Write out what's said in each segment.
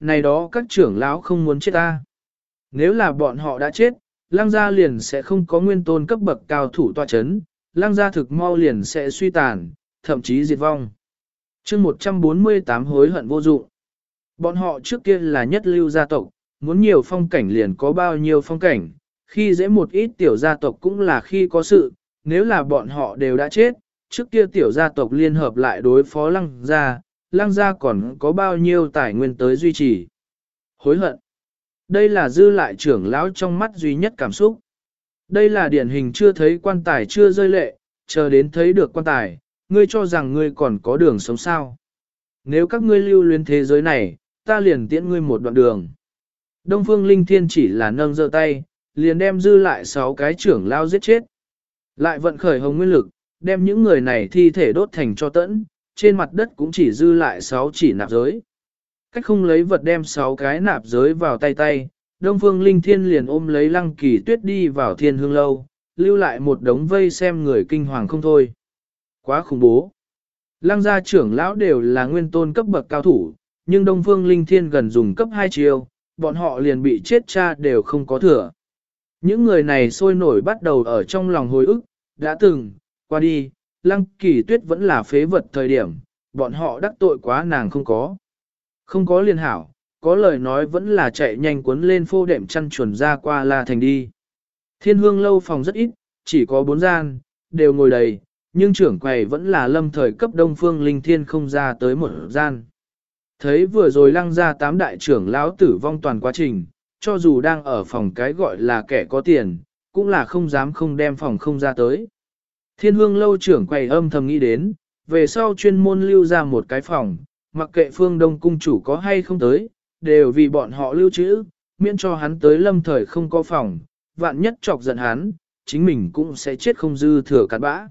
này đó các trưởng lão không muốn chết ta. Nếu là bọn họ đã chết, lăng gia liền sẽ không có nguyên tôn cấp bậc cao thủ tòa chấn, lăng gia thực mau liền sẽ suy tàn, thậm chí diệt vong. chương 148 hối hận vô dụng. Bọn họ trước kia là nhất lưu gia tộc, muốn nhiều phong cảnh liền có bao nhiêu phong cảnh, khi dễ một ít tiểu gia tộc cũng là khi có sự, nếu là bọn họ đều đã chết, trước kia tiểu gia tộc liên hợp lại đối phó lăng gia, Lang gia còn có bao nhiêu tài nguyên tới duy trì. Hối hận. Đây là dư lại trưởng lão trong mắt duy nhất cảm xúc. Đây là điển hình chưa thấy quan tài chưa rơi lệ, chờ đến thấy được quan tài, ngươi cho rằng ngươi còn có đường sống sao. Nếu các ngươi lưu luyến thế giới này, ta liền tiễn ngươi một đoạn đường. Đông Phương Linh Thiên chỉ là nâng giơ tay, liền đem dư lại sáu cái trưởng lao giết chết. Lại vận khởi hồng nguyên lực, đem những người này thi thể đốt thành cho tẫn, trên mặt đất cũng chỉ dư lại sáu chỉ nạp giới. Cách không lấy vật đem sáu cái nạp giới vào tay tay, Đông Phương Linh Thiên liền ôm lấy lăng kỳ tuyết đi vào thiên hương lâu, lưu lại một đống vây xem người kinh hoàng không thôi. Quá khủng bố. Lăng gia trưởng lão đều là nguyên tôn cấp bậc cao thủ, nhưng Đông Phương Linh Thiên gần dùng cấp 2 chiêu, bọn họ liền bị chết cha đều không có thừa. Những người này sôi nổi bắt đầu ở trong lòng hồi ức, đã từng, qua đi, lăng kỳ tuyết vẫn là phế vật thời điểm, bọn họ đắc tội quá nàng không có. Không có liên hảo, có lời nói vẫn là chạy nhanh cuốn lên phô đệm chăn chuẩn ra qua La Thành đi. Thiên hương lâu phòng rất ít, chỉ có bốn gian, đều ngồi đầy, nhưng trưởng quầy vẫn là lâm thời cấp đông phương linh thiên không ra tới một gian. Thấy vừa rồi lăng ra tám đại trưởng lão tử vong toàn quá trình, cho dù đang ở phòng cái gọi là kẻ có tiền, cũng là không dám không đem phòng không ra tới. Thiên hương lâu trưởng quầy âm thầm nghĩ đến, về sau chuyên môn lưu ra một cái phòng, mặc kệ phương đông cung chủ có hay không tới, đều vì bọn họ lưu trữ, miễn cho hắn tới lâm thời không có phòng, vạn nhất chọc giận hắn, chính mình cũng sẽ chết không dư thừa cát bã.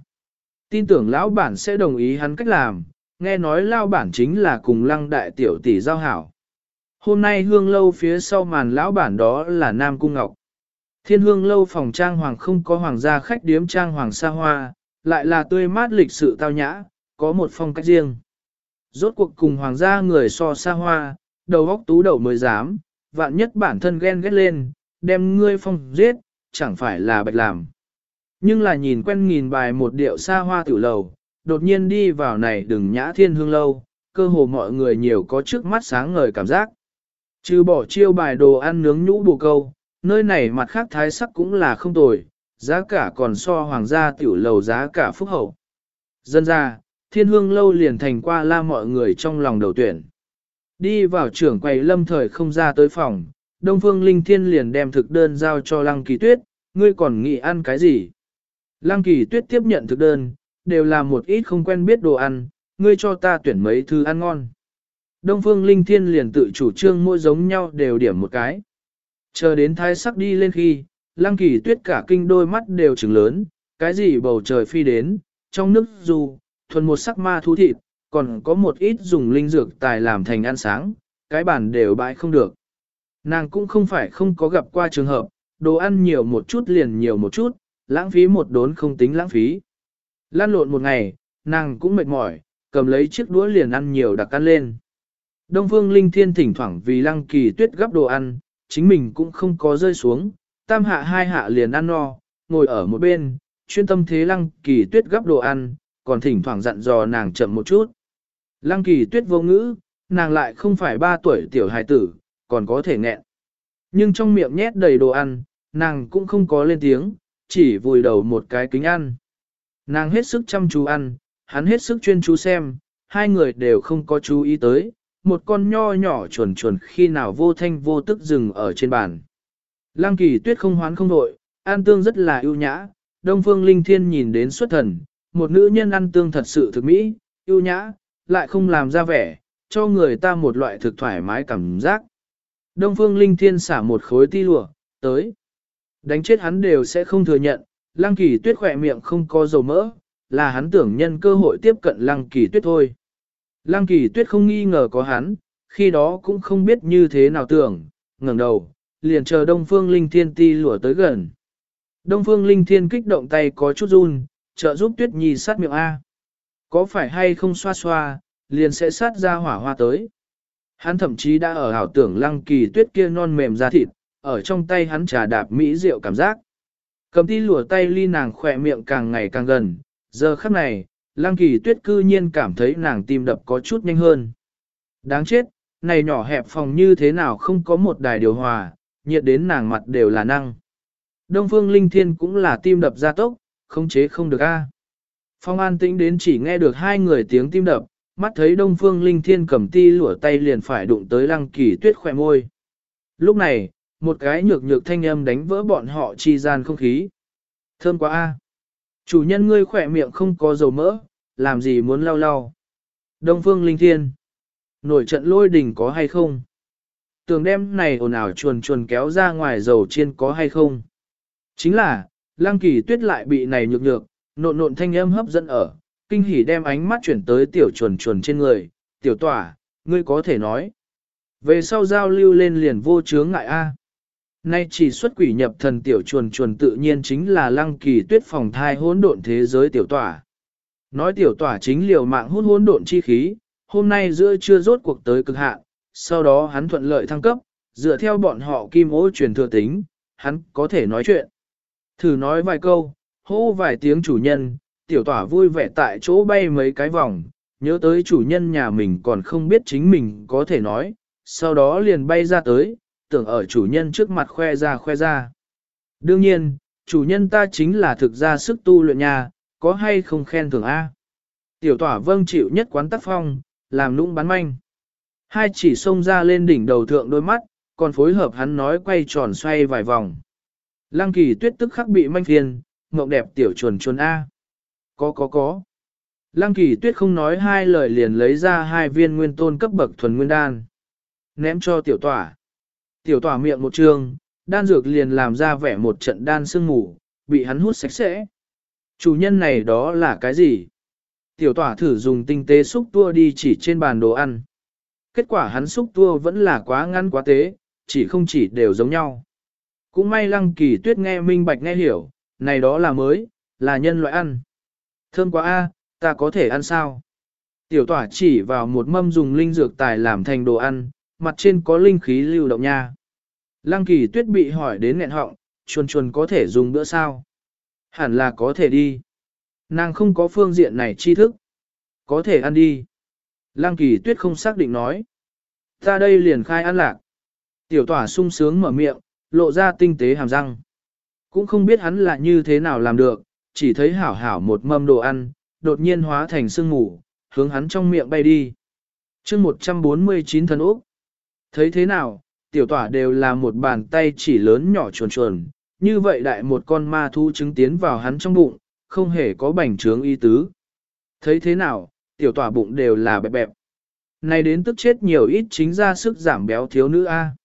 Tin tưởng lão bản sẽ đồng ý hắn cách làm, nghe nói lão bản chính là cùng lăng đại tiểu tỷ giao hảo. Hôm nay hương lâu phía sau màn lão bản đó là Nam Cung Ngọc. Thiên hương lâu phòng trang hoàng không có hoàng gia khách điếm trang hoàng xa hoa, lại là tươi mát lịch sự tao nhã, có một phong cách riêng. Rốt cuộc cùng hoàng gia người so xa hoa, đầu góc tú đầu mới dám, vạn nhất bản thân ghen ghét lên, đem ngươi phong giết, chẳng phải là bạch làm. Nhưng là nhìn quen nghìn bài một điệu xa hoa tiểu lầu, đột nhiên đi vào này đừng nhã thiên hương lâu, cơ hồ mọi người nhiều có trước mắt sáng ngời cảm giác. Trừ bỏ chiêu bài đồ ăn nướng nhũ bù câu, nơi này mặt khác thái sắc cũng là không tồi, giá cả còn so hoàng gia tiểu lầu giá cả phúc hậu. Dân ra, thiên hương lâu liền thành qua la mọi người trong lòng đầu tuyển. Đi vào trưởng quầy lâm thời không ra tới phòng, Đông Phương Linh Thiên liền đem thực đơn giao cho Lăng Kỳ Tuyết, ngươi còn nghĩ ăn cái gì? Lăng Kỳ Tuyết tiếp nhận thực đơn, đều là một ít không quen biết đồ ăn, ngươi cho ta tuyển mấy thứ ăn ngon. Đông Phương Linh Thiên liền tự chủ trương mỗi giống nhau đều điểm một cái. Chờ đến thái sắc đi lên khi, Lăng Kỳ Tuyết cả kinh đôi mắt đều trừng lớn, cái gì bầu trời phi đến, trong nước dù, thuần một sắc ma thú thịt, còn có một ít dùng linh dược tài làm thành ăn sáng, cái bản đều bãi không được. Nàng cũng không phải không có gặp qua trường hợp, đồ ăn nhiều một chút liền nhiều một chút, lãng phí một đốn không tính lãng phí. Lan lộn một ngày, nàng cũng mệt mỏi, cầm lấy chiếc đũa liền ăn nhiều đặc ăn lên. Đông Phương Linh Thiên thỉnh thoảng vì lăng kỳ tuyết gấp đồ ăn, chính mình cũng không có rơi xuống, tam hạ hai hạ liền ăn no, ngồi ở một bên, chuyên tâm thế lăng kỳ tuyết gấp đồ ăn, còn thỉnh thoảng dặn dò nàng chậm một chút. Lăng kỳ tuyết vô ngữ, nàng lại không phải ba tuổi tiểu hài tử, còn có thể nghẹn. Nhưng trong miệng nhét đầy đồ ăn, nàng cũng không có lên tiếng, chỉ vùi đầu một cái kính ăn. Nàng hết sức chăm chú ăn, hắn hết sức chuyên chú xem, hai người đều không có chú ý tới, một con nho nhỏ chuồn chuồn khi nào vô thanh vô tức dừng ở trên bàn. Lăng kỳ tuyết không hoán không đội, An tương rất là ưu nhã, Đông Phương Linh Thiên nhìn đến xuất thần, một nữ nhân ăn tương thật sự thực mỹ, ưu nhã, lại không làm ra vẻ, cho người ta một loại thực thoải mái cảm giác. Đông Phương Linh Thiên xả một khối ti lụa, tới. Đánh chết hắn đều sẽ không thừa nhận, Lăng Kỳ Tuyết khỏe miệng không có dầu mỡ, là hắn tưởng nhân cơ hội tiếp cận Lăng Kỳ Tuyết thôi. Lăng Kỳ Tuyết không nghi ngờ có hắn, khi đó cũng không biết như thế nào tưởng, ngẩng đầu, liền chờ Đông Phương Linh Thiên ti lụa tới gần. Đông Phương Linh Thiên kích động tay có chút run, trợ giúp Tuyết Nhi sát miệng A. Có phải hay không xoa xoa, liền sẽ sát ra hỏa hoa tới. Hắn thậm chí đã ở ảo tưởng lăng kỳ tuyết kia non mềm ra thịt, ở trong tay hắn trà đạp mỹ rượu cảm giác. Cầm ti lùa tay ly nàng khỏe miệng càng ngày càng gần, giờ khắc này, lăng kỳ tuyết cư nhiên cảm thấy nàng tim đập có chút nhanh hơn. Đáng chết, này nhỏ hẹp phòng như thế nào không có một đài điều hòa, nhiệt đến nàng mặt đều là năng. Đông phương linh thiên cũng là tim đập ra tốc, không chế không được a. Phong an tĩnh đến chỉ nghe được hai người tiếng tim đập, mắt thấy đông phương linh thiên cầm ti lụa tay liền phải đụng tới lăng kỳ tuyết khỏe môi. Lúc này, một cái nhược nhược thanh âm đánh vỡ bọn họ chi gian không khí. Thơm quá a. Chủ nhân ngươi khỏe miệng không có dầu mỡ, làm gì muốn lau lau. Đông phương linh thiên. Nổi trận lôi đình có hay không? Tường đem này ồn ào chuồn chuồn kéo ra ngoài dầu chiên có hay không? Chính là, lăng kỳ tuyết lại bị này nhược nhược, nộn nộn thanh âm hấp dẫn ở, kinh hỉ đem ánh mắt chuyển tới tiểu chuồn chuồn trên người, tiểu tỏa, ngươi có thể nói. Về sau giao lưu lên liền vô chướng ngại a. Nay chỉ xuất quỷ nhập thần tiểu chuồn chuồn tự nhiên chính là lăng kỳ tuyết phòng thai hỗn độn thế giới tiểu tỏa. Nói tiểu tỏa chính liều mạng hôn hỗn độn chi khí, hôm nay giữa chưa rốt cuộc tới cực hạn, sau đó hắn thuận lợi thăng cấp, dựa theo bọn họ kim ô truyền thừa tính, hắn có thể nói chuyện. Thử nói vài câu, hô vài tiếng chủ nhân, tiểu tỏa vui vẻ tại chỗ bay mấy cái vòng, nhớ tới chủ nhân nhà mình còn không biết chính mình có thể nói, sau đó liền bay ra tới, tưởng ở chủ nhân trước mặt khoe ra khoe ra. Đương nhiên, chủ nhân ta chính là thực ra sức tu luyện nhà, có hay không khen thưởng A. Tiểu tỏa vâng chịu nhất quán tác phong, làm lũng bán manh. Hai chỉ xông ra lên đỉnh đầu thượng đôi mắt, còn phối hợp hắn nói quay tròn xoay vài vòng. Lăng kỳ tuyết tức khắc bị manh phiền, mộng đẹp tiểu chuồn chuồn A. Có có có. Lăng kỳ tuyết không nói hai lời liền lấy ra hai viên nguyên tôn cấp bậc thuần nguyên đan. Ném cho tiểu tỏa. Tiểu tỏa miệng một trường, đan dược liền làm ra vẻ một trận đan sương ngủ, bị hắn hút sạch sẽ. Chủ nhân này đó là cái gì? Tiểu tỏa thử dùng tinh tế xúc tua đi chỉ trên bàn đồ ăn. Kết quả hắn xúc tua vẫn là quá ngăn quá tế, chỉ không chỉ đều giống nhau. Cũng may lăng kỳ tuyết nghe minh bạch nghe hiểu, này đó là mới, là nhân loại ăn. Thơm quá a, ta có thể ăn sao? Tiểu tỏa chỉ vào một mâm dùng linh dược tài làm thành đồ ăn, mặt trên có linh khí lưu động nha. Lăng kỳ tuyết bị hỏi đến nghẹn họng, chuồn chuồn có thể dùng bữa sao? Hẳn là có thể đi. Nàng không có phương diện này tri thức. Có thể ăn đi. Lăng kỳ tuyết không xác định nói. Ta đây liền khai ăn lạc. Tiểu tỏa sung sướng mở miệng, lộ ra tinh tế hàm răng. Cũng không biết hắn là như thế nào làm được, chỉ thấy hảo hảo một mâm đồ ăn, đột nhiên hóa thành sương mù, hướng hắn trong miệng bay đi. chương 149 thần Úc. Thấy thế nào, tiểu tỏa đều là một bàn tay chỉ lớn nhỏ chuồn chuồn, như vậy đại một con ma thu chứng tiến vào hắn trong bụng, không hề có bành trướng y tứ. Thấy thế nào, tiểu tỏa bụng đều là bẹp bẹp. Này đến tức chết nhiều ít chính ra sức giảm béo thiếu nữ A.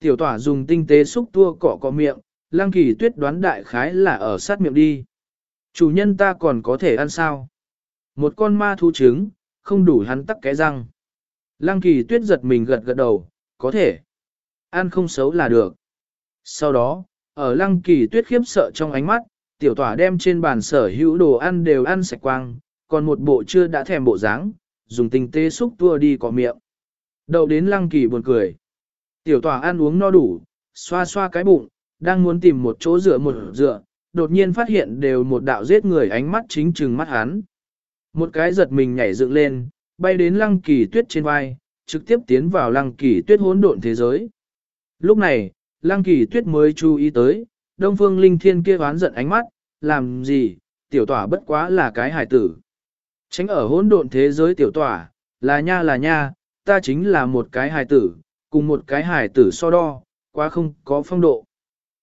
Tiểu tỏa dùng tinh tế xúc tua cọ cọ miệng, lang kỳ tuyết đoán đại khái là ở sát miệng đi. Chủ nhân ta còn có thể ăn sao? Một con ma thú trứng, không đủ hắn tắc cái răng. Lăng kỳ tuyết giật mình gật gật đầu, có thể. Ăn không xấu là được. Sau đó, ở lăng kỳ tuyết khiếp sợ trong ánh mắt, tiểu tỏa đem trên bàn sở hữu đồ ăn đều ăn sạch quang, còn một bộ chưa đã thèm bộ dáng, dùng tinh tế xúc tua đi cọ miệng. Đậu đến lăng kỳ buồn cười. Tiểu tỏa ăn uống no đủ, xoa xoa cái bụng, đang muốn tìm một chỗ dựa một dựa, đột nhiên phát hiện đều một đạo giết người ánh mắt chính trừng mắt hắn. Một cái giật mình nhảy dựng lên, bay đến lăng kỳ tuyết trên vai, trực tiếp tiến vào lăng kỳ tuyết hỗn độn thế giới. Lúc này, lăng kỳ tuyết mới chú ý tới, đông phương linh thiên kia oán giận ánh mắt, làm gì, tiểu tỏa bất quá là cái hải tử. Tránh ở hỗn độn thế giới tiểu tỏa, là nha là nha, ta chính là một cái hài tử, cùng một cái hài tử so đo, quá không có phong độ.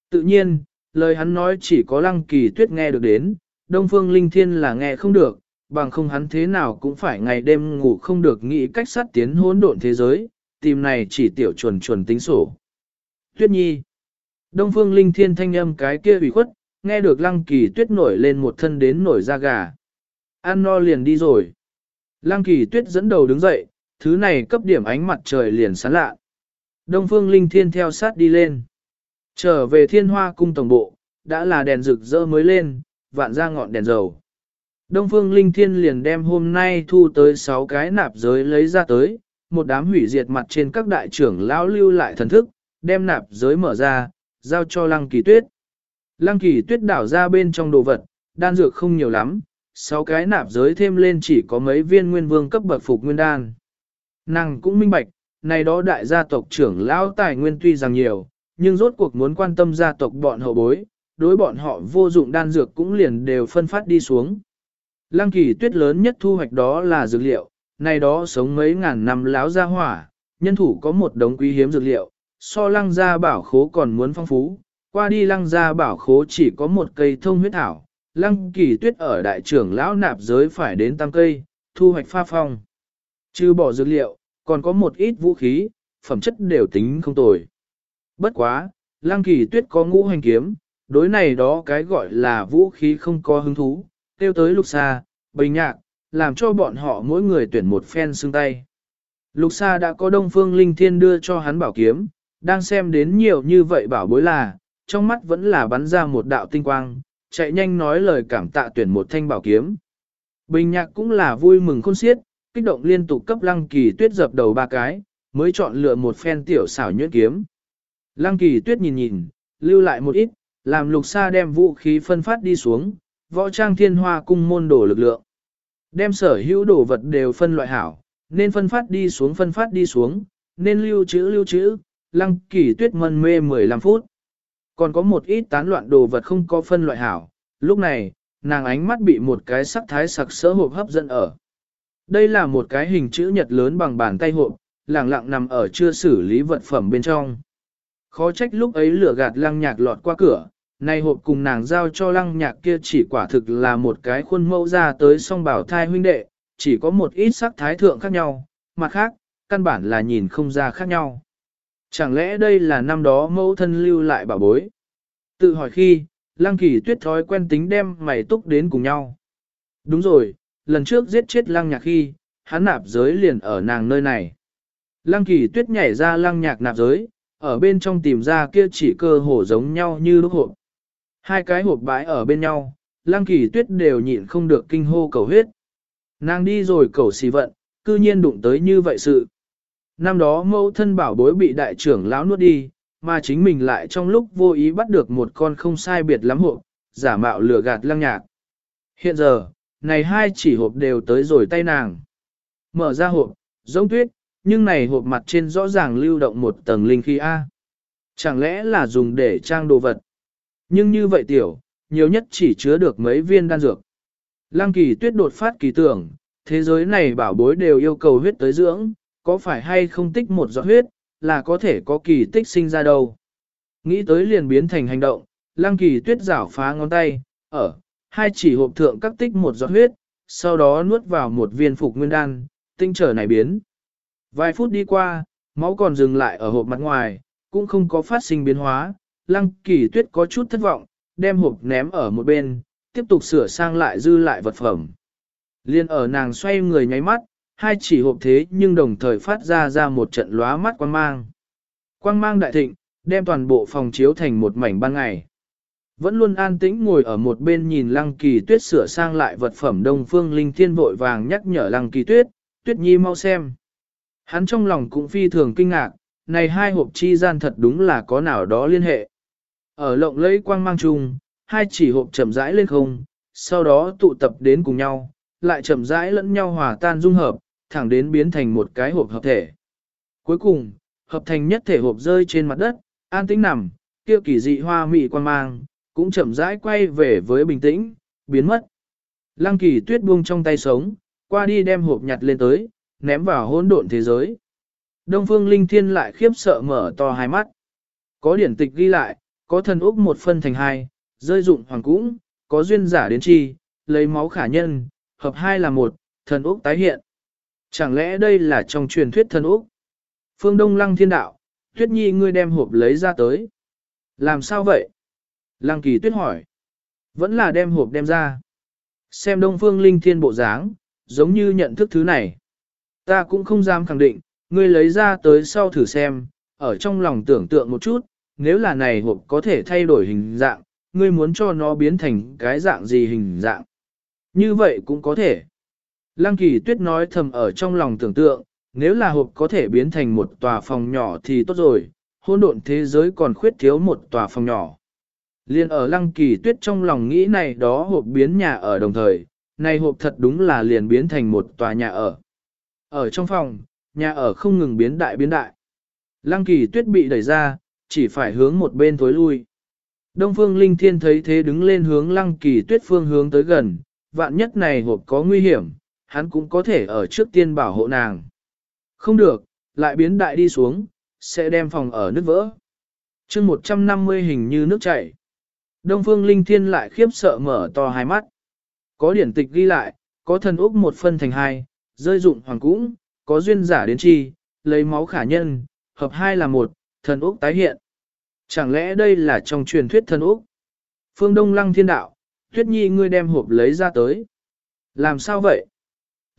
Tự nhiên, lời hắn nói chỉ có lăng kỳ tuyết nghe được đến, đông phương linh thiên là nghe không được, bằng không hắn thế nào cũng phải ngày đêm ngủ không được nghĩ cách sát tiến hỗn độn thế giới, tìm này chỉ tiểu chuẩn chuẩn tính sổ. Tuyết nhi, đông phương linh thiên thanh âm cái kia ủy khuất, nghe được lăng kỳ tuyết nổi lên một thân đến nổi da gà. Ăn no liền đi rồi. Lăng kỳ tuyết dẫn đầu đứng dậy, thứ này cấp điểm ánh mặt trời liền sáng lạ. Đông phương linh thiên theo sát đi lên. Trở về thiên hoa cung tổng bộ, đã là đèn rực rỡ mới lên, vạn ra ngọn đèn dầu. Đông phương linh thiên liền đem hôm nay thu tới 6 cái nạp giới lấy ra tới, một đám hủy diệt mặt trên các đại trưởng lão lưu lại thần thức, đem nạp giới mở ra, giao cho lăng kỳ tuyết. Lăng kỳ tuyết đảo ra bên trong đồ vật, đan dược không nhiều lắm, sáu cái nạp giới thêm lên chỉ có mấy viên nguyên vương cấp bậc phục nguyên đan. Nàng cũng minh bạch, này đó đại gia tộc trưởng lão tài nguyên tuy rằng nhiều, nhưng rốt cuộc muốn quan tâm gia tộc bọn hậu bối, đối bọn họ vô dụng đan dược cũng liền đều phân phát đi xuống. Lăng kỳ tuyết lớn nhất thu hoạch đó là dược liệu, này đó sống mấy ngàn năm láo gia hỏa, nhân thủ có một đống quý hiếm dược liệu, so lăng gia bảo khố còn muốn phong phú, qua đi lăng gia bảo khố chỉ có một cây thông huyết thảo, lăng kỳ tuyết ở đại trưởng lão nạp giới phải đến tam cây, thu hoạch pha phong. Trừ bỏ dược liệu, còn có một ít vũ khí, phẩm chất đều tính không tồi. Bất quá, lăng kỳ tuyết có ngũ hành kiếm, đối này đó cái gọi là vũ khí không có hứng thú, tiêu tới lục xa, bình nhạc, làm cho bọn họ mỗi người tuyển một phen xương tay. Lục xa đã có đông phương linh thiên đưa cho hắn bảo kiếm, đang xem đến nhiều như vậy bảo bối là, trong mắt vẫn là bắn ra một đạo tinh quang, chạy nhanh nói lời cảm tạ tuyển một thanh bảo kiếm. Bình nhạc cũng là vui mừng khôn xiết, kích động liên tục cấp lăng kỳ tuyết dập đầu ba cái, mới chọn lựa một phen tiểu xảo nhuyễn kiếm. Lăng kỳ tuyết nhìn nhìn, lưu lại một ít, làm lục sa đem vũ khí phân phát đi xuống, võ trang thiên hoa cung môn đổ lực lượng. Đem sở hữu đồ vật đều phân loại hảo, nên phân phát đi xuống phân phát đi xuống, nên lưu trữ lưu trữ, lăng kỳ tuyết mân mê 15 phút. Còn có một ít tán loạn đồ vật không có phân loại hảo, lúc này, nàng ánh mắt bị một cái sắc thái sặc sỡ hộp hấp dẫn ở. Đây là một cái hình chữ nhật lớn bằng bàn tay hộp, lẳng lặng nằm ở chưa xử lý vật phẩm bên trong. Khó trách lúc ấy lửa gạt lăng nhạc lọt qua cửa, nay hộp cùng nàng giao cho lăng nhạc kia chỉ quả thực là một cái khuôn mẫu ra tới song bảo thai huynh đệ, chỉ có một ít sắc thái thượng khác nhau, mặt khác, căn bản là nhìn không ra khác nhau. Chẳng lẽ đây là năm đó mẫu thân lưu lại bảo bối? Tự hỏi khi, lăng kỳ tuyết thói quen tính đem mày túc đến cùng nhau. Đúng rồi, lần trước giết chết lăng nhạc khi, hắn nạp giới liền ở nàng nơi này. Lăng kỳ tuyết nhảy ra lăng nhạc nạp giới, ở bên trong tìm ra kia chỉ cơ hổ giống nhau như lúc hộp. Hai cái hộp bãi ở bên nhau, lăng kỳ tuyết đều nhịn không được kinh hô cầu huyết. Nàng đi rồi cầu xì vận, cư nhiên đụng tới như vậy sự. Năm đó mẫu thân bảo bối bị đại trưởng lão nuốt đi, mà chính mình lại trong lúc vô ý bắt được một con không sai biệt lắm hộp, giả mạo lừa gạt lăng nhạc. Hiện giờ, này hai chỉ hộp đều tới rồi tay nàng. Mở ra hộp, giống tuyết, nhưng này hộp mặt trên rõ ràng lưu động một tầng linh khí A. Chẳng lẽ là dùng để trang đồ vật? Nhưng như vậy tiểu, nhiều nhất chỉ chứa được mấy viên đan dược. Lăng kỳ tuyết đột phát kỳ tưởng, thế giới này bảo bối đều yêu cầu huyết tới dưỡng, có phải hay không tích một giọt huyết, là có thể có kỳ tích sinh ra đâu. Nghĩ tới liền biến thành hành động, lăng kỳ tuyết rảo phá ngón tay, ở, hai chỉ hộp thượng các tích một giọt huyết, sau đó nuốt vào một viên phục nguyên đan, tinh trở này biến. Vài phút đi qua, máu còn dừng lại ở hộp mặt ngoài, cũng không có phát sinh biến hóa, lăng kỳ tuyết có chút thất vọng, đem hộp ném ở một bên, tiếp tục sửa sang lại dư lại vật phẩm. Liên ở nàng xoay người nháy mắt, hai chỉ hộp thế nhưng đồng thời phát ra ra một trận lóa mắt quang mang. Quang mang đại thịnh, đem toàn bộ phòng chiếu thành một mảnh ban ngày. Vẫn luôn an tĩnh ngồi ở một bên nhìn lăng kỳ tuyết sửa sang lại vật phẩm đông phương linh thiên vội vàng nhắc nhở lăng kỳ tuyết, tuyết nhi mau xem. Hắn trong lòng cũng phi thường kinh ngạc, này hai hộp chi gian thật đúng là có nào đó liên hệ. Ở lộng lẫy quang mang chung, hai chỉ hộp chậm rãi lên không, sau đó tụ tập đến cùng nhau, lại chậm rãi lẫn nhau hòa tan dung hợp, thẳng đến biến thành một cái hộp hợp thể. Cuối cùng, hợp thành nhất thể hộp rơi trên mặt đất, an tĩnh nằm, kia kỳ dị hoa mị quan mang, cũng chậm rãi quay về với bình tĩnh, biến mất. Lăng kỳ tuyết buông trong tay sống, qua đi đem hộp nhặt lên tới, ném vào hỗn độn thế giới. Đông phương linh thiên lại khiếp sợ mở to hai mắt. Có điển tịch ghi lại, có thần úc một phân thành hai, rơi dụng hoàng cũng, có duyên giả đến chi, lấy máu khả nhân, hợp hai là một, thần úc tái hiện. Chẳng lẽ đây là trong truyền thuyết thần úc? Phương Đông Lăng Thiên Đạo, Tuyết Nhi ngươi đem hộp lấy ra tới. Làm sao vậy? Lăng Kỳ Tuyết hỏi. Vẫn là đem hộp đem ra. Xem Đông Phương Linh Thiên bộ dáng, giống như nhận thức thứ này. Ta cũng không dám khẳng định, ngươi lấy ra tới sau thử xem, ở trong lòng tưởng tượng một chút, nếu là này hộp có thể thay đổi hình dạng, ngươi muốn cho nó biến thành cái dạng gì hình dạng. Như vậy cũng có thể. Lăng kỳ tuyết nói thầm ở trong lòng tưởng tượng, nếu là hộp có thể biến thành một tòa phòng nhỏ thì tốt rồi, hôn độn thế giới còn khuyết thiếu một tòa phòng nhỏ. Liên ở lăng kỳ tuyết trong lòng nghĩ này đó hộp biến nhà ở đồng thời, này hộp thật đúng là liền biến thành một tòa nhà ở. Ở trong phòng, nhà ở không ngừng biến đại biến đại. Lăng kỳ tuyết bị đẩy ra, chỉ phải hướng một bên tối lui. Đông phương linh thiên thấy thế đứng lên hướng lăng kỳ tuyết phương hướng tới gần, vạn nhất này hộp có nguy hiểm, hắn cũng có thể ở trước tiên bảo hộ nàng. Không được, lại biến đại đi xuống, sẽ đem phòng ở nước vỡ. chương 150 hình như nước chảy. Đông phương linh thiên lại khiếp sợ mở to hai mắt. Có điển tịch ghi lại, có thần úc một phân thành hai, rơi dụng hoàng cũng, có duyên giả đến chi, lấy máu khả nhân, hợp hai là một, thần úc tái hiện. Chẳng lẽ đây là trong truyền thuyết thần úc? Phương Đông Lăng Thiên Đạo, Tuyết Nhi ngươi đem hộp lấy ra tới. Làm sao vậy?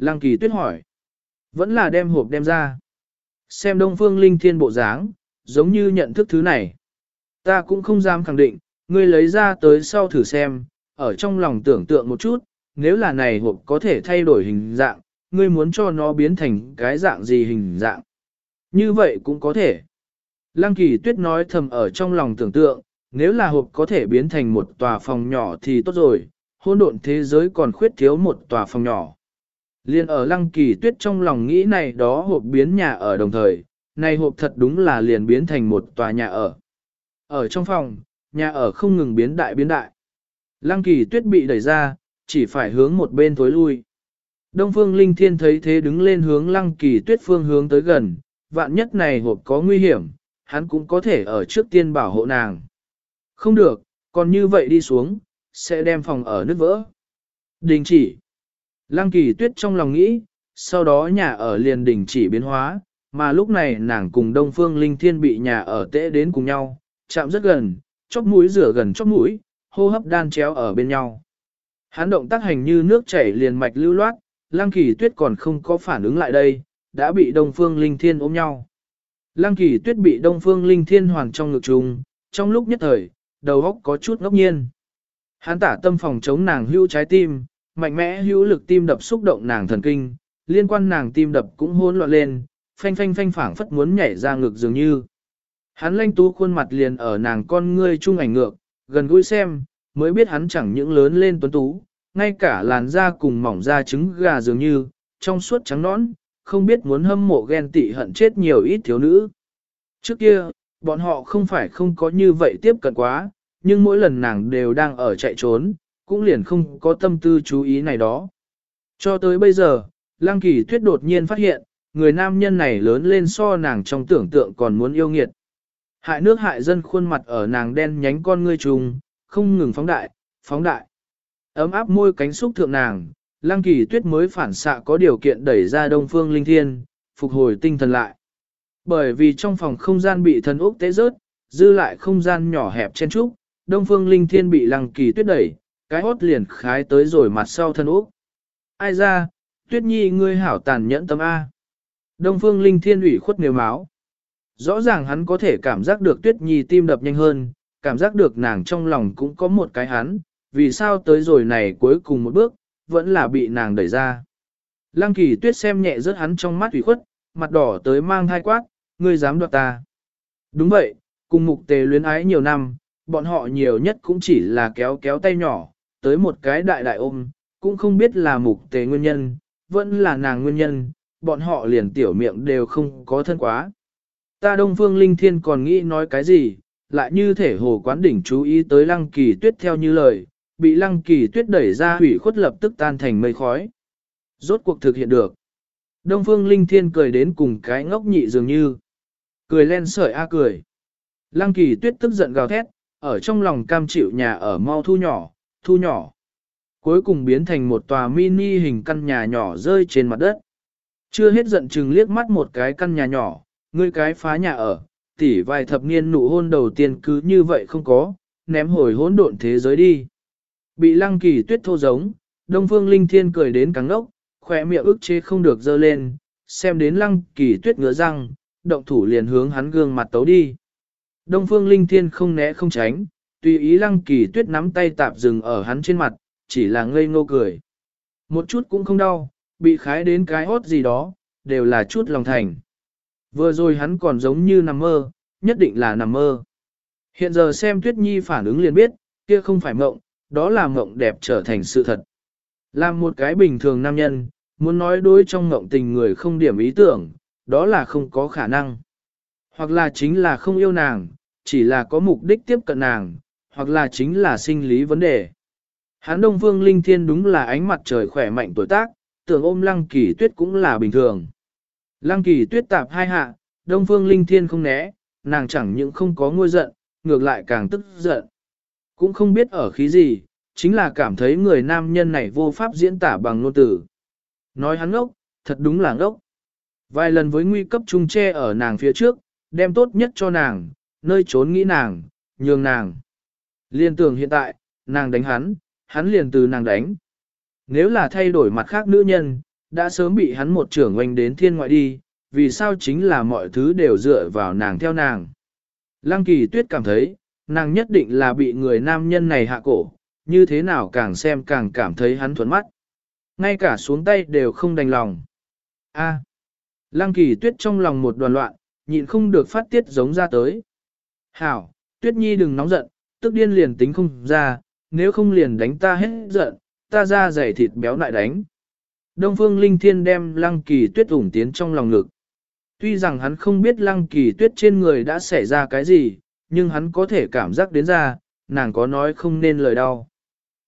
Lăng Kỳ Tuyết hỏi. Vẫn là đem hộp đem ra. Xem Đông Phương Linh Thiên bộ dáng, giống như nhận thức thứ này. Ta cũng không dám khẳng định, ngươi lấy ra tới sau thử xem, ở trong lòng tưởng tượng một chút, nếu là này hộp có thể thay đổi hình dạng, ngươi muốn cho nó biến thành cái dạng gì hình dạng. Như vậy cũng có thể. Lăng kỳ tuyết nói thầm ở trong lòng tưởng tượng, nếu là hộp có thể biến thành một tòa phòng nhỏ thì tốt rồi, hôn độn thế giới còn khuyết thiếu một tòa phòng nhỏ. Liên ở lăng kỳ tuyết trong lòng nghĩ này đó hộp biến nhà ở đồng thời, này hộp thật đúng là liền biến thành một tòa nhà ở. Ở trong phòng, nhà ở không ngừng biến đại biến đại. Lăng kỳ tuyết bị đẩy ra, chỉ phải hướng một bên tối lui. Đông phương linh thiên thấy thế đứng lên hướng lăng kỳ tuyết phương hướng tới gần, vạn nhất này hộp có nguy hiểm, hắn cũng có thể ở trước tiên bảo hộ nàng. Không được, còn như vậy đi xuống, sẽ đem phòng ở nước vỡ. Đình chỉ. Lăng kỳ tuyết trong lòng nghĩ, sau đó nhà ở liền đình chỉ biến hóa, mà lúc này nàng cùng Đông Phương Linh Thiên bị nhà ở tễ đến cùng nhau, chạm rất gần, chóp mũi rửa gần chóp mũi, hô hấp đan chéo ở bên nhau. Hắn động tác hành như nước chảy liền mạch lưu loát, Lăng Kỳ Tuyết còn không có phản ứng lại đây, đã bị Đông Phương Linh Thiên ôm nhau. Lăng Kỳ Tuyết bị Đông Phương Linh Thiên hoàn trong ngực trùng, trong lúc nhất thời, đầu óc có chút ngốc nhiên. Hắn tả tâm phòng chống nàng hưu trái tim, mạnh mẽ hữu lực tim đập xúc động nàng thần kinh, liên quan nàng tim đập cũng hỗn loạn lên, phanh phanh phanh phảng phất muốn nhảy ra ngực dường như. Hắn lanh tú khuôn mặt liền ở nàng con ngươi trung ảnh ngược, gần gũi xem, mới biết hắn chẳng những lớn lên tuấn tú, ngay cả làn da cùng mỏng da trứng gà dường như, trong suốt trắng nõn, không biết muốn hâm mộ ghen tị hận chết nhiều ít thiếu nữ. Trước kia, bọn họ không phải không có như vậy tiếp cận quá, nhưng mỗi lần nàng đều đang ở chạy trốn, cũng liền không có tâm tư chú ý này đó. Cho tới bây giờ, Lăng Kỳ Tuyết đột nhiên phát hiện, người nam nhân này lớn lên so nàng trong tưởng tượng còn muốn yêu nghiệt. Hại nước hại dân khuôn mặt ở nàng đen nhánh con ngươi trùng, không ngừng phóng đại, phóng đại. Ấm áp môi cánh xúc thượng nàng, Lăng Kỳ Tuyết mới phản xạ có điều kiện đẩy ra Đông Phương Linh Thiên, phục hồi tinh thần lại. Bởi vì trong phòng không gian bị thần ốc tế rớt, dư lại không gian nhỏ hẹp chen trúc, Đông Phương Linh Thiên bị Lăng Kỳ Tuyết đẩy, cái hốt liền khái tới rồi mặt sau thân úc Ai ra, Tuyết Nhi ngươi hảo tàn nhẫn tâm A. Đông Phương Linh Thiên ủy khuất nếu máu. Rõ ràng hắn có thể cảm giác được Tuyết Nhi tim đập nhanh hơn, cảm giác được nàng trong lòng cũng có một cái hắn, vì sao tới rồi này cuối cùng một bước, vẫn là bị nàng đẩy ra. Lăng kỳ tuyết xem nhẹ rớt hắn trong mắt ủy khuất, mặt đỏ tới mang hai quát, ngươi dám đoạt ta. Đúng vậy, cùng mục tề luyến ái nhiều năm, bọn họ nhiều nhất cũng chỉ là kéo kéo tay nhỏ, tới một cái đại đại ôm, cũng không biết là mục tề nguyên nhân, vẫn là nàng nguyên nhân, bọn họ liền tiểu miệng đều không có thân quá. Ta Đông Phương Linh Thiên còn nghĩ nói cái gì, lại như thể hồ quán đỉnh chú ý tới lăng kỳ tuyết theo như lời, bị lăng kỳ tuyết đẩy ra hủy khuất lập tức tan thành mây khói. Rốt cuộc thực hiện được. Đông Phương Linh Thiên cười đến cùng cái ngốc nhị dường như. Cười len sợi a cười. Lăng kỳ tuyết tức giận gào thét, ở trong lòng cam chịu nhà ở mau thu nhỏ, thu nhỏ. Cuối cùng biến thành một tòa mini hình căn nhà nhỏ rơi trên mặt đất. Chưa hết giận chừng liếc mắt một cái căn nhà nhỏ, ngươi cái phá nhà ở, tỉ vài thập niên nụ hôn đầu tiên cứ như vậy không có, ném hồi hỗn độn thế giới đi. Bị lăng kỳ tuyết thô giống, Đông Phương Linh Thiên cười đến cắn ốc, khỏe miệng ức chế không được dơ lên, xem đến lăng kỳ tuyết ngứa răng, động thủ liền hướng hắn gương mặt tấu đi. Đông Phương Linh Thiên không né không tránh, tùy ý lăng kỳ tuyết nắm tay tạp dừng ở hắn trên mặt, chỉ là ngây ngô cười. Một chút cũng không đau, bị khái đến cái hốt gì đó, đều là chút lòng thành. Vừa rồi hắn còn giống như nằm mơ, nhất định là nằm mơ. Hiện giờ xem Tuyết Nhi phản ứng liền biết, kia không phải mộng, đó là mộng đẹp trở thành sự thật. Làm một cái bình thường nam nhân, muốn nói đối trong mộng tình người không điểm ý tưởng, đó là không có khả năng. Hoặc là chính là không yêu nàng, chỉ là có mục đích tiếp cận nàng, hoặc là chính là sinh lý vấn đề. Hán Đông Phương Linh Thiên đúng là ánh mặt trời khỏe mạnh tuổi tác, tưởng ôm Lăng Kỳ Tuyết cũng là bình thường. Lăng Kỳ Tuyết tạp hai hạ, Đông Phương Linh Thiên không né, nàng chẳng những không có ngôi giận, ngược lại càng tức giận. Cũng không biết ở khí gì, chính là cảm thấy người nam nhân này vô pháp diễn tả bằng ngôn từ. Nói hắn ngốc, thật đúng là ngốc. Vài lần với nguy cấp trung che ở nàng phía trước, đem tốt nhất cho nàng, nơi trốn nghĩ nàng, nhường nàng. Liên tưởng hiện tại, nàng đánh hắn, hắn liền từ nàng đánh. Nếu là thay đổi mặt khác nữ nhân, đã sớm bị hắn một trưởng oanh đến thiên ngoại đi, vì sao chính là mọi thứ đều dựa vào nàng theo nàng. Lăng kỳ tuyết cảm thấy, nàng nhất định là bị người nam nhân này hạ cổ, như thế nào càng xem càng cảm thấy hắn thuẫn mắt. Ngay cả xuống tay đều không đành lòng. A. Lăng kỳ tuyết trong lòng một đoàn loạn, nhịn không được phát tiết giống ra tới. Hảo, tuyết nhi đừng nóng giận, tức điên liền tính không ra, nếu không liền đánh ta hết giận, ta ra giày thịt béo lại đánh. Đông phương linh thiên đem lăng kỳ tuyết ủng tiến trong lòng ngực. Tuy rằng hắn không biết lăng kỳ tuyết trên người đã xảy ra cái gì, nhưng hắn có thể cảm giác đến ra, nàng có nói không nên lời đau.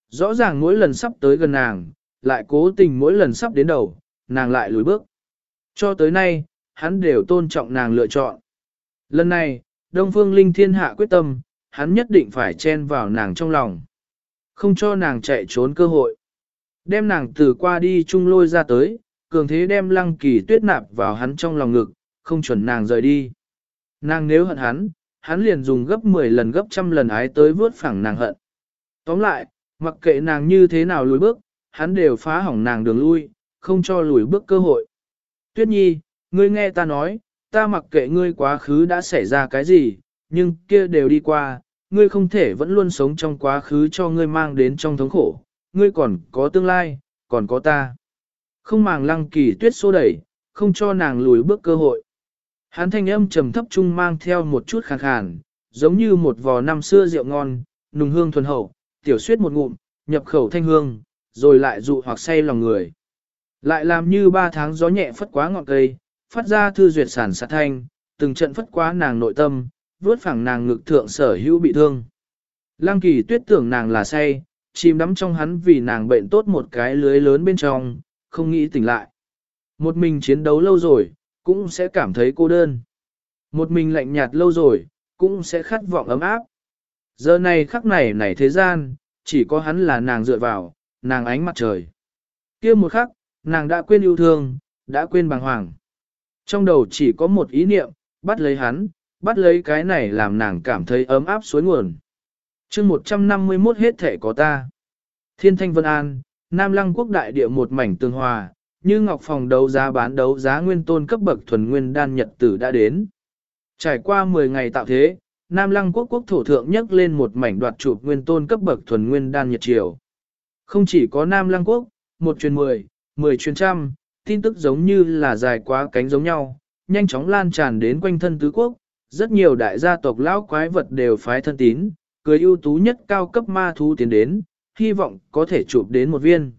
Rõ ràng mỗi lần sắp tới gần nàng, lại cố tình mỗi lần sắp đến đầu, nàng lại lùi bước. Cho tới nay, hắn đều tôn trọng nàng lựa chọn. Lần này, Đông Phương Linh Thiên hạ quyết tâm, hắn nhất định phải chen vào nàng trong lòng. Không cho nàng chạy trốn cơ hội. Đem nàng từ qua đi chung lôi ra tới, cường thế đem lăng kỳ tuyết nạp vào hắn trong lòng ngực, không chuẩn nàng rời đi. Nàng nếu hận hắn, hắn liền dùng gấp 10 lần gấp trăm lần ái tới vớt phẳng nàng hận. Tóm lại, mặc kệ nàng như thế nào lùi bước, hắn đều phá hỏng nàng đường lui, không cho lùi bước cơ hội. Tuyết nhi, ngươi nghe ta nói, ta mặc kệ ngươi quá khứ đã xảy ra cái gì, nhưng kia đều đi qua, ngươi không thể vẫn luôn sống trong quá khứ cho ngươi mang đến trong thống khổ, ngươi còn có tương lai, còn có ta. Không màng lăng kỳ tuyết xô đẩy, không cho nàng lùi bước cơ hội. Hán thanh âm trầm thấp trung mang theo một chút khàn khàn, giống như một vò năm xưa rượu ngon, nùng hương thuần hậu, tiểu suyết một ngụm, nhập khẩu thanh hương, rồi lại dụ hoặc say lòng người. Lại làm như ba tháng gió nhẹ phất quá ngọn cây, phát ra thư duyệt sản sát thanh, từng trận phất quá nàng nội tâm, vuốt phẳng nàng ngực thượng sở hữu bị thương. Lăng kỳ tuyết tưởng nàng là say, chìm đắm trong hắn vì nàng bệnh tốt một cái lưới lớn bên trong, không nghĩ tỉnh lại. Một mình chiến đấu lâu rồi, cũng sẽ cảm thấy cô đơn. Một mình lạnh nhạt lâu rồi, cũng sẽ khát vọng ấm áp. Giờ này khắc này này thế gian, chỉ có hắn là nàng dựa vào, nàng ánh mặt trời. kia một khắc, nàng đã quên yêu thương, đã quên bàng hoàng. Trong đầu chỉ có một ý niệm, bắt lấy hắn, bắt lấy cái này làm nàng cảm thấy ấm áp suối nguồn. chương 151 hết thể có ta. Thiên Thanh Vân An, Nam Lăng Quốc đại địa một mảnh tương hòa, như ngọc phòng đấu giá bán đấu giá nguyên tôn cấp bậc thuần nguyên đan nhật tử đã đến. Trải qua 10 ngày tạo thế, Nam Lăng Quốc quốc thổ thượng nhấc lên một mảnh đoạt chụp nguyên tôn cấp bậc thuần nguyên đan nhật triều. Không chỉ có Nam Lăng Quốc, một truyền 10, 10 truyền trăm, tin tức giống như là dài quá cánh giống nhau, nhanh chóng lan tràn đến quanh thân tứ quốc, rất nhiều đại gia tộc lão quái vật đều phái thân tín, cười ưu tú nhất cao cấp ma thú tiến đến, hy vọng có thể chụp đến một viên.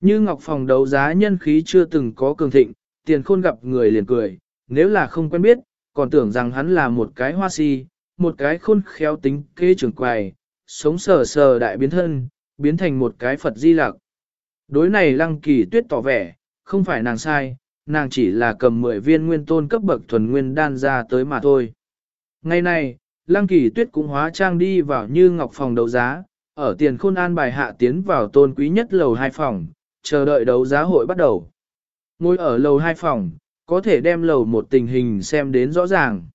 Như Ngọc Phòng đấu giá nhân khí chưa từng có cường thịnh, tiền khôn gặp người liền cười, nếu là không quen biết, còn tưởng rằng hắn là một cái hoa si, một cái khôn khéo tính kê trưởng quài, sống sờ sờ đại biến thân, biến thành một cái Phật di lạc. Đối này lăng kỳ tuyết tỏ vẻ, không phải nàng sai, nàng chỉ là cầm 10 viên nguyên tôn cấp bậc thuần nguyên đan ra tới mà thôi. Ngày này, lăng kỳ tuyết cũng hóa trang đi vào như ngọc phòng đấu giá, ở tiền khôn an bài hạ tiến vào tôn quý nhất lầu hai phòng, chờ đợi đấu giá hội bắt đầu. Ngồi ở lầu hai phòng, có thể đem lầu một tình hình xem đến rõ ràng.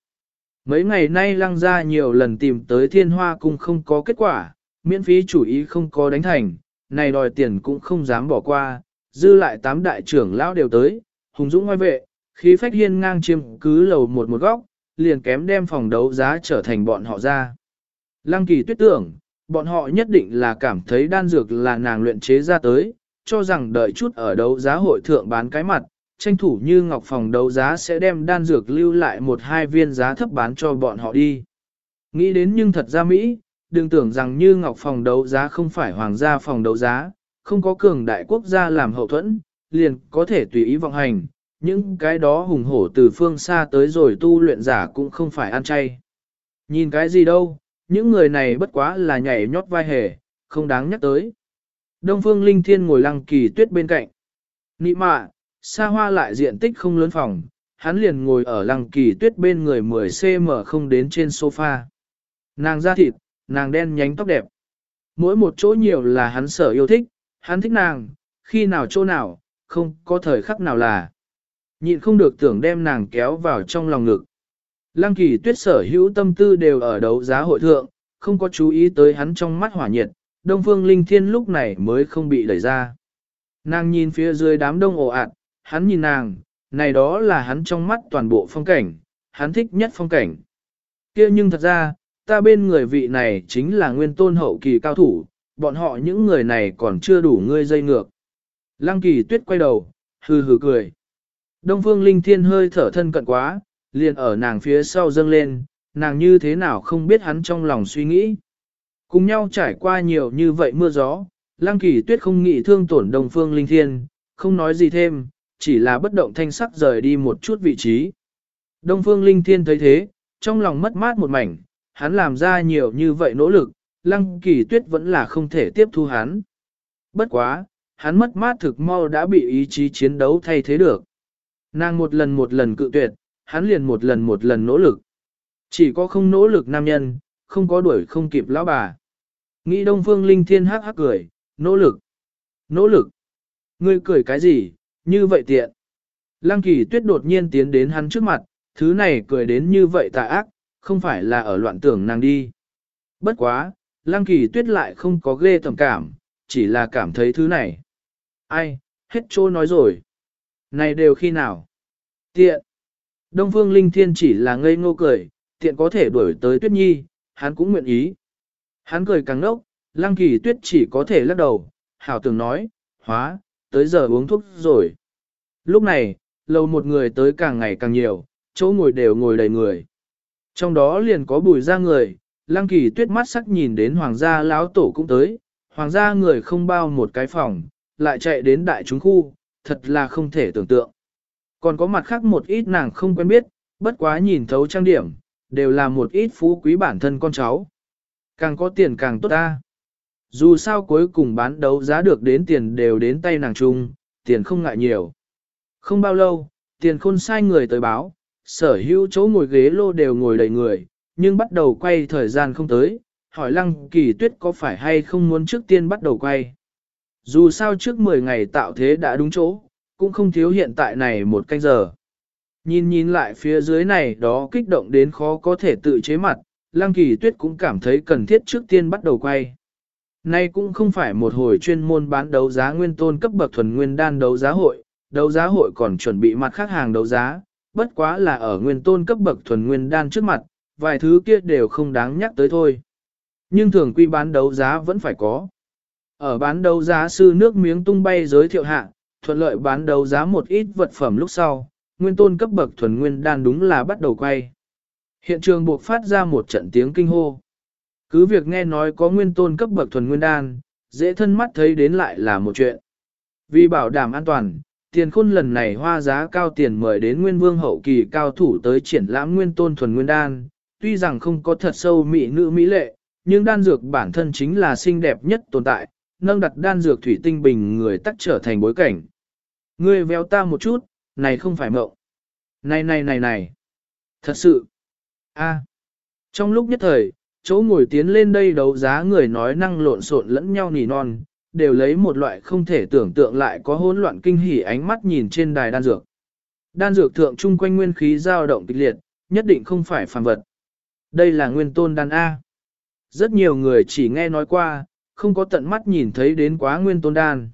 Mấy ngày nay lăng ra nhiều lần tìm tới thiên hoa cung không có kết quả, miễn phí chủ ý không có đánh thành, này đòi tiền cũng không dám bỏ qua, dư lại tám đại trưởng lão đều tới, hùng dũng ngoài vệ, khí phách hiên ngang chiêm cứ lầu một một góc, liền kém đem phòng đấu giá trở thành bọn họ ra. Lăng kỳ tuyết tưởng, bọn họ nhất định là cảm thấy đan dược là nàng luyện chế ra tới, cho rằng đợi chút ở đấu giá hội thượng bán cái mặt, tranh thủ như ngọc phòng đấu giá sẽ đem đan dược lưu lại một hai viên giá thấp bán cho bọn họ đi. Nghĩ đến nhưng thật ra Mỹ, đừng tưởng rằng như ngọc phòng đấu giá không phải hoàng gia phòng đấu giá, không có cường đại quốc gia làm hậu thuẫn, liền có thể tùy ý vọng hành, những cái đó hùng hổ từ phương xa tới rồi tu luyện giả cũng không phải ăn chay. Nhìn cái gì đâu, những người này bất quá là nhảy nhót vai hề, không đáng nhắc tới. Đông Phương Linh Thiên ngồi lăng kỳ tuyết bên cạnh. Nị mạ, xa hoa lại diện tích không lớn phòng, hắn liền ngồi ở lăng kỳ tuyết bên người 10cm không đến trên sofa. Nàng da thịt, nàng đen nhánh tóc đẹp. Mỗi một chỗ nhiều là hắn sở yêu thích, hắn thích nàng, khi nào chỗ nào, không có thời khắc nào là. Nhịn không được tưởng đem nàng kéo vào trong lòng ngực. Lăng kỳ tuyết sở hữu tâm tư đều ở đấu giá hội thượng, không có chú ý tới hắn trong mắt hỏa nhiệt, Đông Phương Linh Thiên lúc này mới không bị đẩy ra. Nàng nhìn phía dưới đám đông ồ ạt, hắn nhìn nàng, này đó là hắn trong mắt toàn bộ phong cảnh, hắn thích nhất phong cảnh. kia nhưng thật ra, ta bên người vị này chính là nguyên tôn hậu kỳ cao thủ, bọn họ những người này còn chưa đủ ngươi dây ngược. Lăng kỳ tuyết quay đầu, hừ hừ cười. Đông phương linh thiên hơi thở thân cận quá, liền ở nàng phía sau dâng lên, nàng như thế nào không biết hắn trong lòng suy nghĩ. Cùng nhau trải qua nhiều như vậy mưa gió, lăng kỳ tuyết không nghĩ thương tổn đông phương linh thiên, không nói gì thêm, chỉ là bất động thanh sắc rời đi một chút vị trí. Đông phương linh thiên thấy thế, trong lòng mất mát một mảnh, hắn làm ra nhiều như vậy nỗ lực, lăng kỳ tuyết vẫn là không thể tiếp thu hắn. Bất quá, hắn mất mát thực mau đã bị ý chí chiến đấu thay thế được. Nàng một lần một lần cự tuyệt, hắn liền một lần một lần nỗ lực. Chỉ có không nỗ lực nam nhân, không có đuổi không kịp lão bà. Nghĩ Đông Phương Linh Thiên hắc hắc cười, nỗ lực, nỗ lực. Ngươi cười cái gì, như vậy tiện. Lăng kỳ tuyết đột nhiên tiến đến hắn trước mặt, thứ này cười đến như vậy tà ác, không phải là ở loạn tưởng nàng đi. Bất quá, lăng kỳ tuyết lại không có ghê tầm cảm, chỉ là cảm thấy thứ này. Ai, hết trô nói rồi. Này đều khi nào? Tiện. Đông Phương Linh Thiên chỉ là ngây ngô cười, tiện có thể đuổi tới Tuyết Nhi, hắn cũng nguyện ý. Hắn cười càng nốc, Lăng Kỳ Tuyết chỉ có thể lắc đầu, hảo tưởng nói, hóa, tới giờ uống thuốc rồi. Lúc này, lâu một người tới càng ngày càng nhiều, chỗ ngồi đều ngồi đầy người. Trong đó liền có bùi ra người, Lăng Kỳ Tuyết mắt sắc nhìn đến hoàng gia lão tổ cũng tới, hoàng gia người không bao một cái phòng, lại chạy đến đại chúng khu, thật là không thể tưởng tượng. Còn có mặt khác một ít nàng không quen biết, bất quá nhìn thấu trang điểm, đều là một ít phú quý bản thân con cháu. Càng có tiền càng tốt ta. Dù sao cuối cùng bán đấu giá được đến tiền đều đến tay nàng chung, tiền không ngại nhiều. Không bao lâu, tiền khôn sai người tới báo, sở hữu chỗ ngồi ghế lô đều ngồi đầy người, nhưng bắt đầu quay thời gian không tới, hỏi lăng kỳ tuyết có phải hay không muốn trước tiên bắt đầu quay. Dù sao trước 10 ngày tạo thế đã đúng chỗ, cũng không thiếu hiện tại này một canh giờ. Nhìn nhìn lại phía dưới này đó kích động đến khó có thể tự chế mặt, Lăng Kỳ Tuyết cũng cảm thấy cần thiết trước tiên bắt đầu quay. Nay cũng không phải một hồi chuyên môn bán đấu giá nguyên tôn cấp bậc thuần nguyên đan đấu giá hội, đấu giá hội còn chuẩn bị mặt khác hàng đấu giá, bất quá là ở nguyên tôn cấp bậc thuần nguyên đan trước mặt, vài thứ kia đều không đáng nhắc tới thôi. Nhưng thường quy bán đấu giá vẫn phải có. Ở bán đấu giá sư nước miếng tung bay giới thiệu hạ, thuận lợi bán đấu giá một ít vật phẩm lúc sau, nguyên tôn cấp bậc thuần nguyên đan đúng là bắt đầu quay. Hiện trường buộc phát ra một trận tiếng kinh hô. Cứ việc nghe nói có nguyên tôn cấp bậc thuần nguyên đan, dễ thân mắt thấy đến lại là một chuyện. Vì bảo đảm an toàn, tiền khôn lần này hoa giá cao tiền mời đến nguyên vương hậu kỳ cao thủ tới triển lãm nguyên tôn thuần nguyên đan, tuy rằng không có thật sâu mỹ nữ mỹ lệ, nhưng đan dược bản thân chính là xinh đẹp nhất tồn tại, nâng đặt đan dược thủy tinh bình người tắc trở thành bối cảnh. Ngươi véo ta một chút, này không phải mộng. Này này này này. Thật sự. a Trong lúc nhất thời, chỗ ngồi tiến lên đây đấu giá người nói năng lộn xộn lẫn nhau nỉ non, đều lấy một loại không thể tưởng tượng lại có hỗn loạn kinh hỉ ánh mắt nhìn trên đài đan dược. Đan dược thượng trung quanh nguyên khí dao động kịch liệt, nhất định không phải phàm vật. Đây là nguyên tôn đan A. Rất nhiều người chỉ nghe nói qua, không có tận mắt nhìn thấy đến quá nguyên tôn đan.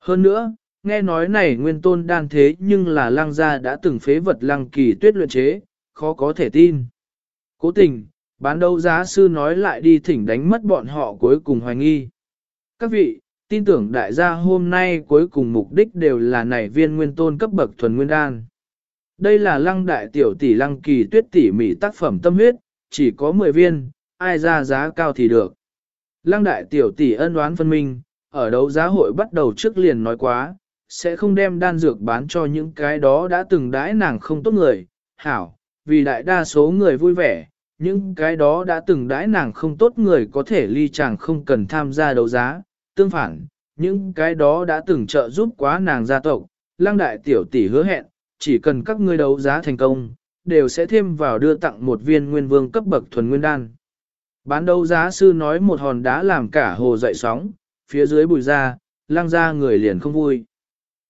Hơn nữa, nghe nói này nguyên tôn đan thế nhưng là lăng gia đã từng phế vật lăng kỳ tuyết luyện chế, khó có thể tin. Cố tình, bán đấu giá sư nói lại đi thỉnh đánh mất bọn họ cuối cùng hoài nghi. Các vị, tin tưởng đại gia hôm nay cuối cùng mục đích đều là nảy viên nguyên tôn cấp bậc thuần nguyên đan. Đây là lăng đại tiểu tỷ lăng kỳ tuyết tỉ mỉ tác phẩm tâm huyết, chỉ có 10 viên, ai ra giá cao thì được. Lăng đại tiểu tỷ ân đoán phân minh, ở đấu giá hội bắt đầu trước liền nói quá, sẽ không đem đan dược bán cho những cái đó đã từng đãi nàng không tốt người, hảo, vì đại đa số người vui vẻ, những cái đó đã từng đãi nàng không tốt người có thể ly chàng không cần tham gia đấu giá, tương phản, những cái đó đã từng trợ giúp quá nàng gia tộc, lăng đại tiểu tỷ hứa hẹn, chỉ cần các ngươi đấu giá thành công, đều sẽ thêm vào đưa tặng một viên nguyên vương cấp bậc thuần nguyên đan. Bán đấu giá sư nói một hòn đá làm cả hồ dậy sóng, phía dưới bùi ra, Lang ra người liền không vui.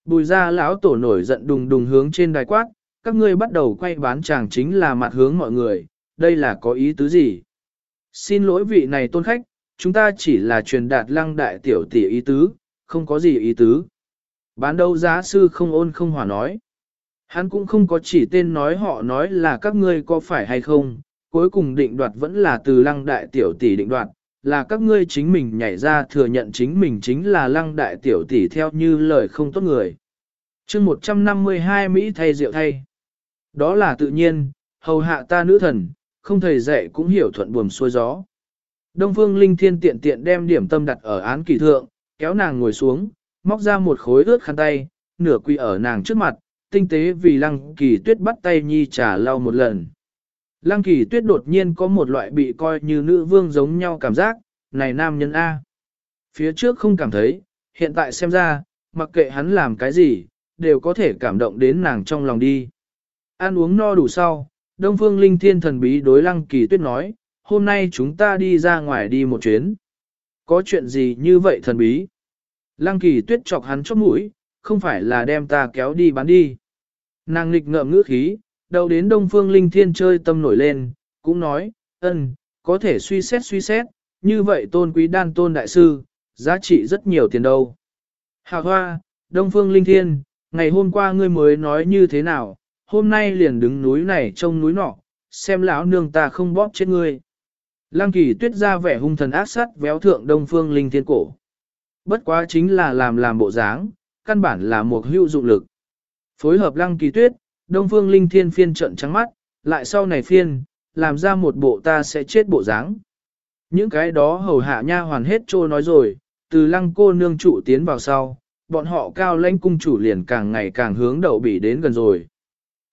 Bùi ra lão tổ nổi giận đùng đùng hướng trên đài quát, các ngươi bắt đầu quay bán chàng chính là mặt hướng mọi người, đây là có ý tứ gì? Xin lỗi vị này tôn khách, chúng ta chỉ là truyền đạt lăng đại tiểu tỷ ý tứ, không có gì ý tứ. Bán đấu giá sư không ôn không hòa nói. Hắn cũng không có chỉ tên nói họ nói là các ngươi có phải hay không, cuối cùng định đoạt vẫn là từ lăng đại tiểu tỷ định đoạt, là các ngươi chính mình nhảy ra thừa nhận chính mình chính là lăng đại tiểu tỷ theo như lời không tốt người. chương 152 Mỹ thay rượu thay. Đó là tự nhiên, hầu hạ ta nữ thần, không thầy dạy cũng hiểu thuận buồm xuôi gió. Đông Phương Linh Thiên tiện tiện đem điểm tâm đặt ở án kỳ thượng, kéo nàng ngồi xuống, móc ra một khối ướt khăn tay, nửa quỳ ở nàng trước mặt, tinh tế vì lăng kỳ tuyết bắt tay nhi trả lau một lần. Lăng kỳ tuyết đột nhiên có một loại bị coi như nữ vương giống nhau cảm giác, này nam nhân A. Phía trước không cảm thấy, hiện tại xem ra, mặc kệ hắn làm cái gì, đều có thể cảm động đến nàng trong lòng đi. Ăn uống no đủ sau, Đông Phương Linh Thiên thần bí đối Lăng Kỳ Tuyết nói, hôm nay chúng ta đi ra ngoài đi một chuyến. Có chuyện gì như vậy thần bí? Lăng Kỳ Tuyết chọc hắn chóp mũi, không phải là đem ta kéo đi bán đi. Nàng nghịch ngợm ngữ khí, đầu đến Đông Phương Linh Thiên chơi tâm nổi lên, cũng nói, ân, có thể suy xét suy xét, như vậy tôn quý đan tôn đại sư, giá trị rất nhiều tiền đâu. Hà hoa, Đông Phương Linh Thiên, ngày hôm qua ngươi mới nói như thế nào, hôm nay liền đứng núi này trông núi nọ, xem lão nương ta không bóp chết ngươi. Lăng kỳ tuyết ra vẻ hung thần ác sát véo thượng Đông Phương Linh Thiên cổ. Bất quá chính là làm làm bộ dáng, căn bản là một hữu dụng lực. Phối hợp lăng kỳ tuyết, Đông Phương Linh Thiên phiên trận trắng mắt, lại sau này phiên, làm ra một bộ ta sẽ chết bộ dáng. Những cái đó hầu hạ nha hoàn hết trô nói rồi, từ lăng cô nương trụ tiến vào sau, bọn họ cao lãnh cung chủ liền càng ngày càng hướng đậu bỉ đến gần rồi.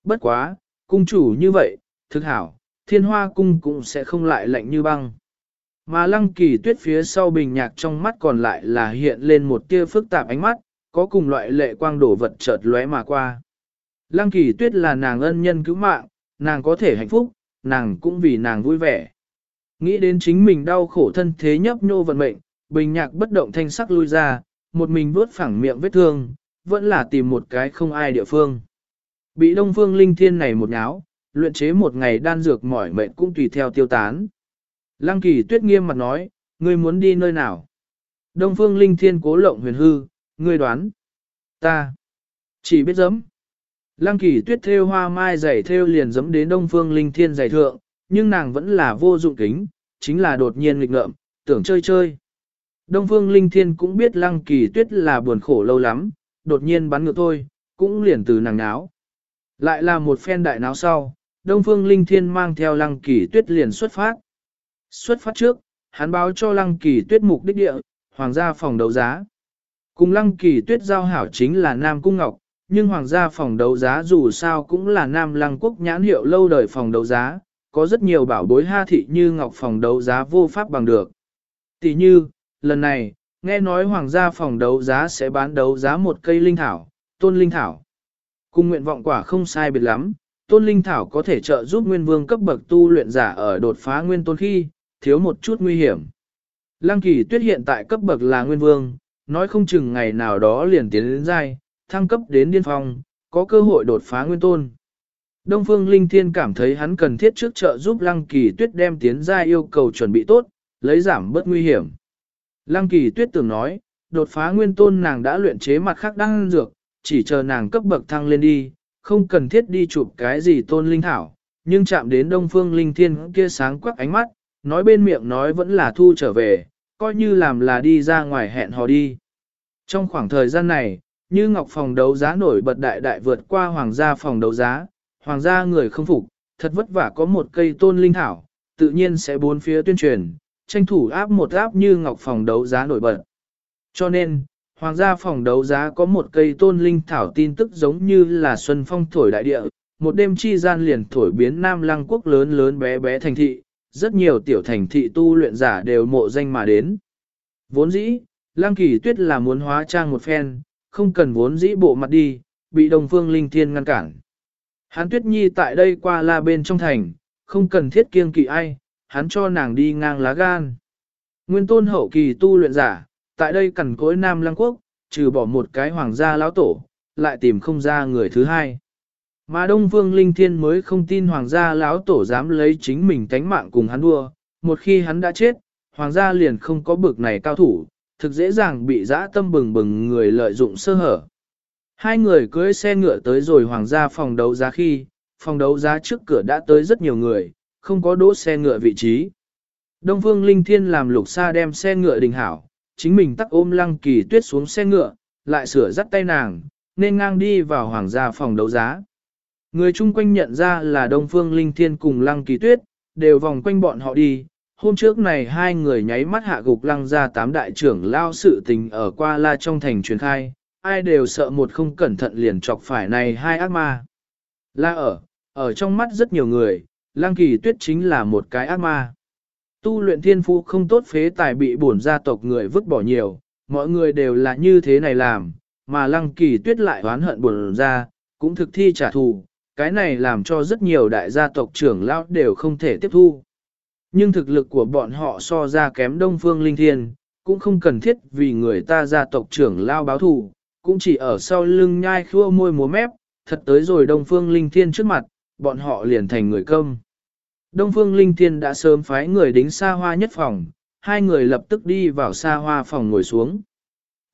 Bất quá, cung chủ như vậy, thực hảo, thiên hoa cung cũng sẽ không lại lạnh như băng. Mà lăng kỳ tuyết phía sau bình nhạc trong mắt còn lại là hiện lên một tia phức tạp ánh mắt, có cùng loại lệ quang đổ vật chợt lóe mà qua. Lăng kỳ tuyết là nàng ân nhân cứu mạng, nàng có thể hạnh phúc, nàng cũng vì nàng vui vẻ. Nghĩ đến chính mình đau khổ thân thế nhấp nhô vận mệnh, bình nhạc bất động thanh sắc lui ra, một mình vuốt phẳng miệng vết thương, vẫn là tìm một cái không ai địa phương. Bị đông phương linh thiên này một nháo, luyện chế một ngày đan dược mỏi mệnh cũng tùy theo tiêu tán. Lăng kỳ tuyết nghiêm mặt nói, ngươi muốn đi nơi nào? Đông phương linh thiên cố lộng huyền hư, ngươi đoán. Ta. Chỉ biết giấm. Lăng kỳ tuyết theo hoa mai giày theo liền dẫm đến đông phương linh thiên giày thượng, nhưng nàng vẫn là vô dụng kính, chính là đột nhiên nghịch ngợm, tưởng chơi chơi. Đông phương linh thiên cũng biết lăng kỳ tuyết là buồn khổ lâu lắm, đột nhiên bắn ngược thôi, cũng liền từ nàng náo. Lại là một phen đại náo sau, Đông Phương Linh Thiên mang theo Lăng Kỳ Tuyết liền xuất phát. Xuất phát trước, hắn báo cho Lăng Kỳ Tuyết mục đích địa, hoàng gia phòng đấu giá. Cùng Lăng Kỳ Tuyết giao hảo chính là Nam Cung Ngọc, nhưng hoàng gia phòng đấu giá dù sao cũng là Nam Lăng Quốc nhãn hiệu lâu đời phòng đấu giá, có rất nhiều bảo bối ha thị như Ngọc phòng đấu giá vô pháp bằng được. Tỷ như, lần này, nghe nói hoàng gia phòng đấu giá sẽ bán đấu giá một cây linh thảo, tôn linh thảo. Cùng nguyện vọng quả không sai biệt lắm, tôn linh thảo có thể trợ giúp nguyên vương cấp bậc tu luyện giả ở đột phá nguyên tôn khi, thiếu một chút nguy hiểm. Lăng kỳ tuyết hiện tại cấp bậc là nguyên vương, nói không chừng ngày nào đó liền tiến đến giai, thăng cấp đến điên phong, có cơ hội đột phá nguyên tôn. Đông Phương Linh Thiên cảm thấy hắn cần thiết trước trợ giúp Lăng Kỳ Tuyết đem tiến ra yêu cầu chuẩn bị tốt, lấy giảm bớt nguy hiểm. Lăng Kỳ Tuyết tưởng nói, đột phá nguyên tôn nàng đã luyện chế mặt khác đang dược, chỉ chờ nàng cấp bậc thăng lên đi, không cần thiết đi chụp cái gì tôn linh thảo, nhưng chạm đến đông phương linh thiên kia sáng quắc ánh mắt, nói bên miệng nói vẫn là thu trở về, coi như làm là đi ra ngoài hẹn hò đi. Trong khoảng thời gian này, như ngọc phòng đấu giá nổi bật đại đại vượt qua hoàng gia phòng đấu giá, hoàng gia người không phục, thật vất vả có một cây tôn linh thảo, tự nhiên sẽ bốn phía tuyên truyền, tranh thủ áp một áp như ngọc phòng đấu giá nổi bật. Cho nên, hoàng gia phòng đấu giá có một cây tôn linh thảo tin tức giống như là xuân phong thổi đại địa, một đêm chi gian liền thổi biến nam lăng quốc lớn lớn bé bé thành thị, rất nhiều tiểu thành thị tu luyện giả đều mộ danh mà đến. Vốn dĩ, lăng kỳ tuyết là muốn hóa trang một phen, không cần vốn dĩ bộ mặt đi, bị đồng phương linh thiên ngăn cản. Hán tuyết nhi tại đây qua la bên trong thành, không cần thiết kiêng kỵ ai, hắn cho nàng đi ngang lá gan. Nguyên tôn hậu kỳ tu luyện giả, tại đây cẩn cối Nam Lăng Quốc, trừ bỏ một cái hoàng gia lão tổ, lại tìm không ra người thứ hai. Mà Đông Vương Linh Thiên mới không tin hoàng gia lão tổ dám lấy chính mình tánh mạng cùng hắn đua, một khi hắn đã chết, hoàng gia liền không có bực này cao thủ, thực dễ dàng bị dã tâm bừng bừng người lợi dụng sơ hở. Hai người cưới xe ngựa tới rồi hoàng gia phòng đấu giá khi, phòng đấu giá trước cửa đã tới rất nhiều người, không có đỗ xe ngựa vị trí. Đông Phương Linh Thiên làm lục xa đem xe ngựa đình hảo, chính mình tắc ôm lăng kỳ tuyết xuống xe ngựa, lại sửa dắt tay nàng, nên ngang đi vào hoàng gia phòng đấu giá. Người chung quanh nhận ra là Đông Phương Linh Thiên cùng lăng kỳ tuyết, đều vòng quanh bọn họ đi. Hôm trước này hai người nháy mắt hạ gục lăng ra tám đại trưởng lao sự tình ở qua la trong thành truyền khai, ai đều sợ một không cẩn thận liền chọc phải này hai ác ma. La ở, ở trong mắt rất nhiều người, Lăng Kỳ Tuyết chính là một cái ác ma. Tu luyện thiên phu không tốt phế tài bị bổn gia tộc người vứt bỏ nhiều, mọi người đều là như thế này làm, mà Lăng Kỳ Tuyết lại oán hận bổn gia, cũng thực thi trả thù, cái này làm cho rất nhiều đại gia tộc trưởng lão đều không thể tiếp thu. Nhưng thực lực của bọn họ so ra kém Đông Phương Linh Thiên, cũng không cần thiết vì người ta gia tộc trưởng lao báo thù, cũng chỉ ở sau lưng nhai khua môi múa mép, thật tới rồi Đông Phương Linh Thiên trước mặt, bọn họ liền thành người công. Đông Phương Linh Thiên đã sớm phái người đính xa hoa nhất phòng, hai người lập tức đi vào xa hoa phòng ngồi xuống.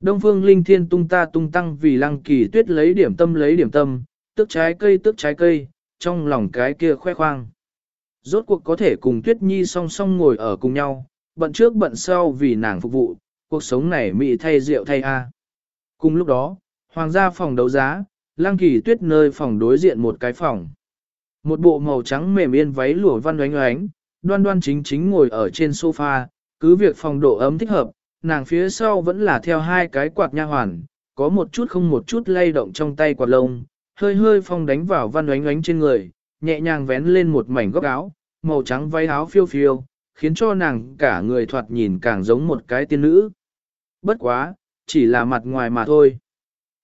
Đông Phương Linh Thiên tung ta tung tăng vì lăng kỳ tuyết lấy điểm tâm lấy điểm tâm, tức trái cây tức trái cây, trong lòng cái kia khoe khoang. Rốt cuộc có thể cùng Tuyết Nhi song song ngồi ở cùng nhau, bận trước bận sau vì nàng phục vụ, cuộc sống này mị thay rượu thay a. Cùng lúc đó, hoàng gia phòng đấu giá, lăng kỳ tuyết nơi phòng đối diện một cái phòng. Một bộ màu trắng mềm yên váy lụa văn oánh oánh, đoan đoan chính chính ngồi ở trên sofa, cứ việc phòng độ ấm thích hợp, nàng phía sau vẫn là theo hai cái quạt nha hoàn, có một chút không một chút lay động trong tay quạt lông, hơi hơi phong đánh vào văn oánh oánh trên người, nhẹ nhàng vén lên một mảnh góc áo, màu trắng váy áo phiêu phiêu, khiến cho nàng cả người thoạt nhìn càng giống một cái tiên nữ. Bất quá, chỉ là mặt ngoài mà thôi.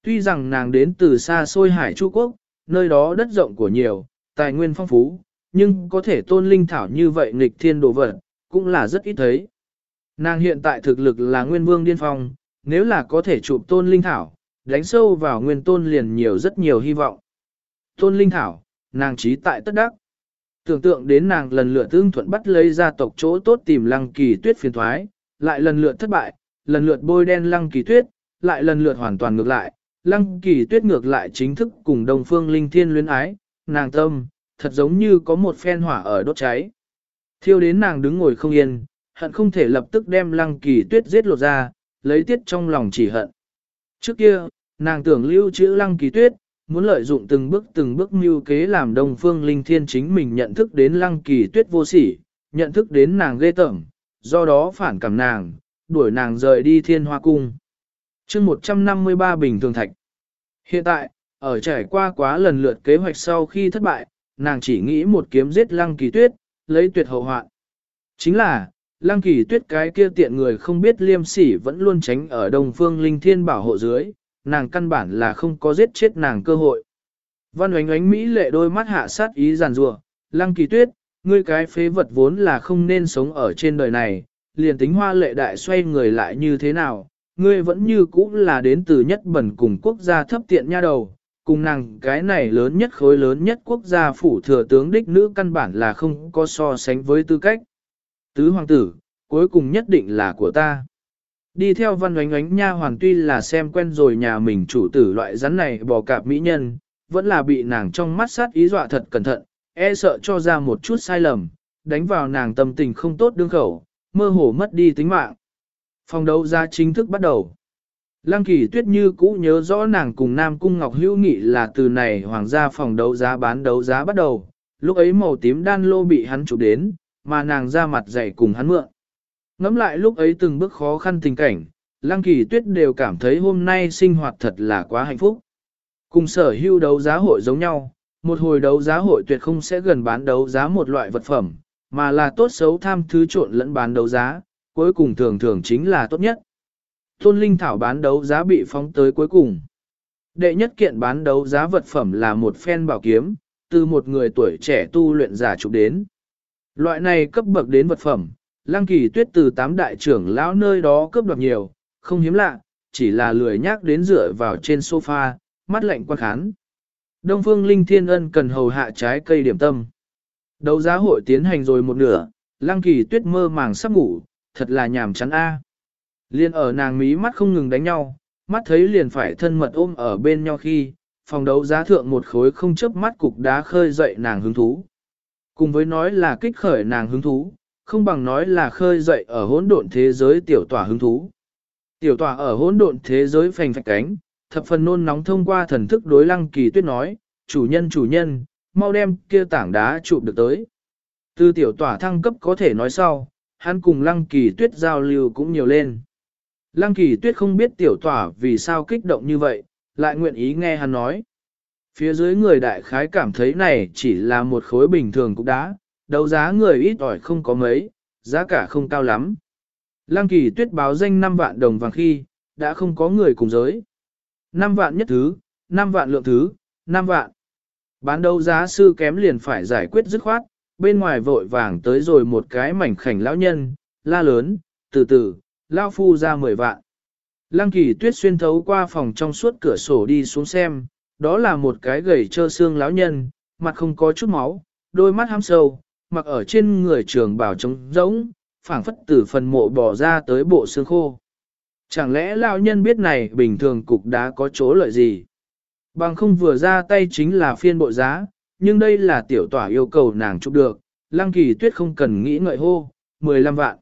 Tuy rằng nàng đến từ xa xôi hải Chu Quốc, nơi đó đất rộng của nhiều, tài nguyên phong phú, nhưng có thể tôn linh thảo như vậy nghịch thiên đồ vật, cũng là rất ít thấy. Nàng hiện tại thực lực là nguyên vương điên phong, nếu là có thể chụp tôn linh thảo, đánh sâu vào nguyên tôn liền nhiều rất nhiều hy vọng. Tôn linh thảo, nàng trí tại tất đắc. Tưởng tượng đến nàng lần lượt tương thuận bắt lấy gia tộc chỗ tốt tìm lăng kỳ tuyết phiền thoái, lại lần lượt thất bại, lần lượt bôi đen lăng kỳ tuyết, lại lần lượt hoàn toàn ngược lại, lăng kỳ tuyết ngược lại chính thức cùng đồng phương linh thiên luyến ái, nàng tâm, thật giống như có một phen hỏa ở đốt cháy. Thiêu đến nàng đứng ngồi không yên, hận không thể lập tức đem lăng kỳ tuyết giết lột ra, lấy tiết trong lòng chỉ hận. Trước kia, nàng tưởng lưu trữ lăng kỳ tuyết, muốn lợi dụng từng bước từng bước mưu kế làm Đông phương linh thiên chính mình nhận thức đến lăng kỳ tuyết vô sỉ, nhận thức đến nàng ghê tởm, do đó phản cảm nàng, đuổi nàng rời đi thiên hoa cung. chương 153 bình thường thạch. Hiện tại, ở trải qua quá lần lượt kế hoạch sau khi thất bại, nàng chỉ nghĩ một kiếm giết lăng kỳ tuyết, lấy tuyệt hậu hoạn. Chính là, lăng kỳ tuyết cái kia tiện người không biết liêm sỉ vẫn luôn tránh ở Đông phương linh thiên bảo hộ dưới, nàng căn bản là không có giết chết nàng cơ hội. Văn oánh oánh Mỹ lệ đôi mắt hạ sát ý giàn rùa, lăng kỳ tuyết, ngươi cái phế vật vốn là không nên sống ở trên đời này, liền tính hoa lệ đại xoay người lại như thế nào, ngươi vẫn như cũ là đến từ nhất bẩn cùng quốc gia thấp tiện nha đầu, cùng nàng cái này lớn nhất khối lớn nhất quốc gia phủ thừa tướng đích nữ căn bản là không có so sánh với tư cách. Tứ hoàng tử, cuối cùng nhất định là của ta. Đi theo văn oánh oánh nha hoàng tuy là xem quen rồi nhà mình chủ tử loại rắn này bò cạp mỹ nhân, vẫn là bị nàng trong mắt sát ý dọa thật cẩn thận, e sợ cho ra một chút sai lầm, đánh vào nàng tâm tình không tốt đương khẩu, mơ hồ mất đi tính mạng. Phòng đấu giá chính thức bắt đầu. Lăng kỳ tuyết như cũ nhớ rõ nàng cùng Nam Cung Ngọc Hữu Nghị là từ này hoàng gia phòng đấu giá bán đấu giá bắt đầu, lúc ấy màu tím đan lô bị hắn chụp đến, mà nàng ra mặt dày cùng hắn mượn. Ngắm lại lúc ấy từng bước khó khăn tình cảnh, Lăng kỳ tuyết đều cảm thấy hôm nay sinh hoạt thật là quá hạnh phúc. Cùng sở hưu đấu giá hội giống nhau, một hồi đấu giá hội tuyệt không sẽ gần bán đấu giá một loại vật phẩm, mà là tốt xấu tham thứ trộn lẫn bán đấu giá, cuối cùng thường thường chính là tốt nhất. Tôn Linh Thảo bán đấu giá bị phóng tới cuối cùng. Đệ nhất kiện bán đấu giá vật phẩm là một phen bảo kiếm, từ một người tuổi trẻ tu luyện giả chụp đến. Loại này cấp bậc đến vật phẩm, Lăng Kỳ Tuyết từ tám đại trưởng lão nơi đó cướp đoạt nhiều, không hiếm lạ, chỉ là lười nhác đến dựa vào trên sofa, mắt lạnh quan khán. Đông Phương Linh Thiên Ân cần hầu hạ trái cây điểm tâm. Đấu giá hội tiến hành rồi một nửa, Lăng Kỳ Tuyết mơ màng sắp ngủ, thật là nhàm chán a. Liên ở nàng mí mắt không ngừng đánh nhau, mắt thấy liền phải thân mật ôm ở bên nhau khi, phòng đấu giá thượng một khối không chớp mắt cục đá khơi dậy nàng hứng thú. Cùng với nói là kích khởi nàng hứng thú, không bằng nói là khơi dậy ở hỗn độn thế giới tiểu tỏa hứng thú. Tiểu tỏa ở hỗn độn thế giới phành phạch cánh, thập phần nôn nóng thông qua thần thức đối lăng kỳ tuyết nói, chủ nhân chủ nhân, mau đem kia tảng đá chụp được tới. Từ tiểu tỏa thăng cấp có thể nói sau, hắn cùng lăng kỳ tuyết giao lưu cũng nhiều lên. Lăng kỳ tuyết không biết tiểu tỏa vì sao kích động như vậy, lại nguyện ý nghe hắn nói. Phía dưới người đại khái cảm thấy này chỉ là một khối bình thường cục đá, đấu giá người ít ỏi không có mấy, giá cả không cao lắm. Lăng kỳ tuyết báo danh 5 vạn đồng vàng khi, đã không có người cùng giới. 5 vạn nhất thứ, 5 vạn lượng thứ, 5 vạn. Bán đấu giá sư kém liền phải giải quyết dứt khoát, bên ngoài vội vàng tới rồi một cái mảnh khảnh lão nhân, la lớn, từ từ, lao phu ra 10 vạn. Lăng kỳ tuyết xuyên thấu qua phòng trong suốt cửa sổ đi xuống xem, đó là một cái gầy trơ xương lão nhân, mặt không có chút máu, đôi mắt hám sâu, mặc ở trên người trường bào trống rỗng, phảng phất từ phần mộ bỏ ra tới bộ xương khô. Chẳng lẽ lão nhân biết này bình thường cục đá có chỗ lợi gì? Bằng không vừa ra tay chính là phiên bộ giá, nhưng đây là tiểu tỏa yêu cầu nàng chụp được, lăng kỳ tuyết không cần nghĩ ngợi hô, 15 vạn.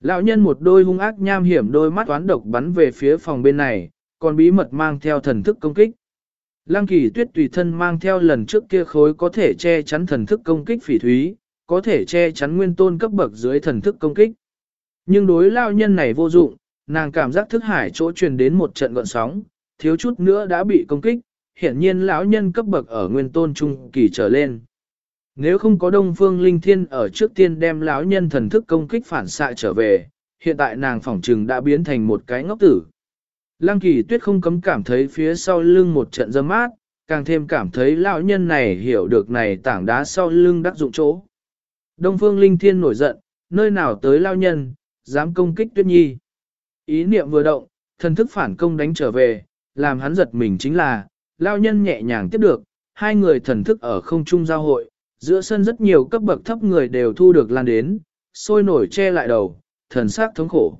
Lão nhân một đôi hung ác nham hiểm đôi mắt toán độc bắn về phía phòng bên này, còn bí mật mang theo thần thức công kích. Lăng kỳ tuyết tùy thân mang theo lần trước kia khối có thể che chắn thần thức công kích phỉ thúy, có thể che chắn nguyên tôn cấp bậc dưới thần thức công kích. Nhưng đối lao nhân này vô dụng, nàng cảm giác thức hải chỗ truyền đến một trận gọn sóng, thiếu chút nữa đã bị công kích, hiện nhiên lão nhân cấp bậc ở nguyên tôn trung kỳ trở lên. Nếu không có Đông Phương Linh Thiên ở trước tiên đem lão nhân thần thức công kích phản xạ trở về, hiện tại nàng phỏng trừng đã biến thành một cái ngốc tử. Lăng kỳ tuyết không cấm cảm thấy phía sau lưng một trận dâm mát, càng thêm cảm thấy lão nhân này hiểu được này tảng đá sau lưng đắc dụng chỗ. Đông Phương Linh Thiên nổi giận, nơi nào tới lao nhân, dám công kích tuyết nhi. Ý niệm vừa động, thần thức phản công đánh trở về, làm hắn giật mình chính là, lao nhân nhẹ nhàng tiếp được, hai người thần thức ở không trung giao hội, giữa sân rất nhiều cấp bậc thấp người đều thu được lan đến, sôi nổi che lại đầu, thần sắc thống khổ.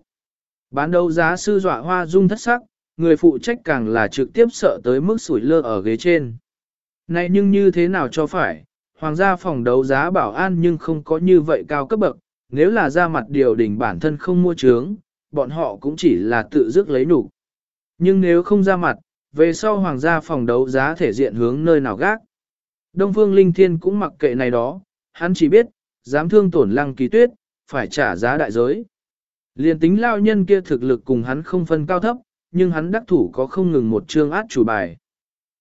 Bán đấu giá sư dọa hoa dung thất sắc, người phụ trách càng là trực tiếp sợ tới mức sủi lơ ở ghế trên. Này nhưng như thế nào cho phải, hoàng gia phòng đấu giá bảo an nhưng không có như vậy cao cấp bậc, nếu là ra mặt điều đình bản thân không mua trướng, bọn họ cũng chỉ là tự dứt lấy đủ. Nhưng nếu không ra mặt, về sau hoàng gia phòng đấu giá thể diện hướng nơi nào gác. Đông Phương Linh Thiên cũng mặc kệ này đó, hắn chỉ biết, dám thương tổn lăng kỳ tuyết, phải trả giá đại giới. Liên tính lao nhân kia thực lực cùng hắn không phân cao thấp, nhưng hắn đắc thủ có không ngừng một chương át chủ bài.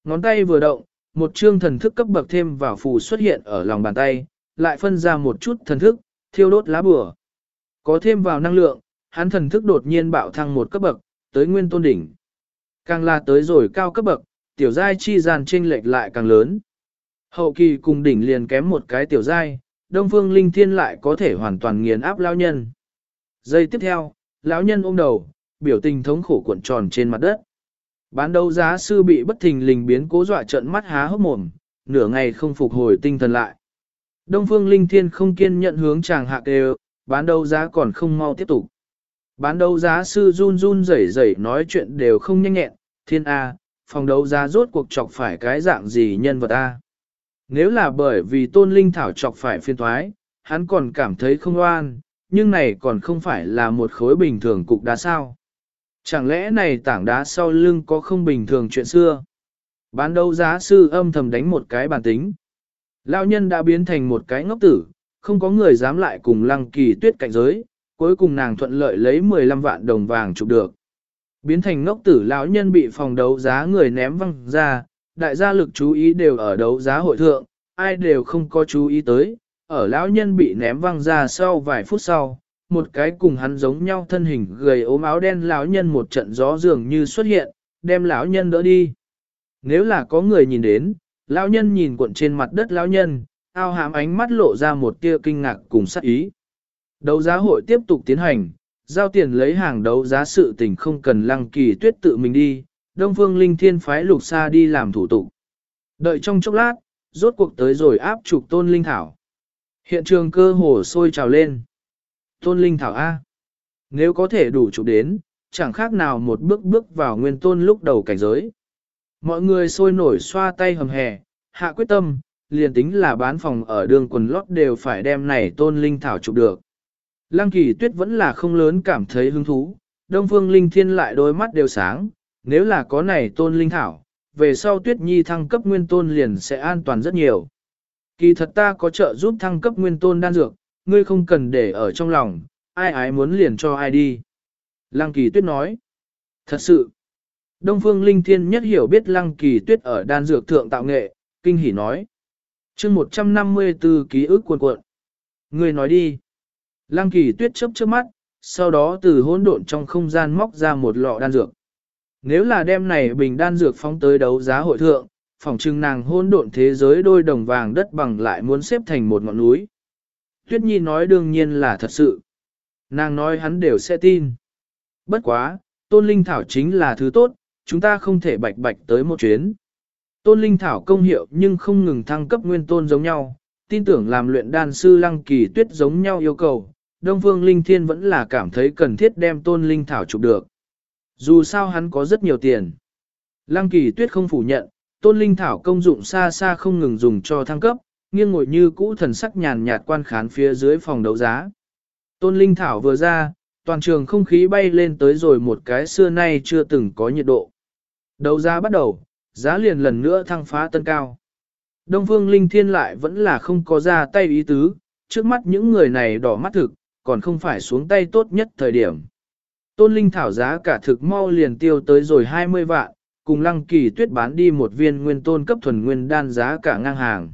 Ngón tay vừa động, một chương thần thức cấp bậc thêm vào phù xuất hiện ở lòng bàn tay, lại phân ra một chút thần thức, thiêu đốt lá bùa. Có thêm vào năng lượng, hắn thần thức đột nhiên bạo thăng một cấp bậc, tới nguyên tôn đỉnh. Càng là tới rồi cao cấp bậc, tiểu giai chi gian chênh lệch lại càng lớn. Hậu kỳ cùng đỉnh liền kém một cái tiểu giai, Đông Phương Linh Thiên lại có thể hoàn toàn nghiền áp lão nhân. Giây tiếp theo, lão nhân ôm đầu, biểu tình thống khổ cuộn tròn trên mặt đất. Bán đấu giá sư bị bất thình lình biến cố dọa trận mắt há hốc mồm, nửa ngày không phục hồi tinh thần lại. Đông Phương Linh Thiên không kiên nhận hướng chàng hạ kêu, bán đấu giá còn không mau tiếp tục. Bán đấu giá sư run run rẩy rẩy nói chuyện đều không nhanh nhẹn, thiên A, phòng đấu giá rốt cuộc chọc phải cái dạng gì nhân vật A. Nếu là bởi vì tôn linh thảo chọc phải phiên thoái, hắn còn cảm thấy không oan, nhưng này còn không phải là một khối bình thường cục đá sao. Chẳng lẽ này tảng đá sau lưng có không bình thường chuyện xưa? Bán đấu giá sư âm thầm đánh một cái bản tính. Lão nhân đã biến thành một cái ngốc tử, không có người dám lại cùng lăng kỳ tuyết cạnh giới, cuối cùng nàng thuận lợi lấy 15 vạn đồng vàng chụp được. Biến thành ngốc tử lão nhân bị phòng đấu giá người ném văng ra, đại gia lực chú ý đều ở đấu giá hội thượng, ai đều không có chú ý tới, ở lão nhân bị ném văng ra sau vài phút sau, một cái cùng hắn giống nhau thân hình gầy ốm áo đen lão nhân một trận gió dường như xuất hiện, đem lão nhân đỡ đi. Nếu là có người nhìn đến, lão nhân nhìn cuộn trên mặt đất lão nhân, ao hàm ánh mắt lộ ra một tia kinh ngạc cùng sắc ý. Đấu giá hội tiếp tục tiến hành, giao tiền lấy hàng đấu giá sự tình không cần lăng kỳ tuyết tự mình đi, Đông Phương Linh Thiên phái lục xa đi làm thủ tục. Đợi trong chốc lát, rốt cuộc tới rồi áp trục tôn linh thảo. Hiện trường cơ hồ sôi trào lên. Tôn linh thảo A. Nếu có thể đủ chụp đến, chẳng khác nào một bước bước vào nguyên tôn lúc đầu cảnh giới. Mọi người sôi nổi xoa tay hầm hè, hạ quyết tâm, liền tính là bán phòng ở đường quần lót đều phải đem này tôn linh thảo chụp được. Lăng kỳ tuyết vẫn là không lớn cảm thấy hứng thú, đông phương linh thiên lại đôi mắt đều sáng, nếu là có này tôn linh thảo, về sau tuyết nhi thăng cấp nguyên tôn liền sẽ an toàn rất nhiều. Kỳ thật ta có trợ giúp thăng cấp nguyên tôn đan dược, ngươi không cần để ở trong lòng, ai ái muốn liền cho ai đi. Lăng kỳ tuyết nói, thật sự, Đông Phương Linh Thiên nhất hiểu biết lăng kỳ tuyết ở đan dược thượng tạo nghệ, kinh hỉ nói. chương 154 ký ức cuộn cuộn. Ngươi nói đi. Lăng kỳ tuyết chớp chớp mắt, sau đó từ hỗn độn trong không gian móc ra một lọ đan dược. Nếu là đem này bình đan dược phóng tới đấu giá hội thượng, phòng trưng nàng hỗn độn thế giới đôi đồng vàng đất bằng lại muốn xếp thành một ngọn núi. Tuyết Nhi nói đương nhiên là thật sự. Nàng nói hắn đều sẽ tin. Bất quá, tôn linh thảo chính là thứ tốt, chúng ta không thể bạch bạch tới một chuyến. Tôn linh thảo công hiệu nhưng không ngừng thăng cấp nguyên tôn giống nhau, tin tưởng làm luyện đan sư lăng kỳ tuyết giống nhau yêu cầu, Đông Phương Linh Thiên vẫn là cảm thấy cần thiết đem tôn linh thảo chụp được. Dù sao hắn có rất nhiều tiền. Lăng kỳ tuyết không phủ nhận, tôn linh thảo công dụng xa xa không ngừng dùng cho thăng cấp, nghiêng ngồi như cũ thần sắc nhàn nhạt quan khán phía dưới phòng đấu giá. Tôn linh thảo vừa ra, toàn trường không khí bay lên tới rồi một cái xưa nay chưa từng có nhiệt độ. Đấu giá bắt đầu, giá liền lần nữa thăng phá tân cao. Đông Phương Linh Thiên lại vẫn là không có ra tay ý tứ, trước mắt những người này đỏ mắt thực, còn không phải xuống tay tốt nhất thời điểm. Tôn Linh Thảo giá cả thực mau liền tiêu tới rồi 20 vạn, cùng Lăng Kỳ Tuyết bán đi một viên nguyên tôn cấp thuần nguyên đan giá cả ngang hàng.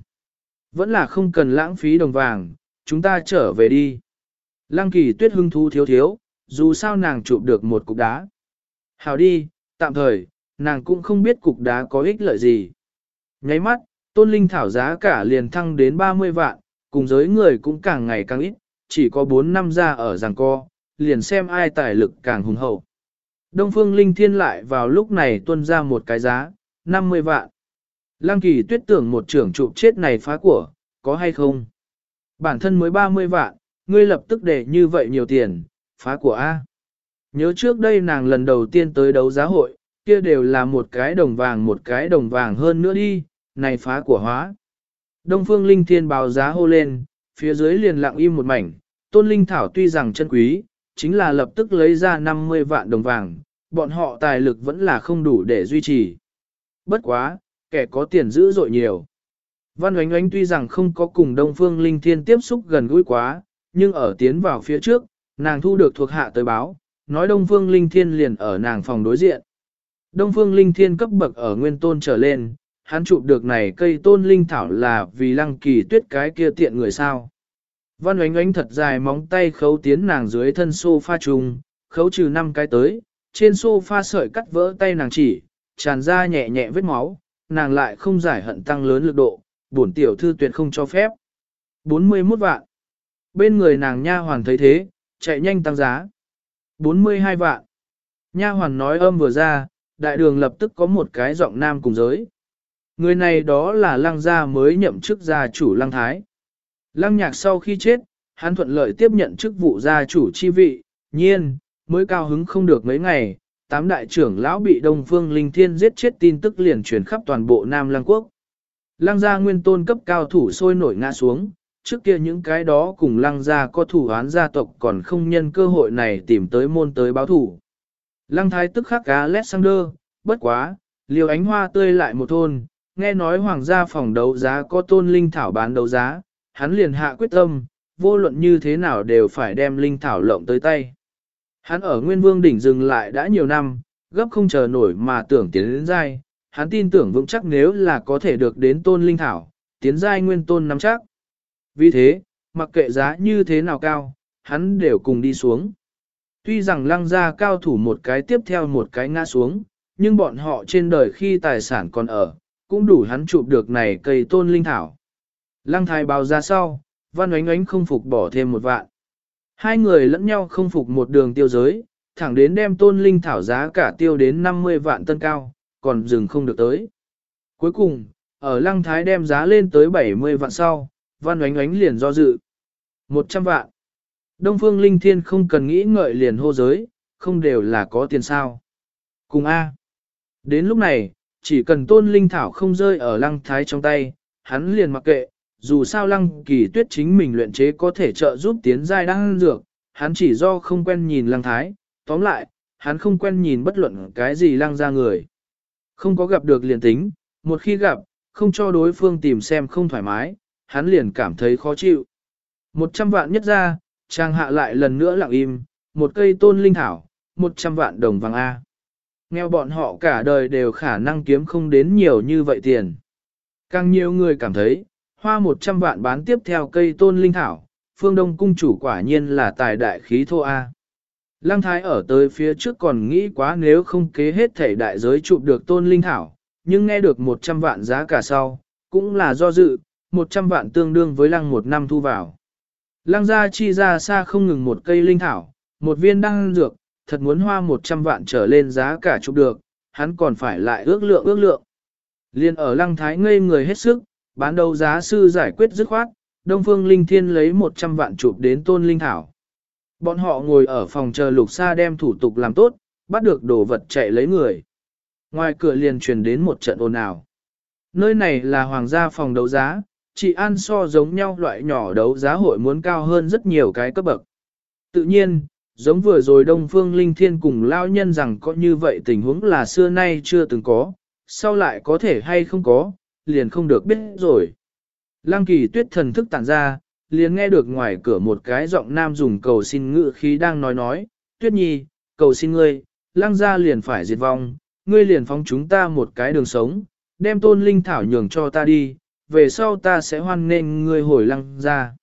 Vẫn là không cần lãng phí đồng vàng, chúng ta trở về đi. Lăng Kỳ Tuyết hưng thú thiếu thiếu, dù sao nàng chụp được một cục đá. Hào đi, tạm thời, nàng cũng không biết cục đá có ích lợi gì. Nháy mắt, tôn linh thảo giá cả liền thăng đến 30 vạn, cùng giới người cũng càng ngày càng ít, chỉ có 4 năm ra ở giằng co, liền xem ai tài lực càng hùng hậu. Đông phương linh thiên lại vào lúc này tuân ra một cái giá, 50 vạn. Lăng kỳ tuyết tưởng một trưởng trụ chết này phá của, có hay không? Bản thân mới 30 vạn, ngươi lập tức để như vậy nhiều tiền, phá của A. Nhớ trước đây nàng lần đầu tiên tới đấu giá hội, kia đều là một cái đồng vàng một cái đồng vàng hơn nữa đi, này phá của hóa. Đông phương linh thiên báo giá hô lên, phía dưới liền lặng im một mảnh, tôn linh thảo tuy rằng chân quý, chính là lập tức lấy ra 50 vạn đồng vàng, bọn họ tài lực vẫn là không đủ để duy trì. Bất quá, kẻ có tiền dữ dội nhiều. Văn oánh oánh tuy rằng không có cùng Đông Phương Linh Thiên tiếp xúc gần gũi quá, nhưng ở tiến vào phía trước, nàng thu được thuộc hạ tới báo, nói Đông Phương Linh Thiên liền ở nàng phòng đối diện. Đông Phương Linh Thiên cấp bậc ở nguyên tôn trở lên, hắn chụp được này cây tôn linh thảo là vì lăng kỳ tuyết cái kia tiện người sao. Văn oánh oánh thật dài móng tay khấu tiến nàng dưới thân sofa trùng, khấu trừ năm cái tới, trên sofa sợi cắt vỡ tay nàng chỉ, tràn ra nhẹ nhẹ vết máu, nàng lại không giải hận tăng lớn lực độ, bổn tiểu thư tuyệt không cho phép. 41 vạn. Bên người nàng nha hoàn thấy thế, chạy nhanh tăng giá. 42 vạn. Nha hoàn nói âm vừa ra, đại đường lập tức có một cái giọng nam cùng giới. Người này đó là lăng gia mới nhậm chức gia chủ lăng thái. Lăng nhạc sau khi chết, hắn thuận lợi tiếp nhận chức vụ gia chủ chi vị, nhiên, mới cao hứng không được mấy ngày, tám đại trưởng lão bị Đông Phương Linh Thiên giết chết tin tức liền truyền khắp toàn bộ Nam Lăng Quốc. Lăng gia nguyên tôn cấp cao thủ sôi nổi ngã xuống, trước kia những cái đó cùng lăng gia có thủ án gia tộc còn không nhân cơ hội này tìm tới môn tới báo thủ. Lăng thái tức khắc cá Alexander, bất quá, liều ánh hoa tươi lại một thôn, nghe nói hoàng gia phòng đấu giá có tôn linh thảo bán đấu giá, hắn liền hạ quyết tâm, vô luận như thế nào đều phải đem linh thảo lộng tới tay. Hắn ở Nguyên Vương đỉnh dừng lại đã nhiều năm, gấp không chờ nổi mà tưởng tiến đến giai, hắn tin tưởng vững chắc nếu là có thể được đến tôn linh thảo, tiến giai nguyên tôn nắm chắc. Vì thế, mặc kệ giá như thế nào cao, hắn đều cùng đi xuống. Tuy rằng lăng gia cao thủ một cái tiếp theo một cái ngã xuống, nhưng bọn họ trên đời khi tài sản còn ở, cũng đủ hắn chụp được này cây tôn linh thảo. Lăng thái báo ra sau, văn oánh oánh không phục bỏ thêm một vạn. Hai người lẫn nhau không phục một đường tiêu giới, thẳng đến đem tôn linh thảo giá cả tiêu đến 50 vạn tân cao, còn dừng không được tới. Cuối cùng, ở lăng thái đem giá lên tới 70 vạn sau, văn oánh oánh liền do dự. 100 vạn. Đông phương linh thiên không cần nghĩ ngợi liền hô giới, không đều là có tiền sao. Cùng A. Đến lúc này, chỉ cần tôn linh thảo không rơi ở lăng thái trong tay, hắn liền mặc kệ, dù sao lăng kỳ tuyết chính mình luyện chế có thể trợ giúp tiến giai đang dược, hắn chỉ do không quen nhìn lăng thái, tóm lại, hắn không quen nhìn bất luận cái gì lăng ra người. Không có gặp được liền tính, một khi gặp, không cho đối phương tìm xem không thoải mái, hắn liền cảm thấy khó chịu. Một trăm vạn nhất ra, trang hạ lại lần nữa lặng im, một cây tôn linh thảo, một trăm vạn đồng vàng A. Nghèo bọn họ cả đời đều khả năng kiếm không đến nhiều như vậy tiền. Càng nhiều người cảm thấy, hoa 100 vạn bán tiếp theo cây tôn linh thảo, phương đông cung chủ quả nhiên là tài đại khí thô A. Lăng thái ở tới phía trước còn nghĩ quá nếu không kế hết thể đại giới chụp được tôn linh thảo, nhưng nghe được 100 vạn giá cả sau, cũng là do dự, 100 vạn tương đương với lăng một năm thu vào. Lăng gia chi ra xa không ngừng một cây linh thảo, một viên đăng dược, thật muốn hoa 100 vạn trở lên giá cả chụp được, hắn còn phải lại ước lượng ước lượng. Liên ở lăng thái ngây người hết sức, bán đấu giá sư giải quyết dứt khoát, Đông Phương Linh Thiên lấy 100 vạn chụp đến tôn linh thảo. Bọn họ ngồi ở phòng chờ lục xa đem thủ tục làm tốt, bắt được đồ vật chạy lấy người. Ngoài cửa liền truyền đến một trận ồn ào. Nơi này là hoàng gia phòng đấu giá, chỉ an so giống nhau loại nhỏ đấu giá hội muốn cao hơn rất nhiều cái cấp bậc. Tự nhiên, giống vừa rồi Đông Phương Linh Thiên cùng lao nhân rằng có như vậy tình huống là xưa nay chưa từng có, sau lại có thể hay không có, liền không được biết rồi. Lăng kỳ tuyết thần thức tản ra, liền nghe được ngoài cửa một cái giọng nam dùng cầu xin ngự khí đang nói nói, tuyết nhi, cầu xin ngươi, lăng ra liền phải diệt vong, ngươi liền phóng chúng ta một cái đường sống, đem tôn linh thảo nhường cho ta đi, về sau ta sẽ hoan nghênh ngươi hồi lăng ra.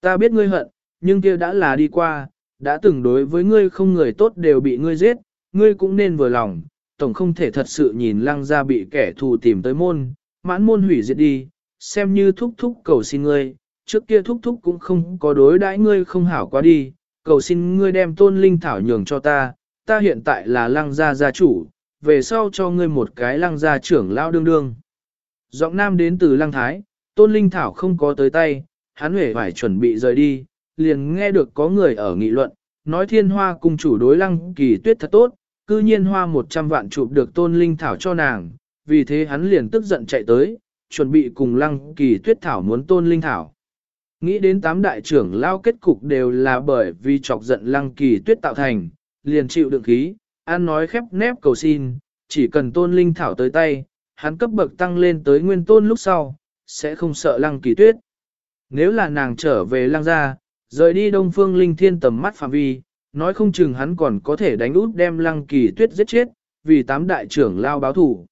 Ta biết ngươi hận, nhưng kia đã là đi qua, đã từng đối với ngươi không người tốt đều bị ngươi giết, ngươi cũng nên vừa lòng, tổng không thể thật sự nhìn lăng ra bị kẻ thù tìm tới môn, mãn môn hủy diệt đi, xem như thúc thúc cầu xin ngươi, trước kia thúc thúc cũng không có đối đãi ngươi không hảo quá đi, cầu xin ngươi đem tôn linh thảo nhường cho ta, ta hiện tại là lăng gia gia chủ, về sau cho ngươi một cái lăng gia trưởng lao đương đương. Giọng nam đến từ lăng thái, tôn linh thảo không có tới tay, hắn huệ phải chuẩn bị rời đi, liền nghe được có người ở nghị luận, nói thiên hoa cung chủ đối lăng kỳ tuyết thật tốt, cư nhiên hoa 100 vạn chụp được tôn linh thảo cho nàng, vì thế hắn liền tức giận chạy tới, chuẩn bị cùng lăng kỳ tuyết thảo muốn tôn linh thảo. Nghĩ đến tám đại trưởng lao kết cục đều là bởi vì chọc giận lăng kỳ tuyết tạo thành, liền chịu đựng khí, an nói khép nép cầu xin, chỉ cần tôn linh thảo tới tay, hắn cấp bậc tăng lên tới nguyên tôn lúc sau, sẽ không sợ lăng kỳ tuyết. Nếu là nàng trở về lăng gia, rời đi đông phương linh thiên tầm mắt phạm vi, nói không chừng hắn còn có thể đánh út đem lăng kỳ tuyết giết chết, vì tám đại trưởng lao báo thủ.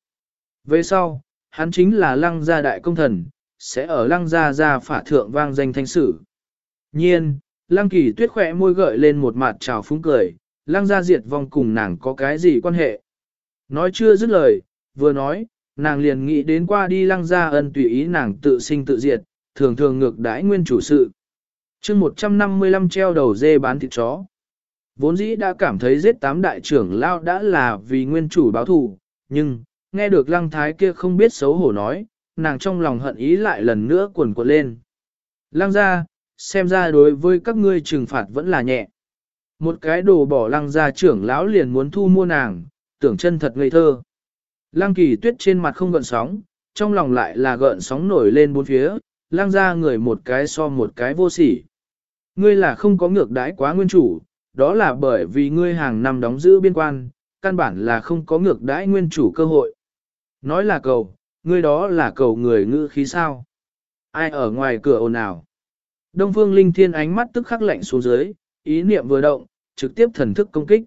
Về sau, hắn chính là lăng gia đại công thần, sẽ ở lăng gia gia phả thượng vang danh thanh sử. Nhiên, lăng kỳ tuyết khỏe môi gợi lên một mặt trào phúng cười, lăng gia diệt vong cùng nàng có cái gì quan hệ. Nói chưa dứt lời, vừa nói, nàng liền nghĩ đến qua đi lăng gia ân tùy ý nàng tự sinh tự diệt, thường thường ngược đãi nguyên chủ sự. chương 155 treo đầu dê bán thịt chó. Vốn dĩ đã cảm thấy giết tám đại trưởng lao đã là vì nguyên chủ báo thù, nhưng, nghe được lăng thái kia không biết xấu hổ nói, nàng trong lòng hận ý lại lần nữa cuồn cuộn lên. Lăng ra, xem ra đối với các ngươi trừng phạt vẫn là nhẹ. Một cái đồ bỏ lăng ra trưởng lão liền muốn thu mua nàng, tưởng chân thật ngây thơ. Lăng kỳ tuyết trên mặt không gợn sóng, trong lòng lại là gợn sóng nổi lên bốn phía, lăng ra người một cái so một cái vô sỉ. Ngươi là không có ngược đãi quá nguyên chủ, đó là bởi vì ngươi hàng năm đóng giữ biên quan, căn bản là không có ngược đãi nguyên chủ cơ hội. Nói là cầu, ngươi đó là cầu người ngữ khí sao? Ai ở ngoài cửa ồn ào? Đông Phương Linh Thiên ánh mắt tức khắc lạnh xuống dưới, ý niệm vừa động, trực tiếp thần thức công kích.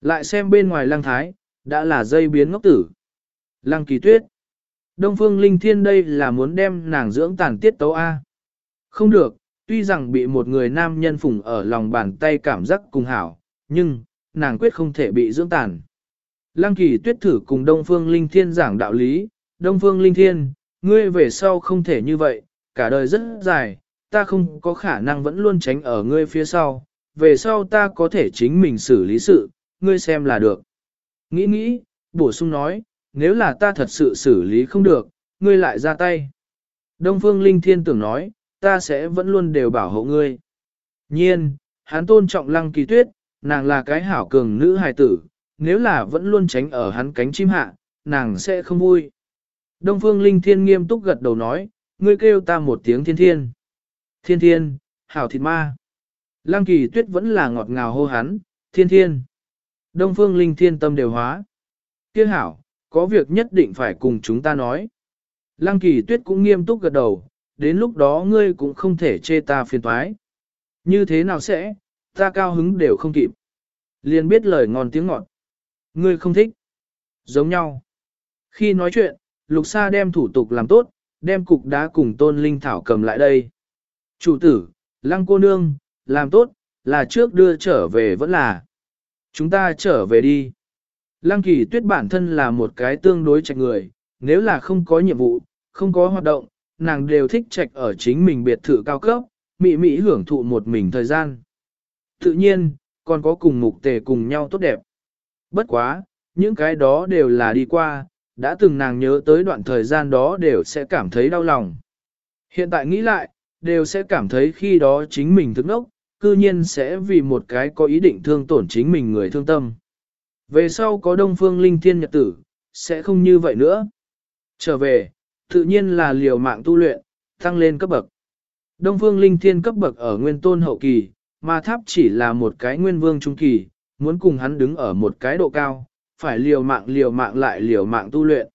Lại xem bên ngoài lăng thái, đã là dây biến ngốc tử. Lăng kỳ tuyết. Đông Phương Linh Thiên đây là muốn đem nàng dưỡng tàn tiết tấu A. Không được, tuy rằng bị một người nam nhân phùng ở lòng bàn tay cảm giác cùng hảo, nhưng, nàng quyết không thể bị dưỡng tàn. Lăng kỳ tuyết thử cùng Đông Phương Linh Thiên giảng đạo lý, Đông Phương Linh Thiên, ngươi về sau không thể như vậy, cả đời rất dài, ta không có khả năng vẫn luôn tránh ở ngươi phía sau, về sau ta có thể chính mình xử lý sự, ngươi xem là được. Nghĩ nghĩ, bổ sung nói, nếu là ta thật sự xử lý không được, ngươi lại ra tay. Đông Phương Linh Thiên tưởng nói, ta sẽ vẫn luôn đều bảo hộ ngươi. Nhiên, hắn tôn trọng lăng kỳ tuyết, nàng là cái hảo cường nữ hài tử, nếu là vẫn luôn tránh ở hắn cánh chim hạ, nàng sẽ không vui. Đông Phương Linh Thiên nghiêm túc gật đầu nói, ngươi kêu ta một tiếng thiên thiên. Thiên thiên, hảo thịt ma. Lăng kỳ tuyết vẫn là ngọt ngào hô hắn, thiên thiên. Đông Phương Linh Thiên tâm đều hóa. Kia hảo, có việc nhất định phải cùng chúng ta nói. Lăng kỳ tuyết cũng nghiêm túc gật đầu, đến lúc đó ngươi cũng không thể chê ta phiền toái. Như thế nào sẽ, ta cao hứng đều không kịp. Liền biết lời ngon tiếng ngọt. Ngươi không thích. Giống nhau. Khi nói chuyện, Lục Sa đem thủ tục làm tốt, đem cục đá cùng tôn linh thảo cầm lại đây. Chủ tử, lăng cô nương, làm tốt, là trước đưa trở về vẫn là. Chúng ta trở về đi. Lăng kỳ tuyết bản thân là một cái tương đối trạch người, nếu là không có nhiệm vụ, không có hoạt động, nàng đều thích trạch ở chính mình biệt thự cao cấp, mị mị hưởng thụ một mình thời gian. Tự nhiên, còn có cùng mục tề cùng nhau tốt đẹp. Bất quá, những cái đó đều là đi qua, đã từng nàng nhớ tới đoạn thời gian đó đều sẽ cảm thấy đau lòng. Hiện tại nghĩ lại, đều sẽ cảm thấy khi đó chính mình thức nốc, cư nhiên sẽ vì một cái có ý định thương tổn chính mình người thương tâm. Về sau có đông phương linh thiên nhật tử, sẽ không như vậy nữa. Trở về, tự nhiên là liều mạng tu luyện, tăng lên cấp bậc. Đông phương linh thiên cấp bậc ở nguyên tôn hậu kỳ, mà tháp chỉ là một cái nguyên vương trung kỳ, muốn cùng hắn đứng ở một cái độ cao, phải liều mạng liều mạng lại liều mạng tu luyện.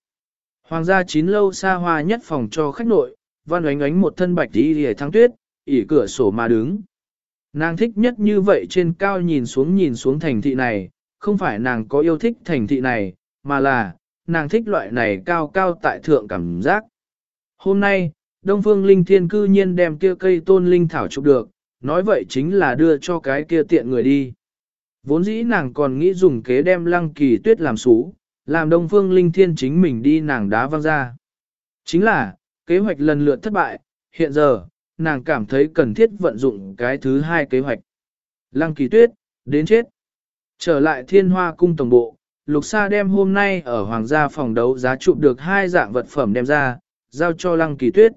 Hoàng gia chín lâu xa hoa nhất phòng cho khách nội, văn oánh oánh một thân bạch đi hề thắng tuyết, ỉ cửa sổ mà đứng. Nàng thích nhất như vậy trên cao nhìn xuống nhìn xuống thành thị này, không phải nàng có yêu thích thành thị này, mà là, nàng thích loại này cao cao tại thượng cảm giác. Hôm nay, Đông Phương Linh Thiên cư nhiên đem kia cây tôn linh thảo chụp được, nói vậy chính là đưa cho cái kia tiện người đi. Vốn dĩ nàng còn nghĩ dùng kế đem lăng kỳ tuyết làm xú, làm Đông Phương Linh Thiên chính mình đi nàng đá văng ra. Chính là, kế hoạch lần lượt thất bại, hiện giờ, nàng cảm thấy cần thiết vận dụng cái thứ hai kế hoạch. Lăng kỳ tuyết, đến chết. Trở lại thiên hoa cung tổng bộ, lục sa đem hôm nay ở hoàng gia phòng đấu giá chụp được hai dạng vật phẩm đem ra, giao cho lăng kỳ tuyết.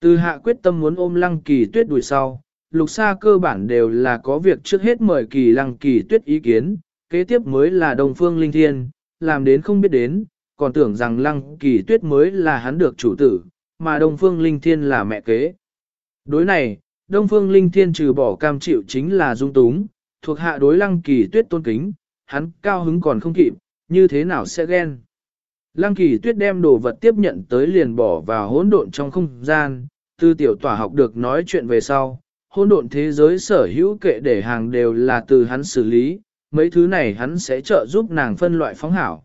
Từ hạ quyết tâm muốn ôm lăng kỳ tuyết đuổi sau, lục sa cơ bản đều là có việc trước hết mời kỳ lăng kỳ tuyết ý kiến, kế tiếp mới là đồng phương linh thiên, làm đến không biết đến, còn tưởng rằng lăng kỳ tuyết mới là hắn được chủ tử, mà đồng phương linh thiên là mẹ kế. Đối này, Đông Phương Linh Thiên trừ bỏ cam chịu chính là dung túng, thuộc hạ đối lăng kỳ tuyết tôn kính, hắn cao hứng còn không kịp, như thế nào sẽ ghen. Lăng kỳ tuyết đem đồ vật tiếp nhận tới liền bỏ vào hỗn độn trong không gian, tư tiểu tỏa học được nói chuyện về sau, hỗn độn thế giới sở hữu kệ để hàng đều là từ hắn xử lý, mấy thứ này hắn sẽ trợ giúp nàng phân loại phóng hảo.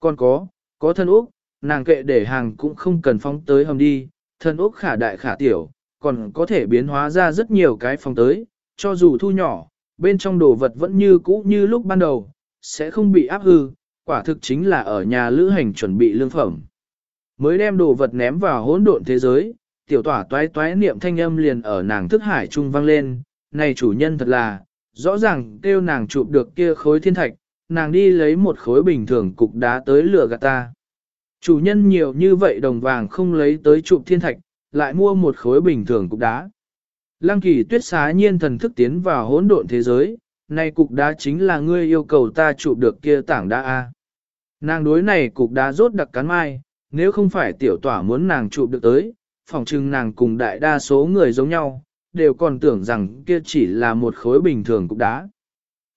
Còn có, có thân úc, nàng kệ để hàng cũng không cần phóng tới hầm đi, thân úc khả đại khả tiểu, còn có thể biến hóa ra rất nhiều cái phóng tới, cho dù thu nhỏ, bên trong đồ vật vẫn như cũ như lúc ban đầu, sẽ không bị áp hư, quả thực chính là ở nhà lữ hành chuẩn bị lương phẩm. Mới đem đồ vật ném vào hỗn độn thế giới, tiểu tỏa toái toái niệm thanh âm liền ở nàng thức hải trung vang lên, này chủ nhân thật là, rõ ràng kêu nàng chụp được kia khối thiên thạch, nàng đi lấy một khối bình thường cục đá tới lửa gạt ta. Chủ nhân nhiều như vậy đồng vàng không lấy tới chụp thiên thạch, lại mua một khối bình thường cục đá. Lăng kỳ tuyết xá nhiên thần thức tiến vào hỗn độn thế giới, này cục đá chính là ngươi yêu cầu ta chụp được kia tảng đá A. Nàng đối này cục đá rốt đặc cắn mai, nếu không phải tiểu tỏa muốn nàng chụp được tới, phỏng chừng nàng cùng đại đa số người giống nhau, đều còn tưởng rằng kia chỉ là một khối bình thường cục đá.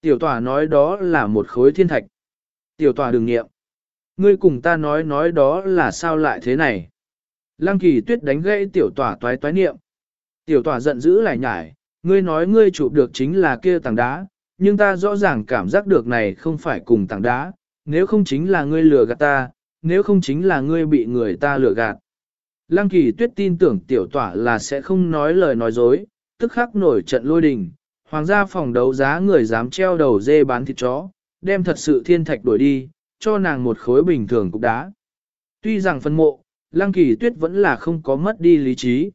Tiểu tỏa nói đó là một khối thiên thạch. Tiểu tòa đừng nghiệm. Ngươi cùng ta nói nói đó là sao lại thế này. Lăng kỳ tuyết đánh gãy tiểu tòa toái toái niệm. Tiểu tòa giận dữ lại nhải, ngươi nói ngươi chụp được chính là kia tảng đá, nhưng ta rõ ràng cảm giác được này không phải cùng tảng đá, nếu không chính là ngươi lừa gạt ta, nếu không chính là ngươi bị người ta lừa gạt. Lăng kỳ tuyết tin tưởng tiểu tỏa là sẽ không nói lời nói dối, tức khắc nổi trận lôi đình, hoàng gia phòng đấu giá người dám treo đầu dê bán thịt chó, đem thật sự thiên thạch đuổi đi, cho nàng một khối bình thường cục đá. Tuy rằng phân mộ, lăng kỳ tuyết vẫn là không có mất đi lý trí.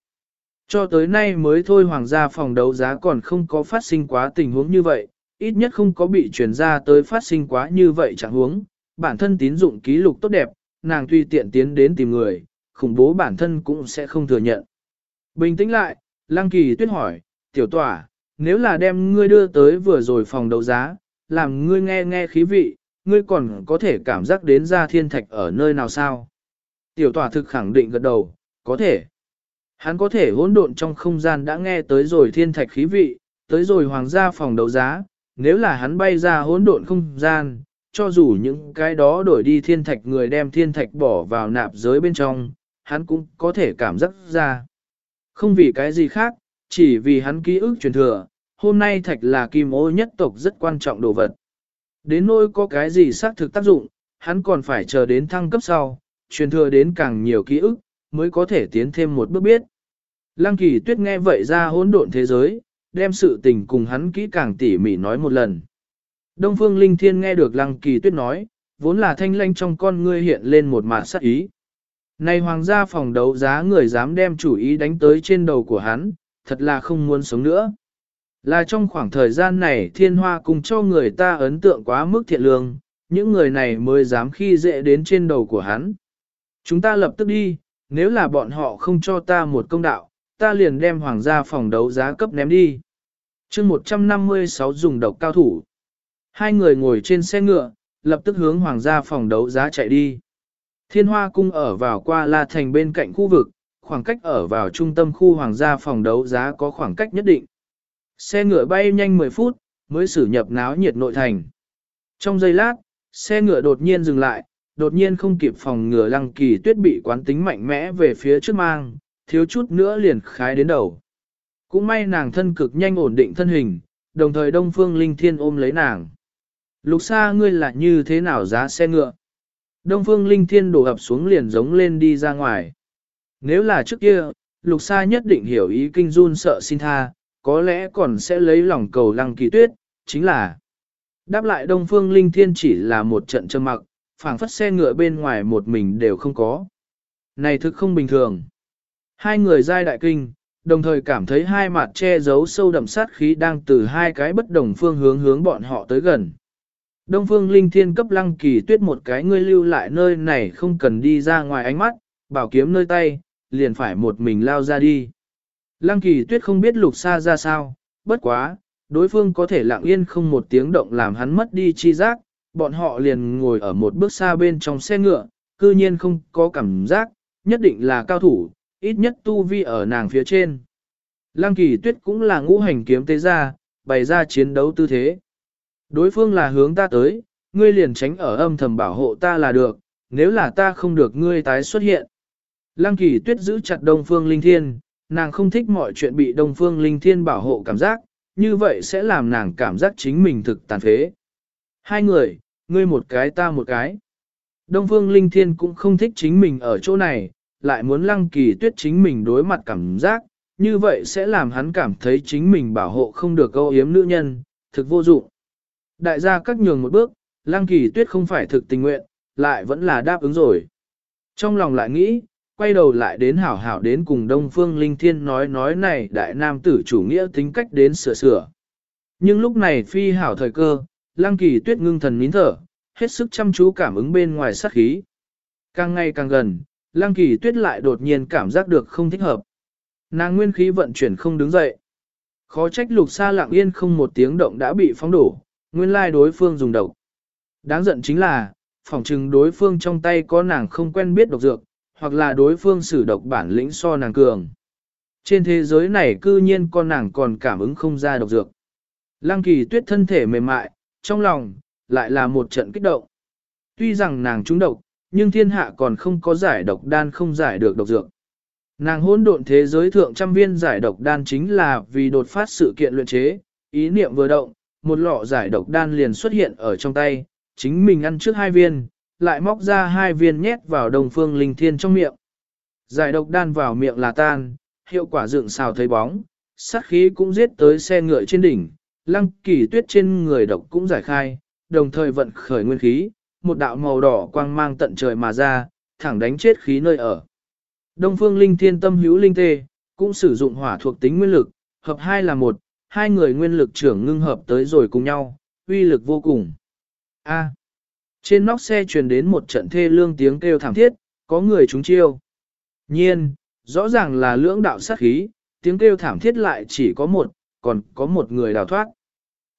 Cho tới nay mới thôi hoàng gia phòng đấu giá còn không có phát sinh quá tình huống như vậy, ít nhất không có bị truyền ra tới phát sinh quá như vậy chẳng huống, bản thân tín dụng ký lục tốt đẹp, nàng tuy tiện tiến đến tìm người, khủng bố bản thân cũng sẽ không thừa nhận. Bình tĩnh lại, Lăng Kỳ tuyết hỏi, tiểu tỏa, nếu là đem ngươi đưa tới vừa rồi phòng đấu giá, làm ngươi nghe nghe khí vị, ngươi còn có thể cảm giác đến ra thiên thạch ở nơi nào sao? Tiểu tỏa thực khẳng định gật đầu, có thể. Hắn có thể hỗn độn trong không gian đã nghe tới rồi thiên thạch khí vị, tới rồi hoàng gia phòng đấu giá, nếu là hắn bay ra hỗn độn không gian, cho dù những cái đó đổi đi thiên thạch người đem thiên thạch bỏ vào nạp giới bên trong, hắn cũng có thể cảm giác ra. Không vì cái gì khác, chỉ vì hắn ký ức truyền thừa, hôm nay thạch là kim ô nhất tộc rất quan trọng đồ vật. Đến nỗi có cái gì xác thực tác dụng, hắn còn phải chờ đến thăng cấp sau, truyền thừa đến càng nhiều ký ức, mới có thể tiến thêm một bước biết. Lăng kỳ tuyết nghe vậy ra hỗn độn thế giới, đem sự tình cùng hắn kỹ càng tỉ mỉ nói một lần. Đông Phương Linh Thiên nghe được Lăng Kỳ Tuyết nói, vốn là thanh lanh trong con ngươi hiện lên một mạt sắc ý. Này hoàng gia phòng đấu giá người dám đem chủ ý đánh tới trên đầu của hắn, thật là không muốn sống nữa. Là trong khoảng thời gian này thiên hoa cùng cho người ta ấn tượng quá mức thiện lương, những người này mới dám khi dễ đến trên đầu của hắn. Chúng ta lập tức đi, nếu là bọn họ không cho ta một công đạo, ta liền đem hoàng gia phòng đấu giá cấp ném đi. chương 156 dùng độc cao thủ. Hai người ngồi trên xe ngựa, lập tức hướng hoàng gia phòng đấu giá chạy đi. Thiên Hoa Cung ở vào qua La Thành bên cạnh khu vực, khoảng cách ở vào trung tâm khu hoàng gia phòng đấu giá có khoảng cách nhất định. Xe ngựa bay nhanh 10 phút, mới xử nhập náo nhiệt nội thành. Trong giây lát, xe ngựa đột nhiên dừng lại, đột nhiên không kịp phòng ngừa lăng kỳ tuyết bị quán tính mạnh mẽ về phía trước mang, thiếu chút nữa liền khái đến đầu. Cũng may nàng thân cực nhanh ổn định thân hình, đồng thời Đông Phương Linh Thiên ôm lấy nàng. Lục xa ngươi là như thế nào giá xe ngựa? Đông Phương Linh Thiên đổ ập xuống liền giống lên đi ra ngoài. Nếu là trước kia, lục Sa nhất định hiểu ý kinh run sợ xin tha, có lẽ còn sẽ lấy lòng cầu lăng kỳ tuyết, chính là đáp lại Đông Phương Linh Thiên chỉ là một trận trầm mặc, phảng phất xe ngựa bên ngoài một mình đều không có. Này thực không bình thường. Hai người giai đại kinh, đồng thời cảm thấy hai mặt che giấu sâu đậm sát khí đang từ hai cái bất đồng phương hướng hướng bọn họ tới gần. Đông phương linh thiên cấp lăng kỳ tuyết một cái ngươi lưu lại nơi này không cần đi ra ngoài ánh mắt, bảo kiếm nơi tay, liền phải một mình lao ra đi. Lăng kỳ tuyết không biết lục xa ra sao, bất quá, đối phương có thể lặng yên không một tiếng động làm hắn mất đi chi giác, bọn họ liền ngồi ở một bước xa bên trong xe ngựa, cư nhiên không có cảm giác, nhất định là cao thủ, ít nhất tu vi ở nàng phía trên. Lăng kỳ tuyết cũng là ngũ hành kiếm tế ra, bày ra chiến đấu tư thế. Đối phương là hướng ta tới, ngươi liền tránh ở âm thầm bảo hộ ta là được, nếu là ta không được ngươi tái xuất hiện. Lăng kỳ tuyết giữ chặt Đông Phương Linh Thiên, nàng không thích mọi chuyện bị Đông Phương Linh Thiên bảo hộ cảm giác, như vậy sẽ làm nàng cảm giác chính mình thực tàn phế. Hai người, ngươi một cái ta một cái. Đông Phương Linh Thiên cũng không thích chính mình ở chỗ này, lại muốn lăng kỳ tuyết chính mình đối mặt cảm giác, như vậy sẽ làm hắn cảm thấy chính mình bảo hộ không được câu yếm nữ nhân, thực vô dụng. Đại gia các nhường một bước, lăng kỳ tuyết không phải thực tình nguyện, lại vẫn là đáp ứng rồi. Trong lòng lại nghĩ, quay đầu lại đến hảo hảo đến cùng Đông Phương Linh Thiên nói nói này đại nam tử chủ nghĩa tính cách đến sửa sửa. Nhưng lúc này phi hảo thời cơ, lăng kỳ tuyết ngưng thần nín thở, hết sức chăm chú cảm ứng bên ngoài sát khí. Càng ngày càng gần, lăng kỳ tuyết lại đột nhiên cảm giác được không thích hợp. Nàng nguyên khí vận chuyển không đứng dậy. Khó trách lục xa lặng yên không một tiếng động đã bị phóng đổ, nguyên lai đối phương dùng độc. Đáng giận chính là, phỏng chừng đối phương trong tay có nàng không quen biết độc dược, hoặc là đối phương sử độc bản lĩnh so nàng cường. Trên thế giới này cư nhiên con nàng còn cảm ứng không ra độc dược. Lăng kỳ tuyết thân thể mềm mại, trong lòng, lại là một trận kích động. Tuy rằng nàng trúng độc, nhưng thiên hạ còn không có giải độc đan không giải được độc dược. Nàng hỗn độn thế giới thượng trăm viên giải độc đan chính là vì đột phát sự kiện luyện chế, ý niệm vừa động, một lọ giải độc đan liền xuất hiện ở trong tay, chính mình ăn trước hai viên, lại móc ra hai viên nhét vào đồng phương linh thiên trong miệng. Giải độc đan vào miệng là tan, hiệu quả dựng xào thấy bóng, sát khí cũng giết tới xe ngựa trên đỉnh, lăng kỳ tuyết trên người độc cũng giải khai, đồng thời vận khởi nguyên khí, một đạo màu đỏ quang mang tận trời mà ra, thẳng đánh chết khí nơi ở. Đông phương linh thiên tâm hữu linh tê, cũng sử dụng hỏa thuộc tính nguyên lực, hợp hai là một, hai người nguyên lực trưởng ngưng hợp tới rồi cùng nhau, uy lực vô cùng. A. trên nóc xe truyền đến một trận thê lương tiếng kêu thảm thiết, có người trúng chiêu. Nhiên, rõ ràng là lưỡng đạo sát khí, tiếng kêu thảm thiết lại chỉ có một, còn có một người đào thoát.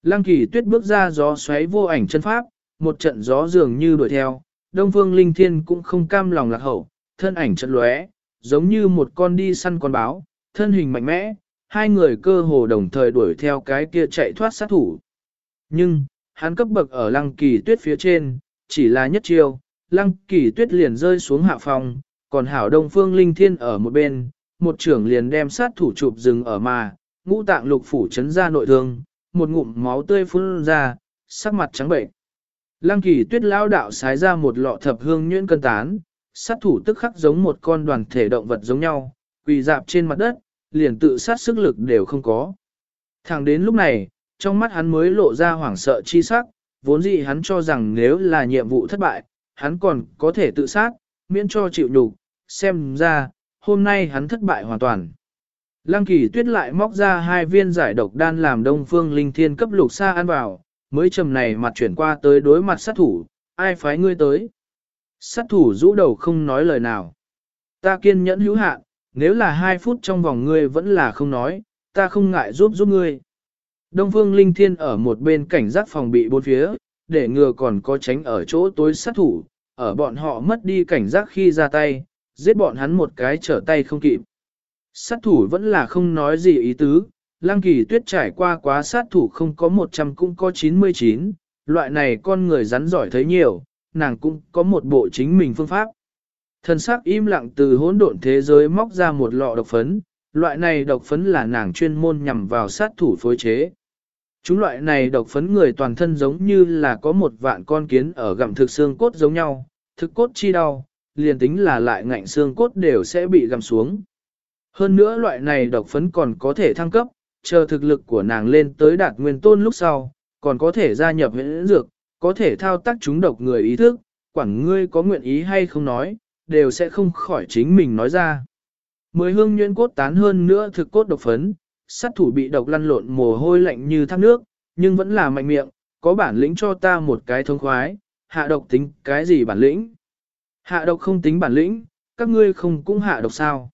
Lăng kỳ tuyết bước ra gió xoáy vô ảnh chân pháp, một trận gió dường như đuổi theo, Đông Phương Linh Thiên cũng không cam lòng lạc hậu, thân ảnh trận lóe, giống như một con đi săn con báo, thân hình mạnh mẽ, hai người cơ hồ đồng thời đuổi theo cái kia chạy thoát sát thủ. Nhưng, hắn cấp bậc ở lăng kỳ tuyết phía trên, chỉ là nhất chiêu, lăng kỳ tuyết liền rơi xuống hạ phòng, còn hảo đông phương linh thiên ở một bên, một trưởng liền đem sát thủ chụp rừng ở mà, ngũ tạng lục phủ chấn ra nội thương, một ngụm máu tươi phun ra, sắc mặt trắng bệnh. Lăng kỳ tuyết lao đạo xái ra một lọ thập hương nhuyễn cân tán, sát thủ tức khắc giống một con đoàn thể động vật giống nhau, quỳ dạp trên mặt đất, liền tự sát sức lực đều không có. Thẳng đến lúc này, trong mắt hắn mới lộ ra hoảng sợ chi sắc, vốn dĩ hắn cho rằng nếu là nhiệm vụ thất bại, hắn còn có thể tự sát, miễn cho chịu nhục, xem ra, hôm nay hắn thất bại hoàn toàn. Lăng kỳ tuyết lại móc ra hai viên giải độc đan làm đông phương linh thiên cấp lục xa ăn vào, mới trầm này mặt chuyển qua tới đối mặt sát thủ, ai phái ngươi tới. Sát thủ rũ đầu không nói lời nào. Ta kiên nhẫn hữu hạn, nếu là hai phút trong vòng ngươi vẫn là không nói, ta không ngại giúp giúp ngươi. Đông Phương Linh Thiên ở một bên cảnh giác phòng bị bốn phía, để ngừa còn có tránh ở chỗ tối sát thủ, ở bọn họ mất đi cảnh giác khi ra tay, giết bọn hắn một cái trở tay không kịp. Sát thủ vẫn là không nói gì ý tứ, Lăng kỳ tuyết trải qua quá sát thủ không có 100 cũng có 99, loại này con người rắn giỏi thấy nhiều, nàng cũng có một bộ chính mình phương pháp. Thần sắc im lặng từ hỗn độn thế giới móc ra một lọ độc phấn, loại này độc phấn là nàng chuyên môn nhằm vào sát thủ phối chế. Chúng loại này độc phấn người toàn thân giống như là có một vạn con kiến ở gặm thực xương cốt giống nhau, thực cốt chi đau, liền tính là lại ngạnh xương cốt đều sẽ bị gặm xuống. Hơn nữa loại này độc phấn còn có thể thăng cấp, chờ thực lực của nàng lên tới đạt nguyên tôn lúc sau, còn có thể gia nhập huyễn dược, có thể thao tác chúng độc người ý thức, quản ngươi có nguyện ý hay không nói, đều sẽ không khỏi chính mình nói ra. Mười hương nhuyễn cốt tán hơn nữa thực cốt độc phấn, sát thủ bị độc lăn lộn mồ hôi lạnh như thác nước, nhưng vẫn là mạnh miệng, có bản lĩnh cho ta một cái thông khoái, hạ độc tính cái gì bản lĩnh. Hạ độc không tính bản lĩnh, các ngươi không cũng hạ độc sao.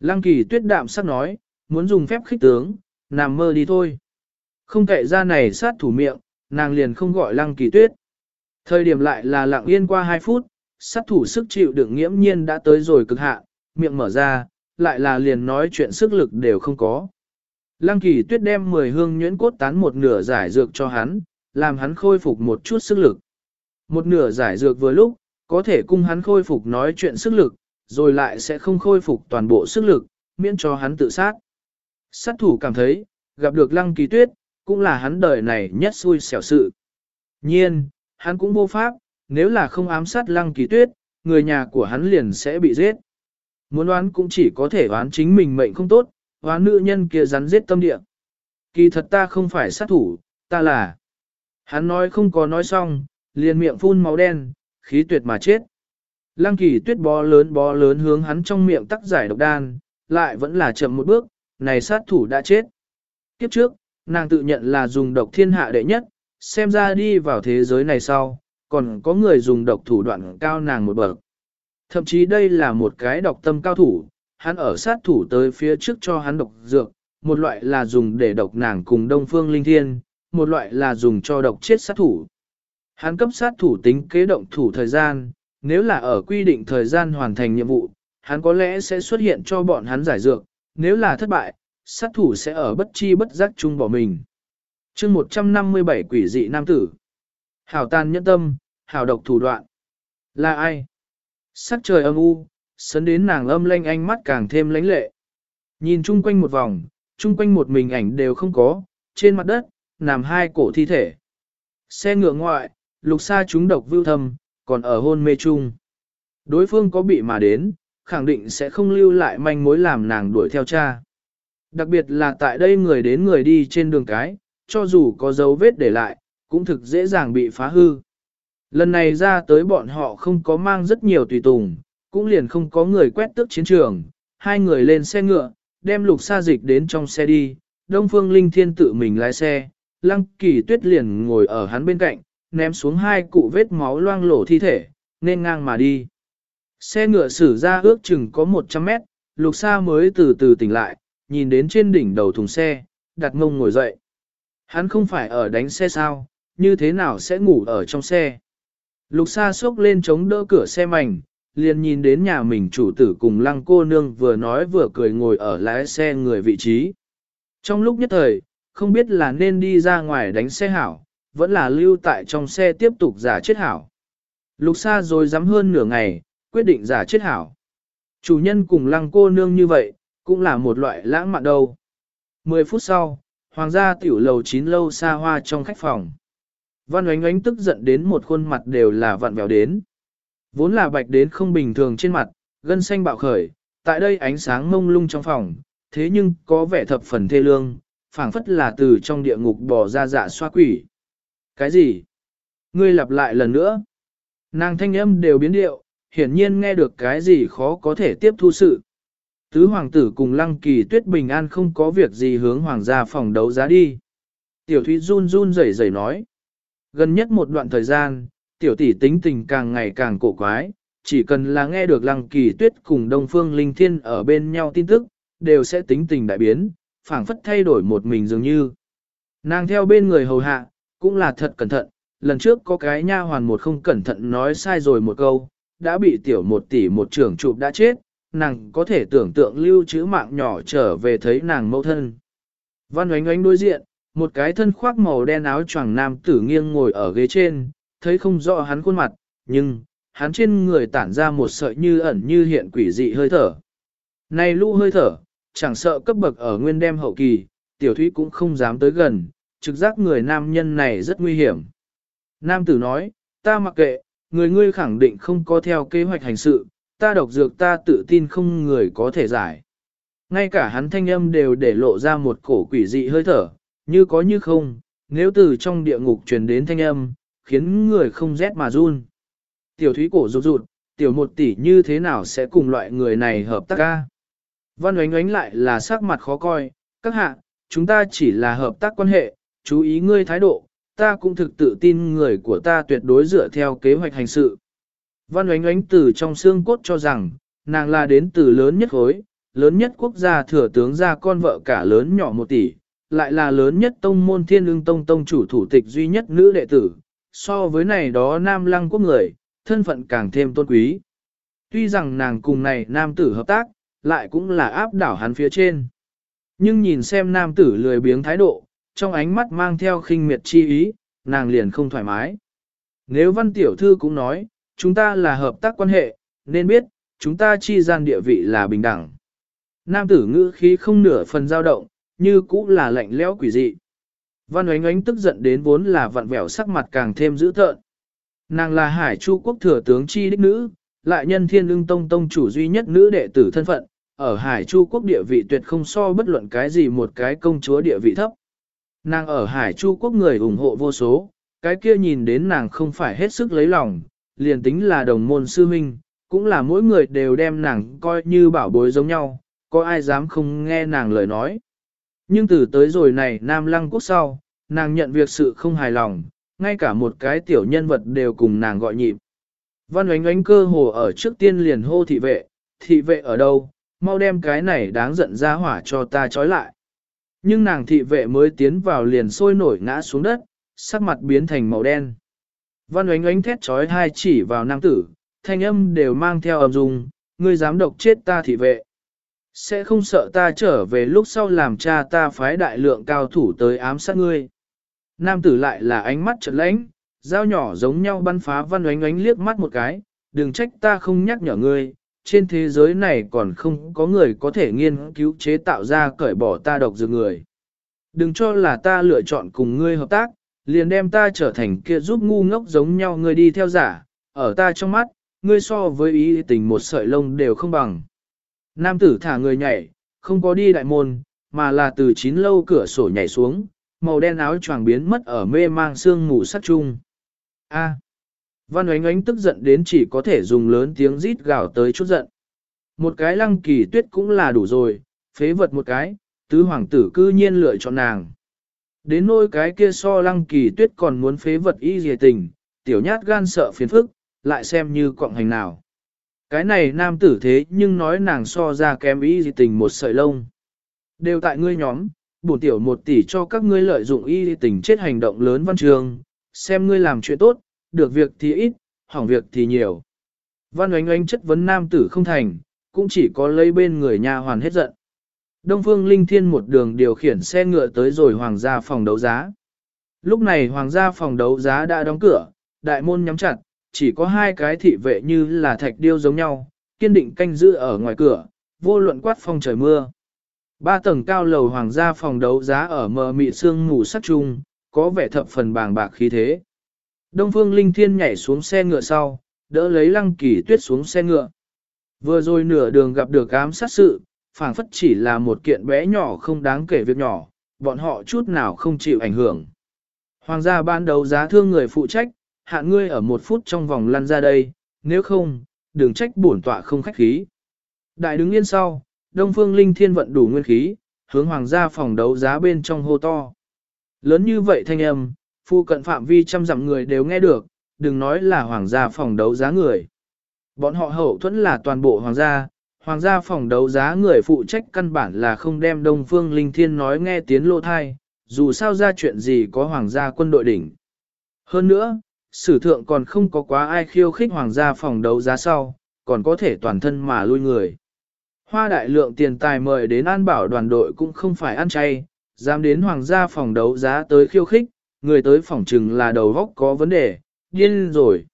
Lăng kỳ tuyết đạm sắc nói, muốn dùng phép khích tướng, nằm mơ đi thôi. Không kệ ra này sát thủ miệng, nàng liền không gọi lăng kỳ tuyết. Thời điểm lại là lặng yên qua 2 phút, sát thủ sức chịu đựng nghiễm nhiên đã tới rồi cực hạn, miệng mở ra, lại là liền nói chuyện sức lực đều không có. Lăng kỳ tuyết đem 10 hương nhuyễn cốt tán một nửa giải dược cho hắn, làm hắn khôi phục một chút sức lực. Một nửa giải dược vừa lúc, có thể cung hắn khôi phục nói chuyện sức lực, rồi lại sẽ không khôi phục toàn bộ sức lực, miễn cho hắn tự sát. Sát thủ cảm thấy, gặp được lăng kỳ tuyết, cũng là hắn đời này nhất xui xẻo sự. Nhiên, hắn cũng vô pháp, nếu là không ám sát lăng kỳ tuyết, người nhà của hắn liền sẽ bị giết. Muốn đoán cũng chỉ có thể đoán chính mình mệnh không tốt, đoán nữ nhân kia rắn giết tâm địa. Kỳ thật ta không phải sát thủ, ta là. Hắn nói không có nói xong, liền miệng phun máu đen, khí tuyệt mà chết. Lăng kỳ tuyết bó lớn bó lớn hướng hắn trong miệng tắc giải độc đan, lại vẫn là chậm một bước, này sát thủ đã chết. Kiếp trước, nàng tự nhận là dùng độc thiên hạ đệ nhất, xem ra đi vào thế giới này sau, còn có người dùng độc thủ đoạn cao nàng một bậc. Thậm chí đây là một cái độc tâm cao thủ, hắn ở sát thủ tới phía trước cho hắn độc dược, một loại là dùng để độc nàng cùng đông phương linh thiên, một loại là dùng cho độc chết sát thủ. Hắn cấp sát thủ tính kế động thủ thời gian, nếu là ở quy định thời gian hoàn thành nhiệm vụ, hắn có lẽ sẽ xuất hiện cho bọn hắn giải dược, nếu là thất bại, sát thủ sẽ ở bất chi bất giác chung bỏ mình. chương 157 quỷ dị nam tử. Hảo tàn nhẫn tâm, hảo độc thủ đoạn. Là ai? Sắc trời âm u, sấn đến nàng âm lanh ánh mắt càng thêm lãnh lệ. Nhìn chung quanh một vòng, chung quanh một mình ảnh đều không có, trên mặt đất, nằm hai cổ thi thể. Xe ngựa ngoại, lục xa chúng độc vưu thầm, còn ở hôn mê chung. Đối phương có bị mà đến, khẳng định sẽ không lưu lại manh mối làm nàng đuổi theo cha. Đặc biệt là tại đây người đến người đi trên đường cái, cho dù có dấu vết để lại, cũng thực dễ dàng bị phá hư. Lần này ra tới bọn họ không có mang rất nhiều tùy tùng, cũng liền không có người quét tước chiến trường, hai người lên xe ngựa, đem lục sa dịch đến trong xe đi, Đông Phương Linh Thiên tự mình lái xe, Lăng Kỳ Tuyết liền ngồi ở hắn bên cạnh, ném xuống hai cụ vết máu loang lổ thi thể, nên ngang mà đi. Xe ngựa xử ra ước chừng có 100 mét, lục sa mới từ từ tỉnh lại, nhìn đến trên đỉnh đầu thùng xe, đặt ngông ngồi dậy. Hắn không phải ở đánh xe sao, như thế nào sẽ ngủ ở trong xe. Lục sa sốc lên chống đỡ cửa xe mảnh, liền nhìn đến nhà mình chủ tử cùng lăng cô nương vừa nói vừa cười ngồi ở lái xe người vị trí. Trong lúc nhất thời, không biết là nên đi ra ngoài đánh xe hảo, vẫn là lưu tại trong xe tiếp tục giả chết hảo. Lục sa rồi dám hơn nửa ngày, quyết định giả chết hảo. Chủ nhân cùng lăng cô nương như vậy, cũng là một loại lãng mạn đâu. Mười phút sau, hoàng gia tiểu lầu chín lâu xa hoa trong khách phòng. Văn oánh oánh tức giận đến một khuôn mặt đều là vặn vẹo đến. Vốn là bạch đến không bình thường trên mặt, gân xanh bạo khởi, tại đây ánh sáng mông lung trong phòng, thế nhưng có vẻ thập phần thê lương, phảng phất là từ trong địa ngục bỏ ra dạ xoa quỷ. Cái gì? Ngươi lặp lại lần nữa. Nàng thanh âm đều biến điệu, hiển nhiên nghe được cái gì khó có thể tiếp thu sự. Tứ hoàng tử cùng lăng kỳ tuyết bình an không có việc gì hướng hoàng gia phòng đấu giá đi. Tiểu thúy run run rẩy rẩy nói. Gần nhất một đoạn thời gian, tiểu tỷ tính tình càng ngày càng cổ quái, chỉ cần là nghe được lăng kỳ tuyết cùng đông phương linh thiên ở bên nhau tin tức, đều sẽ tính tình đại biến, phảng phất thay đổi một mình dường như. Nàng theo bên người hầu hạ, cũng là thật cẩn thận, lần trước có cái nha hoàn một không cẩn thận nói sai rồi một câu, đã bị tiểu một tỷ một trưởng chụp đã chết, nàng có thể tưởng tượng lưu trữ mạng nhỏ trở về thấy nàng mẫu thân. Văn oánh oánh đối diện, một cái thân khoác màu đen áo choàng nam tử nghiêng ngồi ở ghế trên, thấy không rõ hắn khuôn mặt, nhưng, hắn trên người tản ra một sợi như ẩn như hiện quỷ dị hơi thở. Này lũ hơi thở, chẳng sợ cấp bậc ở nguyên đem hậu kỳ, tiểu thúy cũng không dám tới gần, trực giác người nam nhân này rất nguy hiểm. Nam tử nói, ta mặc kệ, người ngươi khẳng định không có theo kế hoạch hành sự, ta độc dược ta tự tin không người có thể giải. Ngay cả hắn thanh âm đều để lộ ra một cổ quỷ dị hơi thở, như có như không, nếu từ trong địa ngục truyền đến thanh âm, khiến người không rét mà run. Tiểu thúy cổ rụt rụt, tiểu một tỷ như thế nào sẽ cùng loại người này hợp tác ca? Văn oánh oánh lại là sắc mặt khó coi, các hạ, chúng ta chỉ là hợp tác quan hệ, chú ý ngươi thái độ, ta cũng thực tự tin người của ta tuyệt đối dựa theo kế hoạch hành sự. Văn oánh oánh từ trong xương cốt cho rằng, nàng là đến từ lớn nhất khối, lớn nhất quốc gia thừa tướng gia con vợ cả lớn nhỏ một tỷ, lại là lớn nhất tông môn thiên lương tông tông chủ thủ tịch duy nhất nữ đệ tử, so với này đó nam lăng quốc người, thân phận càng thêm tôn quý. Tuy rằng nàng cùng này nam tử hợp tác, lại cũng là áp đảo hắn phía trên. Nhưng nhìn xem nam tử lười biếng thái độ, trong ánh mắt mang theo khinh miệt chi ý, nàng liền không thoải mái. Nếu văn tiểu thư cũng nói, chúng ta là hợp tác quan hệ, nên biết, chúng ta chi gian địa vị là bình đẳng. Nam tử ngữ khí không nửa phần dao động, như cũ là lạnh lẽo quỷ dị. Văn oánh oánh tức giận đến vốn là vặn vẹo sắc mặt càng thêm dữ tợn. Nàng là hải chu quốc thừa tướng chi đích nữ, lại nhân thiên Lương tông tông chủ duy nhất nữ đệ tử thân phận, ở hải chu quốc địa vị tuyệt không so bất luận cái gì một cái công chúa địa vị thấp. Nàng ở hải chu quốc người ủng hộ vô số, cái kia nhìn đến nàng không phải hết sức lấy lòng, liền tính là đồng môn sư huynh, cũng là mỗi người đều đem nàng coi như bảo bối giống nhau, có ai dám không nghe nàng lời nói. Nhưng từ tới rồi này Nam Lăng Quốc sau, nàng nhận việc sự không hài lòng, ngay cả một cái tiểu nhân vật đều cùng nàng gọi nhịp. Văn oánh oánh cơ hồ ở trước tiên liền hô thị vệ, thị vệ ở đâu, mau đem cái này đáng giận ra hỏa cho ta trói lại. Nhưng nàng thị vệ mới tiến vào liền sôi nổi ngã xuống đất, sắc mặt biến thành màu đen. Văn oánh oánh thét trói hai chỉ vào nam tử, thanh âm đều mang theo âm dung, ngươi dám độc chết ta thị vệ. Sẽ không sợ ta trở về lúc sau làm cha ta phái đại lượng cao thủ tới ám sát ngươi. Nam tử lại là ánh mắt trật lãnh, dao nhỏ giống nhau bắn phá văn oánh oánh liếc mắt một cái, đừng trách ta không nhắc nhở ngươi, trên thế giới này còn không có người có thể nghiên cứu chế tạo ra cởi bỏ ta độc dược người. Đừng cho là ta lựa chọn cùng ngươi hợp tác, liền đem ta trở thành kia giúp ngu ngốc giống nhau ngươi đi theo giả, ở ta trong mắt, ngươi so với ý tình một sợi lông đều không bằng. Nam tử thả người nhảy, không có đi đại môn, mà là từ chín lâu cửa sổ nhảy xuống, màu đen áo choàng biến mất ở mê mang sương mù sắc chung. A. Văn oánh oánh tức giận đến chỉ có thể dùng lớn tiếng rít gào tới chút giận. Một cái lăng kỳ tuyết cũng là đủ rồi, phế vật một cái, tứ hoàng tử cư nhiên lựa chọn nàng. Đến nôi cái kia so lăng kỳ tuyết còn muốn phế vật y dề tình, tiểu nhát gan sợ phiền phức, lại xem như quọng hành nào. Cái này nam tử thế nhưng nói nàng so ra kém y dề tình một sợi lông. Đều tại ngươi nhóm, bổn tiểu một tỷ cho các ngươi lợi dụng y dề tình chết hành động lớn văn trường, xem ngươi làm chuyện tốt, được việc thì ít, hỏng việc thì nhiều. Văn oánh oánh chất vấn nam tử không thành, cũng chỉ có lấy bên người nhà hoàn hết giận. Đông Phương Linh Thiên một đường điều khiển xe ngựa tới rồi hoàng gia phòng đấu giá. Lúc này hoàng gia phòng đấu giá đã đóng cửa, đại môn nhắm chặt, chỉ có hai cái thị vệ như là thạch điêu giống nhau, kiên định canh giữ ở ngoài cửa, vô luận quát phong trời mưa. Ba tầng cao lầu hoàng gia phòng đấu giá ở mờ mị sương ngủ sắc trung, có vẻ thập phần bàng bạc khí thế. Đông Phương Linh Thiên nhảy xuống xe ngựa sau, đỡ lấy lăng kỳ tuyết xuống xe ngựa. Vừa rồi nửa đường gặp được ám sát sự, phảng phất chỉ là một kiện bé nhỏ không đáng kể việc nhỏ, bọn họ chút nào không chịu ảnh hưởng. Hoàng gia ban đầu giá thương người phụ trách, hạn ngươi ở một phút trong vòng lăn ra đây, nếu không, đừng trách bổn tọa không khách khí. Đại đứng yên sau, Đông Phương Linh Thiên vận đủ nguyên khí, hướng hoàng gia phòng đấu giá bên trong hô to. Lớn như vậy thanh âm, phu cận phạm vi trăm dặm người đều nghe được, đừng nói là hoàng gia phòng đấu giá người. Bọn họ hậu thuẫn là toàn bộ hoàng gia, hoàng gia phòng đấu giá người phụ trách căn bản là không đem Đông Phương Linh Thiên nói nghe tiếng lô thai, dù sao ra chuyện gì có hoàng gia quân đội đỉnh. Hơn nữa, sử thượng còn không có quá ai khiêu khích hoàng gia phòng đấu giá sau, còn có thể toàn thân mà lui người. Hoa đại lượng tiền tài mời đến an bảo đoàn đội cũng không phải ăn chay, dám đến hoàng gia phòng đấu giá tới khiêu khích, người tới phòng trừng là đầu góc có vấn đề, điên rồi.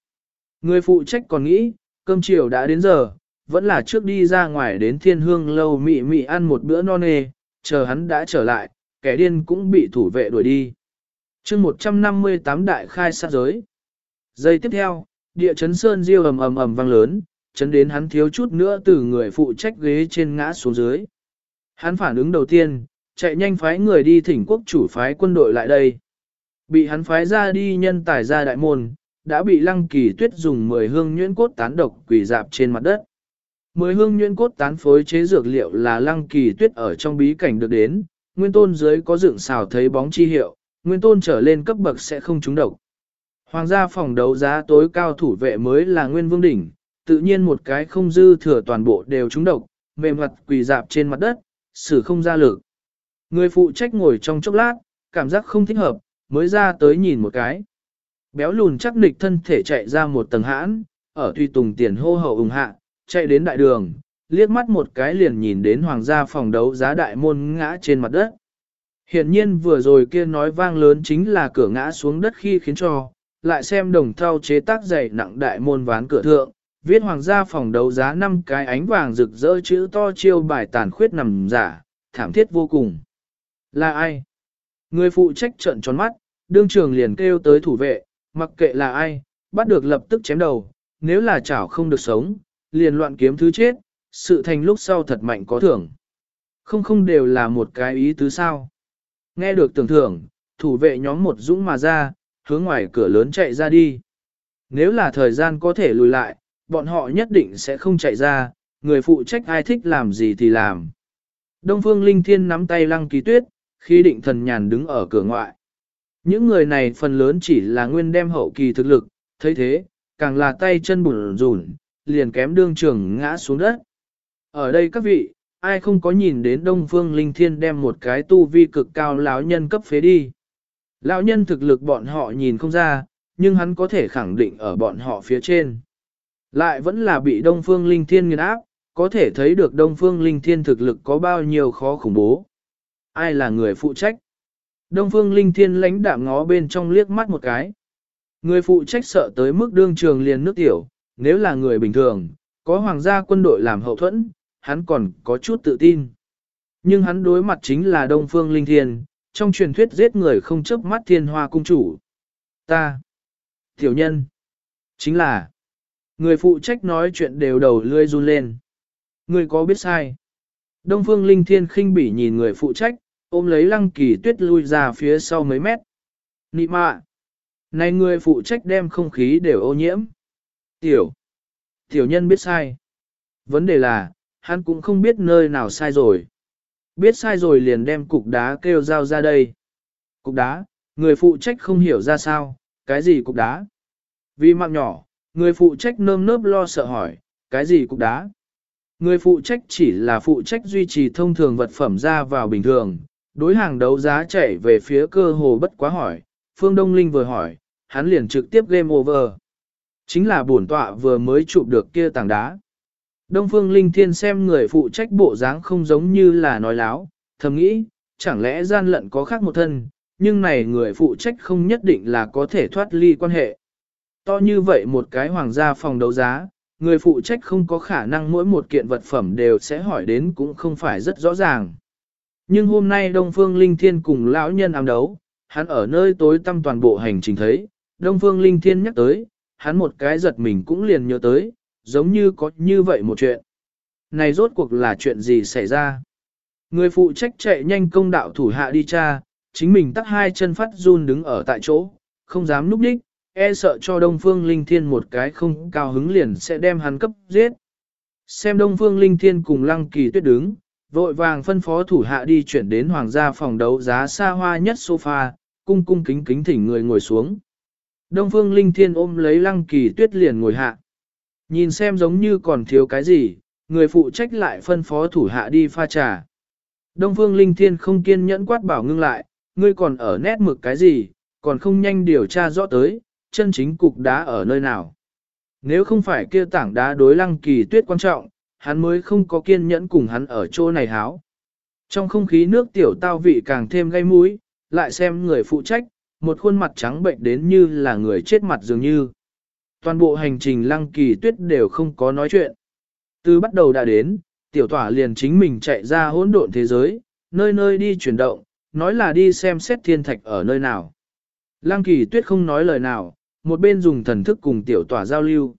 Người phụ trách còn nghĩ, cơm chiều đã đến giờ, vẫn là trước đi ra ngoài đến thiên hương lâu mị mị ăn một bữa no nê, chờ hắn đã trở lại, kẻ điên cũng bị thủ vệ đuổi đi. chương 158 đại khai sát giới. Giây tiếp theo, địa chấn sơn diêu ầm ầm ầm vang lớn, chấn đến hắn thiếu chút nữa từ người phụ trách ghế trên ngã xuống dưới. Hắn phản ứng đầu tiên, chạy nhanh phái người đi thỉnh quốc chủ phái quân đội lại đây. Bị hắn phái ra đi nhân tài ra đại môn, đã bị lăng kỳ tuyết dùng 10 hương nhuyễn cốt tán độc quỷ dạp trên mặt đất. Mười hương nhuyễn cốt tán phối chế dược liệu là lăng kỳ tuyết ở trong bí cảnh được đến, nguyên tôn dưới có dựng xào thấy bóng chi hiệu, nguyên tôn trở lên cấp bậc sẽ không trúng độc. Hoàng gia phòng đấu giá tối cao thủ vệ mới là nguyên vương đỉnh, tự nhiên một cái không dư thừa toàn bộ đều trúng độc, mềm mặt quỳ dạp trên mặt đất, xử không ra lực. Người phụ trách ngồi trong chốc lát, cảm giác không thích hợp, mới ra tới nhìn một cái. Béo lùn chắc nịch thân thể chạy ra một tầng hãn, ở tùy tùng tiền hô hậu ủng hạ, chạy đến đại đường, liếc mắt một cái liền nhìn đến hoàng gia phòng đấu giá đại môn ngã trên mặt đất. Hiện nhiên vừa rồi kia nói vang lớn chính là cửa ngã xuống đất khi khiến cho, lại xem đồng thau chế tác dày nặng đại môn ván cửa thượng, viết hoàng gia phòng đấu giá năm cái ánh vàng rực rỡ chữ to chiêu bài tàn khuyết nằm giả, thảm thiết vô cùng. Là ai? Người phụ trách trận tròn mắt, đương trường liền kêu tới thủ vệ, mặc kệ là ai, bắt được lập tức chém đầu, nếu là chảo không được sống, liền loạn kiếm thứ chết, sự thành lúc sau thật mạnh có thưởng. Không không đều là một cái ý tứ sao. Nghe được tưởng thưởng, thủ vệ nhóm một dũng mà ra, hướng ngoài cửa lớn chạy ra đi. Nếu là thời gian có thể lùi lại, bọn họ nhất định sẽ không chạy ra, người phụ trách ai thích làm gì thì làm. Đông Phương Linh Thiên nắm tay Lăng Kỳ Tuyết, khi định thần nhàn đứng ở cửa ngoại. Những người này phần lớn chỉ là nguyên đem hậu kỳ thực lực, thấy thế, càng là tay chân bùn rùn, liền kém đương trường ngã xuống đất. Ở đây các vị, ai không có nhìn đến Đông Phương Linh Thiên đem một cái tu vi cực cao lão nhân cấp phế đi. Lão nhân thực lực bọn họ nhìn không ra, nhưng hắn có thể khẳng định ở bọn họ phía trên. Lại vẫn là bị Đông Phương Linh Thiên nghiền áp, có thể thấy được Đông Phương Linh Thiên thực lực có bao nhiêu khó khủng bố. Ai là người phụ trách? Đông Phương Linh Thiên lãnh đạm ngó bên trong liếc mắt một cái. Người phụ trách sợ tới mức đương trường liền nước tiểu, nếu là người bình thường, có hoàng gia quân đội làm hậu thuẫn, hắn còn có chút tự tin. Nhưng hắn đối mặt chính là Đông Phương Linh Thiên, trong truyền thuyết giết người không chớp mắt thiên hoa cung chủ. Ta, tiểu nhân, chính là, người phụ trách nói chuyện đều đầu lươi run lên. Người có biết sai? Đông Phương Linh Thiên khinh bỉ nhìn người phụ trách, ôm lấy lăng kỳ tuyết lui ra phía sau mấy mét. Nị mạ! Này người phụ trách đem không khí đều ô nhiễm. Tiểu! Tiểu nhân biết sai. Vấn đề là, hắn cũng không biết nơi nào sai rồi. Biết sai rồi liền đem cục đá kêu dao ra đây. Cục đá, người phụ trách không hiểu ra sao, cái gì cục đá? Vì mạng nhỏ, người phụ trách nơm nớp lo sợ hỏi, cái gì cục đá? Người phụ trách chỉ là phụ trách duy trì thông thường vật phẩm ra vào bình thường, đối hàng đấu giá chạy về phía cơ hồ bất quá hỏi, Phương Đông Linh vừa hỏi, hắn liền trực tiếp game over. Chính là bổn tọa vừa mới chụp được kia tảng đá. Đông Phương Linh Thiên xem người phụ trách bộ dáng không giống như là nói láo, thầm nghĩ, chẳng lẽ gian lận có khác một thân, nhưng này người phụ trách không nhất định là có thể thoát ly quan hệ. To như vậy một cái hoàng gia phòng đấu giá, người phụ trách không có khả năng mỗi một kiện vật phẩm đều sẽ hỏi đến cũng không phải rất rõ ràng. Nhưng hôm nay Đông Phương Linh Thiên cùng lão nhân ám đấu, hắn ở nơi tối tăm toàn bộ hành trình thấy, Đông Phương Linh Thiên nhắc tới, hắn một cái giật mình cũng liền nhớ tới, giống như có như vậy một chuyện. Này rốt cuộc là chuyện gì xảy ra? Người phụ trách chạy nhanh công đạo thủ hạ đi cha, chính mình tắt hai chân phát run đứng ở tại chỗ, không dám núp đích, e sợ cho Đông Phương Linh Thiên một cái không cao hứng liền sẽ đem hắn cấp giết. Xem Đông Phương Linh Thiên cùng Lăng Kỳ Tuyết đứng, vội vàng phân phó thủ hạ đi chuyển đến hoàng gia phòng đấu giá xa hoa nhất sofa, cung cung kính kính thỉnh người ngồi xuống. Đông Phương Linh Thiên ôm lấy Lăng Kỳ Tuyết liền ngồi hạ. Nhìn xem giống như còn thiếu cái gì, người phụ trách lại phân phó thủ hạ đi pha trà. Đông Phương Linh Thiên không kiên nhẫn quát bảo ngưng lại, ngươi còn ở nét mực cái gì, còn không nhanh điều tra rõ tới, chân chính cục đá ở nơi nào. Nếu không phải kia tảng đá đối lăng kỳ tuyết quan trọng, hắn mới không có kiên nhẫn cùng hắn ở chỗ này háo. Trong không khí nước tiểu tao vị càng thêm gây mũi, lại xem người phụ trách, một khuôn mặt trắng bệnh đến như là người chết mặt dường như. Toàn bộ hành trình lăng kỳ tuyết đều không có nói chuyện. Từ bắt đầu đã đến, tiểu tỏa liền chính mình chạy ra hỗn độn thế giới, nơi nơi đi chuyển động, nói là đi xem xét thiên thạch ở nơi nào. Lăng kỳ tuyết không nói lời nào, một bên dùng thần thức cùng tiểu tỏa giao lưu.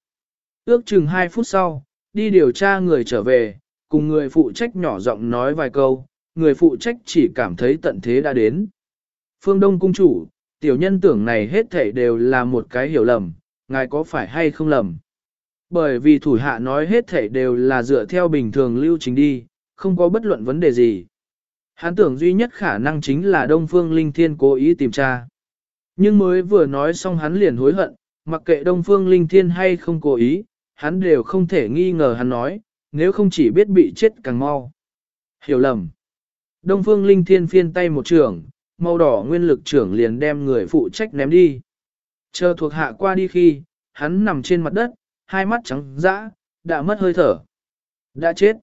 Ước chừng 2 phút sau, đi điều tra người trở về, cùng người phụ trách nhỏ giọng nói vài câu, người phụ trách chỉ cảm thấy tận thế đã đến. Phương Đông Cung Chủ, tiểu nhân tưởng này hết thảy đều là một cái hiểu lầm, ngài có phải hay không lầm? Bởi vì thủ hạ nói hết thảy đều là dựa theo bình thường lưu trình đi, không có bất luận vấn đề gì. Hắn tưởng duy nhất khả năng chính là Đông Phương Linh Thiên cố ý tìm tra. Nhưng mới vừa nói xong hắn liền hối hận, mặc kệ Đông Phương Linh Thiên hay không cố ý, hắn đều không thể nghi ngờ hắn nói, nếu không chỉ biết bị chết càng mau. Hiểu lầm. Đông Phương Linh Thiên phiên tay một trường, màu đỏ nguyên lực trưởng liền đem người phụ trách ném đi. Chờ thuộc hạ qua đi khi, hắn nằm trên mặt đất, hai mắt trắng dã, đã mất hơi thở. Đã chết.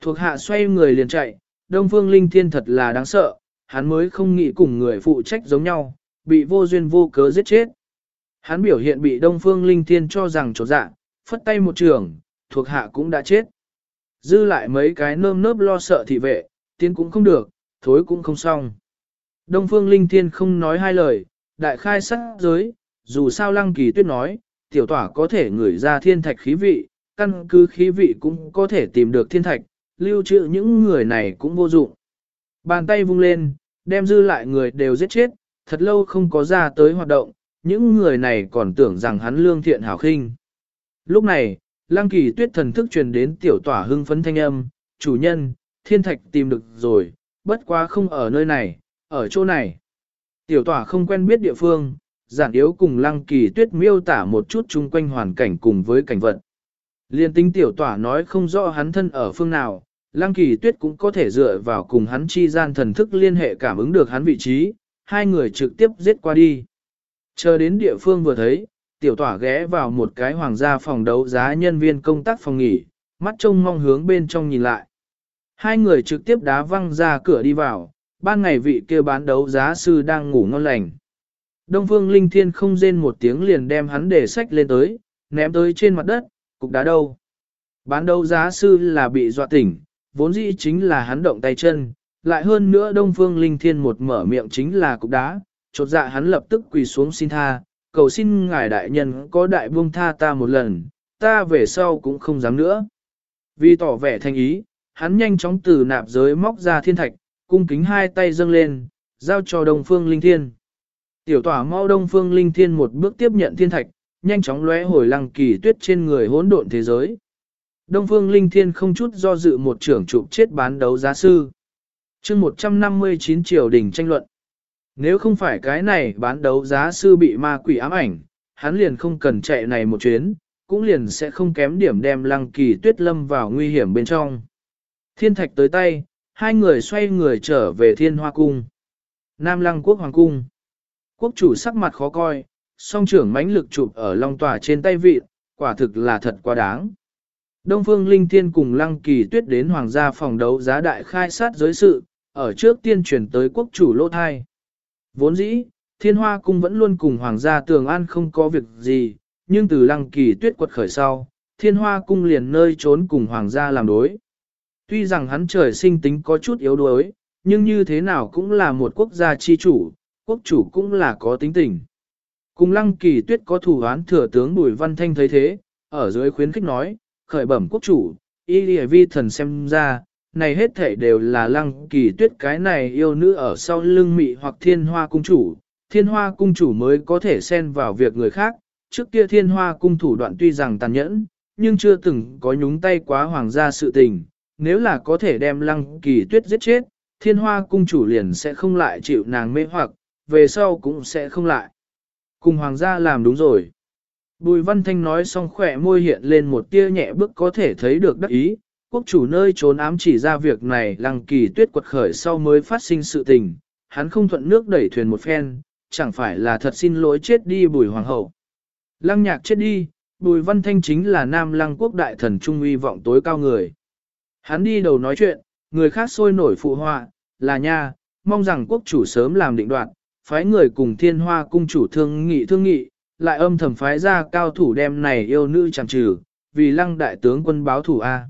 Thuộc hạ xoay người liền chạy, Đông Phương Linh Thiên thật là đáng sợ, hắn mới không nghĩ cùng người phụ trách giống nhau, bị vô duyên vô cớ giết chết. Hắn biểu hiện bị Đông Phương Linh Thiên cho rằng trột dạ, phất tay một trường, thuộc hạ cũng đã chết. Dư lại mấy cái nơm nớp lo sợ thị vệ, tiến cũng không được, thối cũng không xong. Đông Phương Linh Thiên không nói hai lời, đại khai sát giới, dù sao Lăng Kỳ Tuyết nói, tiểu tỏa có thể ngửi ra thiên thạch khí vị, căn cứ khí vị cũng có thể tìm được thiên thạch, lưu trữ những người này cũng vô dụng. Bàn tay vung lên, đem dư lại người đều giết chết, thật lâu không có ra tới hoạt động, những người này còn tưởng rằng hắn lương thiện hảo khinh. Lúc này, Lăng Kỳ Tuyết thần thức truyền đến tiểu tỏa hưng phấn thanh âm, chủ nhân, thiên thạch tìm được rồi, bất quá không ở nơi này, ở chỗ này. Tiểu tỏa không quen biết địa phương, giản yếu cùng Lăng Kỳ Tuyết miêu tả một chút chung quanh hoàn cảnh cùng với cảnh vật. Liên tính tiểu tỏa nói không rõ hắn thân ở phương nào, Lăng Kỳ Tuyết cũng có thể dựa vào cùng hắn chi gian thần thức liên hệ cảm ứng được hắn vị trí, hai người trực tiếp giết qua đi. Chờ đến địa phương vừa thấy, tiểu tỏa ghé vào một cái hoàng gia phòng đấu giá nhân viên công tác phòng nghỉ, mắt trông mong hướng bên trong nhìn lại. Hai người trực tiếp đá văng ra cửa đi vào, ban ngày vị kia bán đấu giá sư đang ngủ ngon lành. Đông Phương Linh Thiên không rên một tiếng liền đem hắn để sách lên tới, ném tới trên mặt đất, cục đá đâu. Bán đấu giá sư là bị dọa tỉnh, vốn dĩ chính là hắn động tay chân, lại hơn nữa Đông Phương Linh Thiên một mở miệng chính là cục đá, chột dạ hắn lập tức quỳ xuống xin tha, cầu xin ngài đại nhân có đại buông tha ta một lần, ta về sau cũng không dám nữa. Vì tỏ vẻ thành ý, hắn nhanh chóng từ nạp giới móc ra thiên thạch, cung kính hai tay dâng lên, giao cho Đông Phương Linh Thiên. Tiểu tỏa mau Đông Phương Linh Thiên một bước tiếp nhận thiên thạch, nhanh chóng lóe hồi lăng kỳ tuyết trên người hỗn độn thế giới. Đông Phương Linh Thiên không chút do dự một trưởng trụ chết bán đấu giá sư. chương 159 triều đình tranh luận. Nếu không phải cái này bán đấu giá sư bị ma quỷ ám ảnh, hắn liền không cần chạy này một chuyến, cũng liền sẽ không kém điểm đem lăng kỳ tuyết lâm vào nguy hiểm bên trong. Thiên thạch tới tay, hai người xoay người trở về thiên hoa cung. Nam lăng quốc hoàng cung. Quốc chủ sắc mặt khó coi, song trưởng mãnh lực chụp ở long tòa trên tay vị, quả thực là thật quá đáng. Đông Phương Linh Thiên cùng Lăng Kỳ Tuyết đến hoàng gia phòng đấu giá đại khai sát giới sự, ở trước tiên truyền tới quốc chủ lô thai. Vốn dĩ, Thiên Hoa Cung vẫn luôn cùng hoàng gia tường an không có việc gì, nhưng từ Lăng Kỳ Tuyết quật khởi sau, Thiên Hoa Cung liền nơi trốn cùng hoàng gia làm đối. Tuy rằng hắn trời sinh tính có chút yếu đuối, nhưng như thế nào cũng là một quốc gia chi chủ, quốc chủ cũng là có tính tình. Cùng Lăng Kỳ Tuyết có thủ án thừa tướng Bùi Văn Thanh thấy thế, ở dưới khuyến khích nói, khởi bẩm quốc chủ, y lìa vi thần xem ra, này hết thể đều là lăng kỳ tuyết cái này yêu nữ ở sau lưng mị hoặc thiên hoa cung chủ, thiên hoa cung chủ mới có thể xen vào việc người khác, trước kia thiên hoa cung thủ đoạn tuy rằng tàn nhẫn, nhưng chưa từng có nhúng tay quá hoàng gia sự tình, nếu là có thể đem lăng kỳ tuyết giết chết, thiên hoa cung chủ liền sẽ không lại chịu nàng mê hoặc, về sau cũng sẽ không lại. Cùng hoàng gia làm đúng rồi. Bùi Văn Thanh nói xong khỏe môi hiện lên một tia nhẹ bước có thể thấy được đắc ý, quốc chủ nơi trốn ám chỉ ra việc này lăng kỳ tuyết quật khởi sau mới phát sinh sự tình, hắn không thuận nước đẩy thuyền một phen, chẳng phải là thật xin lỗi chết đi bùi hoàng hậu. Lăng nhạc chết đi, bùi văn thanh chính là nam lăng quốc đại thần trung uy vọng tối cao người. Hắn đi đầu nói chuyện, người khác sôi nổi phụ họa, là nha, mong rằng quốc chủ sớm làm định đoạn, phái người cùng thiên hoa cung chủ thương nghị thương nghị, lại âm thầm phái ra cao thủ đem này yêu nữ chẳng trừ, vì lăng đại tướng quân báo thủ A.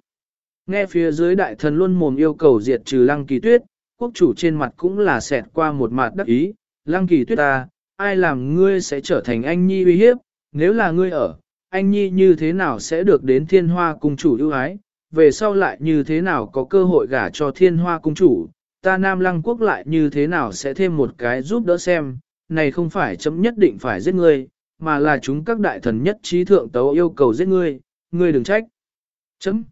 Nghe phía dưới đại thần luôn mồm yêu cầu diệt trừ lăng kỳ tuyết, quốc chủ trên mặt cũng là xẹt qua một mặt đắc ý, lăng kỳ tuyết ta, ai làm ngươi sẽ trở thành anh nhi uy hiếp, nếu là ngươi ở, anh nhi như thế nào sẽ được đến thiên hoa cung chủ ưu ái, về sau lại như thế nào có cơ hội gả cho thiên hoa cung chủ, ta nam lăng quốc lại như thế nào sẽ thêm một cái giúp đỡ xem, này không phải chấm nhất định phải giết ngươi, mà là chúng các đại thần nhất trí thượng tấu yêu cầu giết ngươi, ngươi đừng trách. Chấm.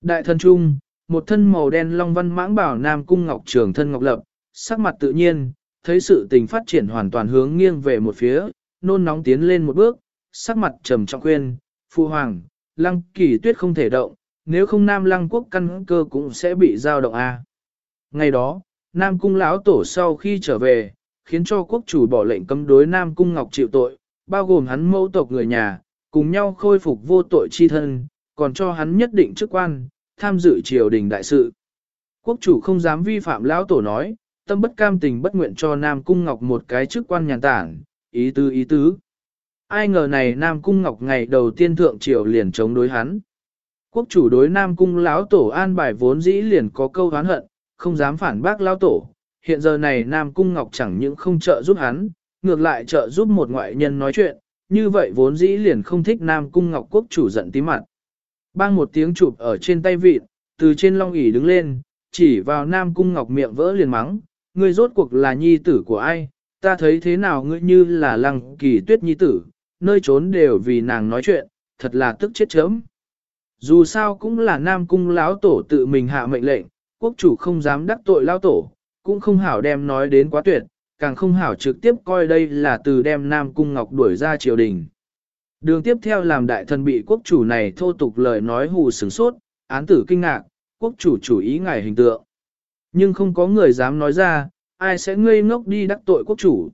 Đại thần trung, một thân màu đen long văn mãng bảo nam cung ngọc trường thân ngọc lập, sắc mặt tự nhiên, thấy sự tình phát triển hoàn toàn hướng nghiêng về một phía, nôn nóng tiến lên một bước, sắc mặt trầm trọng khuyên, phu hoàng, lăng kỳ tuyết không thể động, nếu không nam lăng quốc căn cơ cũng sẽ bị giao động a. Ngày đó, nam cung lão tổ sau khi trở về, khiến cho quốc chủ bỏ lệnh cấm đối nam cung ngọc chịu tội, bao gồm hắn mẫu tộc người nhà, cùng nhau khôi phục vô tội chi thân, còn cho hắn nhất định chức quan, tham dự triều đình đại sự. Quốc chủ không dám vi phạm lão tổ nói, tâm bất cam tình bất nguyện cho Nam Cung Ngọc một cái chức quan nhàn tản, ý tứ ý tứ. Ai ngờ này Nam Cung Ngọc ngày đầu tiên thượng triều liền chống đối hắn. Quốc chủ đối Nam Cung lão tổ an bài vốn dĩ liền có câu hán hận, không dám phản bác lão tổ. Hiện giờ này Nam Cung Ngọc chẳng những không trợ giúp hắn, ngược lại trợ giúp một ngoại nhân nói chuyện, như vậy vốn dĩ liền không thích Nam Cung Ngọc Quốc chủ giận tí mặt. Bang một tiếng chụp ở trên tay vịt, từ trên long ỷ đứng lên, chỉ vào Nam Cung Ngọc miệng vỡ liền mắng, ngươi rốt cuộc là nhi tử của ai, ta thấy thế nào ngươi như là lăng kỳ tuyết nhi tử, nơi trốn đều vì nàng nói chuyện, thật là tức chết chớm. Dù sao cũng là Nam Cung lão tổ tự mình hạ mệnh lệnh, quốc chủ không dám đắc tội lão tổ, cũng không hảo đem nói đến quá tuyệt, càng không hảo trực tiếp coi đây là từ đem Nam Cung Ngọc đuổi ra triều đình. Đường tiếp theo làm đại thần bị quốc chủ này thô tục lời nói hù sừng sốt, án tử kinh ngạc, quốc chủ chủ ý ngài hình tượng. Nhưng không có người dám nói ra, ai sẽ ngây ngốc đi đắc tội quốc chủ.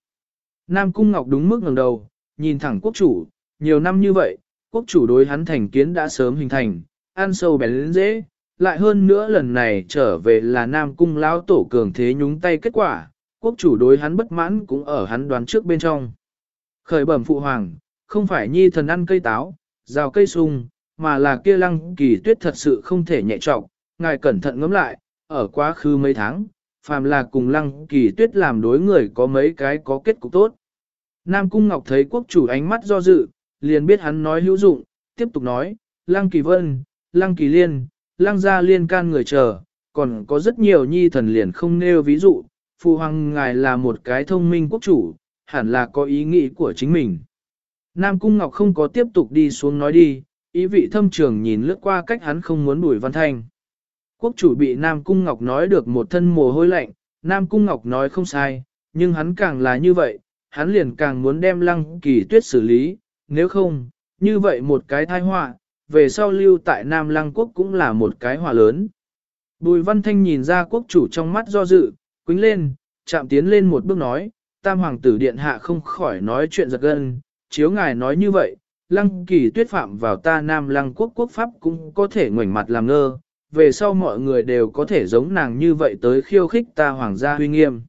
Nam Cung Ngọc đúng mức ngẩng đầu, nhìn thẳng quốc chủ, nhiều năm như vậy, quốc chủ đối hắn thành kiến đã sớm hình thành, ăn sâu bén dễ, lại hơn nữa lần này trở về là Nam Cung lão tổ cường thế nhúng tay kết quả, quốc chủ đối hắn bất mãn cũng ở hắn đoán trước bên trong. Khởi bẩm phụ hoàng, không phải nhi thần ăn cây táo, rào cây sung, mà là kia lăng kỳ tuyết thật sự không thể nhẹ trọng, ngài cẩn thận ngẫm lại, ở quá khứ mấy tháng, phàm là cùng lăng kỳ tuyết làm đối người có mấy cái có kết cục tốt. Nam Cung Ngọc thấy quốc chủ ánh mắt do dự, liền biết hắn nói hữu dụng, tiếp tục nói, lăng kỳ vân, lăng kỳ liên, lăng gia liên can người chờ, còn có rất nhiều nhi thần liền không nêu ví dụ, phụ hoàng ngài là một cái thông minh quốc chủ, hẳn là có ý nghĩ của chính mình. Nam Cung Ngọc không có tiếp tục đi xuống nói đi, ý vị thâm trường nhìn lướt qua cách hắn không muốn đuổi văn thanh. Quốc chủ bị Nam Cung Ngọc nói được một thân mồ hôi lạnh, Nam Cung Ngọc nói không sai, nhưng hắn càng là như vậy, hắn liền càng muốn đem lăng kỳ tuyết xử lý, nếu không, như vậy một cái tai họa, về sau lưu tại Nam Lăng Quốc cũng là một cái hòa lớn. Bùi Văn Thanh nhìn ra quốc chủ trong mắt do dự, quính lên, chạm tiến lên một bước nói, tam hoàng tử điện hạ không khỏi nói chuyện giật gân, chiếu ngài nói như vậy, lăng kỳ tuyết phạm vào ta Nam Lăng Quốc quốc pháp cũng có thể ngoảnh mặt làm ngơ, về sau mọi người đều có thể giống nàng như vậy tới khiêu khích ta hoàng gia huy nghiêm.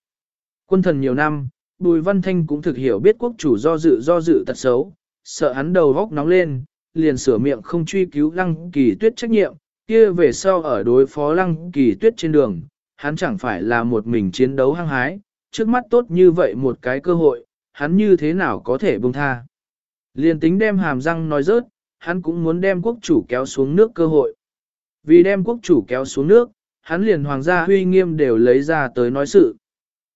Quân thần nhiều năm, Bùi Văn Thanh cũng thực hiểu biết quốc chủ do dự do dự tật xấu, sợ hắn đầu góc nóng lên, liền sửa miệng không truy cứu lăng kỳ tuyết trách nhiệm, kia về sau ở đối phó lăng kỳ tuyết trên đường, hắn chẳng phải là một mình chiến đấu hăng hái, trước mắt tốt như vậy một cái cơ hội, hắn như thế nào có thể buông tha. Liền tính đem hàm răng nói rớt, hắn cũng muốn đem quốc chủ kéo xuống nước cơ hội. Vì đem quốc chủ kéo xuống nước, hắn liền hoàng gia huy nghiêm đều lấy ra tới nói sự.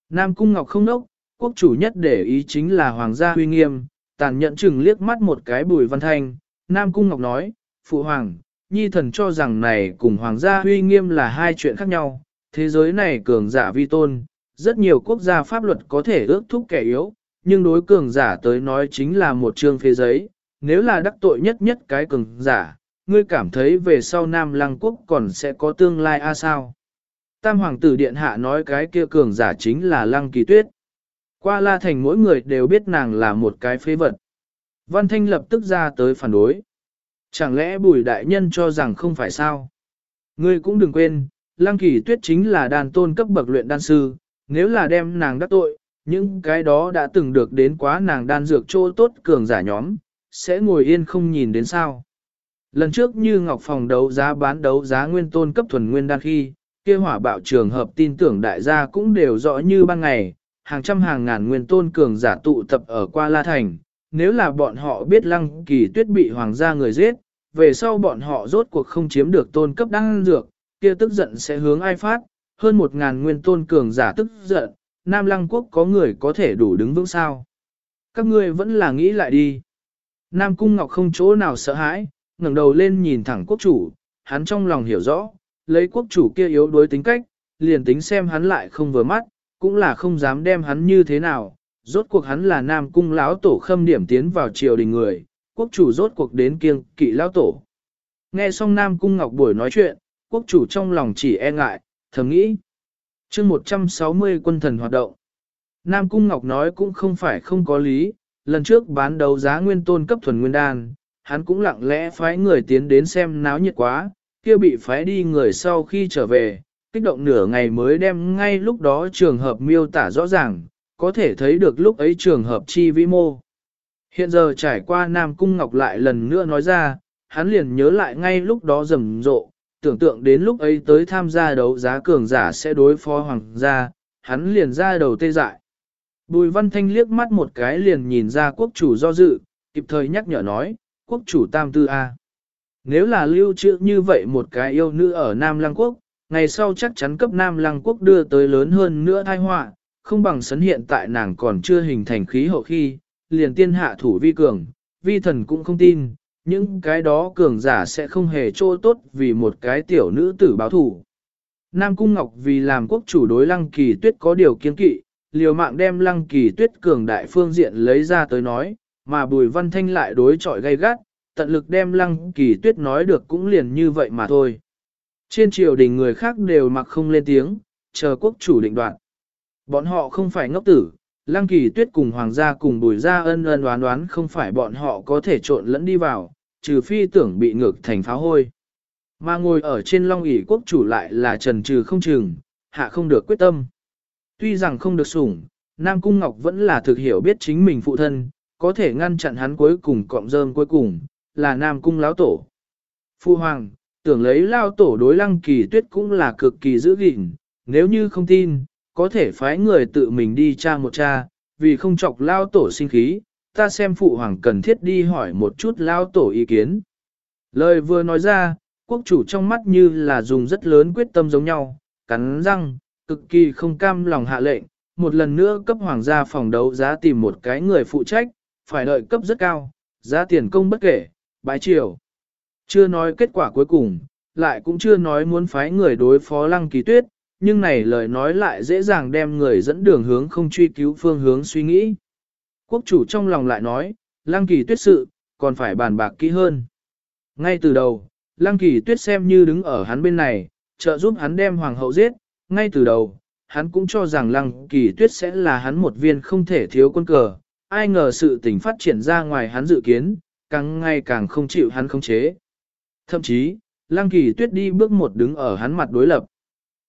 Nam Cung Ngọc không nốc, quốc chủ nhất để ý chính là hoàng gia huy nghiêm, tàn nhẫn chừng liếc mắt một cái bùi văn thanh. Nam Cung Ngọc nói, Phụ Hoàng, Nhi thần cho rằng này cùng hoàng gia huy nghiêm là hai chuyện khác nhau, thế giới này cường giả vi tôn, rất nhiều quốc gia pháp luật có thể ước thúc kẻ yếu, nhưng đối cường giả tới nói chính là một chương phê giấy, nếu là đắc tội nhất nhất cái cường giả, ngươi cảm thấy về sau Nam Lăng Quốc còn sẽ có tương lai a sao? Tam Hoàng tử Điện Hạ nói cái kia cường giả chính là Lăng Kỳ Tuyết. Qua La Thành mỗi người đều biết nàng là một cái phế vật. Văn Thanh lập tức ra tới phản đối. Chẳng lẽ bùi đại nhân cho rằng không phải sao? Ngươi cũng đừng quên, Lăng Kỳ Tuyết chính là đàn tôn cấp bậc luyện đan sư, nếu là đem nàng đắc tội, những cái đó đã từng được đến quá nàng đan dược chỗ tốt cường giả nhóm, sẽ ngồi yên không nhìn đến sao. Lần trước như Ngọc Phòng đấu giá bán đấu giá nguyên tôn cấp thuần nguyên đan khi, kia hỏa bạo trường hợp tin tưởng đại gia cũng đều rõ như ban ngày, hàng trăm hàng ngàn nguyên tôn cường giả tụ tập ở qua La Thành. Nếu là bọn họ biết lăng kỳ tuyết bị hoàng gia người giết, về sau bọn họ rốt cuộc không chiếm được tôn cấp đăng dược, kia tức giận sẽ hướng ai phát, hơn một ngàn nguyên tôn cường giả tức giận, Nam Lăng Quốc có người có thể đủ đứng vững sao. Các ngươi vẫn là nghĩ lại đi. Nam Cung Ngọc không chỗ nào sợ hãi, ngẩng đầu lên nhìn thẳng quốc chủ, hắn trong lòng hiểu rõ, lấy quốc chủ kia yếu đối tính cách, liền tính xem hắn lại không vừa mắt, cũng là không dám đem hắn như thế nào. Rốt cuộc hắn là Nam Cung lão tổ khâm điểm tiến vào triều đình người, quốc chủ rốt cuộc đến kiêng kỵ lão tổ. Nghe xong Nam Cung Ngọc buổi nói chuyện, quốc chủ trong lòng chỉ e ngại, thầm nghĩ chương 160 quân thần hoạt động. Nam Cung Ngọc nói cũng không phải không có lý, lần trước bán đấu giá nguyên tôn cấp thuần nguyên đan, hắn cũng lặng lẽ phái người tiến đến xem náo nhiệt quá, kia bị phái đi người sau khi trở về, kích động nửa ngày mới đem ngay lúc đó trường hợp miêu tả rõ ràng, có thể thấy được lúc ấy trường hợp chi vĩ mô. Hiện giờ trải qua Nam Cung Ngọc lại lần nữa nói ra, hắn liền nhớ lại ngay lúc đó rầm rộ, tưởng tượng đến lúc ấy tới tham gia đấu giá cường giả sẽ đối phó hoàng gia, hắn liền ra đầu tê dại. Bùi văn thanh liếc mắt một cái liền nhìn ra quốc chủ do dự, kịp thời nhắc nhở nói, quốc chủ tam tư A. Nếu là lưu trữ như vậy một cái yêu nữ ở Nam Lăng Quốc, ngày sau chắc chắn cấp Nam Lăng Quốc đưa tới lớn hơn nữa thai họa, không bằng sấn hiện tại nàng còn chưa hình thành khí hậu khi, liền tiên hạ thủ vi cường, vi thần cũng không tin, những cái đó cường giả sẽ không hề trô tốt vì một cái tiểu nữ tử báo thủ. Nam Cung Ngọc vì làm quốc chủ đối lăng kỳ tuyết có điều kiên kỵ, liều mạng đem lăng kỳ tuyết cường đại phương diện lấy ra tới nói, mà Bùi Văn Thanh lại đối chọi gay gắt, tận lực đem lăng kỳ tuyết nói được cũng liền như vậy mà thôi. Trên triều đình người khác đều mặc không lên tiếng, chờ quốc chủ định đoạn. Bọn họ không phải ngốc tử, lăng kỳ tuyết cùng hoàng gia cùng bùi gia ân ân đoán đoán không phải bọn họ có thể trộn lẫn đi vào, trừ phi tưởng bị ngược thành pháo hôi. Mà ngồi ở trên long ỷ quốc chủ lại là trần trừ không chừng, hạ không được quyết tâm. Tuy rằng không được sủng, Nam Cung Ngọc vẫn là thực hiểu biết chính mình phụ thân, có thể ngăn chặn hắn cuối cùng cọng rơm cuối cùng, là Nam Cung lão tổ. Phu Hoàng, tưởng lấy lao tổ đối lăng kỳ tuyết cũng là cực kỳ giữ gìn, nếu như không tin, có thể phái người tự mình đi tra một tra, vì không chọc lao tổ sinh khí, ta xem phụ hoàng cần thiết đi hỏi một chút lao tổ ý kiến. Lời vừa nói ra, quốc chủ trong mắt như là dùng rất lớn quyết tâm giống nhau, cắn răng, cực kỳ không cam lòng hạ lệnh, một lần nữa cấp hoàng gia phòng đấu giá tìm một cái người phụ trách, phải đợi cấp rất cao, giá tiền công bất kể, bái triều. Chưa nói kết quả cuối cùng, lại cũng chưa nói muốn phái người đối phó lăng kỳ tuyết, nhưng này lời nói lại dễ dàng đem người dẫn đường hướng không truy cứu phương hướng suy nghĩ. Quốc chủ trong lòng lại nói, lăng kỳ tuyết sự, còn phải bàn bạc kỹ hơn. Ngay từ đầu, lăng kỳ tuyết xem như đứng ở hắn bên này, trợ giúp hắn đem hoàng hậu giết, ngay từ đầu, hắn cũng cho rằng lăng kỳ tuyết sẽ là hắn một viên không thể thiếu quân cờ, ai ngờ sự tình phát triển ra ngoài hắn dự kiến, càng ngày càng không chịu hắn khống chế. Thậm chí, lăng kỳ tuyết đi bước một đứng ở hắn mặt đối lập.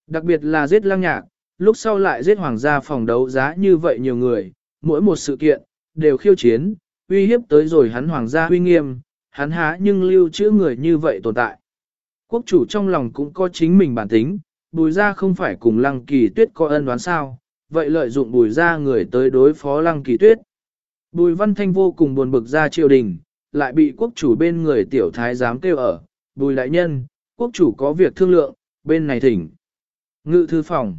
Đặc biệt là giết lăng nhạc, lúc sau lại giết hoàng gia phòng đấu giá như vậy nhiều người, mỗi một sự kiện, đều khiêu chiến, uy hiếp tới rồi hắn hoàng gia uy nghiêm, hắn há nhưng lưu trữ người như vậy tồn tại. Quốc chủ trong lòng cũng có chính mình bản tính, bùi ra không phải cùng lăng kỳ tuyết có ân đoán sao, vậy lợi dụng bùi ra người tới đối phó lăng kỳ tuyết. Bùi văn thanh vô cùng buồn bực ra triều đình, lại bị quốc chủ bên người tiểu thái giám kêu ở, bùi đại nhân, quốc chủ có việc thương lượng, bên này thỉnh. Ngự thư phòng.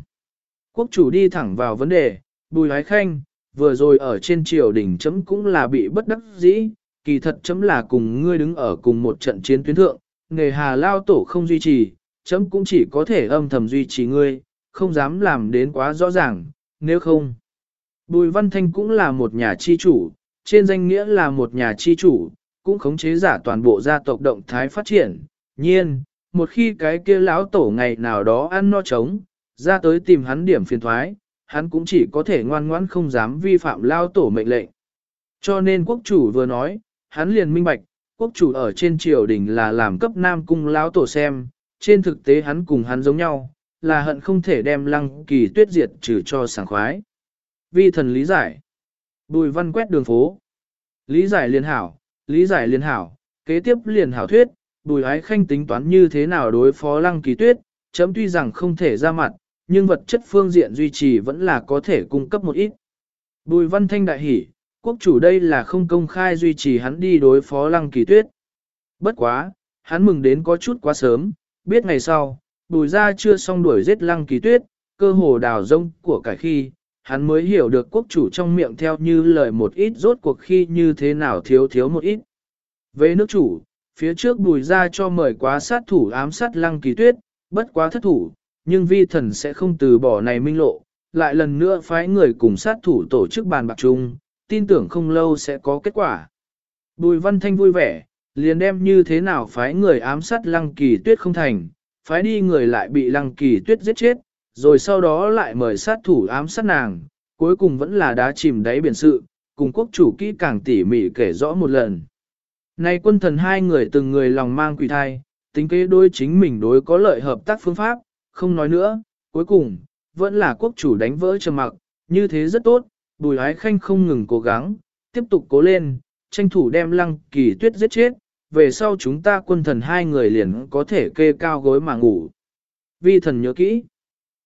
Quốc chủ đi thẳng vào vấn đề, bùi hái khanh, vừa rồi ở trên triều đỉnh, chấm cũng là bị bất đắc dĩ, kỳ thật chấm là cùng ngươi đứng ở cùng một trận chiến tuyến thượng, nghề hà lao tổ không duy trì, chấm cũng chỉ có thể âm thầm duy trì ngươi, không dám làm đến quá rõ ràng, nếu không. Bùi Văn Thanh cũng là một nhà chi chủ, trên danh nghĩa là một nhà chi chủ, cũng khống chế giả toàn bộ gia tộc động thái phát triển. Nhiên, một khi cái kia lão tổ ngày nào đó ăn no trống, ra tới tìm hắn điểm phiền thoái, hắn cũng chỉ có thể ngoan ngoãn không dám vi phạm lao tổ mệnh lệnh. Cho nên quốc chủ vừa nói, hắn liền minh bạch, quốc chủ ở trên triều đình là làm cấp nam cung lão tổ xem, trên thực tế hắn cùng hắn giống nhau, là hận không thể đem lăng kỳ tuyết diệt trừ cho sảng khoái. Vi thần lý giải. Bùi văn quét đường phố. Lý giải liên hảo, lý giải liên hảo, kế tiếp liền hảo thuyết, bùi ái khanh tính toán như thế nào đối phó lăng kỳ tuyết, chấm tuy rằng không thể ra mặt, nhưng vật chất phương diện duy trì vẫn là có thể cung cấp một ít. Bùi văn thanh đại hỉ, quốc chủ đây là không công khai duy trì hắn đi đối phó lăng kỳ tuyết. Bất quá, hắn mừng đến có chút quá sớm, biết ngày sau, bùi ra chưa xong đuổi giết lăng kỳ tuyết, cơ hồ đào rông của cải khi, hắn mới hiểu được quốc chủ trong miệng theo như lời một ít rốt cuộc khi như thế nào thiếu thiếu một ít. Về nước chủ, phía trước bùi ra cho mời quá sát thủ ám sát lăng kỳ tuyết, bất quá thất thủ, nhưng vi thần sẽ không từ bỏ này minh lộ, lại lần nữa phái người cùng sát thủ tổ chức bàn bạc chung, tin tưởng không lâu sẽ có kết quả. Bùi văn thanh vui vẻ, liền đem như thế nào phái người ám sát lăng kỳ tuyết không thành, phái đi người lại bị lăng kỳ tuyết giết chết, rồi sau đó lại mời sát thủ ám sát nàng, cuối cùng vẫn là đá chìm đáy biển sự, cùng quốc chủ kỹ càng tỉ mỉ kể rõ một lần. Nay quân thần hai người từng người lòng mang quỷ thai, tính kế đối chính mình đối có lợi hợp tác phương pháp, không nói nữa, cuối cùng, vẫn là quốc chủ đánh vỡ trầm mặc, như thế rất tốt, bùi ái khanh không ngừng cố gắng, tiếp tục cố lên, tranh thủ đem lăng kỳ tuyết giết chết, về sau chúng ta quân thần hai người liền có thể kê cao gối mà ngủ. Vi thần nhớ kỹ.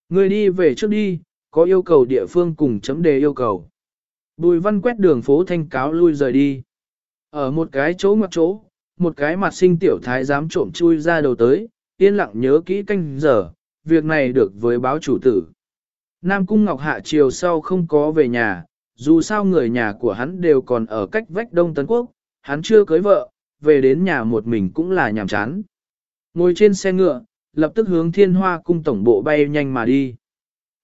Người đi về trước đi, có yêu cầu địa phương cùng chấm đề yêu cầu. Bùi văn quét đường phố thanh cáo lui rời đi. Ở một cái chỗ ngoặc chỗ, một cái mặt sinh tiểu thái dám trộm chui ra đầu tới, yên lặng nhớ kỹ canh giờ, việc này được với báo chủ tử. Nam Cung Ngọc Hạ chiều sau không có về nhà, dù sao người nhà của hắn đều còn ở cách vách Đông Tấn Quốc, hắn chưa cưới vợ, về đến nhà một mình cũng là nhàm chán. Ngồi trên xe ngựa, lập tức hướng thiên hoa cung tổng bộ bay nhanh mà đi.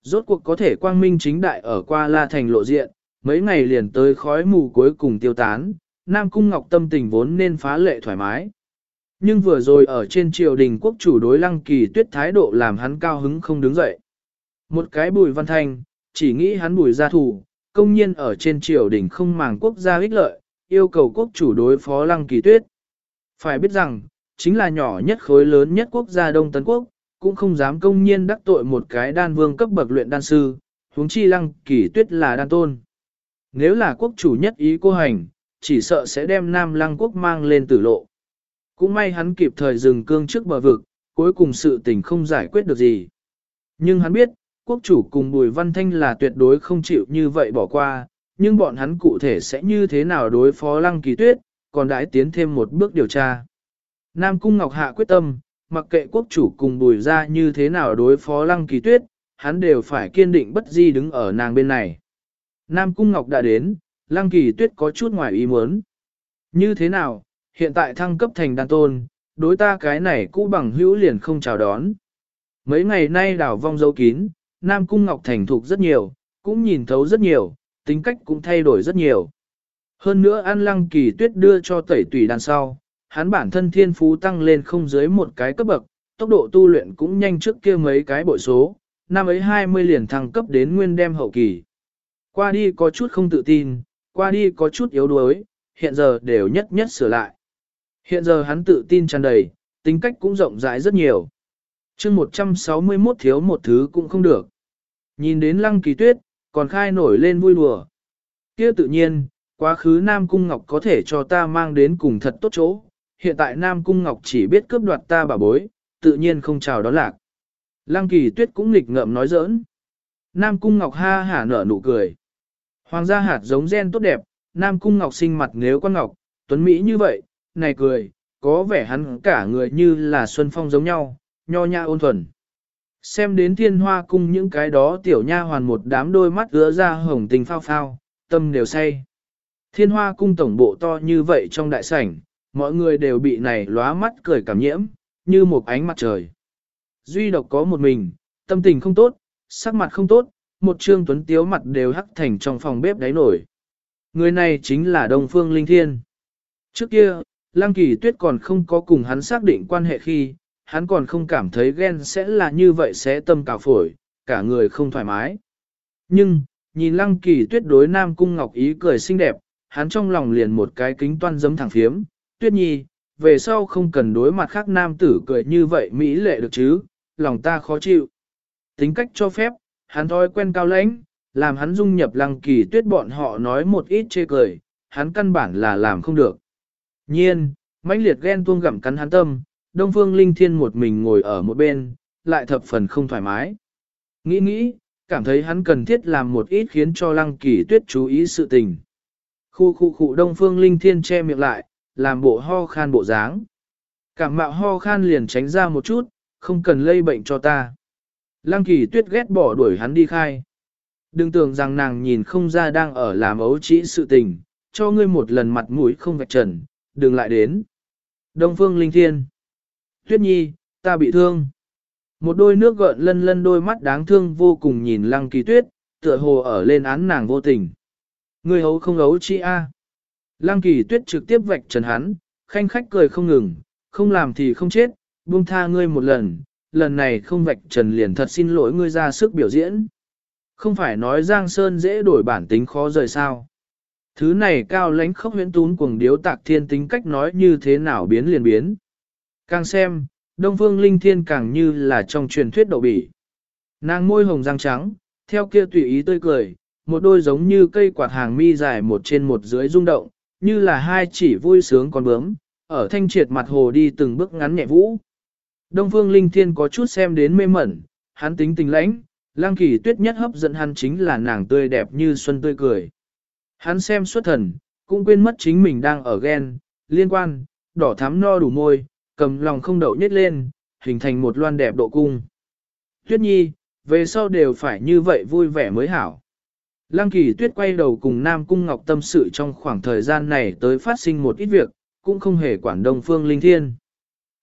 Rốt cuộc có thể quang minh chính đại ở qua La Thành lộ diện, mấy ngày liền tới khói mù cuối cùng tiêu tán, Nam Cung Ngọc tâm tình vốn nên phá lệ thoải mái. Nhưng vừa rồi ở trên triều đình quốc chủ đối lăng kỳ tuyết thái độ làm hắn cao hứng không đứng dậy. Một cái bùi văn thanh, chỉ nghĩ hắn bùi gia thủ, công nhiên ở trên triều đình không màng quốc gia ích lợi, yêu cầu quốc chủ đối phó lăng kỳ tuyết. Phải biết rằng, chính là nhỏ nhất khối lớn nhất quốc gia Đông Tấn Quốc, cũng không dám công nhiên đắc tội một cái đan vương cấp bậc luyện đan sư, huống chi lăng kỳ tuyết là đan tôn. Nếu là quốc chủ nhất ý cô hành, chỉ sợ sẽ đem Nam Lăng Quốc mang lên tử lộ. Cũng may hắn kịp thời dừng cương trước bờ vực, cuối cùng sự tình không giải quyết được gì. Nhưng hắn biết, quốc chủ cùng Bùi Văn Thanh là tuyệt đối không chịu như vậy bỏ qua, nhưng bọn hắn cụ thể sẽ như thế nào đối phó Lăng Kỳ Tuyết, còn đãi tiến thêm một bước điều tra. Nam Cung Ngọc Hạ quyết tâm, mặc kệ quốc chủ cùng Bùi ra như thế nào đối phó Lăng Kỳ Tuyết, hắn đều phải kiên định bất di đứng ở nàng bên này. Nam Cung Ngọc đã đến, Lăng Kỳ Tuyết có chút ngoài ý muốn. Như thế nào, hiện tại thăng cấp thành đan tôn, đối ta cái này cũ bằng hữu liền không chào đón. Mấy ngày nay đảo vong dấu kín, Nam Cung Ngọc thành thục rất nhiều, cũng nhìn thấu rất nhiều, tính cách cũng thay đổi rất nhiều. Hơn nữa ăn lăng kỳ tuyết đưa cho tẩy tùy đàn sau, hắn bản thân thiên phú tăng lên không dưới một cái cấp bậc, tốc độ tu luyện cũng nhanh trước kia mấy cái bội số, năm ấy 20 liền thăng cấp đến nguyên đem hậu kỳ. Qua đi có chút không tự tin, qua đi có chút yếu đuối, hiện giờ đều nhất nhất sửa lại. Hiện giờ hắn tự tin tràn đầy, tính cách cũng rộng rãi rất nhiều. chương 161 thiếu một thứ cũng không được. Nhìn đến lăng kỳ tuyết, còn khai nổi lên vui đùa. kia tự nhiên, quá khứ Nam Cung Ngọc có thể cho ta mang đến cùng thật tốt chỗ, hiện tại Nam Cung Ngọc chỉ biết cướp đoạt ta bà bối, tự nhiên không chào đó lạc. Lăng kỳ tuyết cũng nghịch ngợm nói giỡn. Nam Cung Ngọc ha hả nở nụ cười. Hoàng gia hạt giống gen tốt đẹp, Nam Cung Ngọc sinh mặt nếu con Ngọc, tuấn Mỹ như vậy, này cười, có vẻ hắn cả người như là Xuân Phong giống nhau, nho nhã ôn thuần. Xem đến thiên hoa cung những cái đó tiểu nha hoàn một đám đôi mắt ứa ra hồng tình phao phao, tâm đều say. Thiên hoa cung tổng bộ to như vậy trong đại sảnh, mọi người đều bị này lóa mắt cười cảm nhiễm, như một ánh mặt trời. Duy độc có một mình, tâm tình không tốt, sắc mặt không tốt, một trương tuấn tiếu mặt đều hắc thành trong phòng bếp đáy nổi. Người này chính là Đông Phương Linh Thiên. Trước kia, Lăng Kỳ Tuyết còn không có cùng hắn xác định quan hệ khi, hắn còn không cảm thấy ghen sẽ là như vậy sẽ tâm cào phổi, cả người không thoải mái. Nhưng, nhìn Lăng Kỳ Tuyết đối Nam Cung Ngọc Ý cười xinh đẹp, hắn trong lòng liền một cái kính toan giấm thẳng phiếm, Tuyết Nhi, về sau không cần đối mặt khác nam tử cười như vậy mỹ lệ được chứ, lòng ta khó chịu. Tính cách cho phép, hắn thói quen cao lãnh, làm hắn dung nhập lăng kỳ tuyết bọn họ nói một ít chê cười, hắn căn bản là làm không được. Nhiên, mãnh liệt ghen tuông gặm cắn hắn tâm, Đông Phương Linh Thiên một mình ngồi ở một bên, lại thập phần không thoải mái. Nghĩ nghĩ, cảm thấy hắn cần thiết làm một ít khiến cho lăng kỳ tuyết chú ý sự tình. Khu khu khu Đông Phương Linh Thiên che miệng lại, làm bộ ho khan bộ dáng. Cảm mạo ho khan liền tránh ra một chút, không cần lây bệnh cho ta. Lăng kỳ tuyết ghét bỏ đuổi hắn đi khai. Đừng tưởng rằng nàng nhìn không ra đang ở làm ấu trĩ sự tình, cho ngươi một lần mặt mũi không vạch trần, đừng lại đến. Đông phương linh thiên. Tuyết nhi, ta bị thương. Một đôi nước gợn lân lân đôi mắt đáng thương vô cùng nhìn lăng kỳ tuyết, tựa hồ ở lên án nàng vô tình. Ngươi hấu không ấu trĩ a? Lăng kỳ tuyết trực tiếp vạch trần hắn, khanh khách cười không ngừng, không làm thì không chết, buông tha ngươi một lần, lần này không vạch trần liền thật xin lỗi ngươi ra sức biểu diễn. Không phải nói Giang Sơn dễ đổi bản tính khó rời sao. Thứ này cao lãnh khốc huyễn tún cuồng điếu tạc thiên tính cách nói như thế nào biến liền biến. Càng xem, Đông Phương Linh Thiên càng như là trong truyền thuyết đậu bỉ. Nàng môi hồng răng trắng, theo kia tùy ý tươi cười, một đôi giống như cây quạt hàng mi dài một trên một dưới rung động, như là hai chỉ vui sướng con bướm, ở thanh triệt mặt hồ đi từng bước ngắn nhẹ vũ. Đông Phương Linh Thiên có chút xem đến mê mẩn, hắn tính tình lãnh, lang kỳ tuyết nhất hấp dẫn hắn chính là nàng tươi đẹp như xuân tươi cười. Hắn xem xuất thần, cũng quên mất chính mình đang ở ghen, liên quan, đỏ thắm no đủ môi, cầm lòng không đậu nhất lên, hình thành một loan đẹp độ cung. Tuyết nhi, về sau đều phải như vậy vui vẻ mới hảo. Lăng kỳ tuyết quay đầu cùng Nam Cung Ngọc tâm sự trong khoảng thời gian này tới phát sinh một ít việc, cũng không hề quản Đông Phương Linh Thiên.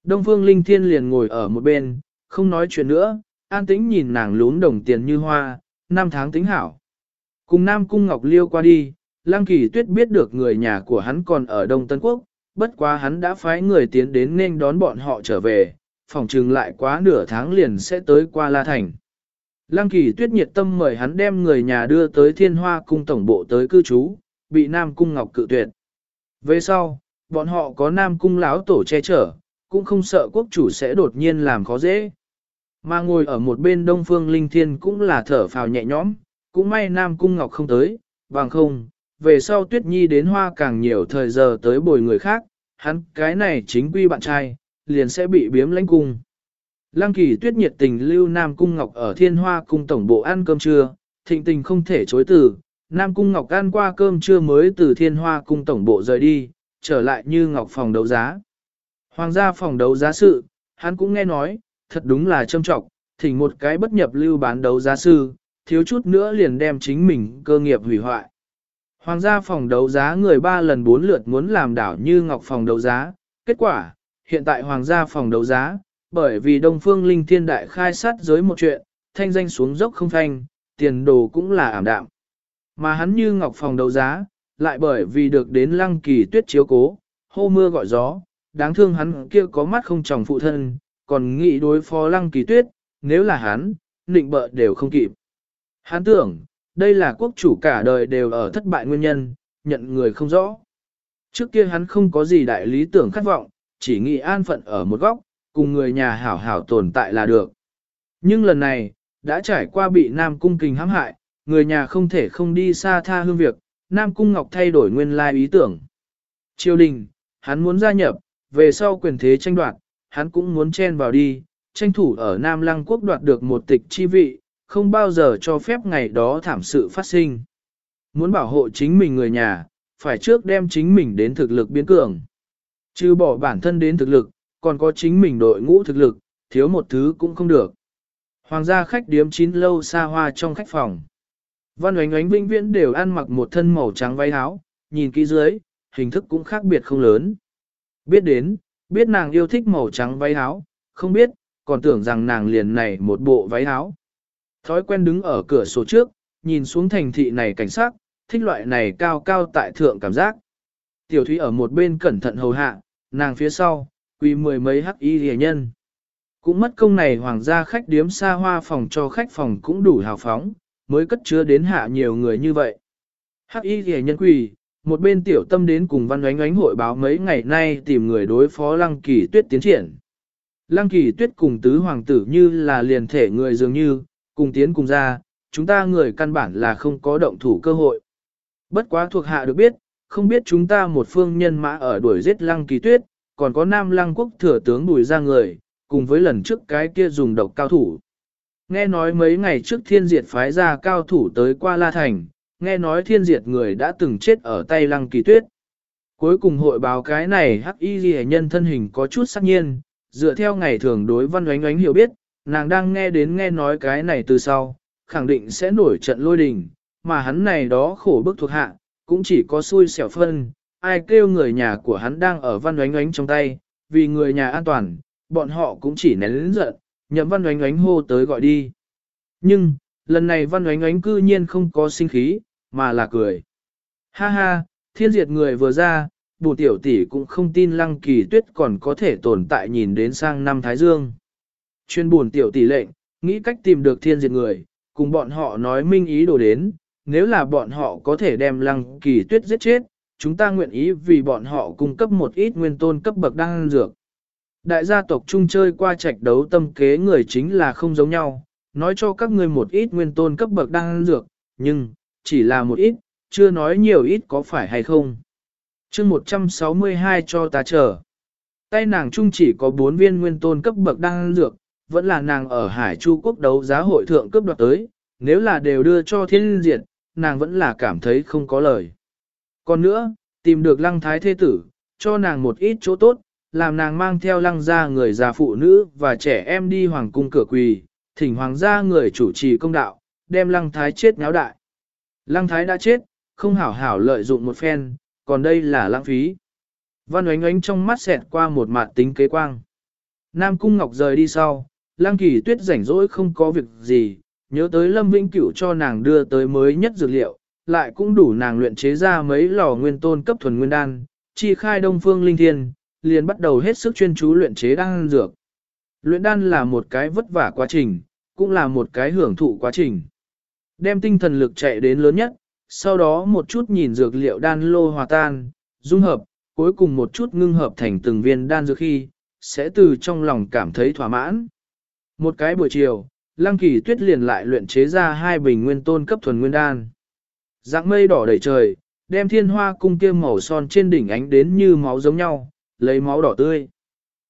Đông Phương Linh Thiên liền ngồi ở một bên, không nói chuyện nữa, an tĩnh nhìn nàng lún đồng tiền như hoa, năm tháng tính hảo. Cùng Nam Cung Ngọc Liêu qua đi, Lăng Kỳ Tuyết biết được người nhà của hắn còn ở Đông Tân Quốc, bất quá hắn đã phái người tiến đến nên đón bọn họ trở về, phòng trừng lại quá nửa tháng liền sẽ tới qua La Thành. Lăng Kỳ Tuyết nhiệt tâm mời hắn đem người nhà đưa tới Thiên Hoa Cung Tổng Bộ tới cư trú, bị Nam Cung Ngọc cự tuyệt. Về sau, bọn họ có Nam Cung lão tổ che chở, cũng không sợ quốc chủ sẽ đột nhiên làm khó dễ. Mà ngồi ở một bên Đông Phương Linh Thiên cũng là thở phào nhẹ nhõm, cũng may Nam Cung Ngọc không tới, bằng không, về sau Tuyết Nhi đến hoa càng nhiều thời giờ tới bồi người khác, hắn cái này chính quy bạn trai, liền sẽ bị biếm lãnh cung. Lăng kỳ tuyết nhiệt tình lưu Nam Cung Ngọc ở Thiên Hoa Cung Tổng Bộ ăn cơm trưa, thịnh tình không thể chối từ. Nam Cung Ngọc ăn qua cơm trưa mới từ Thiên Hoa Cung Tổng Bộ rời đi, trở lại như Ngọc phòng đấu giá. Hoàng gia phòng đấu giá sự, hắn cũng nghe nói, thật đúng là trâm trọng, thỉnh một cái bất nhập lưu bán đấu giá sư, thiếu chút nữa liền đem chính mình cơ nghiệp hủy hoại. Hoàng gia phòng đấu giá người ba lần bốn lượt muốn làm đảo như Ngọc phòng đấu giá, kết quả, hiện tại Hoàng gia phòng đấu giá, bởi vì Đông Phương Linh Thiên Đại khai sát giới một chuyện, thanh danh xuống dốc không thanh, tiền đồ cũng là ảm đạm. Mà hắn như Ngọc phòng đấu giá, lại bởi vì được đến lăng kỳ tuyết chiếu cố, hô mưa gọi gió, đáng thương hắn kia có mắt không chồng phụ thân, còn nghĩ đối phó lăng kỳ tuyết, nếu là hắn, nịnh bợ đều không kịp. Hắn tưởng, đây là quốc chủ cả đời đều ở thất bại nguyên nhân, nhận người không rõ. Trước kia hắn không có gì đại lý tưởng khát vọng, chỉ nghĩ an phận ở một góc, cùng người nhà hảo hảo tồn tại là được. Nhưng lần này, đã trải qua bị Nam Cung Kình hãm hại, người nhà không thể không đi xa tha hương việc, Nam Cung Ngọc thay đổi nguyên lai ý tưởng. Triều đình, hắn muốn gia nhập, về sau quyền thế tranh đoạt, hắn cũng muốn chen vào đi, tranh thủ ở Nam Lăng Quốc đoạt được một tịch chi vị, không bao giờ cho phép ngày đó thảm sự phát sinh. Muốn bảo hộ chính mình người nhà, phải trước đem chính mình đến thực lực biến cường. Chứ bỏ bản thân đến thực lực, còn có chính mình đội ngũ thực lực, thiếu một thứ cũng không được. Hoàng gia khách điếm chín lâu xa hoa trong khách phòng. Văn oánh oánh vinh viễn đều ăn mặc một thân màu trắng váy áo, nhìn kỹ dưới, hình thức cũng khác biệt không lớn. Biết đến, biết nàng yêu thích màu trắng váy áo, không biết, còn tưởng rằng nàng liền này một bộ váy áo. Thói quen đứng ở cửa sổ trước, nhìn xuống thành thị này cảnh sát, thích loại này cao cao tại thượng cảm giác. Tiểu thúy ở một bên cẩn thận hầu hạ, nàng phía sau, quỳ mười mấy hắc y rìa nhân. Cũng mất công này hoàng gia khách điếm xa hoa phòng cho khách phòng cũng đủ hào phóng, mới cất chứa đến hạ nhiều người như vậy. Hắc y rìa nhân quỳ, một bên tiểu tâm đến cùng văn oánh oánh hội báo mấy ngày nay tìm người đối phó lăng kỳ tuyết tiến triển. Lăng kỳ tuyết cùng tứ hoàng tử như là liền thể người dường như, cùng tiến cùng ra, chúng ta người căn bản là không có động thủ cơ hội. Bất quá thuộc hạ được biết, không biết chúng ta một phương nhân mã ở đuổi giết lăng kỳ tuyết, còn có nam lăng quốc thừa tướng bùi ra người, cùng với lần trước cái kia dùng độc cao thủ. Nghe nói mấy ngày trước thiên diệt phái ra cao thủ tới qua La Thành, nghe nói thiên diệt người đã từng chết ở tay lăng kỳ tuyết. Cuối cùng hội báo cái này hắc y ghi nhân thân hình có chút sắc nhiên, dựa theo ngày thường đối văn oánh oánh hiểu biết, nàng đang nghe đến nghe nói cái này từ sau, khẳng định sẽ nổi trận lôi đình, mà hắn này đó khổ bức thuộc hạ, cũng chỉ có xui xẻo phân, ai kêu người nhà của hắn đang ở văn oánh oánh trong tay, vì người nhà an toàn, bọn họ cũng chỉ nén lĩnh giận, nhậm văn oánh oánh hô tới gọi đi. Nhưng, lần này văn oánh oánh cư nhiên không có sinh khí, mà là cười. Ha ha, thiên diệt người vừa ra, bù tiểu tỷ cũng không tin lăng kỳ tuyết còn có thể tồn tại nhìn đến sang năm Thái Dương. Chuyên buồn tiểu tỷ lệnh, nghĩ cách tìm được thiên diệt người, cùng bọn họ nói minh ý đồ đến, nếu là bọn họ có thể đem lăng kỳ tuyết giết chết, chúng ta nguyện ý vì bọn họ cung cấp một ít nguyên tôn cấp bậc đăng dược. Đại gia tộc chung chơi qua trạch đấu tâm kế người chính là không giống nhau, nói cho các ngươi một ít nguyên tôn cấp bậc đăng dược, nhưng, chỉ là một ít, chưa nói nhiều ít có phải hay không. chương 162 cho ta chờ. Tay nàng chung chỉ có 4 viên nguyên tôn cấp bậc đang dược, vẫn là nàng ở Hải Chu quốc đấu giá hội thượng cấp đoạt tới, nếu là đều đưa cho thiên diệt, nàng vẫn là cảm thấy không có lời. Còn nữa, tìm được lăng thái thế tử, cho nàng một ít chỗ tốt, làm nàng mang theo lăng gia người già phụ nữ và trẻ em đi hoàng cung cửa quỳ, thỉnh hoàng gia người chủ trì công đạo, đem lăng thái chết nháo đại. Lăng thái đã chết, không hảo hảo lợi dụng một phen, còn đây là lãng phí. Văn oánh oánh trong mắt xẹt qua một mặt tính kế quang. Nam Cung Ngọc rời đi sau, Lăng Kỳ Tuyết rảnh rỗi không có việc gì, nhớ tới Lâm Vĩnh Cửu cho nàng đưa tới mới nhất dược liệu, lại cũng đủ nàng luyện chế ra mấy lò nguyên tôn cấp thuần nguyên đan, chi khai Đông Phương Linh Thiên, liền bắt đầu hết sức chuyên chú luyện chế đan dược. Luyện đan là một cái vất vả quá trình, cũng là một cái hưởng thụ quá trình. Đem tinh thần lực chạy đến lớn nhất, sau đó một chút nhìn dược liệu đan lô hòa tan, dung hợp, cuối cùng một chút ngưng hợp thành từng viên đan dược khi, sẽ từ trong lòng cảm thấy thỏa mãn. Một cái buổi chiều, Lăng Kỳ Tuyết liền lại luyện chế ra hai bình nguyên tôn cấp thuần nguyên đan. Dạng mây đỏ đầy trời, đem thiên hoa cung kia màu son trên đỉnh ánh đến như máu giống nhau, lấy máu đỏ tươi.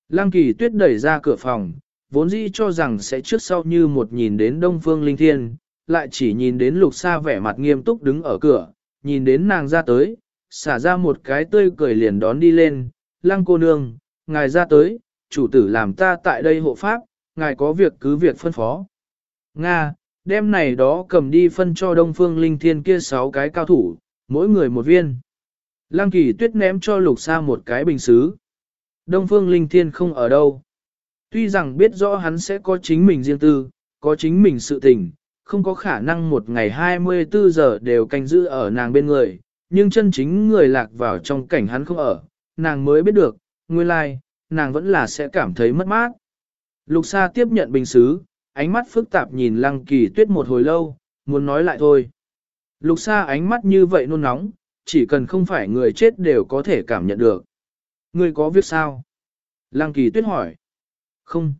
Lăng kỳ tuyết đẩy ra cửa phòng, vốn dĩ cho rằng sẽ trước sau như một nhìn đến đông phương linh thiên, lại chỉ nhìn đến lục xa vẻ mặt nghiêm túc đứng ở cửa, nhìn đến nàng ra tới, xả ra một cái tươi cười liền đón đi lên, lăng cô nương, ngài ra tới, chủ tử làm ta tại đây hộ pháp, ngài có việc cứ việc phân phó. Nga, đem này đó cầm đi phân cho đông phương linh thiên kia sáu cái cao thủ, mỗi người một viên. Lăng kỳ tuyết ném cho lục xa một cái bình xứ. Đông phương linh thiên không ở đâu. Tuy rằng biết rõ hắn sẽ có chính mình riêng tư, có chính mình sự tình, không có khả năng một ngày 24 giờ đều canh giữ ở nàng bên người, nhưng chân chính người lạc vào trong cảnh hắn không ở, nàng mới biết được, nguyên lai, like, nàng vẫn là sẽ cảm thấy mất mát. Lục Sa tiếp nhận bình xứ, ánh mắt phức tạp nhìn Lăng Kỳ Tuyết một hồi lâu, muốn nói lại thôi. Lục Sa ánh mắt như vậy nôn nóng, chỉ cần không phải người chết đều có thể cảm nhận được. Người có việc sao? Lăng Kỳ Tuyết hỏi. Không.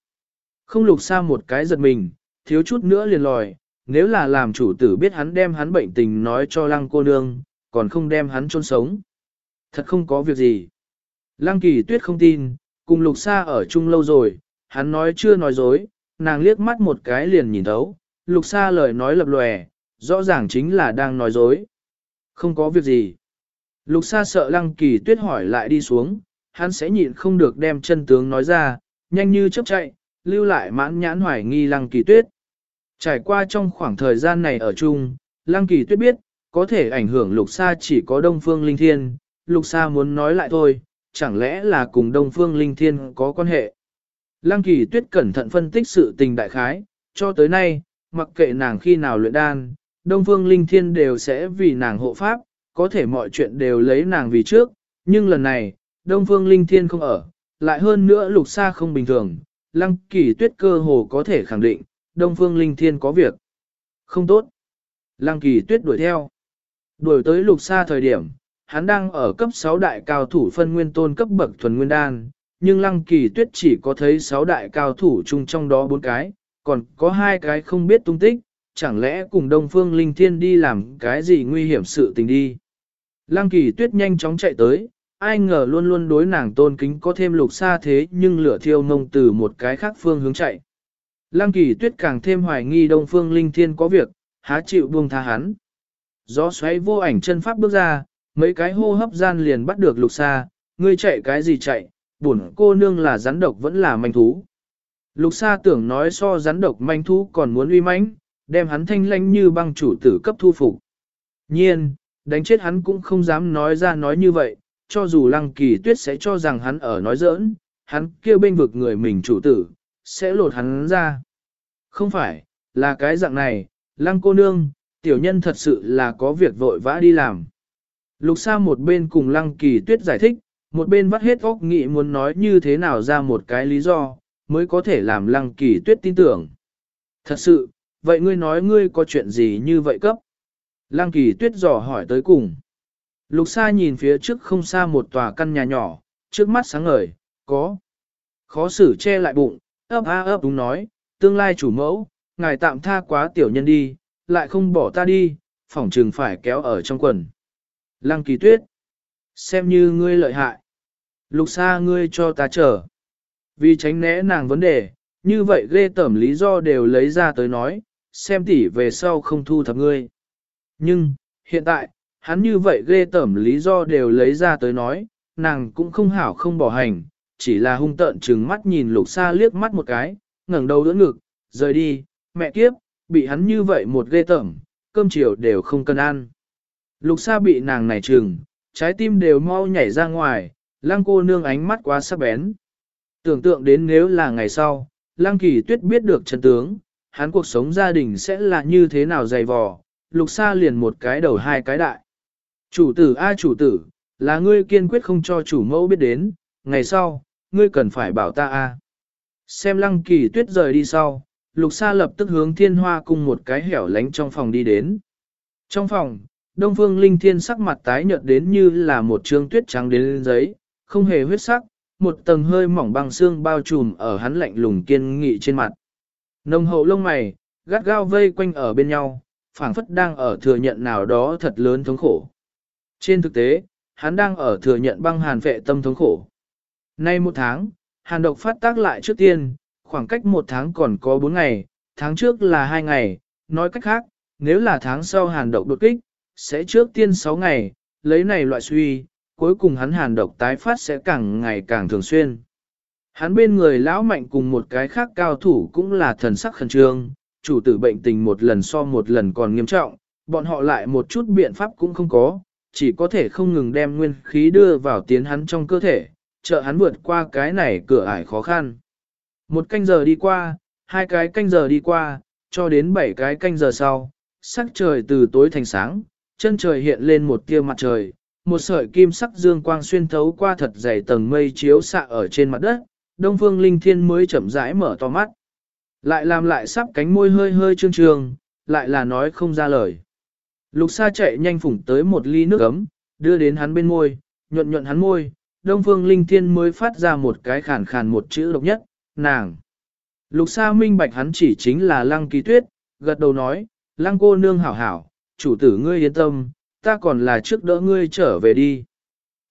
Không Lục Sa một cái giật mình, thiếu chút nữa liền lòi, nếu là làm chủ tử biết hắn đem hắn bệnh tình nói cho Lăng cô nương, còn không đem hắn chôn sống. Thật không có việc gì. Lăng Kỳ Tuyết không tin, cùng Lục Sa ở chung lâu rồi, hắn nói chưa nói dối, nàng liếc mắt một cái liền nhìn thấu, lục xa lời nói lập lòe, rõ ràng chính là đang nói dối. Không có việc gì. Lục xa sợ lăng kỳ tuyết hỏi lại đi xuống, hắn sẽ nhịn không được đem chân tướng nói ra, nhanh như chấp chạy, lưu lại mãn nhãn hoài nghi lăng kỳ tuyết. Trải qua trong khoảng thời gian này ở chung, lăng kỳ tuyết biết, có thể ảnh hưởng lục sa chỉ có đông phương linh thiên, lục Sa muốn nói lại thôi, chẳng lẽ là cùng đông phương linh thiên có quan hệ. Lăng kỳ tuyết cẩn thận phân tích sự tình đại khái, cho tới nay, mặc kệ nàng khi nào luyện đan, Đông Phương Linh Thiên đều sẽ vì nàng hộ pháp, có thể mọi chuyện đều lấy nàng vì trước, nhưng lần này, Đông Phương Linh Thiên không ở, lại hơn nữa lục sa không bình thường, Lăng kỳ tuyết cơ hồ có thể khẳng định, Đông Phương Linh Thiên có việc. Không tốt. Lăng kỳ tuyết đuổi theo. Đuổi tới lục xa thời điểm, hắn đang ở cấp 6 đại cao thủ phân nguyên tôn cấp bậc thuần nguyên đan, nhưng lăng kỳ tuyết chỉ có thấy sáu đại cao thủ chung trong đó bốn cái, còn có hai cái không biết tung tích, chẳng lẽ cùng Đông Phương Linh Thiên đi làm cái gì nguy hiểm sự tình đi. Lăng kỳ tuyết nhanh chóng chạy tới, ai ngờ luôn luôn đối nàng tôn kính có thêm lục xa thế nhưng lửa thiêu mông từ một cái khác phương hướng chạy. Lăng kỳ tuyết càng thêm hoài nghi Đông Phương Linh Thiên có việc, há chịu buông tha hắn. Gió xoáy vô ảnh chân pháp bước ra, mấy cái hô hấp gian liền bắt được lục xa, ngươi chạy cái gì chạy, bổn cô nương là rắn độc vẫn là manh thú. Lục Sa tưởng nói so rắn độc manh thú còn muốn uy mãnh, đem hắn thanh lanh như băng chủ tử cấp thu phục. Nhiên, đánh chết hắn cũng không dám nói ra nói như vậy, cho dù lăng kỳ tuyết sẽ cho rằng hắn ở nói giỡn, hắn kêu bên vực người mình chủ tử, sẽ lột hắn ra. Không phải, là cái dạng này, lăng cô nương, tiểu nhân thật sự là có việc vội vã đi làm. Lục Sa một bên cùng lăng kỳ tuyết giải thích, một bên vắt hết óc nghĩ muốn nói như thế nào ra một cái lý do, mới có thể làm lăng kỳ tuyết tin tưởng. Thật sự, vậy ngươi nói ngươi có chuyện gì như vậy cấp? Lăng kỳ tuyết dò hỏi tới cùng. Lục Sa nhìn phía trước không xa một tòa căn nhà nhỏ, trước mắt sáng ngời, có. Khó xử che lại bụng, ấp a ấp đúng nói, tương lai chủ mẫu, ngài tạm tha quá tiểu nhân đi, lại không bỏ ta đi, phỏng trừng phải kéo ở trong quần. Lăng kỳ tuyết, xem như ngươi lợi hại. Lục Sa ngươi cho ta chờ. Vì tránh né nàng vấn đề, như vậy ghê tẩm lý do đều lấy ra tới nói, xem tỉ về sau không thu thập ngươi. Nhưng, hiện tại, hắn như vậy ghê tẩm lý do đều lấy ra tới nói, nàng cũng không hảo không bỏ hành, chỉ là hung tợn trừng mắt nhìn lục Sa liếc mắt một cái, ngẩng đầu đỡ ngực, rời đi, mẹ kiếp, bị hắn như vậy một ghê tẩm, cơm chiều đều không cần ăn. Lục Sa bị nàng này trừng, trái tim đều mau nhảy ra ngoài, lăng cô nương ánh mắt quá sắc bén. Tưởng tượng đến nếu là ngày sau, lăng kỳ tuyết biết được chân tướng, hắn cuộc sống gia đình sẽ là như thế nào dày vò, lục xa liền một cái đầu hai cái đại. Chủ tử a chủ tử, là ngươi kiên quyết không cho chủ mẫu biết đến, ngày sau, ngươi cần phải bảo ta a. Xem lăng kỳ tuyết rời đi sau, lục sa lập tức hướng thiên hoa cùng một cái hẻo lánh trong phòng đi đến. Trong phòng, Đông Phương Linh Thiên sắc mặt tái nhợt đến như là một trương tuyết trắng đến lên giấy, không hề huyết sắc, một tầng hơi mỏng băng xương bao trùm ở hắn lạnh lùng kiên nghị trên mặt. Nông hậu lông mày, gắt gao vây quanh ở bên nhau, phảng phất đang ở thừa nhận nào đó thật lớn thống khổ. Trên thực tế, hắn đang ở thừa nhận băng hàn vệ tâm thống khổ. Nay một tháng, hàn độc phát tác lại trước tiên, khoảng cách một tháng còn có bốn ngày, tháng trước là hai ngày, nói cách khác, nếu là tháng sau hàn độc đột kích, sẽ trước tiên sáu ngày, lấy này loại suy, cuối cùng hắn hàn độc tái phát sẽ càng ngày càng thường xuyên. Hắn bên người lão mạnh cùng một cái khác cao thủ cũng là thần sắc khẩn trương, chủ tử bệnh tình một lần so một lần còn nghiêm trọng, bọn họ lại một chút biện pháp cũng không có, chỉ có thể không ngừng đem nguyên khí đưa vào tiến hắn trong cơ thể, trợ hắn vượt qua cái này cửa ải khó khăn. Một canh giờ đi qua, hai cái canh giờ đi qua, cho đến bảy cái canh giờ sau, sắc trời từ tối thành sáng, chân trời hiện lên một tia mặt trời, một sợi kim sắc dương quang xuyên thấu qua thật dày tầng mây chiếu xạ ở trên mặt đất, Đông Phương Linh Thiên mới chậm rãi mở to mắt. Lại làm lại sắp cánh môi hơi hơi trương trương, lại là nói không ra lời. Lục Sa chạy nhanh phủng tới một ly nước ấm, đưa đến hắn bên môi, nhuận nhuận hắn môi, Đông Phương Linh Thiên mới phát ra một cái khàn khàn một chữ độc nhất, nàng. Lục Sa minh bạch hắn chỉ chính là Lăng Kỳ Tuyết, gật đầu nói, Lăng cô nương hảo hảo, chủ tử ngươi yên tâm, ta còn là trước đỡ ngươi trở về đi.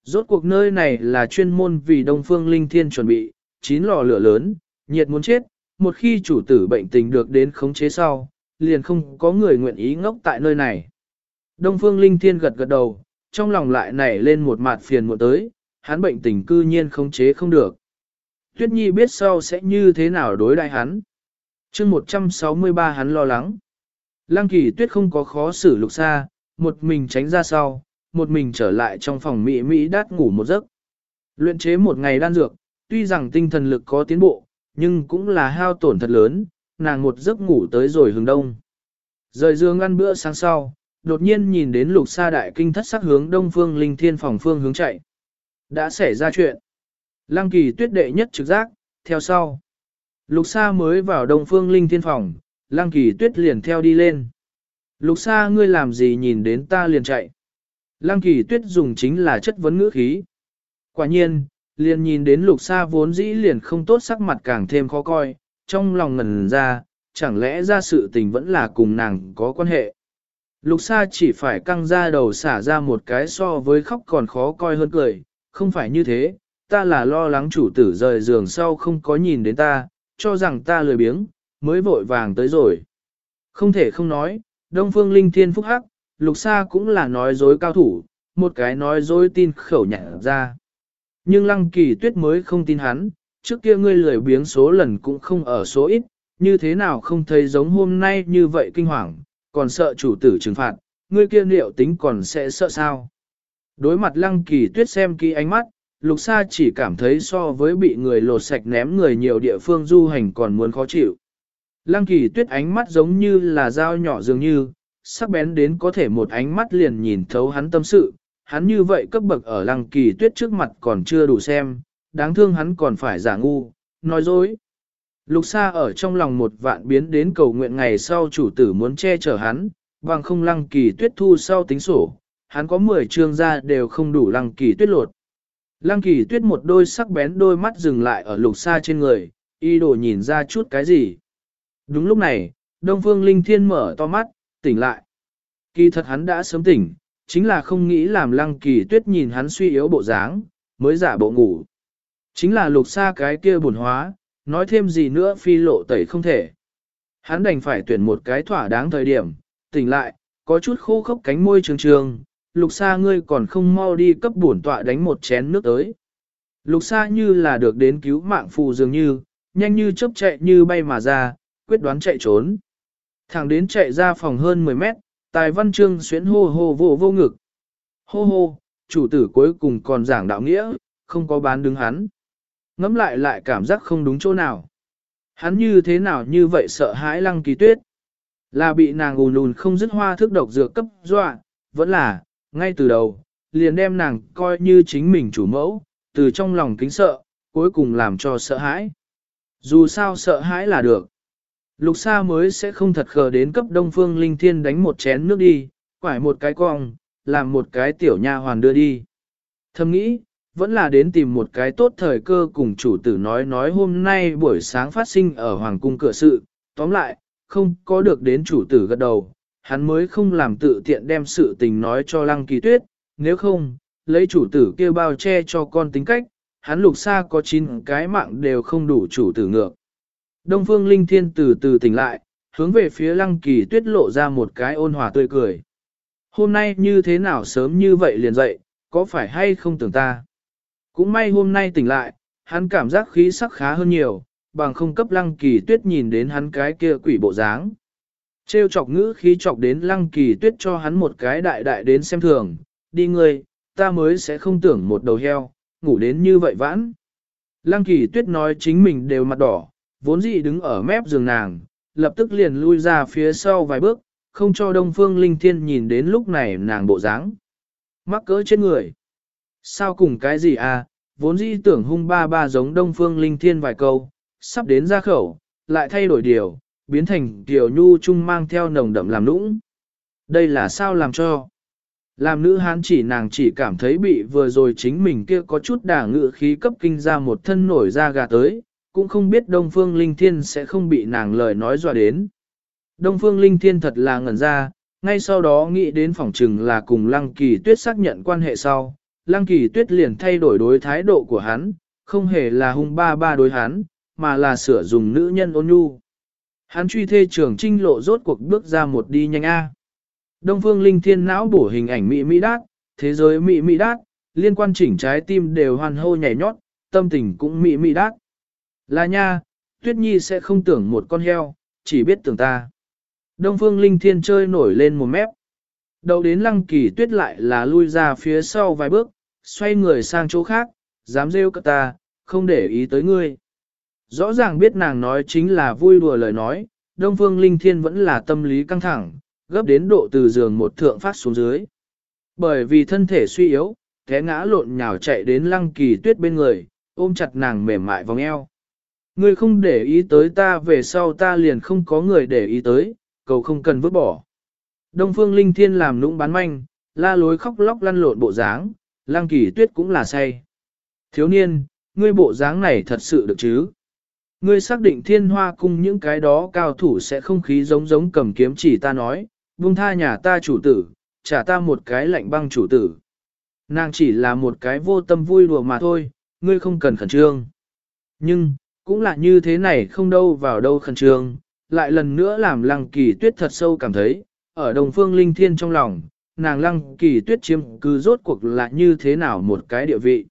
Rốt cuộc nơi này là chuyên môn vì Đông Phương Linh Thiên chuẩn bị, chín lò lửa lớn, nhiệt muốn chết, một khi chủ tử bệnh tình được đến khống chế sau, liền không có người nguyện ý ngốc tại nơi này. Đông Phương Linh Thiên gật gật đầu, trong lòng lại nảy lên một mạt phiền muộn tới, hắn bệnh tình cư nhiên không chế không được. Tuyết Nhi biết sau sẽ như thế nào đối đại hắn. chương 163 hắn lo lắng. Lăng kỳ tuyết không có khó xử lục xa, một mình tránh ra sau, một mình trở lại trong phòng Mỹ Mỹ đát ngủ một giấc. Luyện chế một ngày đan dược, tuy rằng tinh thần lực có tiến bộ, nhưng cũng là hao tổn thật lớn, nàng một giấc ngủ tới rồi hướng đông. Rời giường ăn bữa sáng sau, đột nhiên nhìn đến lục sa đại kinh thất sắc hướng đông phương linh thiên phòng phương hướng chạy. Đã xảy ra chuyện. Lăng kỳ tuyết đệ nhất trực giác, theo sau. Lục sa mới vào đông phương linh thiên phòng, lăng kỳ tuyết liền theo đi lên. Lục sa ngươi làm gì nhìn đến ta liền chạy. Lăng kỳ tuyết dùng chính là chất vấn ngữ khí. Quả nhiên, liền nhìn đến lục sa vốn dĩ liền không tốt sắc mặt càng thêm khó coi, trong lòng ngần ra, chẳng lẽ ra sự tình vẫn là cùng nàng có quan hệ. Lục sa chỉ phải căng ra đầu xả ra một cái so với khóc còn khó coi hơn cười, không phải như thế, ta là lo lắng chủ tử rời giường sau không có nhìn đến ta, cho rằng ta lười biếng, mới vội vàng tới rồi. Không thể không nói, Đông Phương Linh Thiên Phúc Hắc, Lục Sa cũng là nói dối cao thủ, một cái nói dối tin khẩu nhả ra. Nhưng Lăng Kỳ Tuyết mới không tin hắn, trước kia ngươi lười biếng số lần cũng không ở số ít, như thế nào không thấy giống hôm nay như vậy kinh hoàng, còn sợ chủ tử trừng phạt, ngươi kia liệu tính còn sẽ sợ sao. Đối mặt Lăng Kỳ Tuyết xem kỹ ánh mắt, Lục Sa chỉ cảm thấy so với bị người lột sạch ném người nhiều địa phương du hành còn muốn khó chịu. Lăng kỳ tuyết ánh mắt giống như là dao nhỏ dường như, sắc bén đến có thể một ánh mắt liền nhìn thấu hắn tâm sự, hắn như vậy cấp bậc ở lăng kỳ tuyết trước mặt còn chưa đủ xem, đáng thương hắn còn phải giả ngu, nói dối. Lục Sa ở trong lòng một vạn biến đến cầu nguyện ngày sau chủ tử muốn che chở hắn, bằng không lăng kỳ tuyết thu sau tính sổ, hắn có 10 trương ra đều không đủ lăng kỳ tuyết lột. Lăng kỳ tuyết một đôi sắc bén đôi mắt dừng lại ở lục Sa trên người, y đồ nhìn ra chút cái gì. Đúng lúc này, Đông Phương Linh Thiên mở to mắt, tỉnh lại. Kỳ thật hắn đã sớm tỉnh, chính là không nghĩ làm lăng kỳ tuyết nhìn hắn suy yếu bộ dáng, mới giả bộ ngủ. Chính là lục xa cái kia buồn hóa, nói thêm gì nữa phi lộ tẩy không thể. Hắn đành phải tuyển một cái thỏa đáng thời điểm, tỉnh lại, có chút khô khốc cánh môi trường trường, lục xa ngươi còn không mau đi cấp bổn tọa đánh một chén nước tới. Lục xa như là được đến cứu mạng phù dường như, nhanh như chớp chạy như bay mà ra, quyết đoán chạy trốn. Thẳng đến chạy ra phòng hơn 10 mét, tài văn chương xuyến hô hô vô vô ngực. Hô hô, chủ tử cuối cùng còn giảng đạo nghĩa, không có bán đứng hắn. Ngắm lại lại cảm giác không đúng chỗ nào. Hắn như thế nào như vậy sợ hãi lăng kỳ tuyết. Là bị nàng ùn ùn không dứt hoa thức độc dược cấp dọa, vẫn là, ngay từ đầu, liền đem nàng coi như chính mình chủ mẫu, từ trong lòng kính sợ, cuối cùng làm cho sợ hãi. Dù sao sợ hãi là được. Lục Sa mới sẽ không thật khờ đến cấp Đông Phương Linh Thiên đánh một chén nước đi, quải một cái cong, làm một cái tiểu nha hoàn đưa đi. Thầm nghĩ, vẫn là đến tìm một cái tốt thời cơ cùng chủ tử nói nói hôm nay buổi sáng phát sinh ở Hoàng cung cửa sự, tóm lại, không có được đến chủ tử gật đầu, hắn mới không làm tự tiện đem sự tình nói cho Lăng Kỳ Tuyết, nếu không, lấy chủ tử kia bao che cho con tính cách, hắn lục xa có 9 cái mạng đều không đủ chủ tử ngược. Đông phương linh thiên từ từ tỉnh lại, hướng về phía lăng kỳ tuyết lộ ra một cái ôn hòa tươi cười. Hôm nay như thế nào sớm như vậy liền dậy, có phải hay không tưởng ta? Cũng may hôm nay tỉnh lại, hắn cảm giác khí sắc khá hơn nhiều, bằng không cấp lăng kỳ tuyết nhìn đến hắn cái kia quỷ bộ dáng. Trêu chọc ngữ khí chọc đến lăng kỳ tuyết cho hắn một cái đại đại đến xem thường, đi ngươi, ta mới sẽ không tưởng một đầu heo, ngủ đến như vậy vãn. Lăng kỳ tuyết nói chính mình đều mặt đỏ, vốn dĩ đứng ở mép giường nàng, lập tức liền lui ra phía sau vài bước, không cho Đông Phương Linh Thiên nhìn đến lúc này nàng bộ dáng. Mắc cỡ trên người. Sao cùng cái gì à, vốn dĩ tưởng hung ba ba giống Đông Phương Linh Thiên vài câu, sắp đến ra khẩu, lại thay đổi điều, biến thành tiểu nhu trung mang theo nồng đậm làm nũng. Đây là sao làm cho? Làm nữ hán chỉ nàng chỉ cảm thấy bị vừa rồi chính mình kia có chút đả ngự khí cấp kinh ra một thân nổi ra gà tới, cũng không biết Đông Phương Linh Thiên sẽ không bị nàng lời nói dọa đến. Đông Phương Linh Thiên thật là ngẩn ra, ngay sau đó nghĩ đến phòng trừng là cùng Lăng Kỳ Tuyết xác nhận quan hệ sau, Lăng Kỳ Tuyết liền thay đổi đối thái độ của hắn, không hề là hung ba ba đối hắn, mà là sửa dùng nữ nhân ôn nhu. Hắn truy thê trưởng trinh lộ rốt cuộc bước ra một đi nhanh A. Đông phương linh thiên não bổ hình ảnh mỹ mỹ đát, thế giới mỹ mỹ đát, liên quan chỉnh trái tim đều hoàn hô nhảy nhót, tâm tình cũng mỹ mỹ đát. Là nha, tuyết nhi sẽ không tưởng một con heo, chỉ biết tưởng ta. Đông phương linh thiên chơi nổi lên một mép. Đầu đến lăng kỳ tuyết lại là lui ra phía sau vài bước, xoay người sang chỗ khác, dám rêu cả ta, không để ý tới ngươi. Rõ ràng biết nàng nói chính là vui đùa lời nói, Đông Phương Linh Thiên vẫn là tâm lý căng thẳng, gấp đến độ từ giường một thượng phát xuống dưới. Bởi vì thân thể suy yếu, té ngã lộn nhào chạy đến lăng kỳ tuyết bên người, ôm chặt nàng mềm mại vòng eo. Ngươi không để ý tới ta về sau ta liền không có người để ý tới, cầu không cần vứt bỏ. Đông Phương Linh Thiên làm nũng bán manh, la lối khóc lóc lăn lộn bộ dáng, lăng kỳ tuyết cũng là say. Thiếu niên, ngươi bộ dáng này thật sự được chứ? Ngươi xác định thiên hoa cung những cái đó cao thủ sẽ không khí giống giống cầm kiếm chỉ ta nói, buông tha nhà ta chủ tử, trả ta một cái lạnh băng chủ tử. Nàng chỉ là một cái vô tâm vui đùa mà thôi, ngươi không cần khẩn trương. Nhưng, cũng là như thế này không đâu vào đâu khẩn trương, lại lần nữa làm lăng kỳ tuyết thật sâu cảm thấy, ở đồng phương linh thiên trong lòng, nàng lăng kỳ tuyết chiếm cứ rốt cuộc là như thế nào một cái địa vị.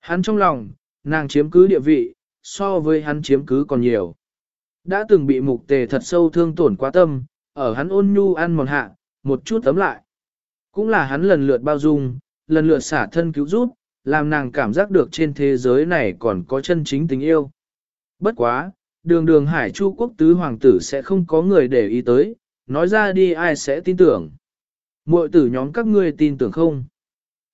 Hắn trong lòng, nàng chiếm cứ địa vị, so với hắn chiếm cứ còn nhiều. Đã từng bị mục tề thật sâu thương tổn quá tâm, ở hắn ôn nhu ăn mòn hạ, một chút tấm lại. Cũng là hắn lần lượt bao dung, lần lượt xả thân cứu giúp, làm nàng cảm giác được trên thế giới này còn có chân chính tình yêu. Bất quá, đường đường hải chu quốc tứ hoàng tử sẽ không có người để ý tới, nói ra đi ai sẽ tin tưởng. Muội tử nhóm các ngươi tin tưởng không?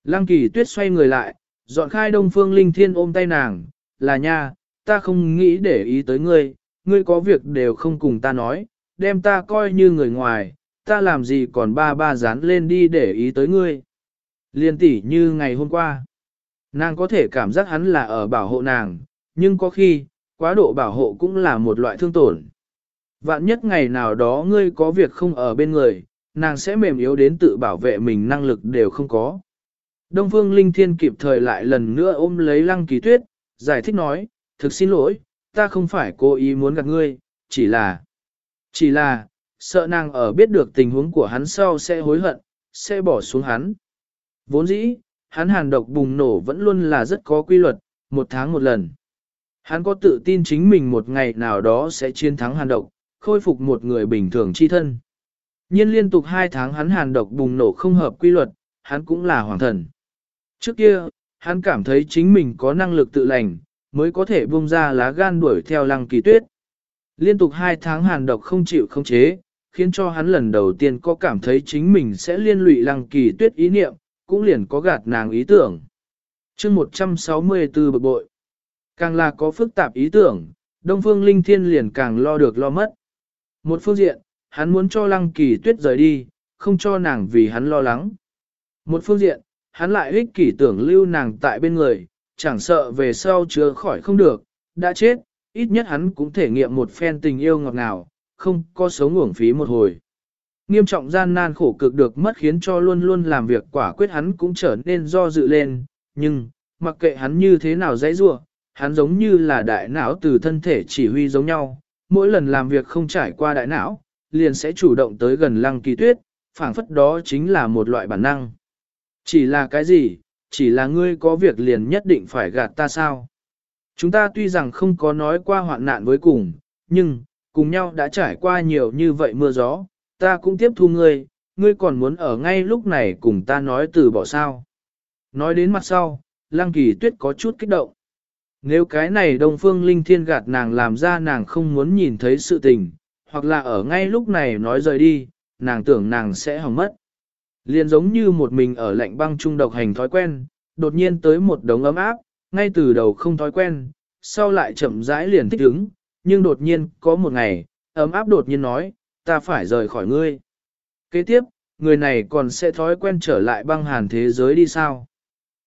Lăng kỳ tuyết xoay người lại, dọn khai đông phương linh thiên ôm tay nàng, là nha, ta không nghĩ để ý tới ngươi, ngươi có việc đều không cùng ta nói, đem ta coi như người ngoài, ta làm gì còn ba ba dán lên đi để ý tới ngươi. Liên tỷ như ngày hôm qua, nàng có thể cảm giác hắn là ở bảo hộ nàng, nhưng có khi, quá độ bảo hộ cũng là một loại thương tổn. Vạn nhất ngày nào đó ngươi có việc không ở bên người, nàng sẽ mềm yếu đến tự bảo vệ mình năng lực đều không có. Đông Phương Linh Thiên kịp thời lại lần nữa ôm lấy Lăng Kỳ Tuyết, giải thích nói, thực xin lỗi, ta không phải cố ý muốn gặp ngươi, chỉ là, chỉ là, sợ nàng ở biết được tình huống của hắn sau sẽ hối hận, sẽ bỏ xuống hắn. Vốn dĩ, hắn hàn độc bùng nổ vẫn luôn là rất có quy luật, một tháng một lần. Hắn có tự tin chính mình một ngày nào đó sẽ chiến thắng hàn độc, khôi phục một người bình thường chi thân. nhiên liên tục hai tháng hắn hàn độc bùng nổ không hợp quy luật, hắn cũng là hoàng thần. Trước kia, hắn cảm thấy chính mình có năng lực tự lành, mới có thể buông ra lá gan đuổi theo lăng kỳ tuyết. Liên tục hai tháng hàn độc không chịu không chế, khiến cho hắn lần đầu tiên có cảm thấy chính mình sẽ liên lụy lăng kỳ tuyết ý niệm, cũng liền có gạt nàng ý tưởng. chương 164 bực bội, càng là có phức tạp ý tưởng, Đông Phương Linh Thiên liền càng lo được lo mất. Một phương diện, hắn muốn cho lăng kỳ tuyết rời đi, không cho nàng vì hắn lo lắng. Một phương diện, hắn lại ích kỷ tưởng lưu nàng tại bên người, chẳng sợ về sau chứa khỏi không được, đã chết, ít nhất hắn cũng thể nghiệm một phen tình yêu ngọt ngào, không có sống uổng phí một hồi. Nghiêm trọng gian nan khổ cực được mất khiến cho luôn luôn làm việc quả quyết hắn cũng trở nên do dự lên, nhưng, mặc kệ hắn như thế nào dãy rua, hắn giống như là đại não từ thân thể chỉ huy giống nhau, mỗi lần làm việc không trải qua đại não, liền sẽ chủ động tới gần lăng kỳ tuyết, phảng phất đó chính là một loại bản năng. Chỉ là cái gì, chỉ là ngươi có việc liền nhất định phải gạt ta sao? Chúng ta tuy rằng không có nói qua hoạn nạn với cùng, nhưng, cùng nhau đã trải qua nhiều như vậy mưa gió, ta cũng tiếp thu ngươi, ngươi còn muốn ở ngay lúc này cùng ta nói từ bỏ sao. Nói đến mặt sau, Lăng Kỳ Tuyết có chút kích động. Nếu cái này Đông Phương Linh Thiên gạt nàng làm ra nàng không muốn nhìn thấy sự tình, hoặc là ở ngay lúc này nói rời đi, nàng tưởng nàng sẽ hỏng mất. Liền giống như một mình ở lạnh băng trung độc hành thói quen, đột nhiên tới một đống ấm áp, ngay từ đầu không thói quen, sau lại chậm rãi liền thích ứng, nhưng đột nhiên có một ngày, ấm áp đột nhiên nói, ta phải rời khỏi ngươi. Kế tiếp, người này còn sẽ thói quen trở lại băng hàn thế giới đi sao?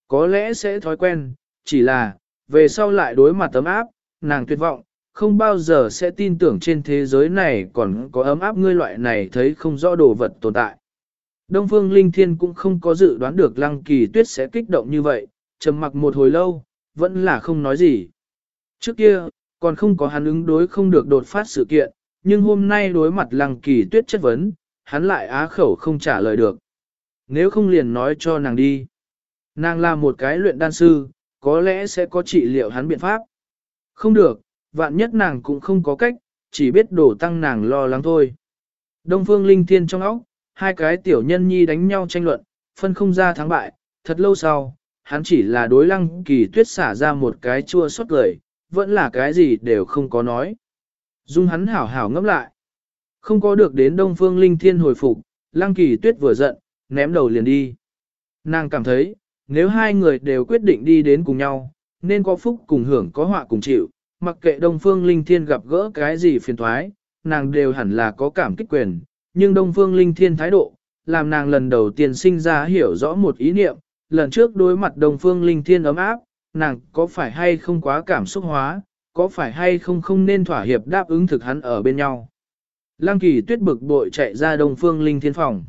Có lẽ sẽ thói quen, chỉ là, về sau lại đối mặt ấm áp, nàng tuyệt vọng, không bao giờ sẽ tin tưởng trên thế giới này còn có ấm áp ngươi loại này thấy không rõ đồ vật tồn tại. Đông Phương Linh Thiên cũng không có dự đoán được Lăng Kỳ Tuyết sẽ kích động như vậy, trầm mặc một hồi lâu, vẫn là không nói gì. Trước kia, còn không có hắn ứng đối không được đột phát sự kiện, nhưng hôm nay đối mặt Lăng Kỳ Tuyết chất vấn, hắn lại á khẩu không trả lời được. Nếu không liền nói cho nàng đi. Nàng là một cái luyện đan sư, có lẽ sẽ có trị liệu hắn biện pháp. Không được, vạn nhất nàng cũng không có cách, chỉ biết đổ tăng nàng lo lắng thôi. Đông Phương Linh Thiên trong óc, hai cái tiểu nhân nhi đánh nhau tranh luận, phân không ra thắng bại, thật lâu sau, hắn chỉ là đối lăng kỳ tuyết xả ra một cái chua xót lời, vẫn là cái gì đều không có nói. Dung hắn hảo hảo ngẫm lại. Không có được đến Đông Phương Linh Thiên hồi phục, lăng kỳ tuyết vừa giận, ném đầu liền đi. Nàng cảm thấy, nếu hai người đều quyết định đi đến cùng nhau, nên có phúc cùng hưởng có họa cùng chịu, mặc kệ Đông Phương Linh Thiên gặp gỡ cái gì phiền thoái, nàng đều hẳn là có cảm kích quyền, nhưng Đông Phương Linh Thiên thái độ, làm nàng lần đầu tiên sinh ra hiểu rõ một ý niệm, lần trước đối mặt Đông Phương Linh Thiên ấm áp, nàng có phải hay không quá cảm xúc hóa, có phải hay không không nên thỏa hiệp đáp ứng thực hắn ở bên nhau. Lăng kỳ tuyết bực bội chạy ra Đông Phương Linh Thiên phòng.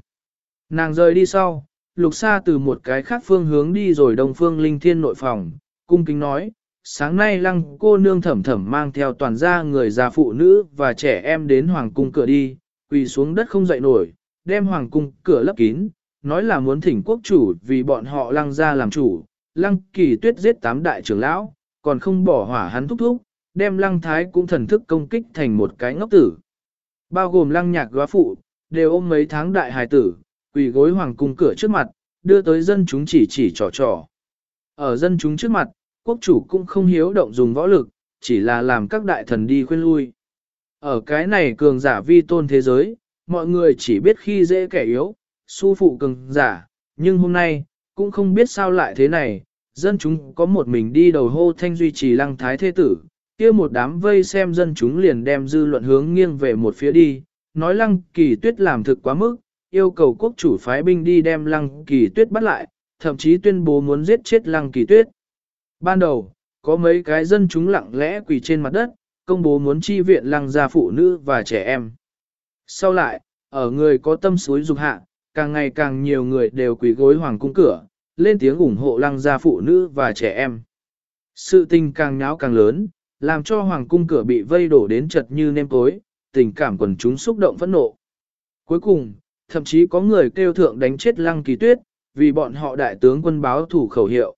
Nàng rời đi sau, lục xa từ một cái khác phương hướng đi rồi Đông Phương Linh Thiên nội phòng, cung kính nói, sáng nay lăng cô nương thẩm thẩm mang theo toàn gia người già phụ nữ và trẻ em đến hoàng cung cửa đi, quỳ xuống đất không dậy nổi, đem hoàng cung cửa lấp kín, nói là muốn thỉnh quốc chủ vì bọn họ lăng ra làm chủ, lăng kỳ tuyết giết tám đại trưởng lão, còn không bỏ hỏa hắn thúc thúc, đem lăng thái cũng thần thức công kích thành một cái ngốc tử. Bao gồm lăng nhạc góa phụ, đều ôm mấy tháng đại hài tử, quỳ gối hoàng cung cửa trước mặt, đưa tới dân chúng chỉ chỉ trò trò. Ở dân chúng trước mặt, quốc chủ cũng không hiếu động dùng võ lực, chỉ là làm các đại thần đi khuyên lui. Ở cái này cường giả vi tôn thế giới, mọi người chỉ biết khi dễ kẻ yếu, su phụ cường giả, nhưng hôm nay, cũng không biết sao lại thế này, dân chúng có một mình đi đầu hô thanh duy trì lăng thái thế tử, kia một đám vây xem dân chúng liền đem dư luận hướng nghiêng về một phía đi, nói lăng kỳ tuyết làm thực quá mức, yêu cầu quốc chủ phái binh đi đem lăng kỳ tuyết bắt lại, thậm chí tuyên bố muốn giết chết lăng kỳ tuyết. Ban đầu, có mấy cái dân chúng lặng lẽ quỳ trên mặt đất, công bố muốn chi viện lăng gia phụ nữ và trẻ em. Sau lại, ở người có tâm suối dục hạ, càng ngày càng nhiều người đều quỳ gối hoàng cung cửa, lên tiếng ủng hộ lăng gia phụ nữ và trẻ em. Sự tình càng nháo càng lớn, làm cho hoàng cung cửa bị vây đổ đến chật như nêm tối, tình cảm quần chúng xúc động phẫn nộ. Cuối cùng, thậm chí có người kêu thượng đánh chết lăng kỳ tuyết, vì bọn họ đại tướng quân báo thủ khẩu hiệu.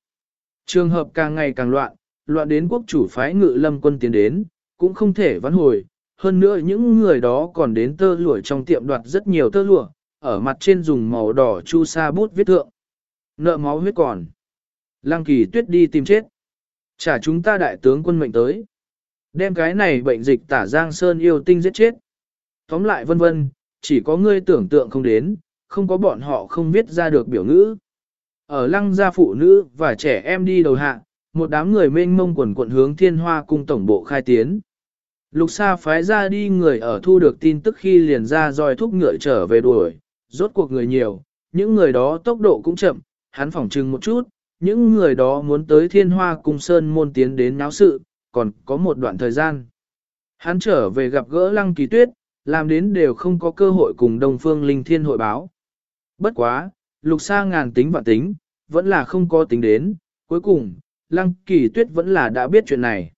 Trường hợp càng ngày càng loạn, loạn đến quốc chủ phái ngự lâm quân tiến đến, cũng không thể vãn hồi. Hơn nữa những người đó còn đến tơ lụa trong tiệm đoạt rất nhiều tơ lụa, ở mặt trên dùng màu đỏ chu sa bút viết thượng. Nợ máu huyết còn. Lăng kỳ tuyết đi tìm chết. Trả chúng ta đại tướng quân mệnh tới. Đem cái này bệnh dịch tả Giang Sơn yêu tinh giết chết. Tóm lại vân vân, chỉ có ngươi tưởng tượng không đến, không có bọn họ không viết ra được biểu ngữ. Ở lăng gia phụ nữ và trẻ em đi đầu hạ, một đám người mênh mông quần quận hướng thiên hoa cung tổng bộ khai tiến. Lục Sa phái ra đi người ở thu được tin tức khi liền ra roi thúc ngựa trở về đuổi, rốt cuộc người nhiều, những người đó tốc độ cũng chậm, hắn phỏng chừng một chút, những người đó muốn tới thiên hoa cung sơn môn tiến đến náo sự, còn có một đoạn thời gian. Hắn trở về gặp gỡ lăng kỳ tuyết, làm đến đều không có cơ hội cùng Đông Phương Linh Thiên hội báo. Bất quá, lục sa ngàn tính và tính, vẫn là không có tính đến, cuối cùng, Lăng Kỳ Tuyết vẫn là đã biết chuyện này.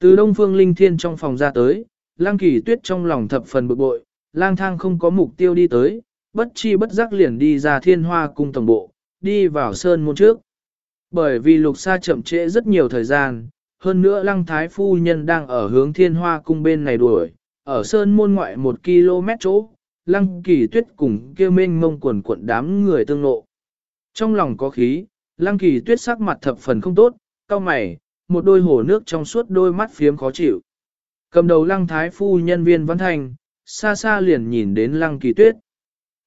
Từ Đông Phương Linh Thiên trong phòng ra tới, Lăng Kỳ Tuyết trong lòng thập phần bực bội, lang thang không có mục tiêu đi tới, bất chi bất giác liền đi ra thiên hoa cung tổng bộ, đi vào sơn môn trước. Bởi vì lục sa chậm trễ rất nhiều thời gian, hơn nữa lăng thái phu nhân đang ở hướng thiên hoa cung bên này đuổi, ở sơn môn ngoại một km chỗ, lăng kỳ tuyết cùng kêu mênh mông quần cuộn đám người tương nộ. Trong lòng có khí, lăng kỳ tuyết sắc mặt thập phần không tốt, cao mày, một đôi hồ nước trong suốt đôi mắt phiếm khó chịu. Cầm đầu lăng thái phu nhân viên văn thành, xa xa liền nhìn đến lăng kỳ tuyết.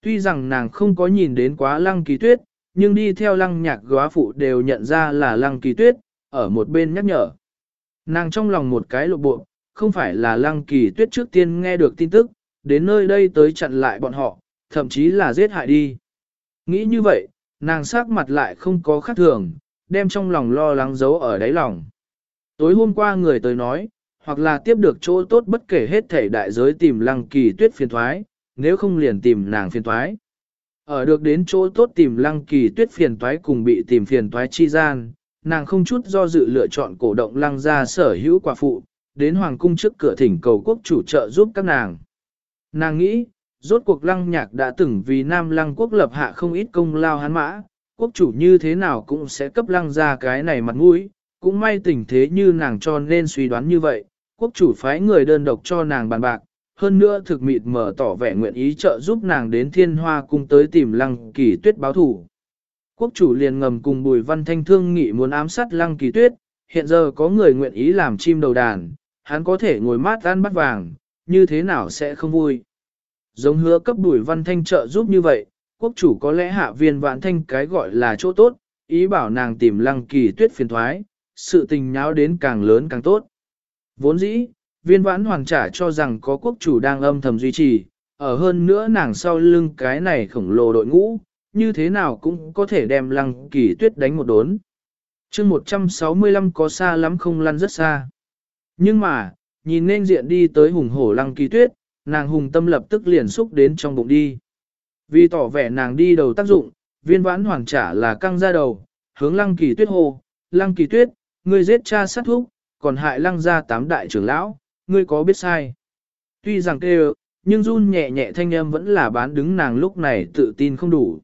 Tuy rằng nàng không có nhìn đến quá lăng kỳ tuyết, nhưng đi theo lăng nhạc góa phụ đều nhận ra là lăng kỳ tuyết, ở một bên nhắc nhở. Nàng trong lòng một cái lộ bộ, không phải là lăng kỳ tuyết trước tiên nghe được tin tức, đến nơi đây tới chặn lại bọn họ, thậm chí là giết hại đi. Nghĩ như vậy, nàng sắc mặt lại không có khác thường, đem trong lòng lo lắng giấu ở đáy lòng. Tối hôm qua người tới nói, hoặc là tiếp được chỗ tốt bất kể hết thể đại giới tìm lăng kỳ tuyết phiền thoái, nếu không liền tìm nàng phiền thoái. Ở được đến chỗ tốt tìm lăng kỳ tuyết phiền thoái cùng bị tìm phiền thoái chi gian, nàng không chút do dự lựa chọn cổ động lăng ra sở hữu quả phụ, đến hoàng cung trước cửa thỉnh cầu quốc chủ trợ giúp các nàng. Nàng nghĩ, rốt cuộc lăng nhạc đã từng vì nam lăng quốc lập hạ không ít công lao hắn mã, quốc chủ như thế nào cũng sẽ cấp lăng ra cái này mặt mũi, cũng may tình thế như nàng cho nên suy đoán như vậy, quốc chủ phái người đơn độc cho nàng bàn bạc, hơn nữa thực mịt mở tỏ vẻ nguyện ý trợ giúp nàng đến thiên hoa cung tới tìm lăng kỳ tuyết báo thủ. Quốc chủ liền ngầm cùng bùi văn thanh thương nghị muốn ám sát lăng kỳ tuyết, hiện giờ có người nguyện ý làm chim đầu đàn, hắn có thể ngồi mát ăn bắt vàng, như thế nào sẽ không vui. Giống hứa cấp bùi văn thanh trợ giúp như vậy, quốc chủ có lẽ hạ viên vạn thanh cái gọi là chỗ tốt, ý bảo nàng tìm lăng kỳ tuyết phiền thoái, sự tình nháo đến càng lớn càng tốt. Vốn dĩ, viên vãn hoàng trả cho rằng có quốc chủ đang âm thầm duy trì, ở hơn nữa nàng sau lưng cái này khổng lồ đội ngũ, như thế nào cũng có thể đem lăng kỳ tuyết đánh một đốn. chương 165 có xa lắm không lăn rất xa. Nhưng mà, nhìn nên diện đi tới hùng hổ lăng kỳ tuyết, nàng hùng tâm lập tức liền xúc đến trong bụng đi. Vì tỏ vẻ nàng đi đầu tác dụng, viên vãn hoàng trả là căng ra đầu, hướng lăng kỳ tuyết hô, lăng kỳ tuyết, ngươi giết cha sát thúc, còn hại lăng ra tám đại trưởng lão, ngươi có biết sai. Tuy rằng kêu, nhưng run nhẹ nhẹ thanh âm vẫn là bán đứng nàng lúc này tự tin không đủ.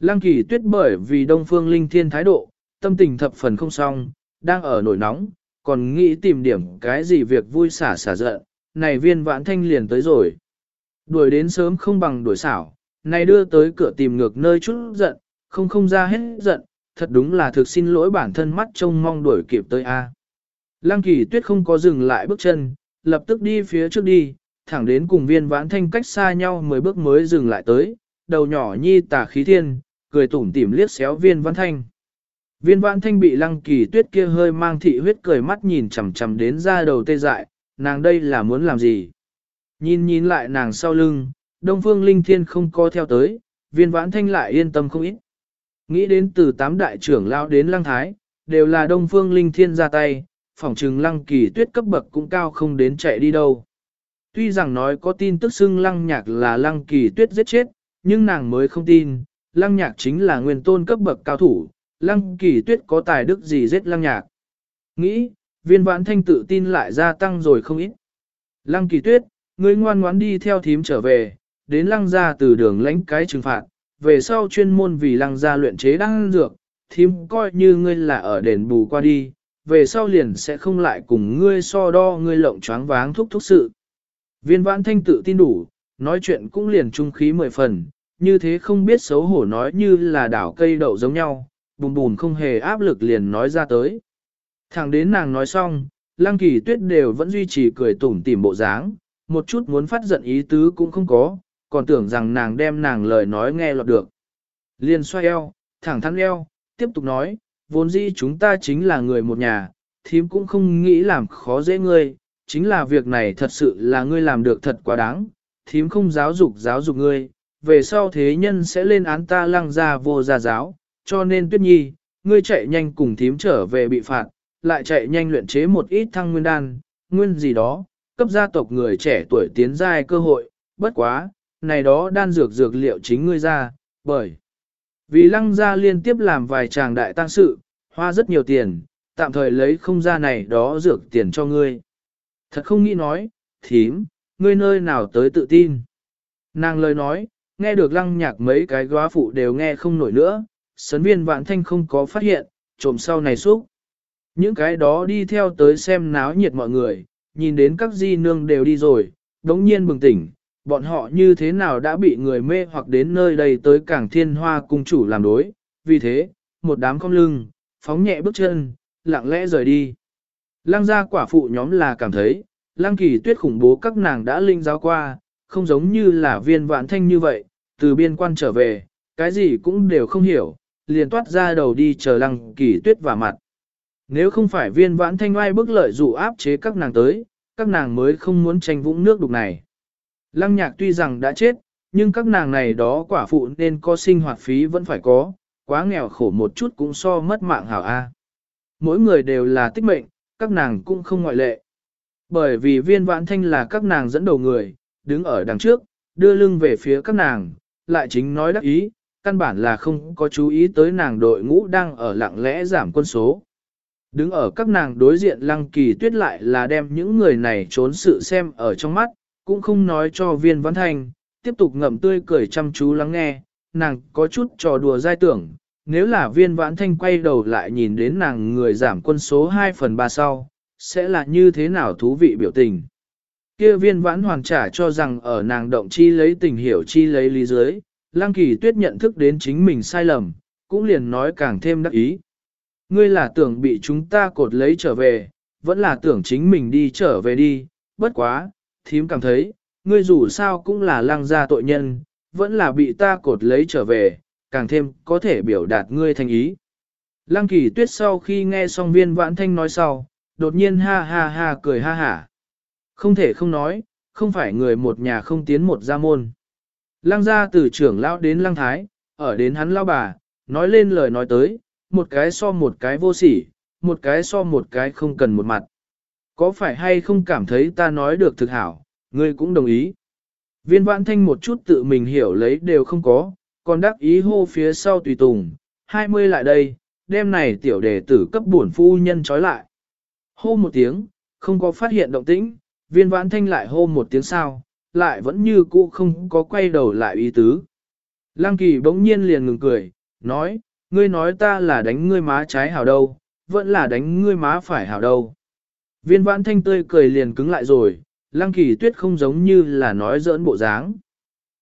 Lăng kỳ tuyết bởi vì đông phương linh thiên thái độ, tâm tình thập phần không xong, đang ở nổi nóng, còn nghĩ tìm điểm cái gì việc vui xả xả giận, này viên vãn thanh liền tới rồi. Đuổi đến sớm không bằng đuổi xảo, này đưa tới cửa tìm ngược nơi chút giận, không không ra hết giận, thật đúng là thực xin lỗi bản thân mắt trông mong đuổi kịp tới A. Lăng kỳ tuyết không có dừng lại bước chân, lập tức đi phía trước đi, thẳng đến cùng viên vãn thanh cách xa nhau mười bước mới dừng lại tới, đầu nhỏ nhi tà khí thiên, cười tủm tỉm liếc xéo viên vãn thanh. Viên vãn thanh bị lăng kỳ tuyết kia hơi mang thị huyết cười mắt nhìn chằm chằm đến ra đầu tê dại, nàng đây là muốn làm gì? Nhìn nhìn lại nàng sau lưng, đông phương linh thiên không co theo tới, viên vãn thanh lại yên tâm không ít. Nghĩ đến từ tám đại trưởng lao đến lăng thái, đều là đông phương linh thiên ra tay, phỏng trừng lăng kỳ tuyết cấp bậc cũng cao không đến chạy đi đâu. Tuy rằng nói có tin tức xưng lăng nhạc là lăng kỳ tuyết giết chết, nhưng nàng mới không tin, lăng nhạc chính là nguyên tôn cấp bậc cao thủ, lăng kỳ tuyết có tài đức gì giết lăng nhạc. Nghĩ, viên vãn thanh tự tin lại gia tăng rồi không ít. Lăng kỳ tuyết, ngươi ngoan ngoãn đi theo thím trở về, đến lăng gia từ đường lãnh cái trừng phạt, về sau chuyên môn vì lăng gia luyện chế đan dược, thím coi như ngươi là ở đền bù qua đi, về sau liền sẽ không lại cùng ngươi so đo ngươi lộng choáng váng thúc thúc sự. Viên vãn thanh tự tin đủ, nói chuyện cũng liền trung khí mười phần, như thế không biết xấu hổ nói như là đảo cây đậu giống nhau, bùm bùm không hề áp lực liền nói ra tới. Thẳng đến nàng nói xong, lăng kỳ tuyết đều vẫn duy trì cười tủm tỉm bộ dáng, một chút muốn phát giận ý tứ cũng không có, còn tưởng rằng nàng đem nàng lời nói nghe lọt được. Liền xoay eo, thẳng thắn eo, tiếp tục nói, vốn dĩ chúng ta chính là người một nhà, thím cũng không nghĩ làm khó dễ ngươi, chính là việc này thật sự là ngươi làm được thật quá đáng, thím không giáo dục giáo dục ngươi, về sau thế nhân sẽ lên án ta lăng ra vô gia giáo, cho nên tuyết nhi, ngươi chạy nhanh cùng thím trở về bị phạt, lại chạy nhanh luyện chế một ít thăng nguyên đan, nguyên gì đó, cấp gia tộc người trẻ tuổi tiến giai cơ hội, bất quá, này đó đan dược dược liệu chính ngươi ra, bởi vì lăng gia liên tiếp làm vài chàng đại tăng sự, hoa rất nhiều tiền, tạm thời lấy không ra này đó dược tiền cho ngươi. Thật không nghĩ nói, thím, ngươi nơi nào tới tự tin. Nàng lời nói, nghe được lăng nhạc mấy cái góa phụ đều nghe không nổi nữa, sấn viên vạn thanh không có phát hiện, trộm sau này xúc. Những cái đó đi theo tới xem náo nhiệt mọi người, nhìn đến các di nương đều đi rồi, đống nhiên bừng tỉnh, bọn họ như thế nào đã bị người mê hoặc đến nơi đây tới cảng thiên hoa cung chủ làm đối, vì thế, một đám cong lưng, phóng nhẹ bước chân, lặng lẽ rời đi. Lăng gia quả phụ nhóm là cảm thấy, lăng kỳ tuyết khủng bố các nàng đã linh giáo qua, không giống như là viên vạn thanh như vậy, từ biên quan trở về, cái gì cũng đều không hiểu, liền toát ra đầu đi chờ lăng kỳ tuyết vào mặt. Nếu không phải viên vãn thanh oai bức lợi dụ áp chế các nàng tới, các nàng mới không muốn tranh vũng nước đục này. Lăng nhạc tuy rằng đã chết, nhưng các nàng này đó quả phụ nên có sinh hoạt phí vẫn phải có, quá nghèo khổ một chút cũng so mất mạng hảo A. Mỗi người đều là tích mệnh, các nàng cũng không ngoại lệ. Bởi vì viên vãn thanh là các nàng dẫn đầu người, đứng ở đằng trước, đưa lưng về phía các nàng, lại chính nói đắc ý, căn bản là không có chú ý tới nàng đội ngũ đang ở lặng lẽ giảm quân số. Đứng ở các nàng đối diện lăng kỳ tuyết lại là đem những người này trốn sự xem ở trong mắt, cũng không nói cho viên văn thành tiếp tục ngậm tươi cười chăm chú lắng nghe, nàng có chút trò đùa dai tưởng, nếu là viên vãn thanh quay đầu lại nhìn đến nàng người giảm quân số 2 phần 3 sau, sẽ là như thế nào thú vị biểu tình. Kia viên vãn hoàn trả cho rằng ở nàng động chi lấy tình hiểu chi lấy lý giới, lang kỳ tuyết nhận thức đến chính mình sai lầm, cũng liền nói càng thêm đắc ý. Ngươi là tưởng bị chúng ta cột lấy trở về, vẫn là tưởng chính mình đi trở về đi, bất quá, thím cảm thấy, ngươi dù sao cũng là lăng gia tội nhân, vẫn là bị ta cột lấy trở về, càng thêm có thể biểu đạt ngươi thành ý. Lăng kỳ tuyết sau khi nghe xong viên vãn thanh nói sau, đột nhiên ha ha ha cười ha hả. Không thể không nói, không phải người một nhà không tiến một gia môn. Lăng gia từ trưởng lão đến lăng thái, ở đến hắn lão bà, nói lên lời nói tới, một cái so một cái vô sỉ, một cái so một cái không cần một mặt. Có phải hay không cảm thấy ta nói được thực hảo, ngươi cũng đồng ý. Viên vãn thanh một chút tự mình hiểu lấy đều không có, còn đắc ý hô phía sau tùy tùng, 20 lại đây, đêm này tiểu đề tử cấp bổn phu nhân trói lại. Hô một tiếng, không có phát hiện động tĩnh, viên vãn thanh lại hô một tiếng sao, lại vẫn như cũ không có quay đầu lại ý tứ. Lăng kỳ bỗng nhiên liền ngừng cười, nói, ngươi nói ta là đánh ngươi má trái hảo đâu, vẫn là đánh ngươi má phải hảo đâu. Viên vãn thanh tươi cười liền cứng lại rồi, lăng kỳ tuyết không giống như là nói giỡn bộ dáng.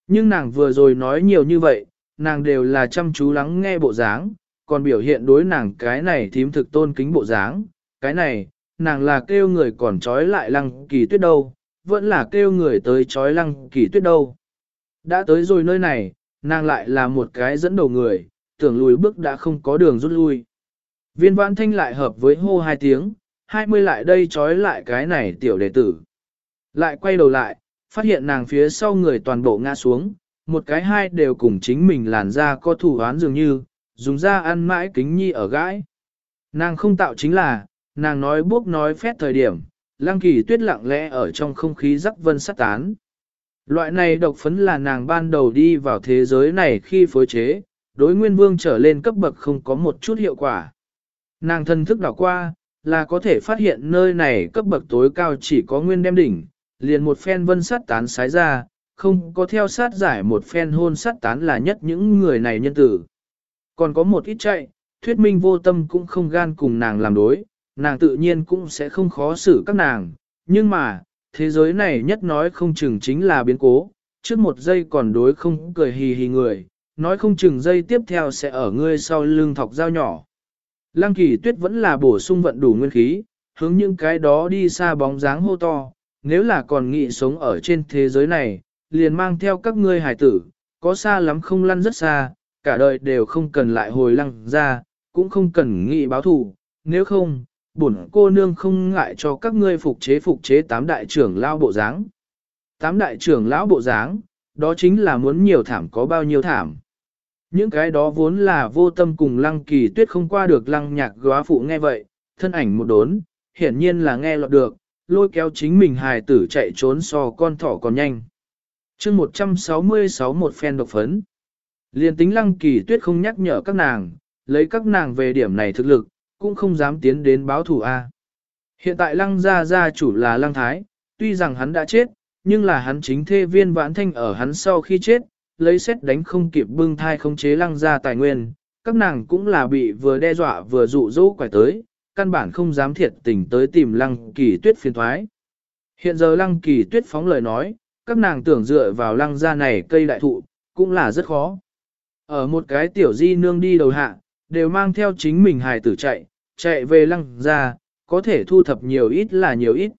Nhưng nàng vừa rồi nói nhiều như vậy, nàng đều là chăm chú lắng nghe bộ dáng, còn biểu hiện đối nàng cái này thím thực tôn kính bộ dáng, cái này, nàng là kêu người còn trói lại lăng kỳ tuyết đâu, vẫn là kêu người tới trói lăng kỳ tuyết đâu. Đã tới rồi nơi này, nàng lại là một cái dẫn đầu người, tưởng lùi bước đã không có đường rút lui. Viên vãn thanh lại hợp với hô hai tiếng, hai mươi lại đây trói lại cái này tiểu đệ tử. Lại quay đầu lại, phát hiện nàng phía sau người toàn bộ ngã xuống, một cái hai đều cùng chính mình làn ra có thủ án dường như, dùng ra ăn mãi kính nhi ở gãi. Nàng không tạo chính là, nàng nói buốc nói phét thời điểm, lang kỳ tuyết lặng lẽ ở trong không khí rắc vân sát tán. Loại này độc phấn là nàng ban đầu đi vào thế giới này khi phối chế, đối nguyên vương trở lên cấp bậc không có một chút hiệu quả. Nàng thân thức đảo qua, là có thể phát hiện nơi này cấp bậc tối cao chỉ có nguyên đem đỉnh, liền một phen vân sát tán sái ra, không có theo sát giải một phen hôn sát tán là nhất những người này nhân tử. Còn có một ít chạy, thuyết minh vô tâm cũng không gan cùng nàng làm đối, nàng tự nhiên cũng sẽ không khó xử các nàng, nhưng mà, thế giới này nhất nói không chừng chính là biến cố, trước một giây còn đối không cười hì hì người, nói không chừng giây tiếp theo sẽ ở ngươi sau lưng thọc dao nhỏ. Lăng kỳ tuyết vẫn là bổ sung vận đủ nguyên khí, hướng những cái đó đi xa bóng dáng hô to, nếu là còn nghị sống ở trên thế giới này, liền mang theo các ngươi hải tử, có xa lắm không lăn rất xa, cả đời đều không cần lại hồi lăng ra, cũng không cần nghị báo thù, nếu không, bổn cô nương không ngại cho các ngươi phục chế phục chế tám đại trưởng lao bộ dáng. Tám đại trưởng lão bộ dáng, đó chính là muốn nhiều thảm có bao nhiêu thảm. Những cái đó vốn là vô tâm cùng lăng kỳ tuyết không qua được lăng nhạc góa phụ nghe vậy, thân ảnh một đốn, hiển nhiên là nghe lọt được, lôi kéo chính mình hài tử chạy trốn so con thỏ còn nhanh. chương 166 một phen độc phấn. Liên tính lăng kỳ tuyết không nhắc nhở các nàng, lấy các nàng về điểm này thực lực, cũng không dám tiến đến báo thủ A. Hiện tại lăng gia gia chủ là lăng thái, tuy rằng hắn đã chết, nhưng là hắn chính thê viên vãn thanh ở hắn sau khi chết, lấy xét đánh không kịp bưng thai không chế lăng gia tài nguyên, các nàng cũng là bị vừa đe dọa vừa dụ dỗ quải tới, căn bản không dám thiệt tình tới tìm lăng kỳ tuyết phiền thoái. Hiện giờ lăng kỳ tuyết phóng lời nói, các nàng tưởng dựa vào lăng gia này cây đại thụ, cũng là rất khó. Ở một cái tiểu di nương đi đầu hạ, đều mang theo chính mình hài tử chạy, chạy về lăng gia, có thể thu thập nhiều ít là nhiều ít.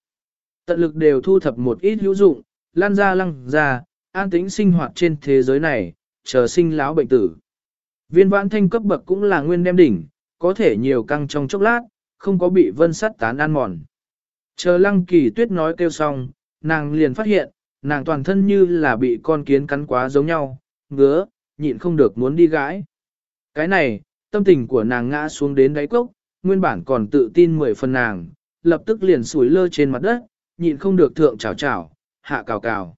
Tận lực đều thu thập một ít hữu dụng, lan ra lăng ra, an tĩnh sinh hoạt trên thế giới này, chờ sinh lão bệnh tử. Viên vãn thanh cấp bậc cũng là nguyên đem đỉnh, có thể nhiều căng trong chốc lát, không có bị vân sắt tán ăn mòn. Chờ lăng kỳ tuyết nói kêu xong, nàng liền phát hiện, nàng toàn thân như là bị con kiến cắn quá giống nhau, ngứa, nhịn không được muốn đi gãi. Cái này, tâm tình của nàng ngã xuống đến đáy cốc, nguyên bản còn tự tin mười phần nàng, lập tức liền sủi lơ trên mặt đất, nhịn không được thượng chào chào, hạ cào cào.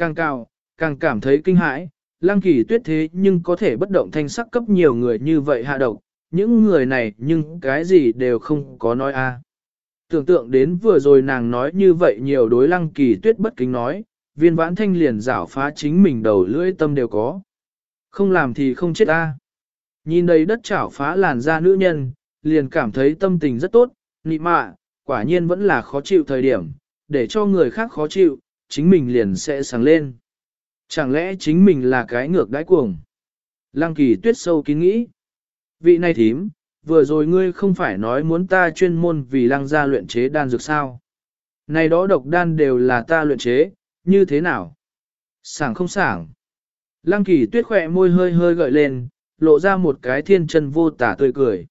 Càng cao càng cảm thấy kinh hãi, lăng kỳ tuyết thế nhưng có thể bất động thanh sắc cấp nhiều người như vậy hạ độc, những người này nhưng cái gì đều không có nói a. Tưởng tượng đến vừa rồi nàng nói như vậy nhiều đối lăng kỳ tuyết bất kính nói, viên vãn thanh liền rảo phá chính mình đầu lưỡi tâm đều có. Không làm thì không chết a. Nhìn đầy đất chảo phá làn da nữ nhân, liền cảm thấy tâm tình rất tốt, nị mạ, quả nhiên vẫn là khó chịu thời điểm, để cho người khác khó chịu, chính mình liền sẽ sáng lên. Chẳng lẽ chính mình là cái ngược đãi cuồng? Lăng kỳ tuyết sâu kín nghĩ. Vị này thím, vừa rồi ngươi không phải nói muốn ta chuyên môn vì lăng gia luyện chế đan dược sao? Này đó độc đan đều là ta luyện chế, như thế nào? Sảng không sảng. Lăng kỳ tuyết khỏe môi hơi hơi gợi lên, lộ ra một cái thiên chân vô tả tươi cười.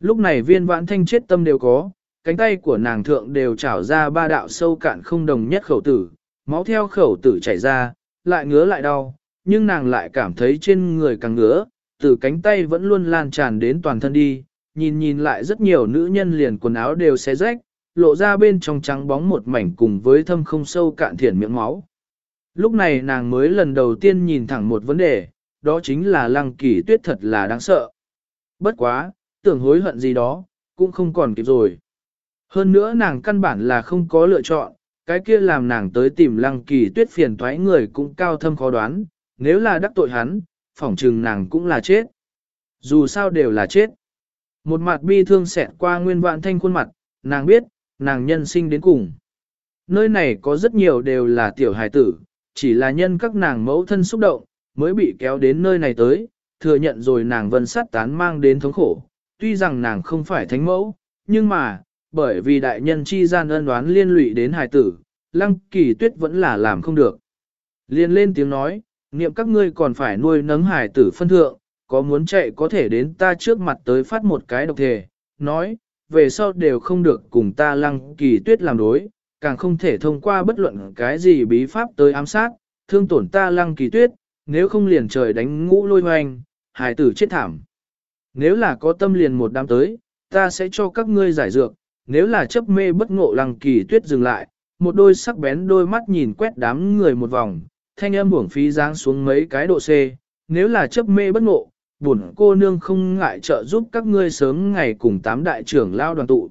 Lúc này viên vãn thanh chết tâm đều có, cánh tay của nàng thượng đều trảo ra ba đạo sâu cạn không đồng nhất khẩu tử, máu theo khẩu tử chảy ra, lại ngứa lại đau, nhưng nàng lại cảm thấy trên người càng ngứa, từ cánh tay vẫn luôn lan tràn đến toàn thân đi, nhìn nhìn lại rất nhiều nữ nhân liền quần áo đều xé rách, lộ ra bên trong trắng bóng một mảnh cùng với thâm không sâu cạn thiển miệng máu. Lúc này nàng mới lần đầu tiên nhìn thẳng một vấn đề, đó chính là lăng kỳ tuyết thật là đáng sợ. Bất quá, tưởng hối hận gì đó, cũng không còn kịp rồi. Hơn nữa nàng căn bản là không có lựa chọn, cái kia làm nàng tới tìm lăng kỳ tuyết phiền thoái người cũng cao thâm khó đoán, nếu là đắc tội hắn, phỏng trừng nàng cũng là chết. Dù sao đều là chết. Một mặt bi thương xẹt qua nguyên vạn thanh khuôn mặt, nàng biết, nàng nhân sinh đến cùng. Nơi này có rất nhiều đều là tiểu hài tử, chỉ là nhân các nàng mẫu thân xúc động, mới bị kéo đến nơi này tới, thừa nhận rồi nàng vân sát tán mang đến thống khổ. Tuy rằng nàng không phải thánh mẫu, nhưng mà, bởi vì đại nhân chi gian ân đoán liên lụy đến hài tử, lăng kỳ tuyết vẫn là làm không được. Liên lên tiếng nói, niệm các ngươi còn phải nuôi nấng hài tử phân thượng, có muốn chạy có thể đến ta trước mặt tới phát một cái độc thể, nói, về sau đều không được cùng ta lăng kỳ tuyết làm đối, càng không thể thông qua bất luận cái gì bí pháp tới ám sát, thương tổn ta lăng kỳ tuyết, nếu không liền trời đánh ngũ lôi hoành, hài tử chết thảm. Nếu là có tâm liền một đám tới, ta sẽ cho các ngươi giải dược, nếu là chấp mê bất ngộ lăng kỳ tuyết dừng lại, một đôi sắc bén đôi mắt nhìn quét đám người một vòng, thanh âm buổng phí giáng xuống mấy cái độ C, nếu là chấp mê bất ngộ, buồn cô nương không ngại trợ giúp các ngươi sớm ngày cùng tám đại trưởng lao đoàn tụ.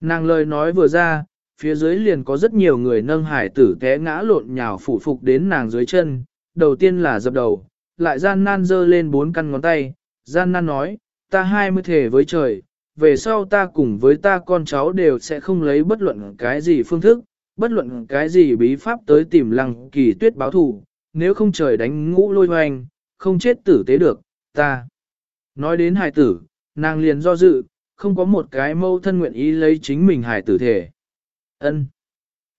Nàng lời nói vừa ra, phía dưới liền có rất nhiều người nâng hải tử té ngã lộn nhào phủ phục đến nàng dưới chân, đầu tiên là dập đầu, lại gian nan dơ lên bốn căn ngón tay, gian nan nói, ta hai mươi thể với trời, về sau ta cùng với ta con cháu đều sẽ không lấy bất luận cái gì phương thức, bất luận cái gì bí pháp tới tìm lăng kỳ tuyết báo thù, nếu không trời đánh ngũ lôi hoành, không chết tử tế được, ta. Nói đến hài tử, nàng liền do dự, không có một cái mâu thân nguyện ý lấy chính mình hài tử thể. ân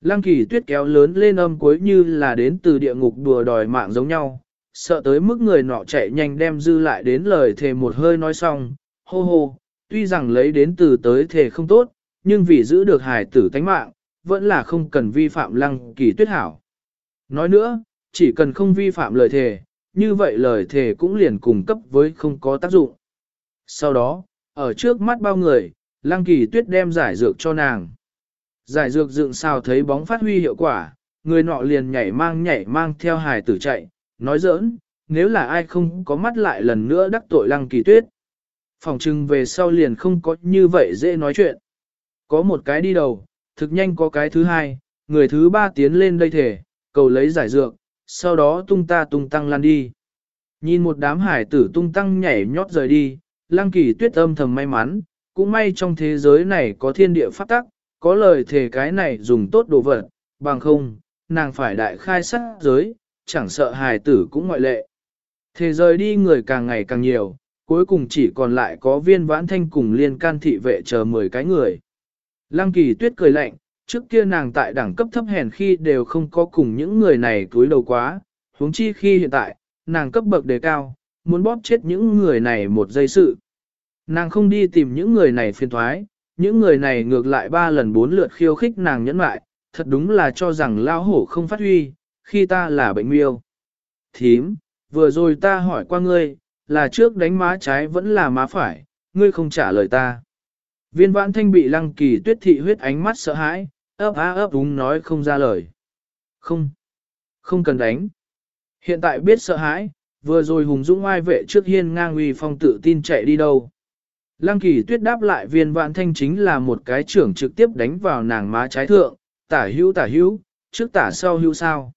Lăng kỳ tuyết kéo lớn lên âm cuối như là đến từ địa ngục đùa đòi mạng giống nhau, sợ tới mức người nọ chạy nhanh đem dư lại đến lời thề một hơi nói xong, hô hô, tuy rằng lấy đến từ tới thể không tốt, nhưng vì giữ được hài tử tánh mạng, vẫn là không cần vi phạm lăng kỳ tuyết hảo. Nói nữa, chỉ cần không vi phạm lời thề, như vậy lời thề cũng liền cùng cấp với không có tác dụng. Sau đó, ở trước mắt bao người, lăng kỳ tuyết đem giải dược cho nàng. Giải dược dựng sao thấy bóng phát huy hiệu quả, người nọ liền nhảy mang nhảy mang theo hài tử chạy, nói giỡn, nếu là ai không có mắt lại lần nữa đắc tội lăng kỳ tuyết. Phòng trưng về sau liền không có như vậy dễ nói chuyện. Có một cái đi đầu, thực nhanh có cái thứ hai, người thứ ba tiến lên đây thể, cầu lấy giải dược, sau đó tung ta tung tăng lan đi. Nhìn một đám hải tử tung tăng nhảy nhót rời đi, lăng kỳ tuyết âm thầm may mắn, cũng may trong thế giới này có thiên địa pháp tắc, có lời thể cái này dùng tốt đồ vật, bằng không, nàng phải đại khai sát giới, chẳng sợ hải tử cũng ngoại lệ. Thế rời đi người càng ngày càng nhiều, cuối cùng chỉ còn lại có viên vãn thanh cùng liên can thị vệ chờ 10 cái người. Lăng kỳ tuyết cười lạnh, trước kia nàng tại đẳng cấp thấp hèn khi đều không có cùng những người này túi đầu quá, huống chi khi hiện tại, nàng cấp bậc đề cao, muốn bóp chết những người này một giây sự. Nàng không đi tìm những người này phiền thoái, những người này ngược lại ba lần bốn lượt khiêu khích nàng nhẫn lại, thật đúng là cho rằng lao hổ không phát huy, khi ta là bệnh miêu. Thím, vừa rồi ta hỏi qua ngươi, là trước đánh má trái vẫn là má phải, ngươi không trả lời ta. Viên vãn thanh bị lăng kỳ tuyết thị huyết ánh mắt sợ hãi, ấp á ấp đúng nói không ra lời. Không, không cần đánh. Hiện tại biết sợ hãi, vừa rồi hùng dũng ai vệ trước hiên ngang uy phong tự tin chạy đi đâu. Lăng kỳ tuyết đáp lại viên vạn thanh chính là một cái trưởng trực tiếp đánh vào nàng má trái thượng, tả hữu tả hữu, trước tả sau hữu sao.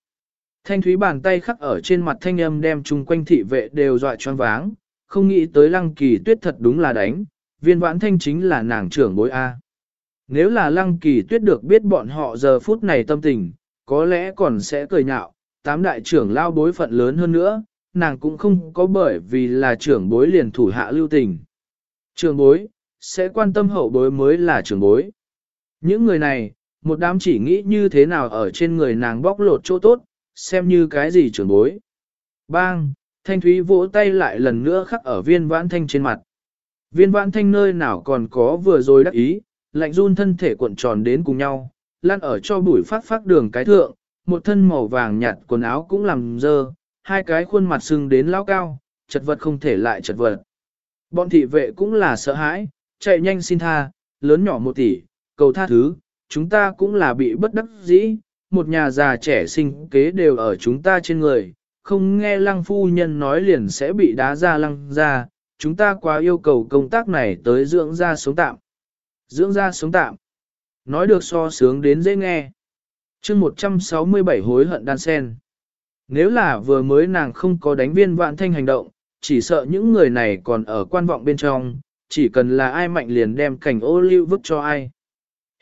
Thanh thúy bàn tay khắc ở trên mặt thanh âm đem chung quanh thị vệ đều dọa choáng váng, không nghĩ tới lăng kỳ tuyết thật đúng là đánh, viên vãn thanh chính là nàng trưởng bối A. Nếu là lăng kỳ tuyết được biết bọn họ giờ phút này tâm tình, có lẽ còn sẽ cười nhạo, tám đại trưởng lao bối phận lớn hơn nữa, nàng cũng không có bởi vì là trưởng bối liền thủ hạ lưu tình. Trưởng bối, sẽ quan tâm hậu bối mới là trưởng bối. Những người này, một đám chỉ nghĩ như thế nào ở trên người nàng bóc lột chỗ tốt, xem như cái gì trưởng bối. Bang, thanh thúy vỗ tay lại lần nữa khắc ở viên vãn thanh trên mặt. Viên vãn thanh nơi nào còn có vừa rồi đắc ý, lạnh run thân thể cuộn tròn đến cùng nhau, lan ở cho bụi phát phát đường cái thượng, một thân màu vàng nhạt quần áo cũng làm dơ, hai cái khuôn mặt sưng đến lao cao, chật vật không thể lại chật vật. Bọn thị vệ cũng là sợ hãi, chạy nhanh xin tha, lớn nhỏ một tỷ, cầu tha thứ, chúng ta cũng là bị bất đắc dĩ, một nhà già trẻ sinh kế đều ở chúng ta trên người, không nghe lăng phu nhân nói liền sẽ bị đá ra lăng ra, chúng ta quá yêu cầu công tác này tới dưỡng ra sống tạm. Dưỡng ra sống tạm. Nói được so sướng đến dễ nghe. chương 167 hối hận đan sen. Nếu là vừa mới nàng không có đánh viên vạn thanh hành động, chỉ sợ những người này còn ở quan vọng bên trong, chỉ cần là ai mạnh liền đem cảnh ô lưu vứt cho ai.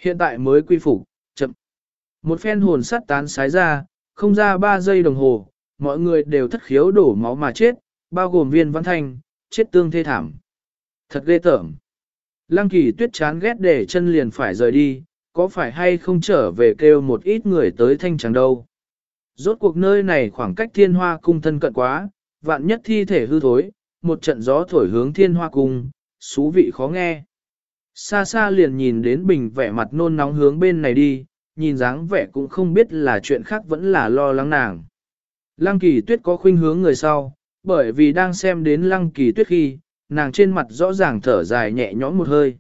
Hiện tại mới quy phục. Một phen hồn sắt tán sái ra, không ra 3 giây đồng hồ, mọi người đều thất khiếu đổ máu mà chết, bao gồm viên văn thanh, chết tương thê thảm. Thật ghê tởm. Lăng kỳ tuyết chán ghét để chân liền phải rời đi, có phải hay không trở về kêu một ít người tới thanh chẳng đâu. Rốt cuộc nơi này khoảng cách thiên hoa cung thân cận quá, vạn nhất thi thể hư thối, một trận gió thổi hướng thiên hoa cung, xú vị khó nghe. Xa xa liền nhìn đến bình vẻ mặt nôn nóng hướng bên này đi, nhìn dáng vẻ cũng không biết là chuyện khác vẫn là lo lắng nàng. Lăng kỳ tuyết có khuynh hướng người sau, bởi vì đang xem đến lăng kỳ tuyết khi, nàng trên mặt rõ ràng thở dài nhẹ nhõm một hơi.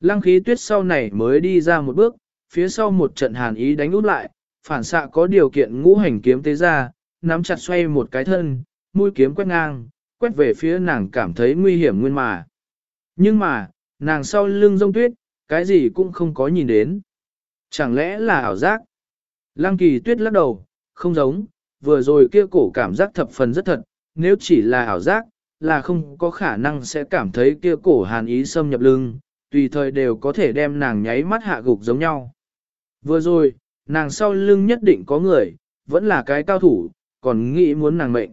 Lăng khí tuyết sau này mới đi ra một bước, phía sau một trận hàn ý đánh út lại, phản xạ có điều kiện ngũ hành kiếm tế ra, nắm chặt xoay một cái thân, mũi kiếm quét ngang, quét về phía nàng cảm thấy nguy hiểm nguyên mà. Nhưng mà, nàng sau lưng rông tuyết, cái gì cũng không có nhìn đến. Chẳng lẽ là ảo giác? Lăng kỳ tuyết lắc đầu, không giống, vừa rồi kia cổ cảm giác thập phần rất thật, nếu chỉ là ảo giác, là không có khả năng sẽ cảm thấy kia cổ hàn ý xâm nhập lưng, tùy thời đều có thể đem nàng nháy mắt hạ gục giống nhau. Vừa rồi, nàng sau lưng nhất định có người, vẫn là cái cao thủ, còn nghĩ muốn nàng mệnh.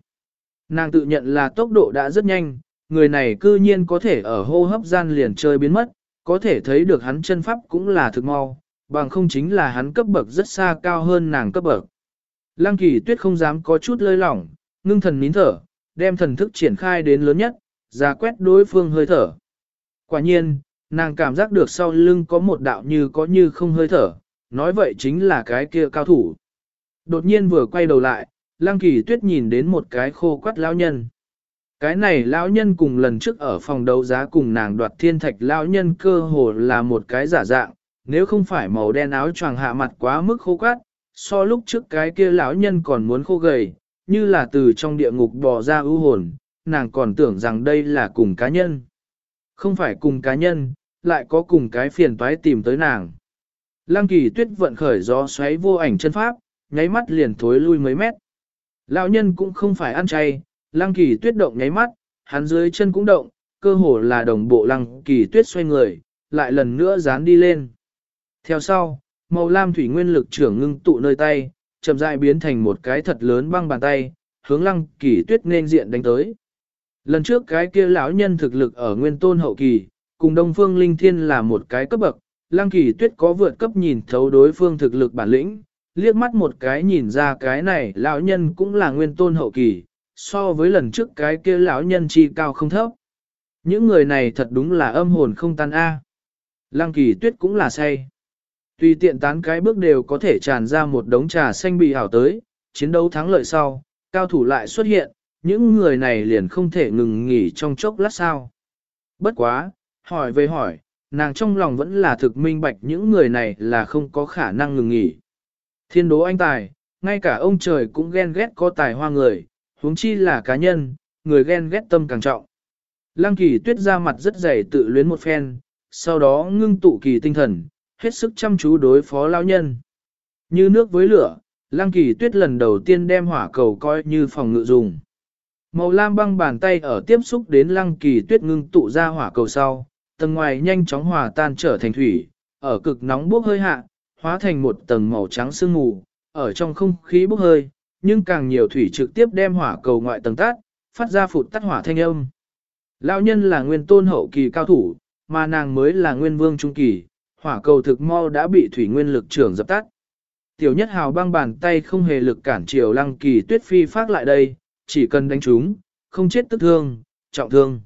Nàng tự nhận là tốc độ đã rất nhanh, người này cư nhiên có thể ở hô hấp gian liền chơi biến mất, có thể thấy được hắn chân pháp cũng là thực mau, bằng không chính là hắn cấp bậc rất xa cao hơn nàng cấp bậc. Lăng kỳ tuyết không dám có chút lơi lỏng, ngưng thần nín thở, đem thần thức triển khai đến lớn nhất, ra quét đối phương hơi thở. Quả nhiên, nàng cảm giác được sau lưng có một đạo như có như không hơi thở, nói vậy chính là cái kia cao thủ. Đột nhiên vừa quay đầu lại, Lăng Kỳ Tuyết nhìn đến một cái khô quắt lão nhân. Cái này lão nhân cùng lần trước ở phòng đấu giá cùng nàng đoạt thiên thạch lão nhân cơ hồ là một cái giả dạng, nếu không phải màu đen áo choàng hạ mặt quá mức khô cát, so lúc trước cái kia lão nhân còn muốn khô gầy, như là từ trong địa ngục bò ra ưu hồn, nàng còn tưởng rằng đây là cùng cá nhân. Không phải cùng cá nhân, lại có cùng cái phiền toái tìm tới nàng. Lăng kỳ tuyết vận khởi gió xoáy vô ảnh chân pháp, nháy mắt liền thối lui mấy mét. Lão nhân cũng không phải ăn chay, lăng kỳ tuyết động nháy mắt, hắn dưới chân cũng động, cơ hồ là đồng bộ lăng kỳ tuyết xoay người, lại lần nữa dán đi lên. Theo sau, màu lam thủy nguyên lực trưởng ngưng tụ nơi tay, chậm rãi biến thành một cái thật lớn băng bàn tay, hướng lăng kỳ tuyết nên diện đánh tới. Lần trước cái kia lão nhân thực lực ở nguyên tôn hậu kỳ, cùng Đông Phương Linh Thiên là một cái cấp bậc, lăng kỳ tuyết có vượt cấp nhìn thấu đối phương thực lực bản lĩnh, liếc mắt một cái nhìn ra cái này lão nhân cũng là nguyên tôn hậu kỳ, so với lần trước cái kia lão nhân chi cao không thấp. Những người này thật đúng là âm hồn không tan a. Lăng kỳ tuyết cũng là say. Tùy tiện tán cái bước đều có thể tràn ra một đống trà xanh bị hảo tới, chiến đấu thắng lợi sau, cao thủ lại xuất hiện, những người này liền không thể ngừng nghỉ trong chốc lát sao. Bất quá, hỏi về hỏi, nàng trong lòng vẫn là thực minh bạch những người này là không có khả năng ngừng nghỉ. Thiên đố anh tài, ngay cả ông trời cũng ghen ghét có tài hoa người, huống chi là cá nhân, người ghen ghét tâm càng trọng. Lăng kỳ tuyết ra mặt rất dày tự luyến một phen, sau đó ngưng tụ kỳ tinh thần, hết sức chăm chú đối phó lao nhân. Như nước với lửa, lăng kỳ tuyết lần đầu tiên đem hỏa cầu coi như phòng ngự dùng. Màu lam băng bàn tay ở tiếp xúc đến lăng kỳ tuyết ngưng tụ ra hỏa cầu sau, tầng ngoài nhanh chóng hòa tan trở thành thủy, ở cực nóng bốc hơi hạ, hóa thành một tầng màu trắng sương mù, ở trong không khí bốc hơi, nhưng càng nhiều thủy trực tiếp đem hỏa cầu ngoại tầng tát, phát ra phụt tắt hỏa thanh âm. Lão nhân là nguyên tôn hậu kỳ cao thủ, mà nàng mới là nguyên vương trung kỳ, hỏa cầu thực mau đã bị thủy nguyên lực trưởng dập tắt. Tiểu nhất hào băng bàn tay không hề lực cản chiều lăng kỳ tuyết phi phát lại đây, chỉ cần đánh chúng, không chết tức thương, trọng thương.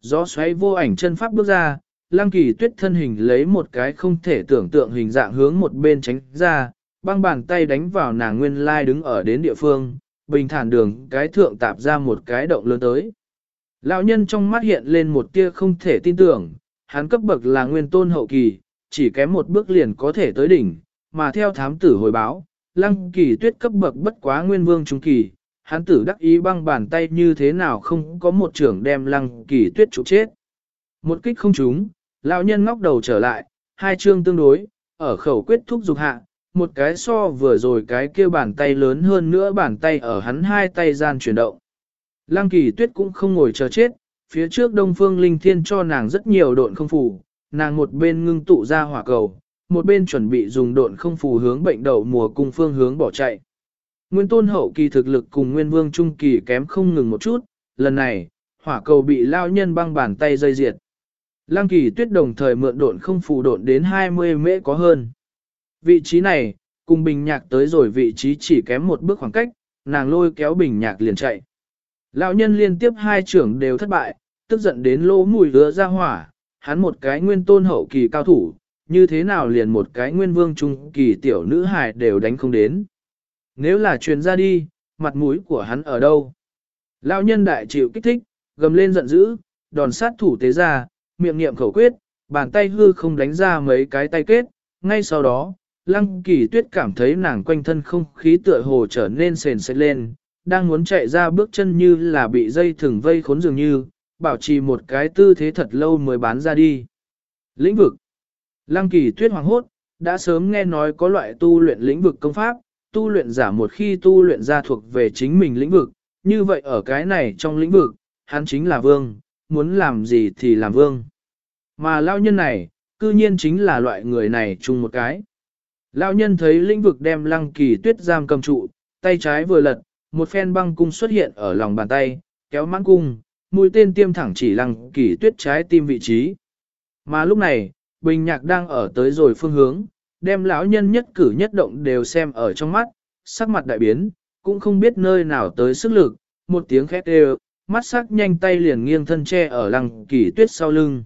Gió xoáy vô ảnh chân pháp bước ra, lăng kỳ tuyết thân hình lấy một cái không thể tưởng tượng hình dạng hướng một bên tránh ra, băng bàn tay đánh vào nàng nguyên lai đứng ở đến địa phương, bình thản đường cái thượng tạp ra một cái động lớn tới. Lão nhân trong mắt hiện lên một tia không thể tin tưởng, hắn cấp bậc là nguyên tôn hậu kỳ, chỉ kém một bước liền có thể tới đỉnh, mà theo thám tử hồi báo, lăng kỳ tuyết cấp bậc bất quá nguyên vương trung kỳ, hắn tử đắc ý băng bàn tay như thế nào không có một trưởng đem lăng kỳ tuyết trụ chết. Một kích không trúng, lão nhân ngóc đầu trở lại, hai chương tương đối, ở khẩu quyết thúc dục hạ, một cái so vừa rồi cái kia bàn tay lớn hơn nữa bàn tay ở hắn hai tay gian chuyển động. Lăng kỳ tuyết cũng không ngồi chờ chết, phía trước đông phương linh thiên cho nàng rất nhiều độn không phù, nàng một bên ngưng tụ ra hỏa cầu, một bên chuẩn bị dùng độn không phù hướng bệnh đậu mùa cung phương hướng bỏ chạy. Nguyên tôn hậu kỳ thực lực cùng nguyên vương trung kỳ kém không ngừng một chút, lần này, hỏa cầu bị lao nhân băng bàn tay dây diệt. Lăng kỳ tuyết đồng thời mượn độn không phù độn đến 20 mễ có hơn. Vị trí này, cùng bình nhạc tới rồi vị trí chỉ kém một bước khoảng cách, nàng lôi kéo bình nhạc liền chạy. Lão nhân liên tiếp hai trưởng đều thất bại, tức giận đến lỗ mùi lửa ra hỏa, hắn một cái nguyên tôn hậu kỳ cao thủ, như thế nào liền một cái nguyên vương trung kỳ tiểu nữ hài đều đánh không đến. Nếu là truyền ra đi, mặt mũi của hắn ở đâu? Lão nhân đại chịu kích thích, gầm lên giận dữ, đòn sát thủ tế ra, miệng niệm khẩu quyết, bàn tay hư không đánh ra mấy cái tay kết, ngay sau đó, lăng kỳ tuyết cảm thấy nàng quanh thân không khí tựa hồ trở nên sền sệt lên, đang muốn chạy ra bước chân như là bị dây thừng vây khốn dường như, bảo trì một cái tư thế thật lâu mới bán ra đi. Lĩnh vực Lăng kỳ tuyết hoàng hốt, đã sớm nghe nói có loại tu luyện lĩnh vực công pháp, tu luyện giả một khi tu luyện ra thuộc về chính mình lĩnh vực, như vậy ở cái này trong lĩnh vực, hắn chính là vương, muốn làm gì thì làm vương. Mà lao nhân này, cư nhiên chính là loại người này chung một cái. Lao nhân thấy lĩnh vực đem lăng kỳ tuyết giam cầm trụ, tay trái vừa lật, một phen băng cung xuất hiện ở lòng bàn tay, kéo mãn cung, mũi tên tiêm thẳng chỉ lăng kỳ tuyết trái tim vị trí. Mà lúc này, Bình Nhạc đang ở tới rồi phương hướng, đem lão nhân nhất cử nhất động đều xem ở trong mắt, sắc mặt đại biến, cũng không biết nơi nào tới sức lực, một tiếng khét đều, mắt sắc nhanh tay liền nghiêng thân che ở lăng kỳ tuyết sau lưng.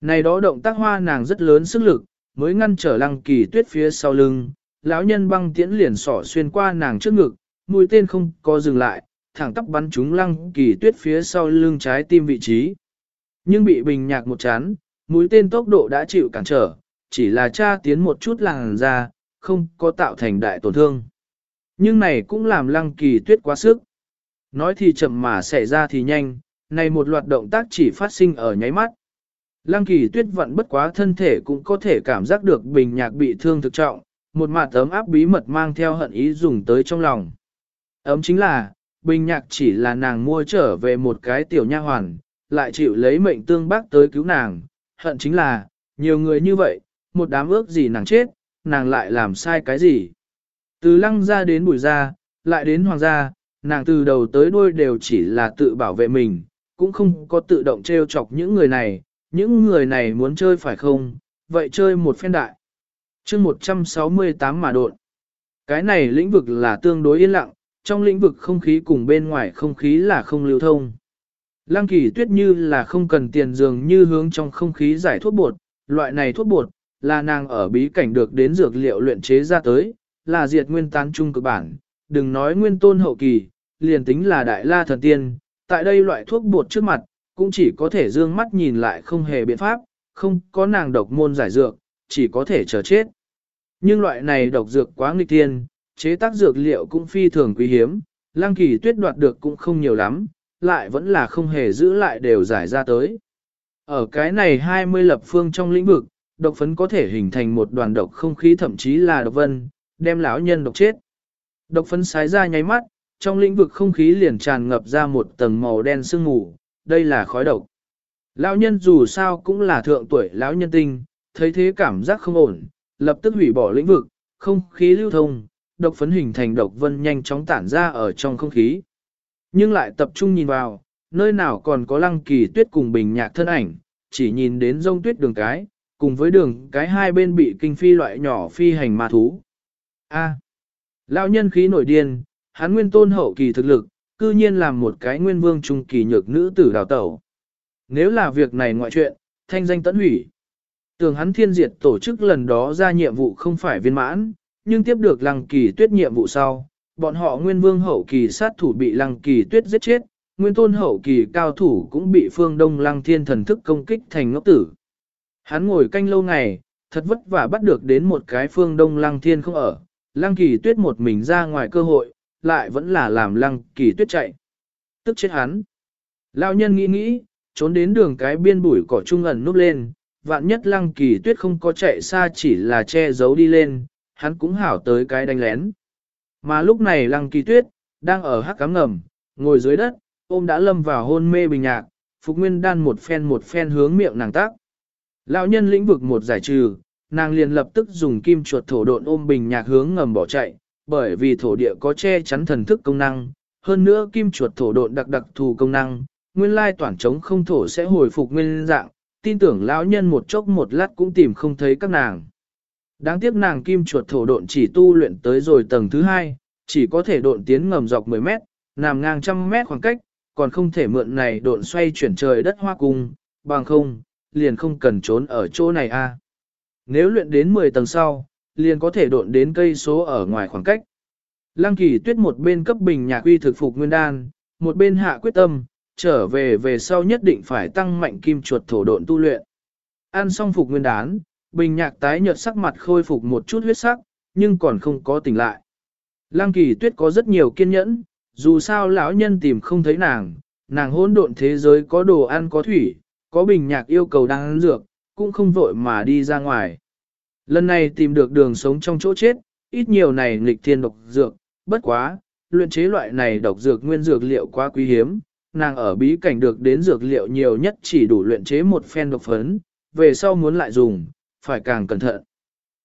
Này đó động tác hoa nàng rất lớn sức lực, mới ngăn trở lăng kỳ tuyết phía sau lưng, lão nhân băng tiễn liền sỏ xuyên qua nàng trước ngực, mũi tên không có dừng lại, thẳng tắp bắn trúng lăng kỳ tuyết phía sau lưng trái tim vị trí. Nhưng bị bình nhạc một chán, mũi tên tốc độ đã chịu cản trở, chỉ là tra tiến một chút làn ra, không có tạo thành đại tổn thương. Nhưng này cũng làm lăng kỳ tuyết quá sức. Nói thì chậm mà xảy ra thì nhanh, này một loạt động tác chỉ phát sinh ở nháy mắt. Lăng kỳ tuyết vận bất quá thân thể cũng có thể cảm giác được bình nhạc bị thương thực trọng, một mặt ấm áp bí mật mang theo hận ý dùng tới trong lòng. Ấm chính là, bình nhạc chỉ là nàng mua trở về một cái tiểu nha hoàn, lại chịu lấy mệnh tương bác tới cứu nàng, hận chính là, nhiều người như vậy, một đám ước gì nàng chết, nàng lại làm sai cái gì. Từ lăng ra đến bùi ra, lại đến hoàng gia, nàng từ đầu tới đuôi đều chỉ là tự bảo vệ mình, cũng không có tự động treo chọc những người này, những người này muốn chơi phải không, vậy chơi một phen đại. chương 168 mà độn. Cái này lĩnh vực là tương đối yên lặng, trong lĩnh vực không khí cùng bên ngoài không khí là không lưu thông. Lăng kỳ tuyết như là không cần tiền dường như hướng trong không khí giải thuốc bột, loại này thuốc bột, là nàng ở bí cảnh được đến dược liệu luyện chế ra tới, là diệt nguyên tán trung cực bản, đừng nói nguyên tôn hậu kỳ, liền tính là đại la thần tiên, tại đây loại thuốc bột trước mặt, cũng chỉ có thể dương mắt nhìn lại không hề biện pháp, không có nàng độc môn giải dược, chỉ có thể chờ chết. Nhưng loại này độc dược quá nghịch thiên, chế tác dược liệu cũng phi thường quý hiếm, lăng kỳ tuyết đoạt được cũng không nhiều lắm, lại vẫn là không hề giữ lại đều giải ra tới. Ở cái này 20 lập phương trong lĩnh vực, độc phấn có thể hình thành một đoàn độc không khí thậm chí là độc vân, đem lão nhân độc chết. Độc phấn sái ra nháy mắt, trong lĩnh vực không khí liền tràn ngập ra một tầng màu đen sương mù, đây là khói độc. Lão nhân dù sao cũng là thượng tuổi lão nhân tinh, thấy thế cảm giác không ổn, lập tức hủy bỏ lĩnh vực, không khí lưu thông, độc phấn hình thành độc vân nhanh chóng tản ra ở trong không khí. Nhưng lại tập trung nhìn vào, nơi nào còn có lăng kỳ tuyết cùng bình nhạc thân ảnh, chỉ nhìn đến rông tuyết đường cái, cùng với đường cái hai bên bị kinh phi loại nhỏ phi hành ma thú. A. lão nhân khí nổi điên, hắn nguyên tôn hậu kỳ thực lực, cư nhiên làm một cái nguyên vương trung kỳ nhược nữ tử đào tẩu. Nếu là việc này ngoại chuyện, thanh danh tẫn hủy. Tường hắn thiên diệt tổ chức lần đó ra nhiệm vụ không phải viên mãn, nhưng tiếp được lăng kỳ tuyết nhiệm vụ sau, bọn họ nguyên vương hậu kỳ sát thủ bị lăng kỳ tuyết giết chết, nguyên tôn hậu kỳ cao thủ cũng bị phương đông lăng thiên thần thức công kích thành ngốc tử. Hắn ngồi canh lâu ngày, thật vất vả bắt được đến một cái phương đông lăng thiên không ở, lăng kỳ tuyết một mình ra ngoài cơ hội, lại vẫn là làm lăng kỳ tuyết chạy. Tức chết hắn. Lão nhân nghĩ nghĩ, trốn đến đường cái biên bụi cỏ trung ẩn núp lên, vạn nhất lăng kỳ tuyết không có chạy xa chỉ là che giấu đi lên, hắn cũng hảo tới cái đánh lén. Mà lúc này lăng kỳ tuyết, đang ở hắc cám ngầm, ngồi dưới đất, ôm đã lâm vào hôn mê bình nhạc, Phục Nguyên đan một phen một phen hướng miệng nàng tác. Lão nhân lĩnh vực một giải trừ, nàng liền lập tức dùng kim chuột thổ độn ôm bình nhạc hướng ngầm bỏ chạy, bởi vì thổ địa có che chắn thần thức công năng, hơn nữa kim chuột thổ độn đặc đặc thù công năng, nguyên lai toàn chống không thổ sẽ hồi phục nguyên dạng, tin tưởng lão nhân một chốc một lát cũng tìm không thấy các nàng. Đáng tiếc nàng kim chuột thổ độn chỉ tu luyện tới rồi tầng thứ hai, chỉ có thể độn tiến ngầm dọc 10 mét, nằm ngang trăm mét khoảng cách, còn không thể mượn này độn xoay chuyển trời đất hoa cung, bằng không, liền không cần trốn ở chỗ này a. Nếu luyện đến 10 tầng sau, liền có thể độn đến cây số ở ngoài khoảng cách. Lăng kỳ tuyết một bên cấp bình nhà quy thực phục nguyên đan, một bên hạ quyết tâm, trở về về sau nhất định phải tăng mạnh kim chuột thổ độn tu luyện. Ăn xong phục nguyên đán, bình nhạc tái nhợt sắc mặt khôi phục một chút huyết sắc, nhưng còn không có tỉnh lại. Lăng kỳ tuyết có rất nhiều kiên nhẫn, dù sao lão nhân tìm không thấy nàng, nàng hỗn độn thế giới có đồ ăn có thủy, có bình nhạc yêu cầu đang ăn dược, cũng không vội mà đi ra ngoài. Lần này tìm được đường sống trong chỗ chết, ít nhiều này nghịch thiên độc dược, bất quá, luyện chế loại này độc dược nguyên dược liệu quá quý hiếm, nàng ở bí cảnh được đến dược liệu nhiều nhất chỉ đủ luyện chế một phen độc phấn, về sau muốn lại dùng, phải càng cẩn thận.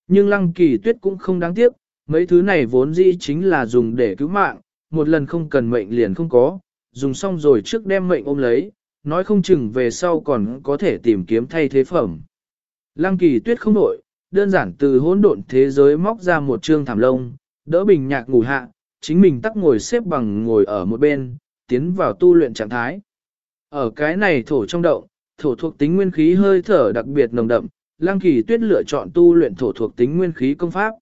Nhưng lăng kỳ tuyết cũng không đáng tiếc, mấy thứ này vốn dĩ chính là dùng để cứu mạng, một lần không cần mệnh liền không có, dùng xong rồi trước đem mệnh ôm lấy, nói không chừng về sau còn có thể tìm kiếm thay thế phẩm. Lăng kỳ tuyết không đổi, đơn giản từ hỗn độn thế giới móc ra một trương thảm lông, đỡ bình nhạc ngủ hạ, chính mình tắc ngồi xếp bằng ngồi ở một bên, tiến vào tu luyện trạng thái. Ở cái này thổ trong động, thổ thuộc tính nguyên khí hơi thở đặc biệt nồng đậm, Lăng Kỳ Tuyết lựa chọn tu luyện thổ thuộc tính nguyên khí công pháp.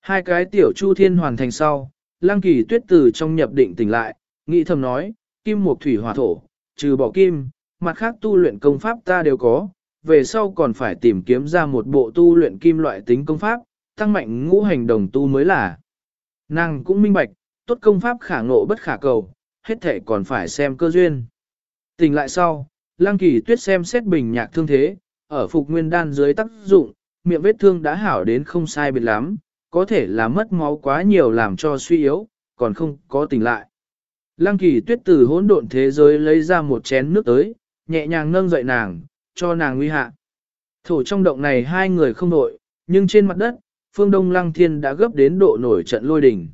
Hai cái tiểu chu thiên hoàn thành sau, Lăng Kỳ Tuyết từ trong nhập định tỉnh lại, nghĩ thầm nói, kim mộc thủy hỏa thổ, trừ bỏ kim, mặt khác tu luyện công pháp ta đều có, về sau còn phải tìm kiếm ra một bộ tu luyện kim loại tính công pháp, tăng mạnh ngũ hành đồng tu mới là. Nàng cũng minh bạch, tốt công pháp khả ngộ bất khả cầu, hết thể còn phải xem cơ duyên. Tỉnh lại sau, Lăng Kỳ Tuyết xem xét bình nhạc thương thế, ở phục nguyên đan dưới tác dụng, miệng vết thương đã hảo đến không sai biệt lắm, có thể là mất máu quá nhiều làm cho suy yếu, còn không có tỉnh lại. Lăng Kỳ Tuyết từ hỗn độn thế giới lấy ra một chén nước tới, nhẹ nhàng nâng dậy nàng, cho nàng nguy hạ. Thổ trong động này hai người không nội, nhưng trên mặt đất, phương Đông Lăng Thiên đã gấp đến độ nổi trận lôi đỉnh.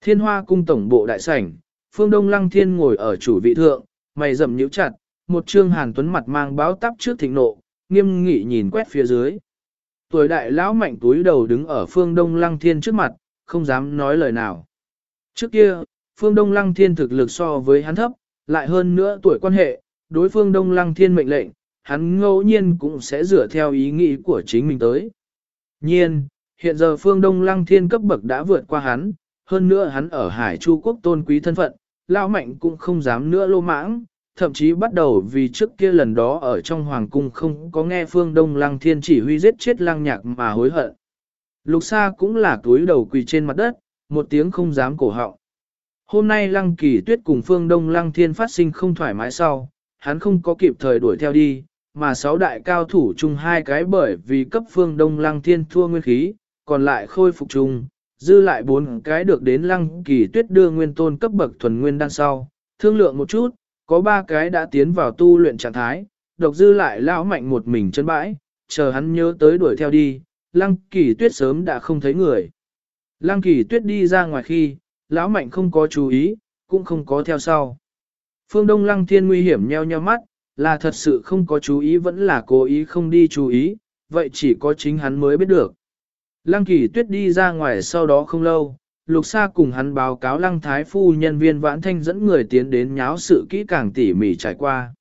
Thiên Hoa cung tổng bộ đại sảnh, phương Đông Lăng Thiên ngồi ở chủ vị thượng, mày rậm nhíu chặt, một trương hàn tuấn mặt mang báo tắp trước thịnh nộ, nghiêm nghị nhìn quét phía dưới. Tuổi đại lão mạnh túi đầu đứng ở phương Đông Lăng Thiên trước mặt, không dám nói lời nào. Trước kia, phương Đông Lăng Thiên thực lực so với hắn thấp, lại hơn nữa tuổi quan hệ, đối phương Đông Lăng Thiên mệnh lệnh, hắn ngẫu nhiên cũng sẽ dựa theo ý nghĩ của chính mình tới. Nhiên, hiện giờ phương Đông Lăng Thiên cấp bậc đã vượt qua hắn, hơn nữa hắn ở Hải Chu Quốc tôn quý thân phận, lão mạnh cũng không dám nữa lô mãng, thậm chí bắt đầu vì trước kia lần đó ở trong Hoàng Cung không có nghe phương Đông Lăng Thiên chỉ huy giết chết lăng nhạc mà hối hận. Lục Sa cũng là túi đầu quỳ trên mặt đất, một tiếng không dám cổ họng. Hôm nay Lăng Kỳ Tuyết cùng Phương Đông Lăng Thiên phát sinh không thoải mái sau, hắn không có kịp thời đuổi theo đi, mà sáu đại cao thủ chung hai cái bởi vì cấp Phương Đông Lăng Thiên thua nguyên khí, còn lại khôi phục chung, dư lại bốn cái được đến Lăng Kỳ Tuyết đưa nguyên tôn cấp bậc thuần nguyên đan sau, thương lượng một chút, có ba cái đã tiến vào tu luyện trạng thái, độc dư lại lão mạnh một mình chân bãi, chờ hắn nhớ tới đuổi theo đi, Lăng Kỳ Tuyết sớm đã không thấy người. Lăng Kỳ Tuyết đi ra ngoài khi, lão mạnh không có chú ý, cũng không có theo sau. Phương Đông Lăng Thiên nguy hiểm nheo nheo mắt, là thật sự không có chú ý vẫn là cố ý không đi chú ý, vậy chỉ có chính hắn mới biết được. Lăng Kỳ Tuyết đi ra ngoài sau đó không lâu, Lục Sa cùng hắn báo cáo Lăng Thái Phu nhân viên vãn thanh dẫn người tiến đến nháo sự kỹ càng tỉ mỉ trải qua.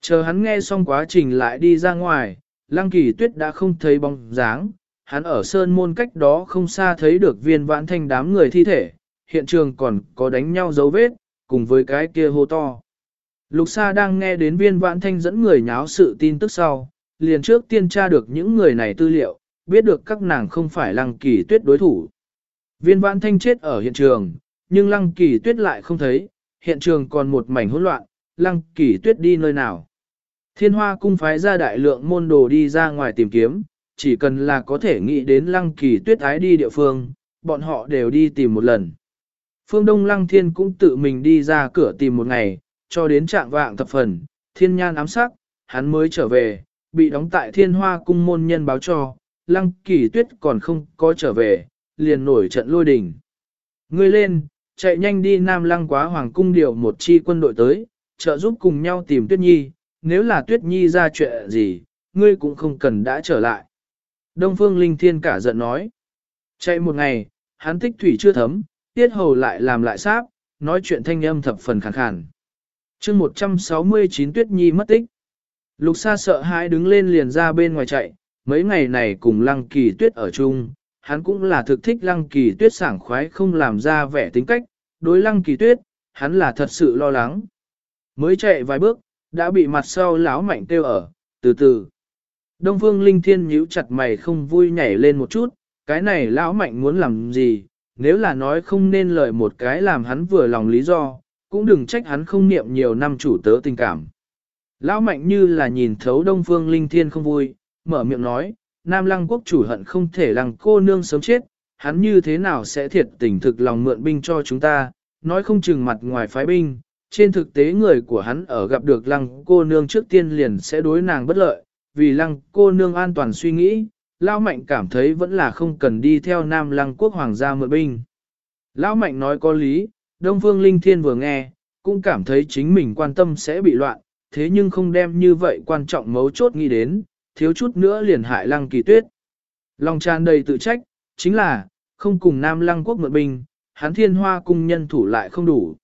Chờ hắn nghe xong quá trình lại đi ra ngoài, Lăng Kỳ Tuyết đã không thấy bóng dáng, hắn ở sơn môn cách đó không xa thấy được viên vãn thanh đám người thi thể, hiện trường còn có đánh nhau dấu vết, cùng với cái kia hô to. Lục Sa đang nghe đến viên vãn thanh dẫn người nháo sự tin tức sau, liền trước tiên tra được những người này tư liệu, biết được các nàng không phải lăng kỳ tuyết đối thủ. Viên vãn thanh chết ở hiện trường, nhưng lăng kỳ tuyết lại không thấy, hiện trường còn một mảnh hỗn loạn, lăng kỳ tuyết đi nơi nào. Thiên hoa cung phái ra đại lượng môn đồ đi ra ngoài tìm kiếm, chỉ cần là có thể nghĩ đến lăng kỳ tuyết ái đi địa phương, bọn họ đều đi tìm một lần. Phương Đông Lăng Thiên cũng tự mình đi ra cửa tìm một ngày, cho đến trạng vạng thập phần, thiên nhan ám sắc, hắn mới trở về, bị đóng tại thiên hoa cung môn nhân báo cho, Lăng Kỳ Tuyết còn không có trở về, liền nổi trận lôi đình. Ngươi lên, chạy nhanh đi Nam Lăng quá hoàng cung điều một chi quân đội tới, trợ giúp cùng nhau tìm Tuyết Nhi, nếu là Tuyết Nhi ra chuyện gì, ngươi cũng không cần đã trở lại. Đông Phương Linh Thiên cả giận nói. Chạy một ngày, hắn tích thủy chưa thấm, tiết hầu lại làm lại sáp, nói chuyện thanh âm thập phần khàn khàn. chương 169 Tuyết Nhi mất tích. Lục Sa sợ hãi đứng lên liền ra bên ngoài chạy, mấy ngày này cùng Lăng Kỳ Tuyết ở chung, hắn cũng là thực thích Lăng Kỳ Tuyết sảng khoái không làm ra vẻ tính cách, đối Lăng Kỳ Tuyết, hắn là thật sự lo lắng. Mới chạy vài bước, đã bị mặt sau lão mạnh tiêu ở, từ từ. Đông Phương Linh Thiên nhíu chặt mày không vui nhảy lên một chút, cái này lão mạnh muốn làm gì, nếu là nói không nên lời một cái làm hắn vừa lòng lý do, cũng đừng trách hắn không niệm nhiều năm chủ tớ tình cảm. Lão mạnh như là nhìn thấu Đông Phương Linh Thiên không vui, mở miệng nói, Nam Lăng quốc chủ hận không thể lăng cô nương sớm chết, hắn như thế nào sẽ thiệt tình thực lòng mượn binh cho chúng ta, nói không chừng mặt ngoài phái binh, trên thực tế người của hắn ở gặp được lăng cô nương trước tiên liền sẽ đối nàng bất lợi, vì lăng cô nương an toàn suy nghĩ, Lão Mạnh cảm thấy vẫn là không cần đi theo Nam Lăng quốc hoàng gia mượn binh. Lão Mạnh nói có lý, Đông Phương Linh Thiên vừa nghe, cũng cảm thấy chính mình quan tâm sẽ bị loạn, thế nhưng không đem như vậy quan trọng mấu chốt nghĩ đến, thiếu chút nữa liền hại Lăng Kỳ Tuyết. Lòng tràn đầy tự trách, chính là, không cùng Nam Lăng quốc mượn binh, hắn thiên hoa cung nhân thủ lại không đủ.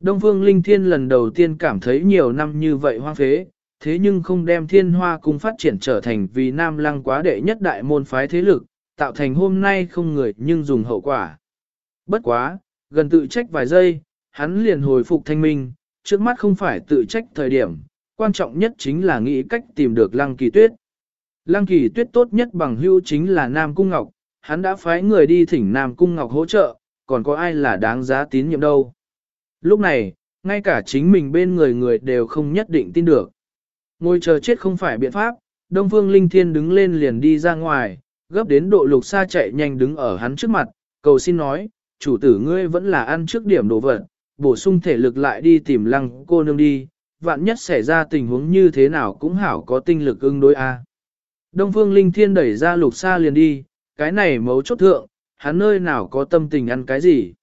Đông Phương Linh Thiên lần đầu tiên cảm thấy nhiều năm như vậy hoang phế, thế nhưng không đem thiên hoa cung phát triển trở thành vì nam lăng quá đệ nhất đại môn phái thế lực, tạo thành hôm nay không người nhưng dùng hậu quả. Bất quá, gần tự trách vài giây, hắn liền hồi phục thanh minh, trước mắt không phải tự trách thời điểm, quan trọng nhất chính là nghĩ cách tìm được lăng kỳ tuyết. Lăng kỳ tuyết tốt nhất bằng hưu chính là Nam Cung Ngọc, hắn đã phái người đi thỉnh Nam Cung Ngọc hỗ trợ, còn có ai là đáng giá tín nhiệm đâu. Lúc này, ngay cả chính mình bên người người đều không nhất định tin được. Ngồi chờ chết không phải biện pháp, Đông Phương Linh Thiên đứng lên liền đi ra ngoài, gấp đến độ lục xa chạy nhanh đứng ở hắn trước mặt, cầu xin nói, chủ tử ngươi vẫn là ăn trước điểm đồ vật, bổ sung thể lực lại đi tìm lăng cô nương đi, vạn nhất xảy ra tình huống như thế nào cũng hảo có tinh lực ưng đối a. Đông Phương Linh Thiên đẩy ra lục xa liền đi, cái này mấu chốt thượng, hắn nơi nào có tâm tình ăn cái gì.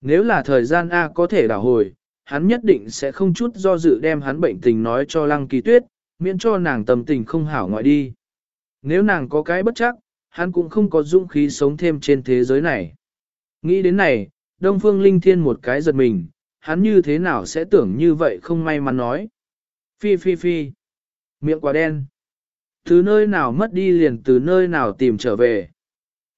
Nếu là thời gian A có thể đảo hồi, hắn nhất định sẽ không chút do dự đem hắn bệnh tình nói cho lăng kỳ tuyết, miễn cho nàng tâm tình không hảo ngoại đi. Nếu nàng có cái bất chắc, hắn cũng không có dũng khí sống thêm trên thế giới này. Nghĩ đến này, Đông Phương Linh Thiên một cái giật mình, hắn như thế nào sẽ tưởng như vậy không may mắn nói. Phi phi phi, miệng quả đen. Từ nơi nào mất đi liền từ nơi nào tìm trở về.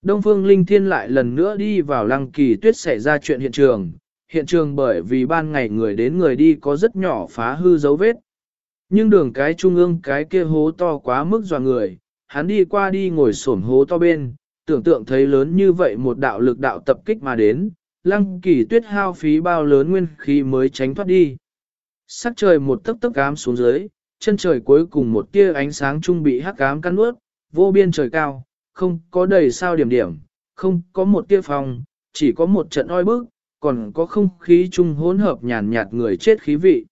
Đông Phương Linh Thiên lại lần nữa đi vào lăng kỳ tuyết xảy ra chuyện hiện trường. Hiện trường bởi vì ban ngày người đến người đi có rất nhỏ phá hư dấu vết. Nhưng đường cái trung ương cái kia hố to quá mức dò người, hắn đi qua đi ngồi xổm hố to bên, tưởng tượng thấy lớn như vậy một đạo lực đạo tập kích mà đến, lăng kỳ tuyết hao phí bao lớn nguyên khí mới tránh thoát đi. Sắc trời một tấc tấc cám xuống dưới, chân trời cuối cùng một tia ánh sáng trung bị hắc ám cắn nuốt, vô biên trời cao, không có đầy sao điểm điểm, không có một tia phòng, chỉ có một trận oi bức, còn có không khí trung hỗn hợp nhàn nhạt người chết khí vị.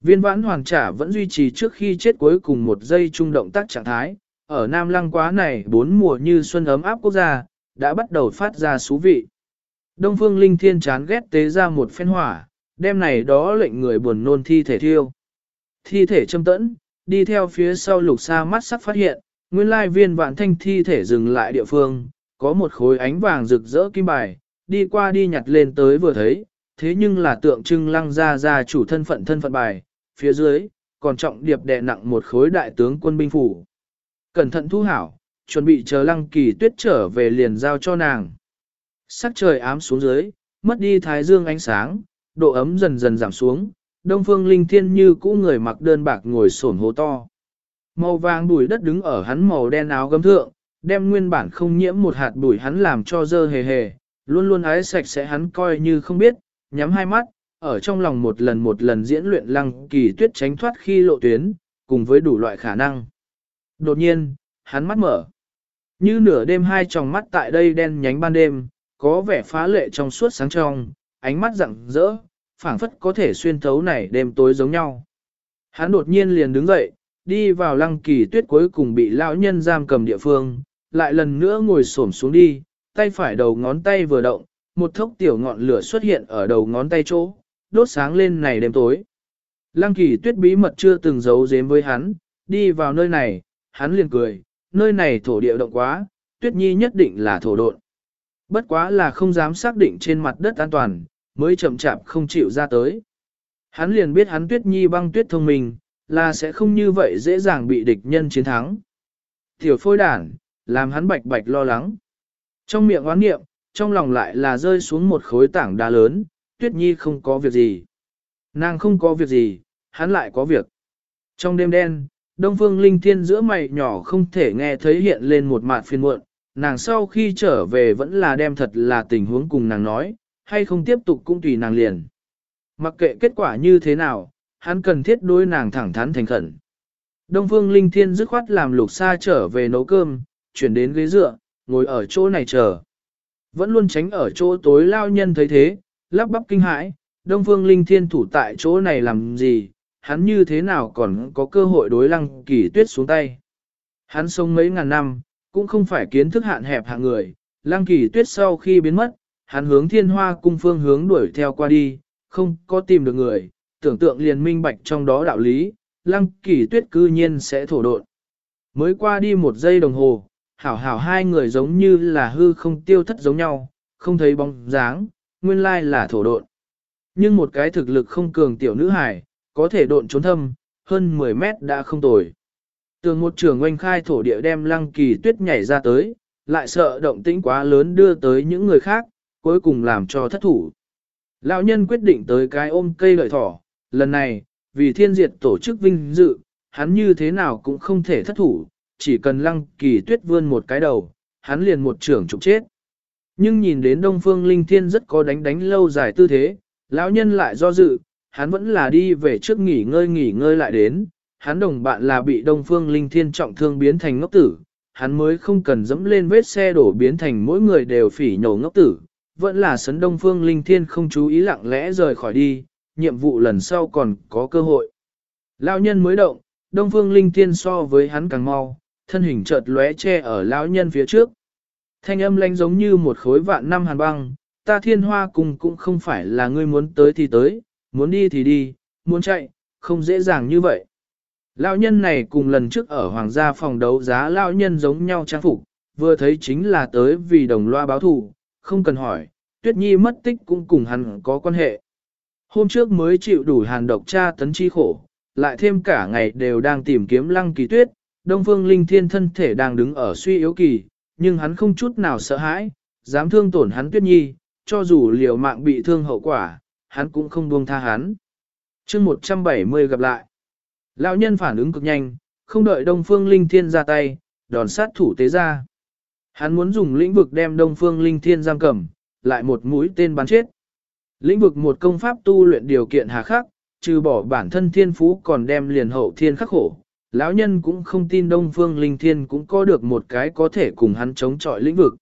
Viên vãn hoàng trả vẫn duy trì trước khi chết cuối cùng một giây trung động tác trạng thái, ở Nam Lăng quá này bốn mùa như xuân ấm áp quốc gia, đã bắt đầu phát ra xú vị. Đông Phương Linh Thiên chán ghét tế ra một phen hỏa, đêm này đó lệnh người buồn nôn thi thể thiêu. Thi thể châm tẫn, đi theo phía sau lục xa mắt sắc phát hiện, nguyên lai viên vạn thanh thi thể dừng lại địa phương, có một khối ánh vàng rực rỡ kim bài, đi qua đi nhặt lên tới vừa thấy, thế nhưng là tượng trưng lăng ra ra chủ thân phận thân phận bài, phía dưới, còn trọng điệp đè nặng một khối đại tướng quân binh phủ. Cẩn thận thu hảo, chuẩn bị chờ lăng kỳ tuyết trở về liền giao cho nàng. Sắc trời ám xuống dưới, mất đi thái dương ánh sáng, độ ấm dần dần giảm xuống, đông phương linh thiên như cũ người mặc đơn bạc ngồi sổn hố to. Màu vàng bụi đất đứng ở hắn màu đen áo gấm thượng, đem nguyên bản không nhiễm một hạt bụi hắn làm cho dơ hề hề, luôn luôn ái sạch sẽ hắn coi như không biết, nhắm hai mắt, ở trong lòng một lần một lần diễn luyện lăng kỳ tuyết tránh thoát khi lộ tuyến, cùng với đủ loại khả năng. Đột nhiên, hắn mắt mở. Như nửa đêm hai tròng mắt tại đây đen nhánh ban đêm, có vẻ phá lệ trong suốt sáng trong, ánh mắt rạng rỡ, phảng phất có thể xuyên thấu này đêm tối giống nhau. Hắn đột nhiên liền đứng dậy, đi vào lăng kỳ tuyết cuối cùng bị lão nhân giam cầm địa phương, lại lần nữa ngồi xổm xuống đi, tay phải đầu ngón tay vừa động, một thốc tiểu ngọn lửa xuất hiện ở đầu ngón tay chỗ, đốt sáng lên này đêm tối. Lăng kỳ tuyết bí mật chưa từng giấu giếm với hắn, đi vào nơi này, hắn liền cười, nơi này thổ địa động quá, tuyết nhi nhất định là thổ độn. Bất quá là không dám xác định trên mặt đất an toàn, mới chậm chạp không chịu ra tới. Hắn liền biết hắn tuyết nhi băng tuyết thông minh, là sẽ không như vậy dễ dàng bị địch nhân chiến thắng. Tiểu phôi đản, làm hắn bạch bạch lo lắng. Trong miệng oán nghiệm, trong lòng lại là rơi xuống một khối tảng đá lớn, tuyết nhi không có việc gì. Nàng không có việc gì, hắn lại có việc. Trong đêm đen, Đông Phương Linh Thiên giữa mày nhỏ không thể nghe thấy hiện lên một mạt phiền muộn, nàng sau khi trở về vẫn là đem thật là tình huống cùng nàng nói, hay không tiếp tục cũng tùy nàng liền. Mặc kệ kết quả như thế nào, hắn cần thiết đối nàng thẳng thắn thành khẩn. Đông Phương Linh Thiên dứt khoát làm lục xa trở về nấu cơm, chuyển đến ghế dựa, ngồi ở chỗ này chờ. Vẫn luôn tránh ở chỗ tối lao nhân thấy thế, lắp bắp kinh hãi, Đông Phương Linh Thiên thủ tại chỗ này làm gì, hắn như thế nào còn có cơ hội đối lăng kỳ tuyết xuống tay. Hắn sống mấy ngàn năm, cũng không phải kiến thức hạn hẹp hạng người, lăng kỳ tuyết sau khi biến mất, hắn hướng thiên hoa cung phương hướng đuổi theo qua đi, không có tìm được người, tưởng tượng liền minh bạch trong đó đạo lý, lăng kỳ tuyết cư nhiên sẽ thổ độn. Mới qua đi một giây đồng hồ, hảo hảo hai người giống như là hư không tiêu thất giống nhau, không thấy bóng dáng, nguyên lai là thổ độn. Nhưng một cái thực lực không cường tiểu nữ hải, có thể độn trốn thâm, hơn 10 mét đã không tồi. Tường một trường oanh khai thổ địa đem lăng kỳ tuyết nhảy ra tới, lại sợ động tĩnh quá lớn đưa tới những người khác, cuối cùng làm cho thất thủ. Lão nhân quyết định tới cái ôm cây lợi thỏ, lần này, vì thiên diệt tổ chức vinh dự, hắn như thế nào cũng không thể thất thủ, chỉ cần lăng kỳ tuyết vươn một cái đầu, hắn liền một trưởng trục chết. Nhưng nhìn đến Đông Phương Linh Thiên rất có đánh đánh lâu dài tư thế, lão nhân lại do dự, hắn vẫn là đi về trước nghỉ ngơi nghỉ ngơi lại đến, hắn đồng bạn là bị Đông Phương Linh Thiên trọng thương biến thành ngốc tử, hắn mới không cần dẫm lên vết xe đổ biến thành mỗi người đều phỉ nhổ ngốc tử, vẫn là sấn Đông Phương Linh Thiên không chú ý lặng lẽ rời khỏi đi, nhiệm vụ lần sau còn có cơ hội. Lão nhân mới động, Đông Phương Linh Thiên so với hắn càng mau, thân hình chợt lóe che ở lão nhân phía trước. Thanh âm lanh giống như một khối vạn năm hàn băng, ta thiên hoa cùng cũng không phải là ngươi muốn tới thì tới, muốn đi thì đi, muốn chạy, không dễ dàng như vậy. Lão nhân này cùng lần trước ở hoàng gia phòng đấu giá lão nhân giống nhau trang phục, vừa thấy chính là tới vì đồng loa báo thù, không cần hỏi, tuyết nhi mất tích cũng cùng hắn có quan hệ. Hôm trước mới chịu đủ hàn độc tra tấn chi khổ, lại thêm cả ngày đều đang tìm kiếm lăng kỳ tuyết, Đông Phương Linh Thiên thân thể đang đứng ở suy yếu kỳ, nhưng hắn không chút nào sợ hãi, dám thương tổn hắn tuyết nhi, cho dù liều mạng bị thương hậu quả, hắn cũng không buông tha hắn. chương 170 gặp lại. Lão nhân phản ứng cực nhanh, không đợi Đông Phương Linh Thiên ra tay, đòn sát thủ tế ra. Hắn muốn dùng lĩnh vực đem Đông Phương Linh Thiên giam cầm, lại một mũi tên bắn chết. Lĩnh vực một công pháp tu luyện điều kiện hà khắc, trừ bỏ bản thân thiên phú còn đem liền hậu thiên khắc khổ. Lão nhân cũng không tin Đông Phương Linh Thiên cũng có được một cái có thể cùng hắn chống chọi lĩnh vực.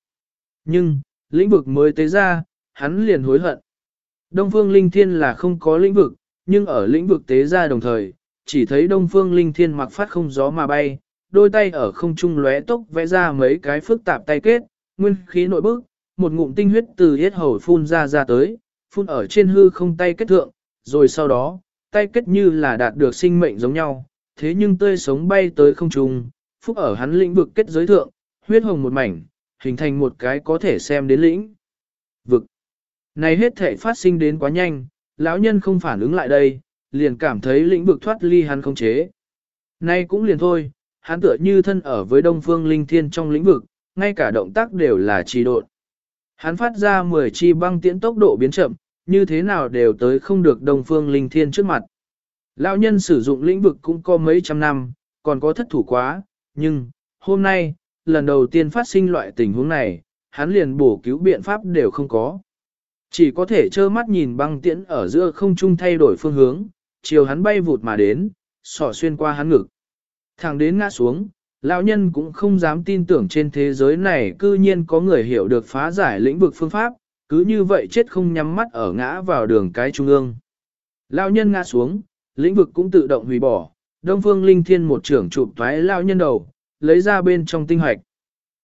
Nhưng, lĩnh vực mới tế ra, hắn liền hối hận. Đông Phương Linh Thiên là không có lĩnh vực, nhưng ở lĩnh vực tế ra đồng thời, chỉ thấy Đông Phương Linh Thiên mặc phát không gió mà bay, đôi tay ở không trung lóe tốc vẽ ra mấy cái phức tạp tay kết, nguyên khí nội bức, một ngụm tinh huyết từ hết hầu phun ra ra tới, phun ở trên hư không tay kết thượng, rồi sau đó, tay kết như là đạt được sinh mệnh giống nhau, thế nhưng tươi sống bay tới không trung, phúc ở hắn lĩnh vực kết giới thượng, huyết hồng một mảnh, hình thành một cái có thể xem đến lĩnh. Vực. Này hết thể phát sinh đến quá nhanh, lão nhân không phản ứng lại đây, liền cảm thấy lĩnh vực thoát ly hắn không chế. Nay cũng liền thôi, hắn tựa như thân ở với đông phương linh thiên trong lĩnh vực, ngay cả động tác đều là trì độn. Hắn phát ra 10 chi băng tiễn tốc độ biến chậm, như thế nào đều tới không được đông phương linh thiên trước mặt. Lão nhân sử dụng lĩnh vực cũng có mấy trăm năm, còn có thất thủ quá, nhưng, hôm nay, lần đầu tiên phát sinh loại tình huống này, hắn liền bổ cứu biện pháp đều không có. Chỉ có thể trơ mắt nhìn băng tiễn ở giữa không trung thay đổi phương hướng, chiều hắn bay vụt mà đến, sỏ xuyên qua hắn ngực. Thẳng đến ngã xuống, lão nhân cũng không dám tin tưởng trên thế giới này cư nhiên có người hiểu được phá giải lĩnh vực phương pháp, cứ như vậy chết không nhắm mắt ở ngã vào đường cái trung ương. Lão nhân ngã xuống, lĩnh vực cũng tự động hủy bỏ, Đông Phương Linh Thiên một trưởng chụp thoái lão nhân đầu, lấy ra bên trong tinh hoạch.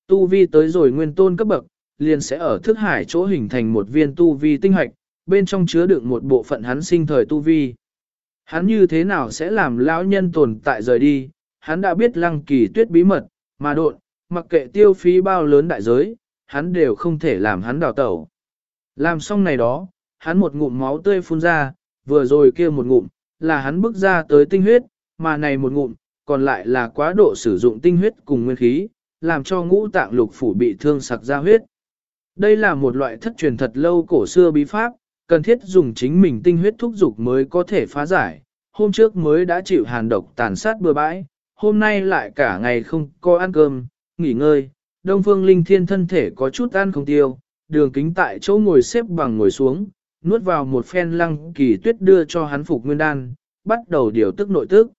Tu vi tới rồi nguyên tôn cấp bậc, liền sẽ ở thức hải chỗ hình thành một viên tu vi tinh hoạch, bên trong chứa đựng một bộ phận hắn sinh thời tu vi. Hắn như thế nào sẽ làm lão nhân tồn tại rời đi, hắn đã biết lăng kỳ tuyết bí mật, mà độn, mặc kệ tiêu phí bao lớn đại giới, hắn đều không thể làm hắn đào tẩu. Làm xong này đó, hắn một ngụm máu tươi phun ra, vừa rồi kia một ngụm, là hắn bước ra tới tinh huyết, mà này một ngụm, còn lại là quá độ sử dụng tinh huyết cùng nguyên khí, làm cho ngũ tạng lục phủ bị thương sặc ra huyết. Đây là một loại thất truyền thật lâu cổ xưa bí pháp, cần thiết dùng chính mình tinh huyết thúc dục mới có thể phá giải. Hôm trước mới đã chịu hàn độc tàn sát bừa bãi, hôm nay lại cả ngày không có ăn cơm, nghỉ ngơi. Đông Phương Linh Thiên thân thể có chút ăn không tiêu, đường kính tại chỗ ngồi xếp bằng ngồi xuống, nuốt vào một phen lăng kỳ tuyết đưa cho hắn phục nguyên đan, bắt đầu điều tức nội tức.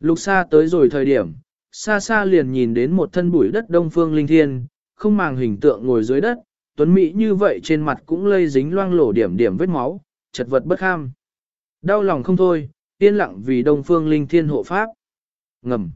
Lục xa tới rồi thời điểm, xa xa liền nhìn đến một thân bụi đất Đông Phương Linh Thiên, không màng hình tượng ngồi dưới đất, Tuấn Mỹ như vậy trên mặt cũng lây dính loang lổ điểm điểm vết máu, chật vật bất ham. Đau lòng không thôi, yên lặng vì Đông Phương Linh Thiên hộ pháp. Ngầm.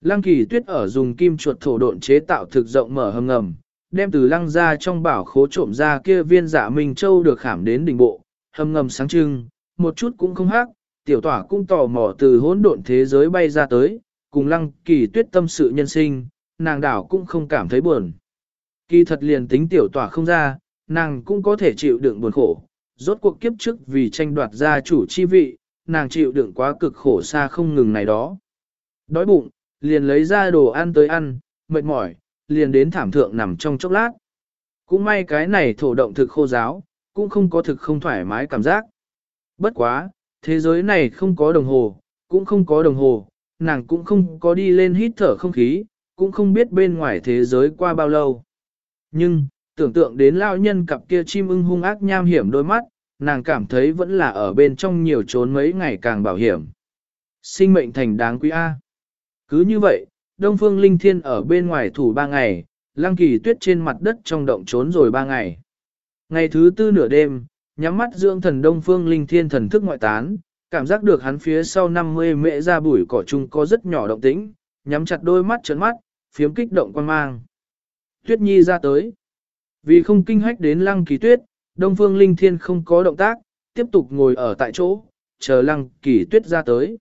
Lăng kỳ tuyết ở dùng kim chuột thổ độn chế tạo thực rộng mở hầm ngầm, đem từ lăng ra trong bảo khố trộm ra kia viên giả dạ Minh Châu được khảm đến đỉnh bộ, hầm ngầm sáng trưng, một chút cũng không hắc, tiểu tỏa cũng tò mò từ hỗn độn thế giới bay ra tới, cùng lăng kỳ tuyết tâm sự nhân sinh, nàng đảo cũng không cảm thấy buồn. Kỳ thật liền tính tiểu tỏa không ra, nàng cũng có thể chịu đựng buồn khổ, rốt cuộc kiếp trước vì tranh đoạt gia chủ chi vị, nàng chịu đựng quá cực khổ xa không ngừng này đó. Đói bụng, liền lấy ra đồ ăn tới ăn, mệt mỏi, liền đến thảm thượng nằm trong chốc lát. Cũng may cái này thổ động thực khô giáo, cũng không có thực không thoải mái cảm giác. Bất quá, Thế giới này không có đồng hồ, cũng không có đồng hồ, nàng cũng không có đi lên hít thở không khí, cũng không biết bên ngoài thế giới qua bao lâu. Nhưng, tưởng tượng đến lao nhân cặp kia chim ưng hung ác nham hiểm đôi mắt, nàng cảm thấy vẫn là ở bên trong nhiều trốn mấy ngày càng bảo hiểm. Sinh mệnh thành đáng quý A. Cứ như vậy, Đông Phương Linh Thiên ở bên ngoài thủ ba ngày, Lăng Kỳ Tuyết trên mặt đất trong động trốn rồi ba ngày. Ngày thứ tư nửa đêm, nhắm mắt dưỡng thần Đông Phương Linh Thiên thần thức ngoại tán, cảm giác được hắn phía sau 50 mễ ra bụi cỏ chung có rất nhỏ động tĩnh, nhắm chặt đôi mắt trấn mắt, phiếm kích động quan mang. Tuyết Nhi ra tới. Vì không kinh hách đến Lăng Kỳ Tuyết, Đông Phương Linh Thiên không có động tác, tiếp tục ngồi ở tại chỗ, chờ Lăng Kỳ Tuyết ra tới.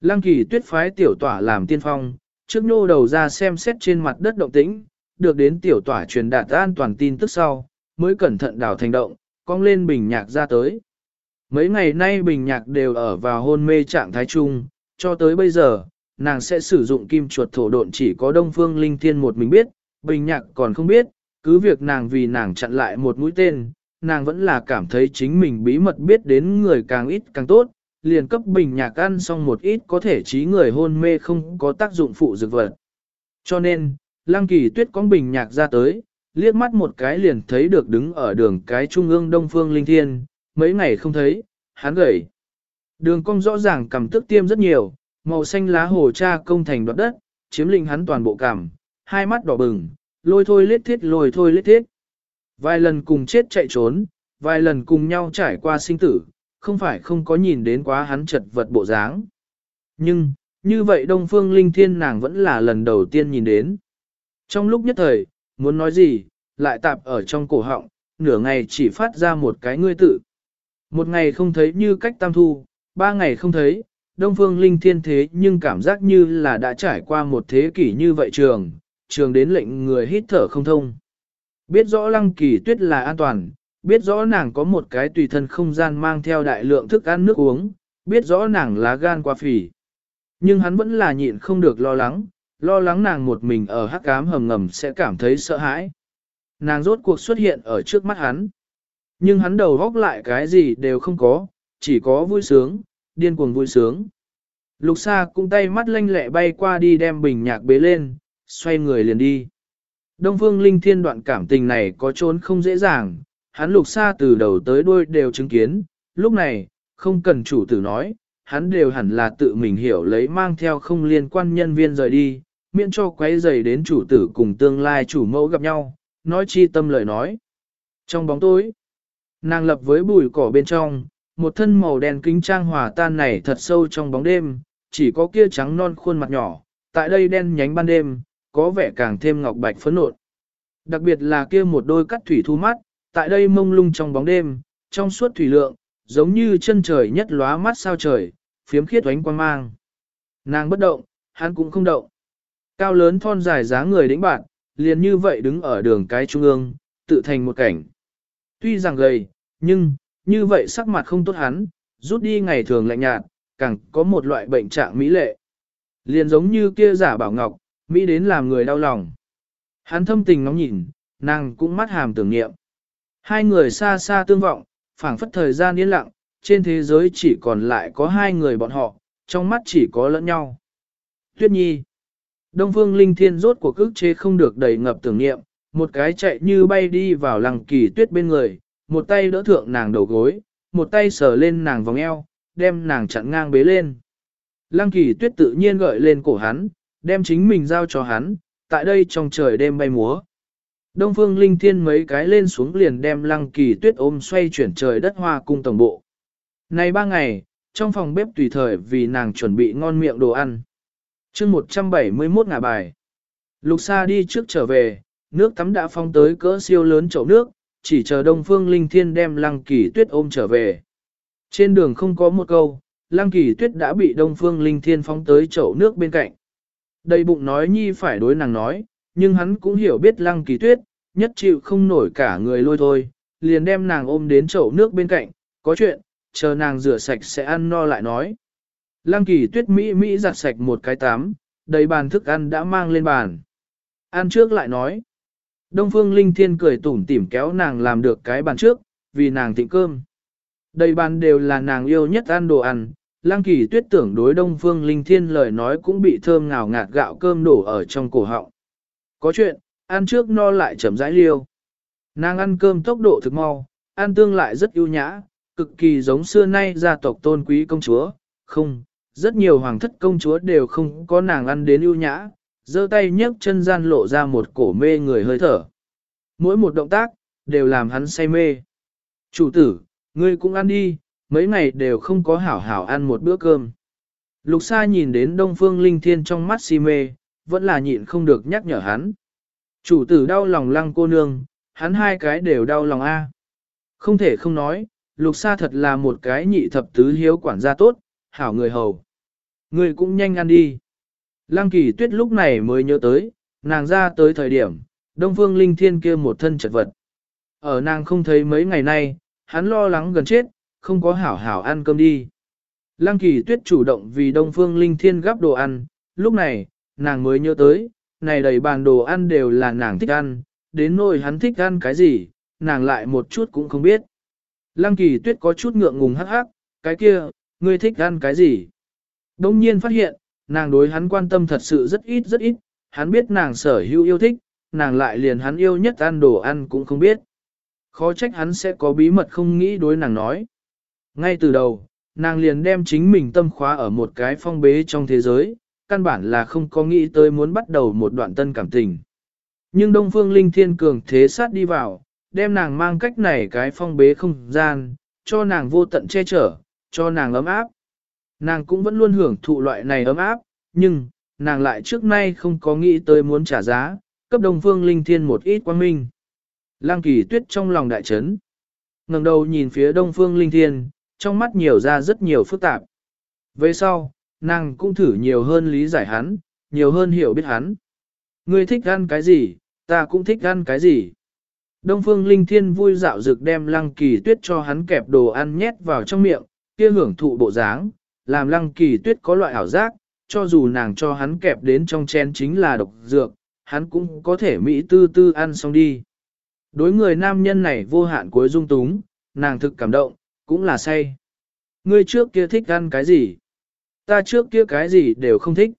Lăng Kỳ Tuyết phái tiểu tỏa làm tiên phong, trước nô đầu ra xem xét trên mặt đất động tĩnh, được đến tiểu tỏa truyền đạt an toàn tin tức sau, mới cẩn thận đào thành động, cong lên bình nhạc ra tới. Mấy ngày nay bình nhạc đều ở vào hôn mê trạng thái chung, cho tới bây giờ, nàng sẽ sử dụng kim chuột thổ độn chỉ có Đông Phương Linh Thiên một mình biết, bình nhạc còn không biết, cứ việc nàng vì nàng chặn lại một mũi tên, nàng vẫn là cảm thấy chính mình bí mật biết đến người càng ít càng tốt, liền cấp bình nhạc ăn xong một ít có thể trí người hôn mê không có tác dụng phụ dược vật. Cho nên, Lăng Kỳ Tuyết có bình nhạc ra tới, liếc mắt một cái liền thấy được đứng ở đường cái trung ương Đông Phương Linh Thiên, mấy ngày không thấy, hắn gầy. Đường cong rõ ràng cầm tức tiêm rất nhiều, màu xanh lá hồ cha công thành đoạt đất, chiếm lĩnh hắn toàn bộ cảm, hai mắt đỏ bừng, lôi thôi lết thiết lôi thôi lết thiết. Vài lần cùng chết chạy trốn, vài lần cùng nhau trải qua sinh tử, không phải không có nhìn đến quá hắn chật vật bộ dáng. Nhưng, như vậy Đông Phương Linh Thiên nàng vẫn là lần đầu tiên nhìn đến. Trong lúc nhất thời, muốn nói gì, lại tạp ở trong cổ họng, nửa ngày chỉ phát ra một cái ngươi tự. Một ngày không thấy như cách tam thu, ba ngày không thấy, Đông Phương Linh Thiên thế nhưng cảm giác như là đã trải qua một thế kỷ như vậy trường, trường đến lệnh người hít thở không thông. Biết rõ lăng kỳ tuyết là an toàn, biết rõ nàng có một cái tùy thân không gian mang theo đại lượng thức ăn nước uống, biết rõ nàng lá gan quá phì. Nhưng hắn vẫn là nhịn không được lo lắng, lo lắng nàng một mình ở hắc cám hầm ngầm sẽ cảm thấy sợ hãi. Nàng rốt cuộc xuất hiện ở trước mắt hắn. Nhưng hắn đầu góc lại cái gì đều không có, chỉ có vui sướng, điên cuồng vui sướng. Lục Sa cũng tay mắt lanh lẹ bay qua đi đem bình nhạc bế lên, xoay người liền đi. Đông Phương Linh Thiên đoạn cảm tình này có trốn không dễ dàng, hắn Lục xa từ đầu tới đuôi đều chứng kiến, lúc này, không cần chủ tử nói, hắn đều hẳn là tự mình hiểu lấy mang theo không liên quan nhân viên rời đi, miễn cho quấy rầy đến chủ tử cùng tương lai chủ mẫu gặp nhau, nói chi tâm lời nói. Trong bóng tối, nàng lập với bụi cỏ bên trong, một thân màu đen kính trang hòa tan này thật sâu trong bóng đêm, chỉ có kia trắng non khuôn mặt nhỏ, tại đây đen nhánh ban đêm, có vẻ càng thêm ngọc bạch phấn nộn. Đặc biệt là kia một đôi cắt thủy thu mắt, tại đây mông lung trong bóng đêm, trong suốt thủy lượng, giống như chân trời nhất lóa mắt sao trời, phiếm khiết oánh quang mang. Nàng bất động, hắn cũng không động. Cao lớn thon dài dáng người đĩnh bạn, liền như vậy đứng ở đường cái trung ương, tự thành một cảnh. Tuy rằng gầy, nhưng, như vậy sắc mặt không tốt hắn, rút đi ngày thường lạnh nhạt, càng có một loại bệnh trạng mỹ lệ. Liền giống như kia giả bảo ngọc, mỹ đến làm người đau lòng. Hắn thâm tình ngóng nhìn, nàng cũng mắt hàm tưởng niệm. Hai người xa xa tương vọng, phảng phất thời gian yên lặng, trên thế giới chỉ còn lại có hai người bọn họ, trong mắt chỉ có lẫn nhau. Tuyết Nhi Đông Phương Linh Thiên rốt cuộc ức chế không được đầy ngập tưởng niệm, một cái chạy như bay đi vào lăng kỳ tuyết bên người, một tay đỡ thượng nàng đầu gối, một tay sờ lên nàng vòng eo, đem nàng chặn ngang bế lên. Lăng kỳ tuyết tự nhiên gợi lên cổ hắn, đem chính mình giao cho hắn, tại đây trong trời đêm bay múa. Đông Phương Linh Thiên mấy cái lên xuống liền đem lăng kỳ tuyết ôm xoay chuyển trời đất hoa cung tổng bộ. Này ba ngày, trong phòng bếp tùy thời vì nàng chuẩn bị ngon miệng đồ ăn chương 171 ngả bài. Lục Sa đi trước trở về, nước tắm đã phong tới cỡ siêu lớn chậu nước, chỉ chờ Đông Phương Linh Thiên đem Lăng Kỳ Tuyết ôm trở về. Trên đường không có một câu, Lăng Kỳ Tuyết đã bị Đông Phương Linh Thiên phóng tới chậu nước bên cạnh. Đầy bụng nói nhi phải đối nàng nói, nhưng hắn cũng hiểu biết Lăng Kỳ Tuyết, nhất chịu không nổi cả người lôi thôi, liền đem nàng ôm đến chậu nước bên cạnh, có chuyện, chờ nàng rửa sạch sẽ ăn no lại nói. Lăng kỳ tuyết Mỹ Mỹ giặt sạch một cái tắm, đầy bàn thức ăn đã mang lên bàn. Ăn trước lại nói. Đông Phương Linh Thiên cười tủm tỉm kéo nàng làm được cái bàn trước, vì nàng thịnh cơm. Đầy bàn đều là nàng yêu nhất ăn đồ ăn, Lăng Kỳ Tuyết tưởng đối Đông Phương Linh Thiên lời nói cũng bị thơm ngào ngạt gạo cơm đổ ở trong cổ họng. Có chuyện, ăn trước no lại chậm rãi liêu. Nàng ăn cơm tốc độ thực mau, ăn tương lại rất ưu nhã, cực kỳ giống xưa nay gia tộc tôn quý công chúa, không, rất nhiều hoàng thất công chúa đều không có nàng ăn đến ưu nhã, giơ tay nhấc chân gian lộ ra một cổ mê người hơi thở. Mỗi một động tác, đều làm hắn say mê. Chủ tử, ngươi cũng ăn đi, mấy ngày đều không có hảo hảo ăn một bữa cơm. Lục Sa nhìn đến Đông Phương Linh Thiên trong mắt si mê, vẫn là nhịn không được nhắc nhở hắn. Chủ tử đau lòng lăng cô nương, hắn hai cái đều đau lòng A. Không thể không nói, Lục Sa thật là một cái nhị thập tứ hiếu quản gia tốt, hảo người hầu. Người cũng nhanh ăn đi. Lăng kỳ tuyết lúc này mới nhớ tới, nàng ra tới thời điểm, Đông Phương Linh Thiên kia một thân chật vật. Ở nàng không thấy mấy ngày nay, hắn lo lắng gần chết, không có hảo hảo ăn cơm đi. Lăng kỳ tuyết chủ động vì Đông Phương Linh Thiên gắp đồ ăn, lúc này, nàng mới nhớ tới, này đầy bàn đồ ăn đều là nàng thích ăn, đến nỗi hắn thích ăn cái gì, nàng lại một chút cũng không biết. Lăng kỳ tuyết có chút ngượng ngùng hắc hắc, cái kia, ngươi thích ăn cái gì? Đông nhiên phát hiện, nàng đối hắn quan tâm thật sự rất ít rất ít, hắn biết nàng sở hữu yêu thích, nàng lại liền hắn yêu nhất ăn đồ ăn cũng không biết. Khó trách hắn sẽ có bí mật không nghĩ đối nàng nói. Ngay từ đầu, nàng liền đem chính mình tâm khóa ở một cái phong bế trong thế giới, căn bản là không có nghĩ tới muốn bắt đầu một đoạn tân cảm tình. Nhưng Đông Phương Linh Thiên Cường thế sát đi vào, đem nàng mang cách này cái phong bế không gian, cho nàng vô tận che chở, cho nàng ấm áp. Nàng cũng vẫn luôn hưởng thụ loại này ấm áp, nhưng, nàng lại trước nay không có nghĩ tới muốn trả giá, cấp Đông Phương Linh Thiên một ít quan minh. Lăng kỳ tuyết trong lòng đại chấn. ngẩng đầu nhìn phía Đông Phương Linh Thiên, trong mắt nhiều ra rất nhiều phức tạp. Về sau, nàng cũng thử nhiều hơn lý giải hắn, nhiều hơn hiểu biết hắn. Ngươi thích ăn cái gì, ta cũng thích ăn cái gì. Đông Phương Linh Thiên vui dạo dực đem Lăng Kỳ Tuyết cho hắn kẹp đồ ăn nhét vào trong miệng, kia hưởng thụ bộ dáng, làm Lăng Kỳ Tuyết có loại ảo giác, cho dù nàng cho hắn kẹp đến trong chén chính là độc dược, hắn cũng có thể mỹ tư tư ăn xong đi. Đối người nam nhân này vô hạn cuối dung túng, nàng thực cảm động, cũng là say. Ngươi trước kia thích ăn cái gì? Ta trước kia cái gì đều không thích.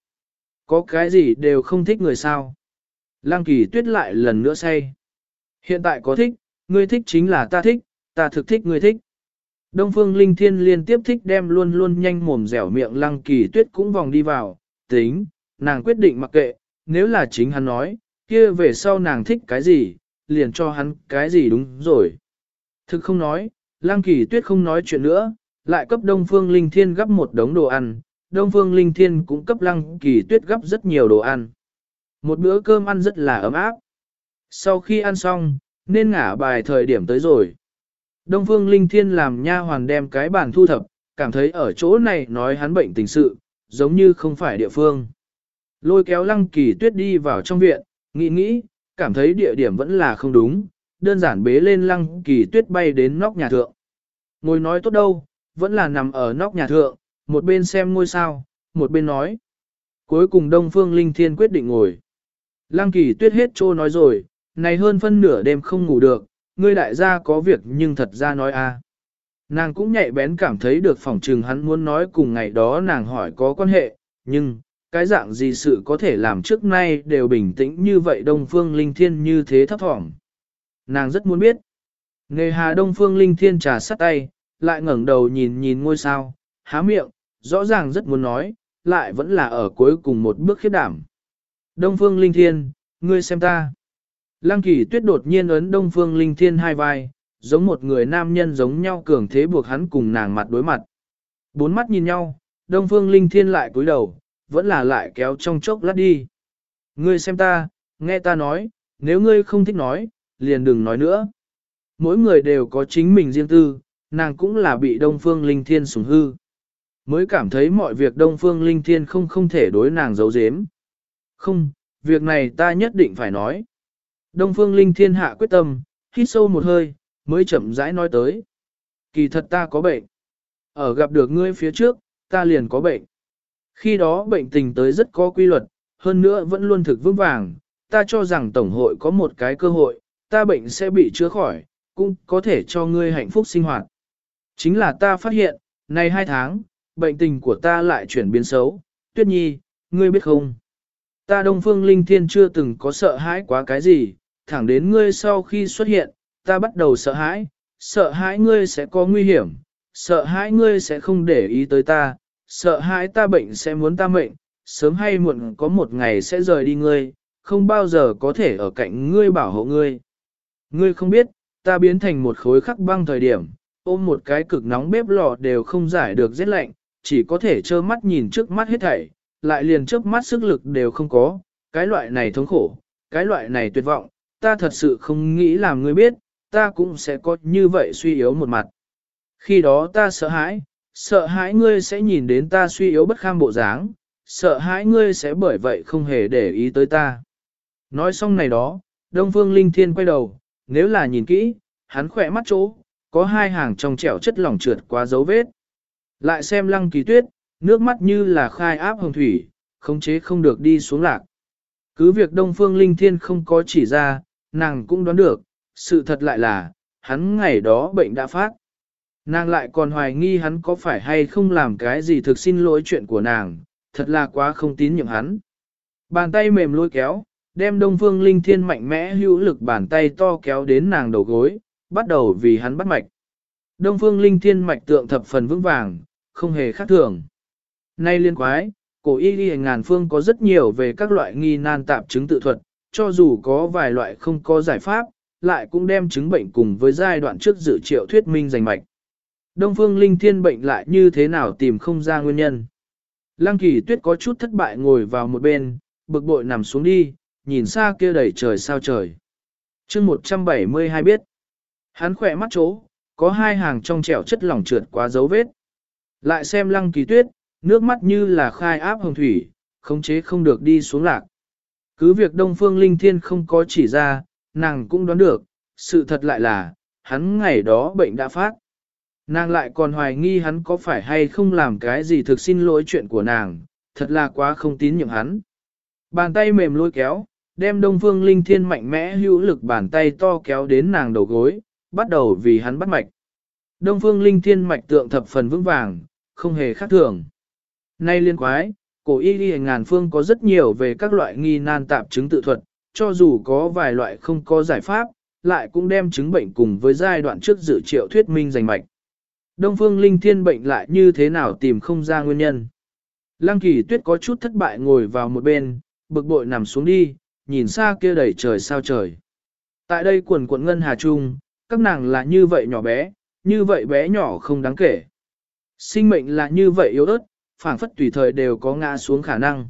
Có cái gì đều không thích người sao? Lăng kỳ tuyết lại lần nữa say. Hiện tại có thích, ngươi thích chính là ta thích, ta thực thích ngươi thích. Đông phương linh thiên liên tiếp thích đem luôn luôn nhanh mồm dẻo miệng lăng kỳ tuyết cũng vòng đi vào, tính, nàng quyết định mặc kệ, nếu là chính hắn nói, kia về sau nàng thích cái gì, liền cho hắn cái gì đúng rồi. Thực không nói, lăng kỳ tuyết không nói chuyện nữa, lại cấp đông phương linh thiên gấp một đống đồ ăn, đông phương linh thiên cũng cấp lăng kỳ tuyết gấp rất nhiều đồ ăn. Một bữa cơm ăn rất là ấm áp. Sau khi ăn xong, nên ngả bài thời điểm tới rồi. Đông Phương Linh Thiên làm nha hoàn đem cái bàn thu thập, cảm thấy ở chỗ này nói hắn bệnh tình sự, giống như không phải địa phương. Lôi kéo lăng kỳ tuyết đi vào trong viện, nghĩ nghĩ, cảm thấy địa điểm vẫn là không đúng, đơn giản bế lên lăng kỳ tuyết bay đến nóc nhà thượng. Ngồi nói tốt đâu, vẫn là nằm ở nóc nhà thượng, một bên xem ngôi sao, một bên nói. Cuối cùng Đông Phương Linh Thiên quyết định ngồi. Lăng kỳ tuyết hết trô nói rồi, này hơn phân nửa đêm không ngủ được, ngươi đại gia có việc nhưng thật ra nói a. Nàng cũng nhạy bén cảm thấy được phỏng trừng hắn muốn nói cùng ngày đó nàng hỏi có quan hệ, nhưng, cái dạng gì sự có thể làm trước nay đều bình tĩnh như vậy Đông Phương Linh Thiên như thế thấp thỏm. Nàng rất muốn biết. Nghề hà Đông Phương Linh Thiên trà sắt tay, lại ngẩng đầu nhìn nhìn ngôi sao, há miệng, rõ ràng rất muốn nói, lại vẫn là ở cuối cùng một bước khiếp đảm. Đông Phương Linh Thiên, ngươi xem ta. Lăng kỳ tuyết đột nhiên ấn Đông Phương Linh Thiên hai vai, giống một người nam nhân giống nhau cường thế buộc hắn cùng nàng mặt đối mặt. Bốn mắt nhìn nhau, Đông Phương Linh Thiên lại cúi đầu, vẫn là lại kéo trong chốc lát đi. Ngươi xem ta, nghe ta nói, nếu ngươi không thích nói, liền đừng nói nữa. Mỗi người đều có chính mình riêng tư, nàng cũng là bị Đông Phương Linh Thiên sủng hư. Mới cảm thấy mọi việc Đông Phương Linh Thiên không không thể đối nàng giấu giếm. Không, việc này ta nhất định phải nói. Đông Phương Linh Thiên hạ quyết tâm, hít sâu một hơi, mới chậm rãi nói tới. Kỳ thật ta có bệnh. Ở gặp được ngươi phía trước, ta liền có bệnh. Khi đó bệnh tình tới rất có quy luật, hơn nữa vẫn luôn thực vững vàng, ta cho rằng Tổng hội có một cái cơ hội, ta bệnh sẽ bị chữa khỏi, cũng có thể cho ngươi hạnh phúc sinh hoạt. Chính là ta phát hiện, nay hai tháng, bệnh tình của ta lại chuyển biến xấu. Tuyết nhi, ngươi biết không? Ta Đông Phương Linh Thiên chưa từng có sợ hãi quá cái gì, thẳng đến ngươi sau khi xuất hiện, ta bắt đầu sợ hãi, sợ hãi ngươi sẽ có nguy hiểm, sợ hãi ngươi sẽ không để ý tới ta, sợ hãi ta bệnh sẽ muốn ta mệnh, sớm hay muộn có một ngày sẽ rời đi ngươi, không bao giờ có thể ở cạnh ngươi bảo hộ ngươi. Ngươi không biết, ta biến thành một khối khắc băng thời điểm, ôm một cái cực nóng bếp lò đều không giải được rét lạnh, chỉ có thể trơ mắt nhìn trước mắt hết thảy, lại liền trước mắt sức lực đều không có, cái loại này thống khổ, cái loại này tuyệt vọng, ta thật sự không nghĩ làm ngươi biết, ta cũng sẽ có như vậy suy yếu một mặt. Khi đó ta sợ hãi, sợ hãi ngươi sẽ nhìn đến ta suy yếu bất kham bộ dáng, sợ hãi ngươi sẽ bởi vậy không hề để ý tới ta. Nói xong này đó, Đông Phương Linh Thiên quay đầu, nếu là nhìn kỹ, hắn khỏe mắt chỗ, có hai hàng trong trẻo chất lỏng trượt qua dấu vết. Lại xem lăng kỳ tuyết, nước mắt như là khai áp hồng thủy, khống chế không được đi xuống lạc. Cứ việc Đông Phương Linh Thiên không có chỉ ra, nàng cũng đoán được, sự thật lại là, hắn ngày đó bệnh đã phát. Nàng lại còn hoài nghi hắn có phải hay không làm cái gì thực xin lỗi chuyện của nàng, thật là quá không tín nhiệm hắn. Bàn tay mềm lôi kéo, đem Đông Phương Linh Thiên mạnh mẽ hữu lực bàn tay to kéo đến nàng đầu gối, bắt đầu vì hắn bắt mạch. Đông Phương Linh Thiên mạch tượng thập phần vững vàng, không hề khác thường. Nay liên quái, cổ y ghi ngàn phương có rất nhiều về các loại nghi nan tạp chứng tự thuật, cho dù có vài loại không có giải pháp, lại cũng đem chứng bệnh cùng với giai đoạn trước dự triệu thuyết minh giành mạch. Đông phương linh thiên bệnh lại như thế nào tìm không ra nguyên nhân. Lăng kỳ tuyết có chút thất bại ngồi vào một bên, bực bội nằm xuống đi, nhìn xa kia đầy trời sao trời. chương 172 biết, hắn khỏe mắt chỗ, có hai hàng trong trẻo chất lỏng trượt qua dấu vết. Lại xem lăng kỳ tuyết, nước mắt như là khai áp hồng thủy, khống chế không được đi xuống lạc. Cứ việc Đông Phương Linh Thiên không có chỉ ra, nàng cũng đoán được, sự thật lại là, hắn ngày đó bệnh đã phát. Nàng lại còn hoài nghi hắn có phải hay không làm cái gì thực xin lỗi chuyện của nàng, thật là quá không tín nhiệm hắn. Bàn tay mềm lôi kéo, đem Đông Phương Linh Thiên mạnh mẽ hữu lực bàn tay to kéo đến nàng đầu gối, bắt đầu vì hắn bắt mạch. Đông Phương Linh Thiên mạch tượng thập phần vững vàng, không hề khác thường. Nay liên quái, cổ y y ngàn phương có rất nhiều về các loại nghi nan tạp chứng tự thuật, cho dù có vài loại không có giải pháp, lại cũng đem chứng bệnh cùng với giai đoạn trước dự triệu thuyết minh giành mạch. Đông phương linh thiên bệnh lại như thế nào tìm không ra nguyên nhân. Lăng kỳ tuyết có chút thất bại ngồi vào một bên, bực bội nằm xuống đi, nhìn xa kia đầy trời sao trời. Tại đây quần quận ngân hà trung, các nàng là như vậy nhỏ bé, như vậy bé nhỏ không đáng kể. Sinh mệnh là như vậy yếu ớt, phảng phất tùy thời đều có ngã xuống khả năng.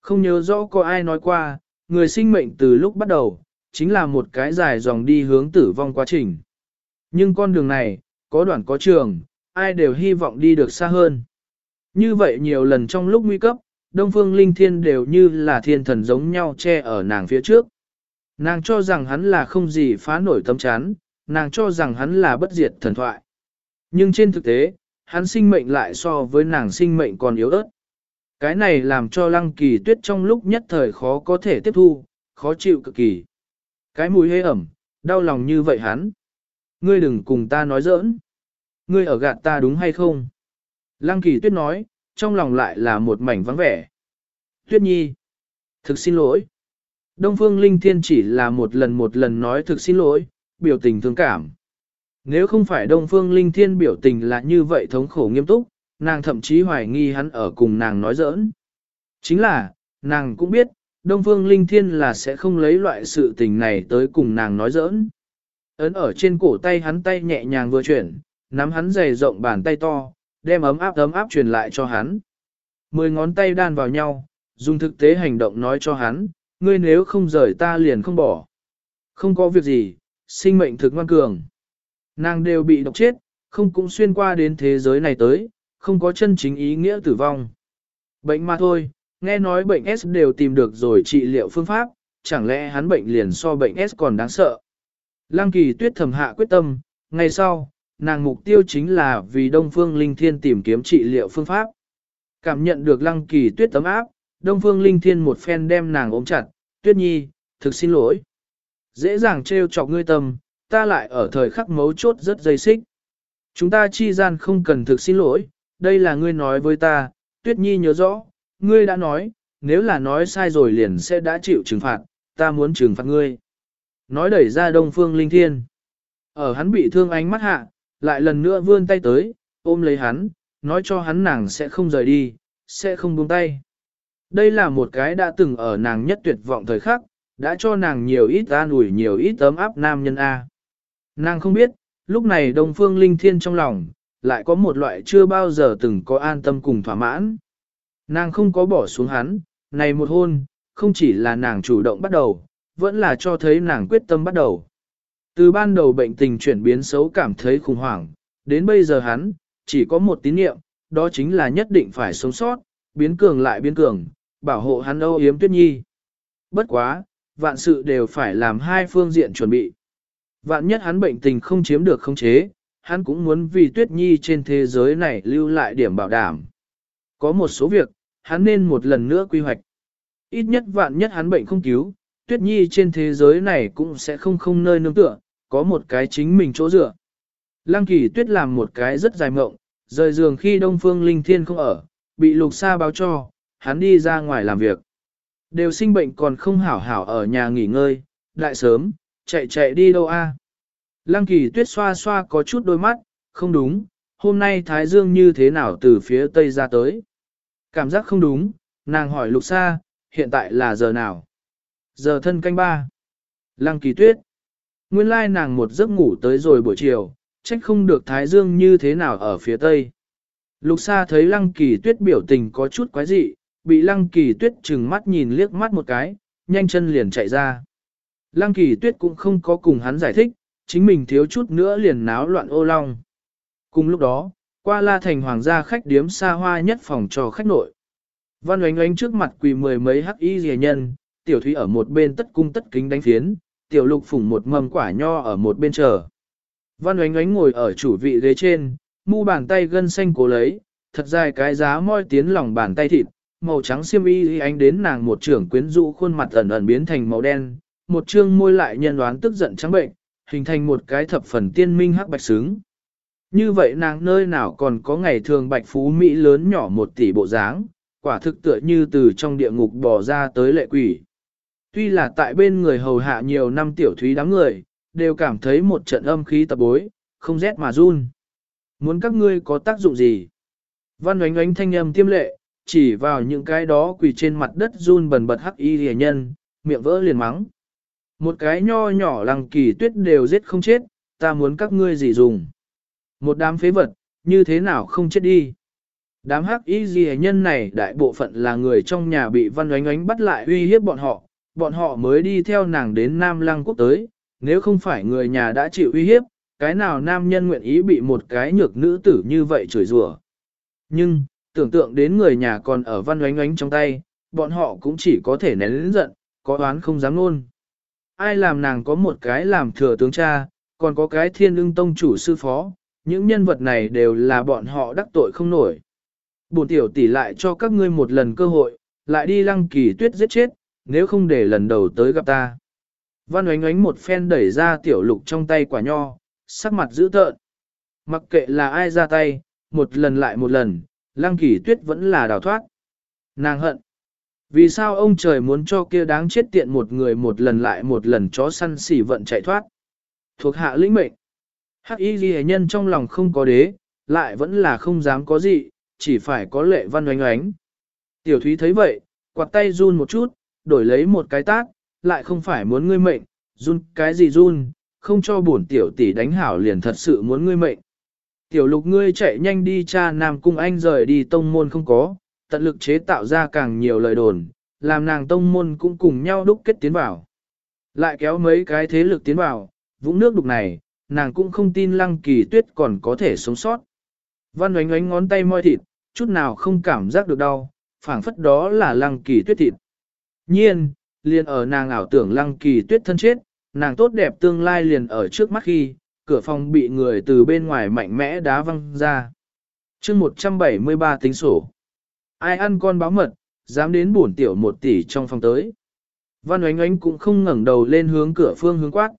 Không nhớ rõ có ai nói qua, người sinh mệnh từ lúc bắt đầu, chính là một cái dài dòng đi hướng tử vong quá trình. Nhưng con đường này, có đoạn có trường, ai đều hy vọng đi được xa hơn. Như vậy nhiều lần trong lúc nguy cấp, Đông Phương Linh Thiên đều như là thiên thần giống nhau che ở nàng phía trước. Nàng cho rằng hắn là không gì phá nổi tâm chán, nàng cho rằng hắn là bất diệt thần thoại. Nhưng trên thực tế, hắn sinh mệnh lại so với nàng sinh mệnh còn yếu ớt. Cái này làm cho lăng kỳ tuyết trong lúc nhất thời khó có thể tiếp thu, khó chịu cực kỳ. Cái mùi hê ẩm, đau lòng như vậy hắn. Ngươi đừng cùng ta nói giỡn. Ngươi ở gạt ta đúng hay không? Lăng kỳ tuyết nói, trong lòng lại là một mảnh vắng vẻ. Tuyết nhi. Thực xin lỗi. Đông Phương Linh Thiên chỉ là một lần một lần nói thực xin lỗi, biểu tình thương cảm. Nếu không phải Đông Phương Linh Thiên biểu tình là như vậy thống khổ nghiêm túc, nàng thậm chí hoài nghi hắn ở cùng nàng nói giỡn. Chính là, nàng cũng biết, Đông Phương Linh Thiên là sẽ không lấy loại sự tình này tới cùng nàng nói giỡn. Ấn ở trên cổ tay hắn tay nhẹ nhàng vừa chuyển, nắm hắn dày rộng bàn tay to, đem ấm áp ấm áp truyền lại cho hắn. Mười ngón tay đan vào nhau, dùng thực tế hành động nói cho hắn, ngươi nếu không rời ta liền không bỏ. Không có việc gì, sinh mệnh thực ngoan cường. Nàng đều bị độc chết, không cũng xuyên qua đến thế giới này tới, không có chân chính ý nghĩa tử vong. Bệnh mà thôi, nghe nói bệnh S đều tìm được rồi trị liệu phương pháp, chẳng lẽ hắn bệnh liền so bệnh S còn đáng sợ. Lăng kỳ tuyết thầm hạ quyết tâm, ngày sau, nàng mục tiêu chính là vì Đông Phương Linh Thiên tìm kiếm trị liệu phương pháp. Cảm nhận được lăng kỳ tuyết tấm áp, Đông Phương Linh Thiên một phen đem nàng ôm chặt, tuyết nhi, thực xin lỗi. Dễ dàng trêu chọc ngươi tâm, ta lại ở thời khắc mấu chốt rất dây xích. Chúng ta chi gian không cần thực xin lỗi, đây là ngươi nói với ta, Tuyết Nhi nhớ rõ, ngươi đã nói, nếu là nói sai rồi liền sẽ đã chịu trừng phạt, ta muốn trừng phạt ngươi. Nói đẩy ra Đông Phương Linh Thiên. Ở hắn bị thương ánh mắt hạ, lại lần nữa vươn tay tới, ôm lấy hắn, nói cho hắn nàng sẽ không rời đi, sẽ không buông tay. Đây là một cái đã từng ở nàng nhất tuyệt vọng thời khắc, đã cho nàng nhiều ít an ủi nhiều ít tấm áp nam nhân A. Nàng không biết, lúc này Đông Phương Linh Thiên trong lòng, lại có một loại chưa bao giờ từng có an tâm cùng thỏa mãn. Nàng không có bỏ xuống hắn, này một hôn, không chỉ là nàng chủ động bắt đầu, vẫn là cho thấy nàng quyết tâm bắt đầu. Từ ban đầu bệnh tình chuyển biến xấu cảm thấy khủng hoảng, đến bây giờ hắn, chỉ có một tín niệm, đó chính là nhất định phải sống sót, biến cường lại biến cường, bảo hộ hắn âu yếm tuyết nhi. Bất quá, vạn sự đều phải làm hai phương diện chuẩn bị. Vạn nhất hắn bệnh tình không chiếm được khống chế, hắn cũng muốn vì tuyết nhi trên thế giới này lưu lại điểm bảo đảm. Có một số việc, hắn nên một lần nữa quy hoạch. Ít nhất vạn nhất hắn bệnh không cứu, tuyết nhi trên thế giới này cũng sẽ không không nơi nương tựa, có một cái chính mình chỗ dựa. Lăng kỳ tuyết làm một cái rất dài mộng, rời giường khi Đông Phương Linh Thiên không ở, bị lục sa báo cho, hắn đi ra ngoài làm việc. Đều sinh bệnh còn không hảo hảo ở nhà nghỉ ngơi, đại sớm, chạy chạy đi đâu a? Lăng kỳ tuyết xoa xoa có chút đôi mắt, không đúng, hôm nay Thái Dương như thế nào từ phía tây ra tới. Cảm giác không đúng, nàng hỏi lục sa, hiện tại là giờ nào? Giờ thân canh ba. Lăng kỳ tuyết. Nguyên lai nàng một giấc ngủ tới rồi buổi chiều, trách không được Thái Dương như thế nào ở phía tây. Lục Sa thấy Lăng Kỳ Tuyết biểu tình có chút quái dị, bị Lăng Kỳ Tuyết chừng mắt nhìn liếc mắt một cái, nhanh chân liền chạy ra. Lăng Kỳ Tuyết cũng không có cùng hắn giải thích, chính mình thiếu chút nữa liền náo loạn ô long. Cùng lúc đó, qua La Thành Hoàng gia khách điếm xa hoa nhất phòng cho khách nội. Văn oánh oánh trước mặt quỳ mười mấy hắc y rìa nhân, tiểu thúy ở một bên tất cung tất kính đánh phiến, tiểu lục phủng một mầm quả nho ở một bên chờ. Văn oánh oánh ngồi ở chủ vị ghế trên, mu bàn tay gân xanh cố lấy, thật dài cái giá môi tiến lòng bàn tay thịt, màu trắng xiêm y ánh đến nàng một trưởng quyến rũ khuôn mặt ẩn ẩn biến thành màu đen, một trương môi lại nhân đoán tức giận trắng bệnh, hình thành một cái thập phần tiên minh hắc bạch sướng. Như vậy nàng nơi nào còn có ngày thường bạch phú Mỹ lớn nhỏ một tỷ bộ dáng, quả thực tựa như từ trong địa ngục bò ra tới lệ quỷ. Tuy là tại bên người hầu hạ nhiều năm tiểu thúy đám người, đều cảm thấy một trận âm khí tập bối, không rét mà run. Muốn các ngươi có tác dụng gì? Văn oánh oánh thanh âm tiêm lệ, chỉ vào những cái đó quỳ trên mặt đất run bần bật hắc y rìa nhân, miệng vỡ liền mắng. Một cái nho nhỏ lăng kỳ tuyết đều giết không chết, ta muốn các ngươi gì dùng. Một đám phế vật, như thế nào không chết đi. Đám hắc y gì nhân này đại bộ phận là người trong nhà bị văn oánh oánh bắt lại uy hiếp bọn họ, bọn họ mới đi theo nàng đến Nam Lăng Quốc tới, nếu không phải người nhà đã chịu uy hiếp, cái nào nam nhân nguyện ý bị một cái nhược nữ tử như vậy chửi rủa. Nhưng, tưởng tượng đến người nhà còn ở văn oánh oánh trong tay, bọn họ cũng chỉ có thể nén lĩnh giận, có oán không dám luôn. Ai làm nàng có một cái làm thừa tướng cha, còn có cái thiên ưng tông chủ sư phó, những nhân vật này đều là bọn họ đắc tội không nổi. Bổn tiểu tỷ lại cho các ngươi một lần cơ hội, lại đi lăng kỳ tuyết giết chết, nếu không để lần đầu tới gặp ta. Văn oánh oánh một phen đẩy ra tiểu lục trong tay quả nho, sắc mặt dữ tợn. Mặc kệ là ai ra tay, một lần lại một lần, lăng kỳ tuyết vẫn là đào thoát. Nàng hận. Vì sao ông trời muốn cho kia đáng chết tiện một người một lần lại một lần chó săn xỉ vận chạy thoát? Thuộc hạ lĩnh mệnh. Hắc y ghi nhân trong lòng không có đế, lại vẫn là không dám có gì, chỉ phải có lệ văn oánh oánh. Tiểu thúy thấy vậy, quạt tay run một chút, đổi lấy một cái tác lại không phải muốn ngươi mệnh, run cái gì run, không cho bổn tiểu tỷ đánh hảo liền thật sự muốn ngươi mệnh. Tiểu lục ngươi chạy nhanh đi cha Nam Cung Anh rời đi tông môn không có, tận lực chế tạo ra càng nhiều lời đồn, làm nàng tông môn cũng cùng nhau đúc kết tiến vào. Lại kéo mấy cái thế lực tiến vào, vũng nước đục này, nàng cũng không tin lăng kỳ tuyết còn có thể sống sót. Văn oánh oánh ngón tay moi thịt, chút nào không cảm giác được đau, phảng phất đó là lăng kỳ tuyết thịt. Nhiên, liền ở nàng ảo tưởng lăng kỳ tuyết thân chết, nàng tốt đẹp tương lai liền ở trước mắt khi, cửa phòng bị người từ bên ngoài mạnh mẽ đá văng ra. chương 173 tính sổ. Ai ăn con báo mật, dám đến bổn tiểu một tỷ trong phòng tới. Văn oánh oánh cũng không ngẩng đầu lên hướng cửa phương hướng quát.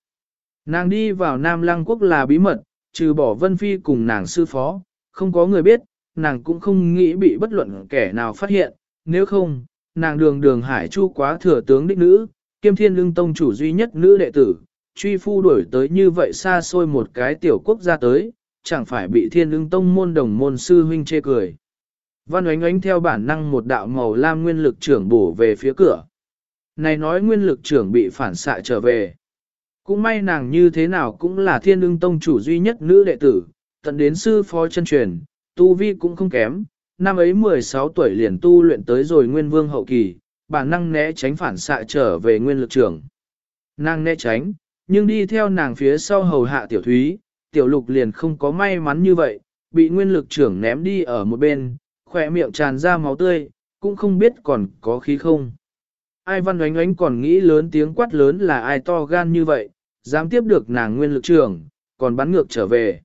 Nàng đi vào Nam Lăng Quốc là bí mật, Trừ bỏ Vân Phi cùng nàng sư phó, không có người biết, nàng cũng không nghĩ bị bất luận kẻ nào phát hiện, nếu không, nàng đường đường hải chu quá thừa tướng đích nữ, kiêm thiên lương tông chủ duy nhất nữ đệ tử, truy phu đuổi tới như vậy xa xôi một cái tiểu quốc gia tới, chẳng phải bị thiên lương tông môn đồng môn sư huynh chê cười. Văn oánh oánh theo bản năng một đạo màu lam nguyên lực trưởng bổ về phía cửa. Này nói nguyên lực trưởng bị phản xạ trở về. Cũng may nàng như thế nào cũng là thiên ưng tông chủ duy nhất nữ đệ tử, tận đến sư phó chân truyền, tu vi cũng không kém, năm ấy 16 tuổi liền tu luyện tới rồi nguyên vương hậu kỳ, bản năng né tránh phản xạ trở về nguyên lực trưởng. Nàng né tránh, nhưng đi theo nàng phía sau hầu hạ tiểu thúy, tiểu lục liền không có may mắn như vậy, bị nguyên lực trưởng ném đi ở một bên, khỏe miệng tràn ra máu tươi, cũng không biết còn có khí không. Ai văn oánh oánh còn nghĩ lớn tiếng quát lớn là ai to gan như vậy, dám tiếp được nàng nguyên lực trưởng, còn bắn ngược trở về.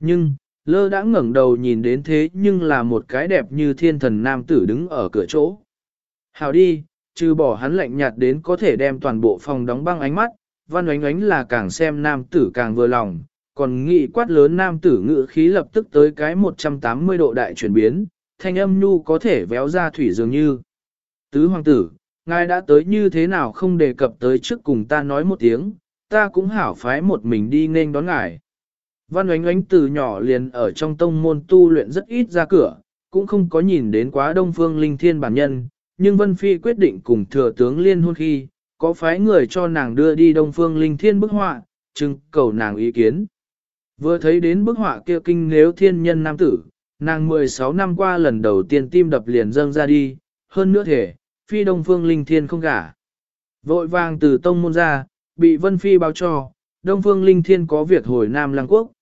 Nhưng, lơ đã ngẩng đầu nhìn đến thế nhưng là một cái đẹp như thiên thần nam tử đứng ở cửa chỗ. Hào đi, trừ bỏ hắn lạnh nhạt đến có thể đem toàn bộ phòng đóng băng ánh mắt, văn oánh oánh là càng xem nam tử càng vừa lòng, còn nghị quát lớn nam tử ngự khí lập tức tới cái 180 độ đại chuyển biến, thanh âm nhu có thể véo ra thủy dường như. Tứ hoàng tử, ngài đã tới như thế nào không đề cập tới trước cùng ta nói một tiếng, ta cũng hảo phái một mình đi nên đón ngài. Văn oánh oánh từ nhỏ liền ở trong tông môn tu luyện rất ít ra cửa, cũng không có nhìn đến quá đông phương linh thiên bản nhân, nhưng Vân Phi quyết định cùng thừa tướng liên hôn khi, có phái người cho nàng đưa đi đông phương linh thiên bức họa, trưng cầu nàng ý kiến. Vừa thấy đến bức họa kia kinh nếu thiên nhân nam tử, nàng 16 năm qua lần đầu tiên tim đập liền dâng ra đi, hơn nữa thể, Phi đông phương linh thiên không gả. Vội vàng từ tông môn ra, bị Vân Phi báo cho, Đông Phương Linh Thiên có việc hồi Nam Lăng Quốc.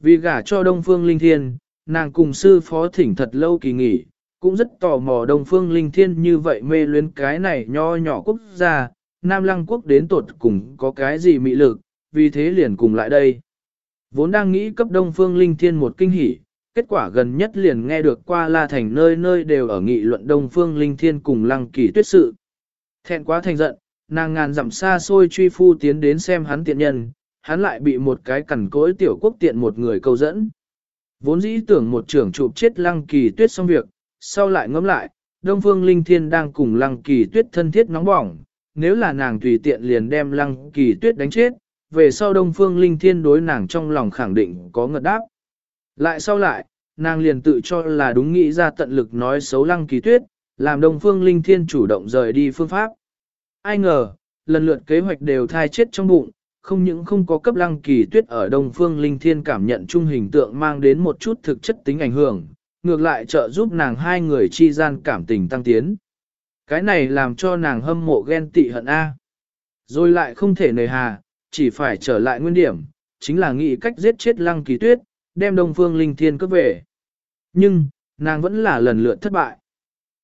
Vì gả cho Đông Phương Linh Thiên, nàng cùng sư phó thỉnh thật lâu kỳ nghỉ, cũng rất tò mò Đông Phương Linh Thiên như vậy mê luyến cái này nho nhỏ quốc gia, Nam Lăng Quốc đến tột cùng có cái gì mị lực, vì thế liền cùng lại đây. Vốn đang nghĩ cấp Đông Phương Linh Thiên một kinh hỉ, kết quả gần nhất liền nghe được qua La Thành nơi nơi đều ở nghị luận Đông Phương Linh Thiên cùng Lăng Kỳ tuyết sự. Thẹn quá thành giận, nàng ngàn dặm xa xôi truy phu tiến đến xem hắn tiện nhân, hắn lại bị một cái cẩn cối tiểu quốc tiện một người câu dẫn. Vốn dĩ tưởng một trưởng chụp chết lăng kỳ tuyết xong việc, sau lại ngẫm lại, Đông Phương Linh Thiên đang cùng lăng kỳ tuyết thân thiết nóng bỏng, nếu là nàng tùy tiện liền đem lăng kỳ tuyết đánh chết, về sau Đông Phương Linh Thiên đối nàng trong lòng khẳng định có ngật đáp. Lại sau lại, nàng liền tự cho là đúng nghĩ ra tận lực nói xấu lăng kỳ tuyết, làm Đông Phương Linh Thiên chủ động rời đi phương pháp. Ai ngờ, lần lượt kế hoạch đều thai chết trong bụng, không những không có cấp lăng kỳ tuyết ở Đông Phương Linh Thiên cảm nhận chung hình tượng mang đến một chút thực chất tính ảnh hưởng, ngược lại trợ giúp nàng hai người chi gian cảm tình tăng tiến. Cái này làm cho nàng hâm mộ ghen tị hận A. Rồi lại không thể nề hà, chỉ phải trở lại nguyên điểm, chính là nghĩ cách giết chết lăng kỳ tuyết, đem Đông Phương Linh Thiên cướp về. Nhưng, nàng vẫn là lần lượt thất bại.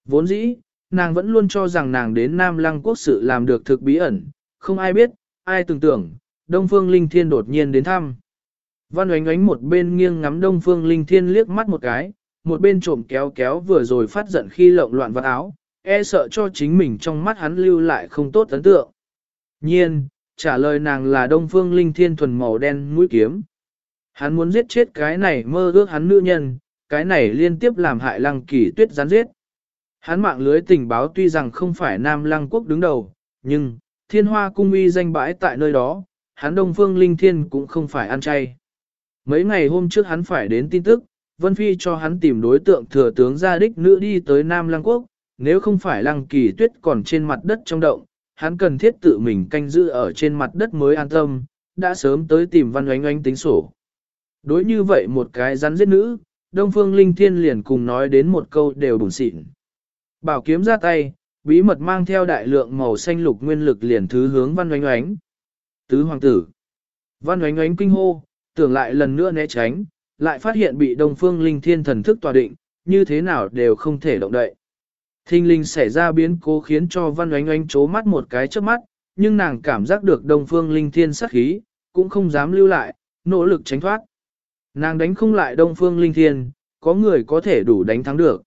Vốn dĩ, nàng vẫn luôn cho rằng nàng đến Nam Lăng quốc sự làm được thực bí ẩn, không ai biết, ai tưởng tưởng, Đông Phương Linh Thiên đột nhiên đến thăm. Văn oánh oánh một bên nghiêng ngắm Đông Phương Linh Thiên liếc mắt một cái, một bên trộm kéo kéo vừa rồi phát giận khi lộn loạn vật áo, e sợ cho chính mình trong mắt hắn lưu lại không tốt ấn tượng. Nhiên, trả lời nàng là Đông Phương Linh Thiên thuần màu đen mũi kiếm. Hắn muốn giết chết cái này mơ ước hắn nữ nhân, cái này liên tiếp làm hại lăng kỳ tuyết gián giết. Hắn mạng lưới tình báo tuy rằng không phải Nam Lăng Quốc đứng đầu, nhưng, thiên hoa cung uy danh bãi tại nơi đó, hắn Đông Phương Linh Thiên cũng không phải ăn chay. Mấy ngày hôm trước hắn phải đến tin tức, Vân Phi cho hắn tìm đối tượng thừa tướng gia đích nữ đi tới Nam Lăng Quốc, nếu không phải Lăng Kỳ Tuyết còn trên mặt đất trong động, hắn cần thiết tự mình canh giữ ở trên mặt đất mới an tâm, đã sớm tới tìm Văn Oánh Oánh tính sổ. Đối như vậy một cái rắn giết nữ, Đông Phương Linh Thiên liền cùng nói đến một câu đều bùn xịn. Bảo kiếm ra tay, bí mật mang theo đại lượng màu xanh lục nguyên lực liền thứ hướng văn oánh oánh. Tứ hoàng tử. Văn oánh oánh kinh hô, tưởng lại lần nữa né tránh, lại phát hiện bị đông phương linh thiên thần thức tòa định, như thế nào đều không thể động đậy. Thinh linh xảy ra biến cố khiến cho văn oánh oánh chố mắt một cái trước mắt, nhưng nàng cảm giác được đông phương linh thiên sát khí, cũng không dám lưu lại, nỗ lực tránh thoát. Nàng đánh không lại đông phương linh thiên, có người có thể đủ đánh thắng được.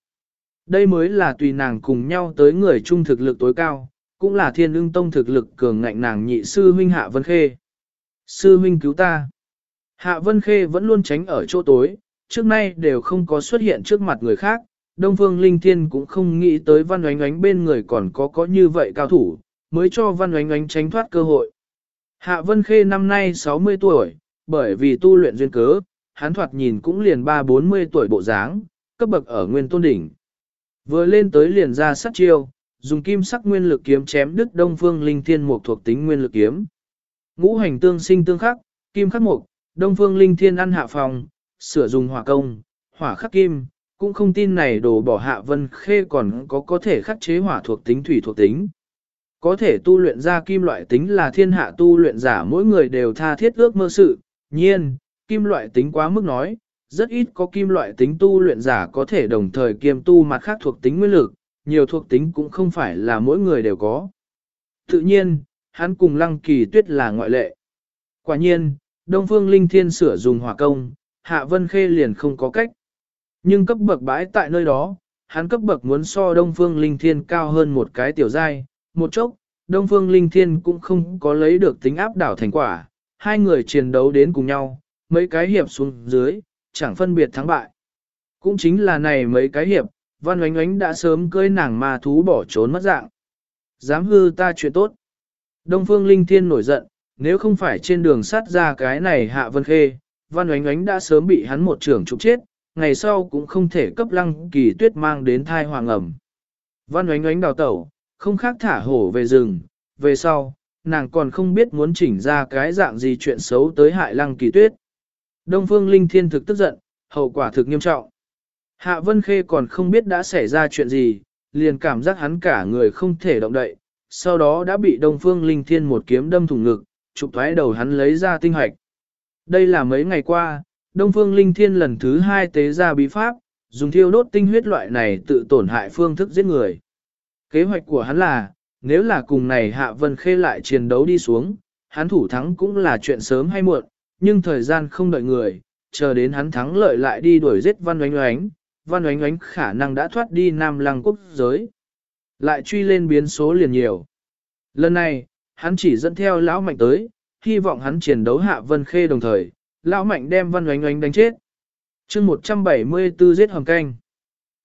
Đây mới là tùy nàng cùng nhau tới người chung thực lực tối cao, cũng là thiên ưng tông thực lực cường ngạnh nàng nhị sư huynh hạ vân khê. Sư huynh cứu ta. Hạ Vân Khê vẫn luôn tránh ở chỗ tối, trước nay đều không có xuất hiện trước mặt người khác, Đông Phương Linh Thiên cũng không nghĩ tới Văn Oánh Oánh bên người còn có có như vậy cao thủ, mới cho Văn Oánh Oánh tránh thoát cơ hội. Hạ Vân Khê năm nay 60 tuổi, bởi vì tu luyện duyên cớ, hắn thoạt nhìn cũng liền 3-40 tuổi bộ dáng, cấp bậc ở nguyên tôn đỉnh. Vừa lên tới liền ra sát chiêu, dùng kim sắc nguyên lực kiếm chém đứt Đông Phương Linh Thiên một thuộc tính nguyên lực kiếm. Ngũ hành tương sinh tương khắc, kim khắc mục, Đông Phương Linh Thiên ăn hạ phòng, sửa dùng hỏa công, hỏa khắc kim, cũng không tin này đồ bỏ hạ vân khê còn có có thể khắc chế hỏa thuộc tính thủy thuộc tính. Có thể tu luyện ra kim loại tính là thiên hạ tu luyện giả mỗi người đều tha thiết ước mơ sự, nhiên, kim loại tính quá mức nói, rất ít có kim loại tính tu luyện giả có thể đồng thời kiêm tu mặt khác thuộc tính nguyên lực, nhiều thuộc tính cũng không phải là mỗi người đều có. Tự nhiên, hắn cùng lăng kỳ tuyết là ngoại lệ. Quả nhiên, Đông Phương Linh Thiên sửa dùng hỏa công, Hạ Vân Khê liền không có cách. Nhưng cấp bậc bãi tại nơi đó, hắn cấp bậc muốn so Đông Phương Linh Thiên cao hơn một cái tiểu giai, một chốc, Đông Phương Linh Thiên cũng không có lấy được tính áp đảo thành quả, hai người chiến đấu đến cùng nhau, mấy cái hiệp xuống dưới, chẳng phân biệt thắng bại. Cũng chính là này mấy cái hiệp, Văn Oánh Oánh đã sớm cưới nàng ma thú bỏ trốn mất dạng. Dám hư ta chuyện tốt. Đông Phương Linh Thiên nổi giận, nếu không phải trên đường sát ra cái này hạ vân khê, Văn Oánh Oánh đã sớm bị hắn một trưởng trục chết, ngày sau cũng không thể cấp lăng kỳ tuyết mang đến thai hoàng ẩm. Văn Oánh Oánh đào tẩu, không khác thả hổ về rừng, về sau, nàng còn không biết muốn chỉnh ra cái dạng gì chuyện xấu tới hại lăng kỳ tuyết. Đông Phương Linh Thiên thực tức giận, hậu quả thực nghiêm trọng. Hạ Vân Khê còn không biết đã xảy ra chuyện gì, liền cảm giác hắn cả người không thể động đậy, sau đó đã bị Đông Phương Linh Thiên một kiếm đâm thủng ngực, chụp thoái đầu hắn lấy ra tinh hoạch. Đây là mấy ngày qua, Đông Phương Linh Thiên lần thứ hai tế ra bí pháp, dùng thiêu đốt tinh huyết loại này tự tổn hại phương thức giết người. Kế hoạch của hắn là, nếu là cùng này Hạ Vân Khê lại chiến đấu đi xuống, hắn thủ thắng cũng là chuyện sớm hay muộn, nhưng thời gian không đợi người, chờ đến hắn thắng lợi lại đi đuổi giết Văn Oánh Oánh, Văn Oánh Oánh khả năng đã thoát đi Nam Lăng quốc giới. Lại truy lên biến số liền nhiều. Lần này, hắn chỉ dẫn theo lão mạnh tới, hy vọng hắn chiến đấu hạ Vân Khê đồng thời, lão mạnh đem Văn Oánh Oánh đánh chết. chương 174 giết hầm canh.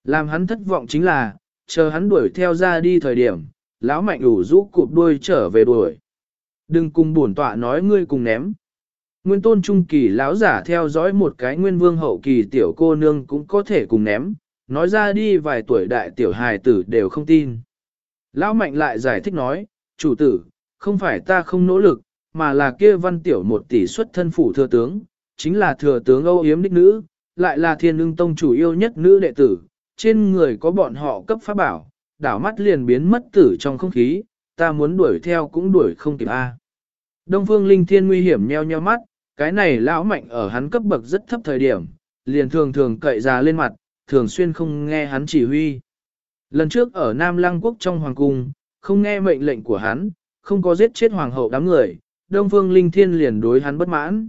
Làm hắn thất vọng chính là, chờ hắn đuổi theo ra đi thời điểm, lão mạnh đủ rũ cụp đuôi trở về đuổi. Đừng cùng bổn tọa nói ngươi cùng ném. Nguyên tôn trung kỳ lão giả theo dõi một cái nguyên vương hậu kỳ tiểu cô nương cũng có thể cùng ném, nói ra đi vài tuổi đại tiểu hài tử đều không tin. Lão mạnh lại giải thích nói, chủ tử, không phải ta không nỗ lực, mà là kia văn tiểu một tỷ xuất thân phủ thừa tướng, chính là thừa tướng Âu Yếm đích nữ, lại là thiên ưng tông chủ yêu nhất nữ đệ tử, trên người có bọn họ cấp pháp bảo, đảo mắt liền biến mất tử trong không khí, ta muốn đuổi theo cũng đuổi không kịp a. Đông Phương Linh Thiên nguy hiểm nheo nheo mắt, cái này lão mạnh ở hắn cấp bậc rất thấp thời điểm, liền thường thường cậy ra lên mặt, thường xuyên không nghe hắn chỉ huy. Lần trước ở Nam Lăng Quốc trong Hoàng Cung, không nghe mệnh lệnh của hắn, không có giết chết Hoàng hậu đám người, Đông Phương Linh Thiên liền đối hắn bất mãn.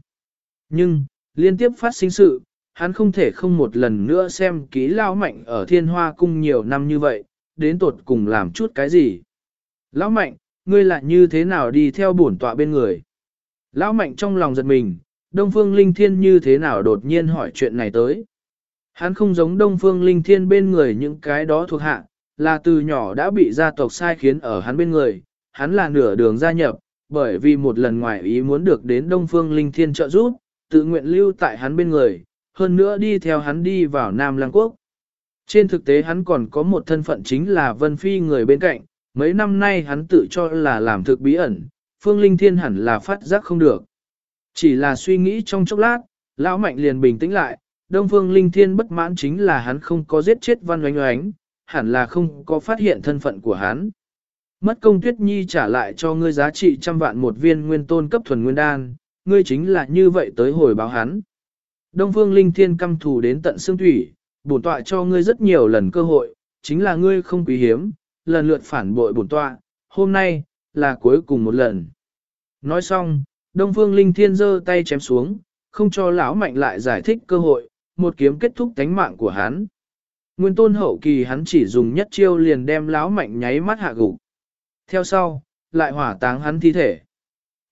Nhưng, liên tiếp phát sinh sự, hắn không thể không một lần nữa xem kỹ lão mạnh ở thiên hoa cung nhiều năm như vậy, đến tột cùng làm chút cái gì. Lão mạnh, ngươi lại như thế nào đi theo bổn tọa bên người? Lão mạnh trong lòng giật mình, Đông Phương Linh Thiên như thế nào đột nhiên hỏi chuyện này tới. Hắn không giống Đông Phương Linh Thiên bên người những cái đó thuộc hạ, là từ nhỏ đã bị gia tộc sai khiến ở hắn bên người, hắn là nửa đường gia nhập, bởi vì một lần ngoài ý muốn được đến Đông Phương Linh Thiên trợ giúp, tự nguyện lưu tại hắn bên người, hơn nữa đi theo hắn đi vào Nam Lăng Quốc. Trên thực tế hắn còn có một thân phận chính là Vân Phi người bên cạnh, mấy năm nay hắn tự cho là làm thực bí ẩn, Phương Linh Thiên hẳn là phát giác không được. Chỉ là suy nghĩ trong chốc lát, lão mạnh liền bình tĩnh lại, Đông Phương Linh Thiên bất mãn chính là hắn không có giết chết Văn Oánh Oánh, hẳn là không có phát hiện thân phận của hắn. Mất công Tuyết Nhi trả lại cho ngươi giá trị trăm vạn một viên nguyên tôn cấp thuần nguyên đan, ngươi chính là như vậy tới hồi báo hắn. Đông Phương Linh Thiên căm thù đến tận xương thủy, bổn tọa cho ngươi rất nhiều lần cơ hội, chính là ngươi không quý hiếm, lần lượt phản bội bổn tọa, hôm nay, là cuối cùng một lần. Nói xong, Đông Phương Linh Thiên giơ tay chém xuống, không cho lão mạnh lại giải thích cơ hội, một kiếm kết thúc tánh mạng của hắn. Nguyên tôn hậu kỳ hắn chỉ dùng nhất chiêu liền đem lão mạnh nháy mắt hạ gục. Theo sau, lại hỏa táng hắn thi thể.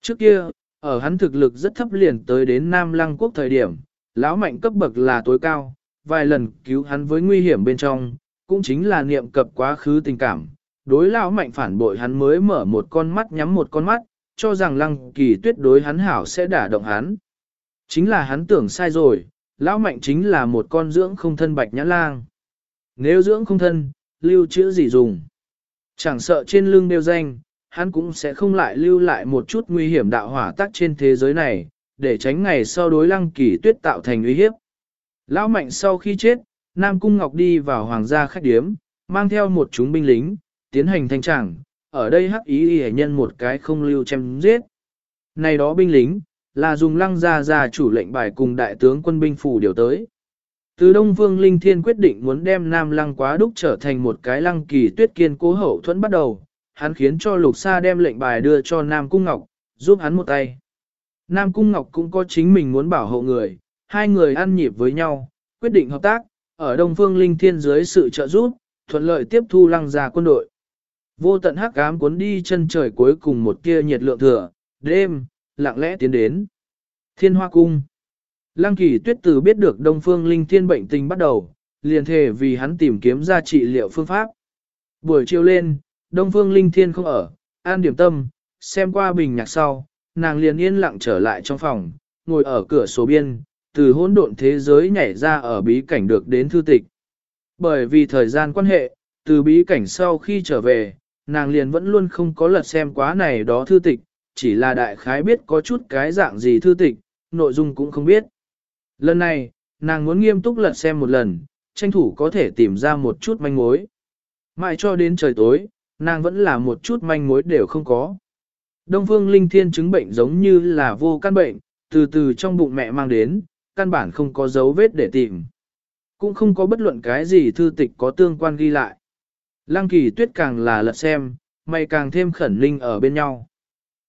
Trước kia, Ở hắn thực lực rất thấp liền tới đến Nam Lăng Quốc thời điểm, lão mạnh cấp bậc là tối cao, vài lần cứu hắn với nguy hiểm bên trong, cũng chính là niệm cập quá khứ tình cảm. Đối lão mạnh phản bội hắn mới mở một con mắt nhắm một con mắt, cho rằng lăng kỳ tuyết đối hắn hảo sẽ đả động hắn. Chính là hắn tưởng sai rồi, lão mạnh chính là một con dưỡng không thân bạch nhã lang. Nếu dưỡng không thân, lưu chữ gì dùng? Chẳng sợ trên lưng đeo danh, hắn cũng sẽ không lại lưu lại một chút nguy hiểm đạo hỏa tác trên thế giới này, để tránh ngày sau đối lăng kỳ tuyết tạo thành uy hiếp. Lão mạnh sau khi chết, Nam Cung Ngọc đi vào hoàng gia khách điếm, mang theo một chúng binh lính, tiến hành thanh tràng, ở đây hắc ý y nhân một cái không lưu chém giết. Này đó binh lính, là dùng lăng ra ra chủ lệnh bài cùng đại tướng quân binh phủ điều tới. Từ Đông Vương Linh Thiên quyết định muốn đem Nam Lăng quá đúc trở thành một cái lăng kỳ tuyết kiên cố hậu thuẫn bắt đầu, hắn khiến cho Lục Sa đem lệnh bài đưa cho Nam Cung Ngọc, giúp hắn một tay. Nam Cung Ngọc cũng có chính mình muốn bảo hộ người, hai người ăn nhịp với nhau, quyết định hợp tác, ở Đông Phương Linh Thiên dưới sự trợ giúp, thuận lợi tiếp thu lăng già quân đội. Vô tận hắc ám cuốn đi chân trời cuối cùng một kia nhiệt lượng thừa, đêm, lặng lẽ tiến đến. Thiên Hoa Cung Lăng kỳ tuyết tử biết được Đông Phương Linh Thiên bệnh tình bắt đầu, liền thề vì hắn tìm kiếm ra trị liệu phương pháp. Buổi chiều lên, Đông Phương Linh Thiên không ở, an điểm tâm, xem qua bình nhạc sau, nàng liền yên lặng trở lại trong phòng, ngồi ở cửa sổ biên, từ hỗn độn thế giới nhảy ra ở bí cảnh được đến thư tịch. Bởi vì thời gian quan hệ, từ bí cảnh sau khi trở về, nàng liền vẫn luôn không có lật xem quá này đó thư tịch, chỉ là đại khái biết có chút cái dạng gì thư tịch, nội dung cũng không biết. Lần này, nàng muốn nghiêm túc lật xem một lần, tranh thủ có thể tìm ra một chút manh mối. Mãi cho đến trời tối, nàng vẫn là một chút manh mối đều không có. Đông phương linh thiên chứng bệnh giống như là vô căn bệnh, từ từ trong bụng mẹ mang đến, căn bản không có dấu vết để tìm. Cũng không có bất luận cái gì thư tịch có tương quan ghi lại. Lăng kỳ tuyết càng là lật xem, mày càng thêm khẩn linh ở bên nhau.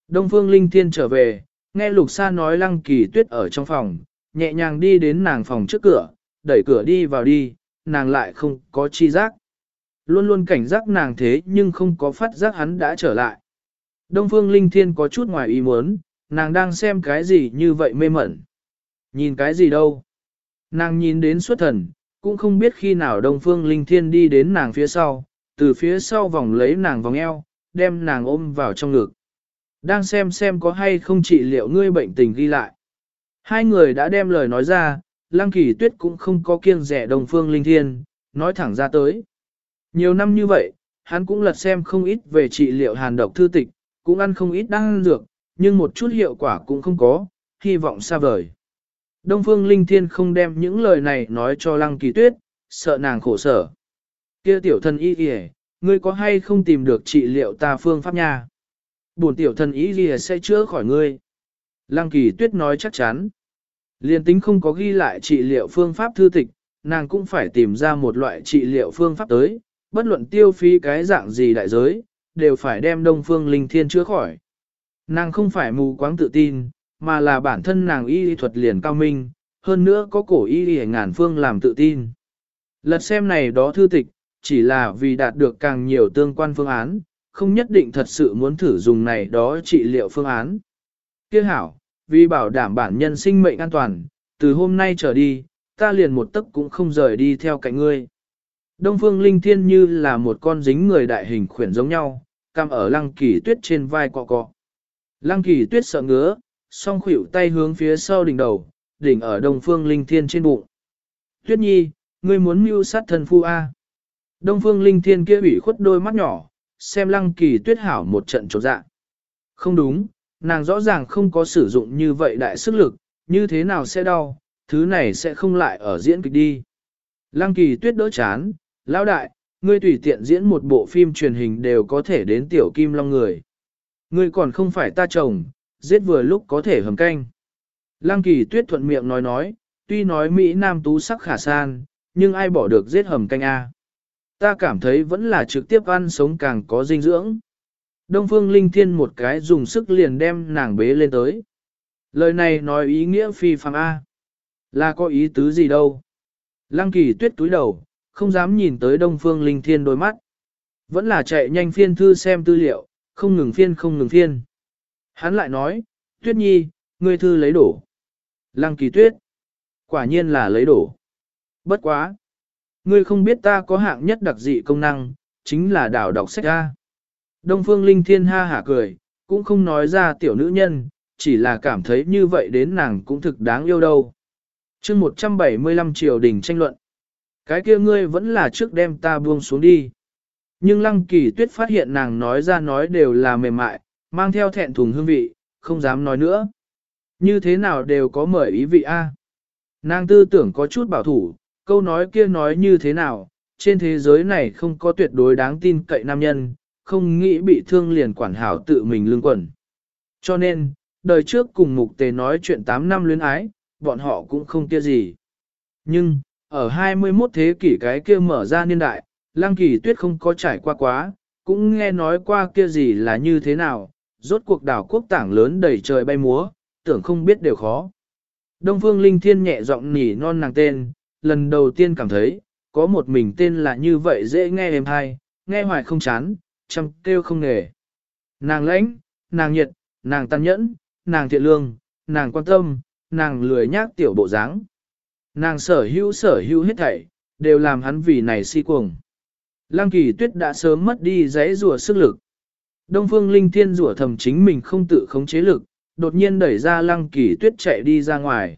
Đông phương linh thiên trở về, nghe lục sa nói lăng kỳ tuyết ở trong phòng, nhẹ nhàng đi đến nàng phòng trước cửa, đẩy cửa đi vào đi, nàng lại không có chi giác. Luôn luôn cảnh giác nàng thế nhưng không có phát giác hắn đã trở lại. Đông phương linh thiên có chút ngoài ý muốn, nàng đang xem cái gì như vậy mê mẩn. Nhìn cái gì đâu? Nàng nhìn đến xuất thần, cũng không biết khi nào Đông Phương Linh Thiên đi đến nàng phía sau, từ phía sau vòng lấy nàng vòng eo, đem nàng ôm vào trong ngực. Đang xem xem có hay không trị liệu ngươi bệnh tình ghi lại. Hai người đã đem lời nói ra, Lăng Kỳ Tuyết cũng không có kiêng rẻ Đông Phương Linh Thiên, nói thẳng ra tới. Nhiều năm như vậy, hắn cũng lật xem không ít về trị liệu hàn độc thư tịch, cũng ăn không ít đan dược, nhưng một chút hiệu quả cũng không có, hy vọng xa vời. Đông Phương Linh Thiên không đem những lời này nói cho Lăng Kỳ Tuyết, sợ nàng khổ sở. Kia tiểu thần y kìa, ngươi có hay không tìm được trị liệu ta phương pháp nha? Bổn tiểu thần y kìa sẽ chữa khỏi ngươi. Lăng Kỳ Tuyết nói chắc chắn. Liên tính không có ghi lại trị liệu phương pháp thư tịch, nàng cũng phải tìm ra một loại trị liệu phương pháp tới, bất luận tiêu phí cái dạng gì đại giới, đều phải đem Đông Phương Linh Thiên chữa khỏi. Nàng không phải mù quáng tự tin, mà là bản thân nàng y thuật liền cao minh, hơn nữa có cổ y y ngàn phương làm tự tin. Lật xem này đó thư tịch, chỉ là vì đạt được càng nhiều tương quan phương án, không nhất định thật sự muốn thử dùng này đó trị liệu phương án. Tiếc hảo, vì bảo đảm bản nhân sinh mệnh an toàn, từ hôm nay trở đi, ta liền một tấc cũng không rời đi theo cạnh ngươi. Đông phương linh thiên như là một con dính người đại hình khuyển giống nhau, cam ở lăng kỳ tuyết trên vai cọ cọ. Lăng kỳ tuyết sợ ngứa, song khuỷu tay hướng phía sau đỉnh đầu, đỉnh ở đông phương linh thiên trên bụng. Tuyết nhi, ngươi muốn mưu sát thần phu A. Đông phương linh thiên kia ủy khuất đôi mắt nhỏ, xem lăng kỳ tuyết hảo một trận trột dạ. Không đúng, nàng rõ ràng không có sử dụng như vậy đại sức lực, như thế nào sẽ đau, thứ này sẽ không lại ở diễn kịch đi. Lăng kỳ tuyết đỡ chán, lão đại, ngươi tùy tiện diễn một bộ phim truyền hình đều có thể đến tiểu kim long người. Ngươi còn không phải ta chồng, giết vừa lúc có thể hầm canh. Lăng kỳ tuyết thuận miệng nói nói, tuy nói Mỹ Nam tú sắc khả san, nhưng ai bỏ được giết hầm canh A. Ta cảm thấy vẫn là trực tiếp ăn sống càng có dinh dưỡng. Đông Phương Linh Thiên một cái dùng sức liền đem nàng bế lên tới. Lời này nói ý nghĩa phi phàm A. Là có ý tứ gì đâu. Lăng kỳ tuyết túi đầu, không dám nhìn tới Đông Phương Linh Thiên đôi mắt. Vẫn là chạy nhanh phiên thư xem tư liệu, không ngừng phiên không ngừng phiên. Hắn lại nói, Tuyết nhi, ngươi thư lấy đổ. Lăng kỳ tuyết. Quả nhiên là lấy đổ. Bất quá. Ngươi không biết ta có hạng nhất đặc dị công năng, chính là đảo đọc sách a. Đông phương linh thiên ha hả cười, cũng không nói ra tiểu nữ nhân, chỉ là cảm thấy như vậy đến nàng cũng thực đáng yêu đâu. chương 175 triều đình tranh luận. Cái kia ngươi vẫn là trước đem ta buông xuống đi. Nhưng lăng kỳ tuyết phát hiện nàng nói ra nói đều là mềm mại, mang theo thẹn thùng hương vị, không dám nói nữa. Như thế nào đều có mời ý vị A. Nàng tư tưởng có chút bảo thủ, câu nói kia nói như thế nào, trên thế giới này không có tuyệt đối đáng tin cậy nam nhân, không nghĩ bị thương liền quản hảo tự mình lương quẩn. Cho nên, đời trước cùng mục tề nói chuyện 8 năm luyến ái, bọn họ cũng không kia gì. Nhưng, ở 21 thế kỷ cái kia mở ra niên đại, Lăng Kỳ Tuyết không có trải qua quá, cũng nghe nói qua kia gì là như thế nào, rốt cuộc đảo quốc tảng lớn đầy trời bay múa, tưởng không biết đều khó. Đông Phương Linh Thiên nhẹ giọng nỉ non nàng tên, lần đầu tiên cảm thấy, có một mình tên là như vậy dễ nghe êm hay, nghe hoài không chán, chăm kêu không nghề. Nàng lãnh, nàng nhiệt, nàng tàn nhẫn, nàng thiện lương, nàng quan tâm, nàng lười nhác tiểu bộ dáng. Nàng sở hữu sở hữu hết thảy, đều làm hắn vì này si cuồng. Lăng kỳ tuyết đã sớm mất đi giấy rùa sức lực. Đông phương linh thiên rùa thầm chính mình không tự khống chế lực, đột nhiên đẩy ra lăng kỳ tuyết chạy đi ra ngoài.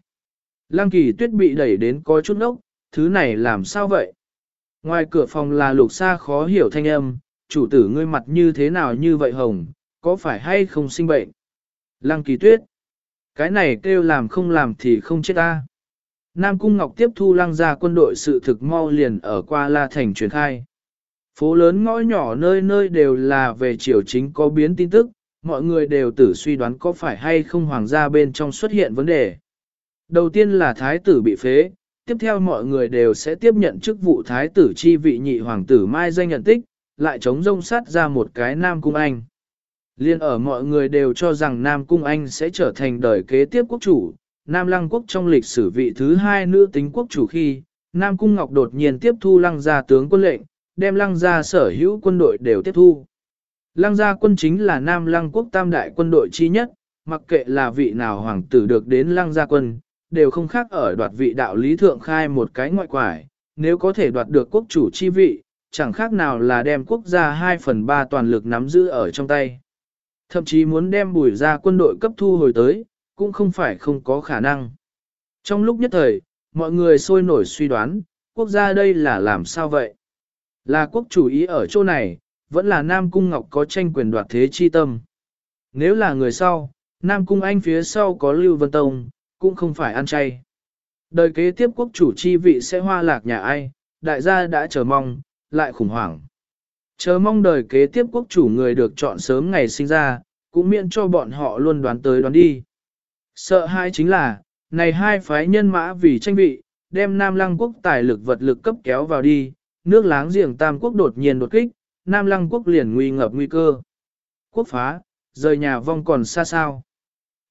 Lăng kỳ tuyết bị đẩy đến có chút ốc, thứ này làm sao vậy? Ngoài cửa phòng là lục xa khó hiểu thanh âm, chủ tử ngươi mặt như thế nào như vậy hồng, có phải hay không sinh bệnh? Lăng kỳ tuyết, cái này kêu làm không làm thì không chết ta. Nam Cung Ngọc tiếp thu lăng ra quân đội sự thực mau liền ở qua La Thành truyền khai. Phố lớn ngõ nhỏ nơi nơi đều là về triều chính có biến tin tức, mọi người đều tử suy đoán có phải hay không hoàng gia bên trong xuất hiện vấn đề. Đầu tiên là thái tử bị phế, tiếp theo mọi người đều sẽ tiếp nhận chức vụ thái tử chi vị nhị hoàng tử mai danh nhận tích, lại chống rông sát ra một cái Nam Cung Anh. Liên ở mọi người đều cho rằng Nam Cung Anh sẽ trở thành đời kế tiếp quốc chủ, Nam Lăng quốc trong lịch sử vị thứ hai nữ tính quốc chủ khi, Nam Cung Ngọc đột nhiên tiếp thu lăng gia tướng quân lệnh, đem lăng gia sở hữu quân đội đều tiếp thu. Lăng gia quân chính là Nam Lăng quốc tam đại quân đội chi nhất, mặc kệ là vị nào hoàng tử được đến lăng gia quân, đều không khác ở đoạt vị đạo lý thượng khai một cái ngoại quải, nếu có thể đoạt được quốc chủ chi vị, chẳng khác nào là đem quốc gia 2 phần 3 toàn lực nắm giữ ở trong tay. Thậm chí muốn đem bùi ra quân đội cấp thu hồi tới, cũng không phải không có khả năng. Trong lúc nhất thời, mọi người sôi nổi suy đoán, quốc gia đây là làm sao vậy? Là quốc chủ ý ở chỗ này, vẫn là Nam Cung Ngọc có tranh quyền đoạt thế chi tâm. Nếu là người sau, Nam Cung Anh phía sau có Lưu Vân Tông, cũng không phải ăn chay. Đời kế tiếp quốc chủ chi vị sẽ hoa lạc nhà ai, đại gia đã chờ mong, lại khủng hoảng. Chờ mong đời kế tiếp quốc chủ người được chọn sớm ngày sinh ra, cũng miễn cho bọn họ luôn đoán tới đoán đi. Sợ hai chính là, này hai phái nhân mã vì tranh vị, đem Nam Lăng quốc tài lực vật lực cấp kéo vào đi, nước láng giềng Tam quốc đột nhiên đột kích, Nam Lăng quốc liền nguy ngập nguy cơ. Quốc phá, rời nhà vong còn xa sao.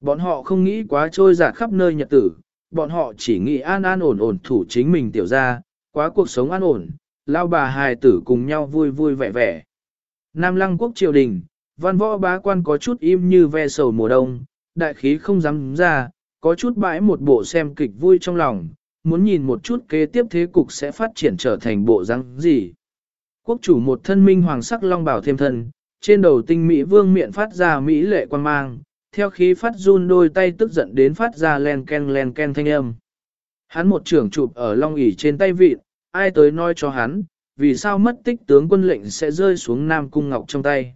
Bọn họ không nghĩ quá trôi giạt khắp nơi nhật tử, bọn họ chỉ nghĩ an an ổn ổn thủ chính mình tiểu ra, quá cuộc sống an ổn, lao bà hài tử cùng nhau vui vui vẻ vẻ. Nam Lăng quốc triều đình, văn võ bá quan có chút im như ve sầu mùa đông, đại khí không dám ra, có chút bãi một bộ xem kịch vui trong lòng, muốn nhìn một chút kế tiếp thế cục sẽ phát triển trở thành bộ răng gì. Quốc chủ một thân minh hoàng sắc long bảo thêm thân, trên đầu tinh Mỹ vương miệng phát ra Mỹ lệ quan mang, theo khí phát run đôi tay tức giận đến phát ra len ken len ken thanh âm. Hắn một trưởng chụp ở long ỷ trên tay vịt, ai tới nói cho hắn, vì sao mất tích tướng quân lệnh sẽ rơi xuống Nam Cung Ngọc trong tay.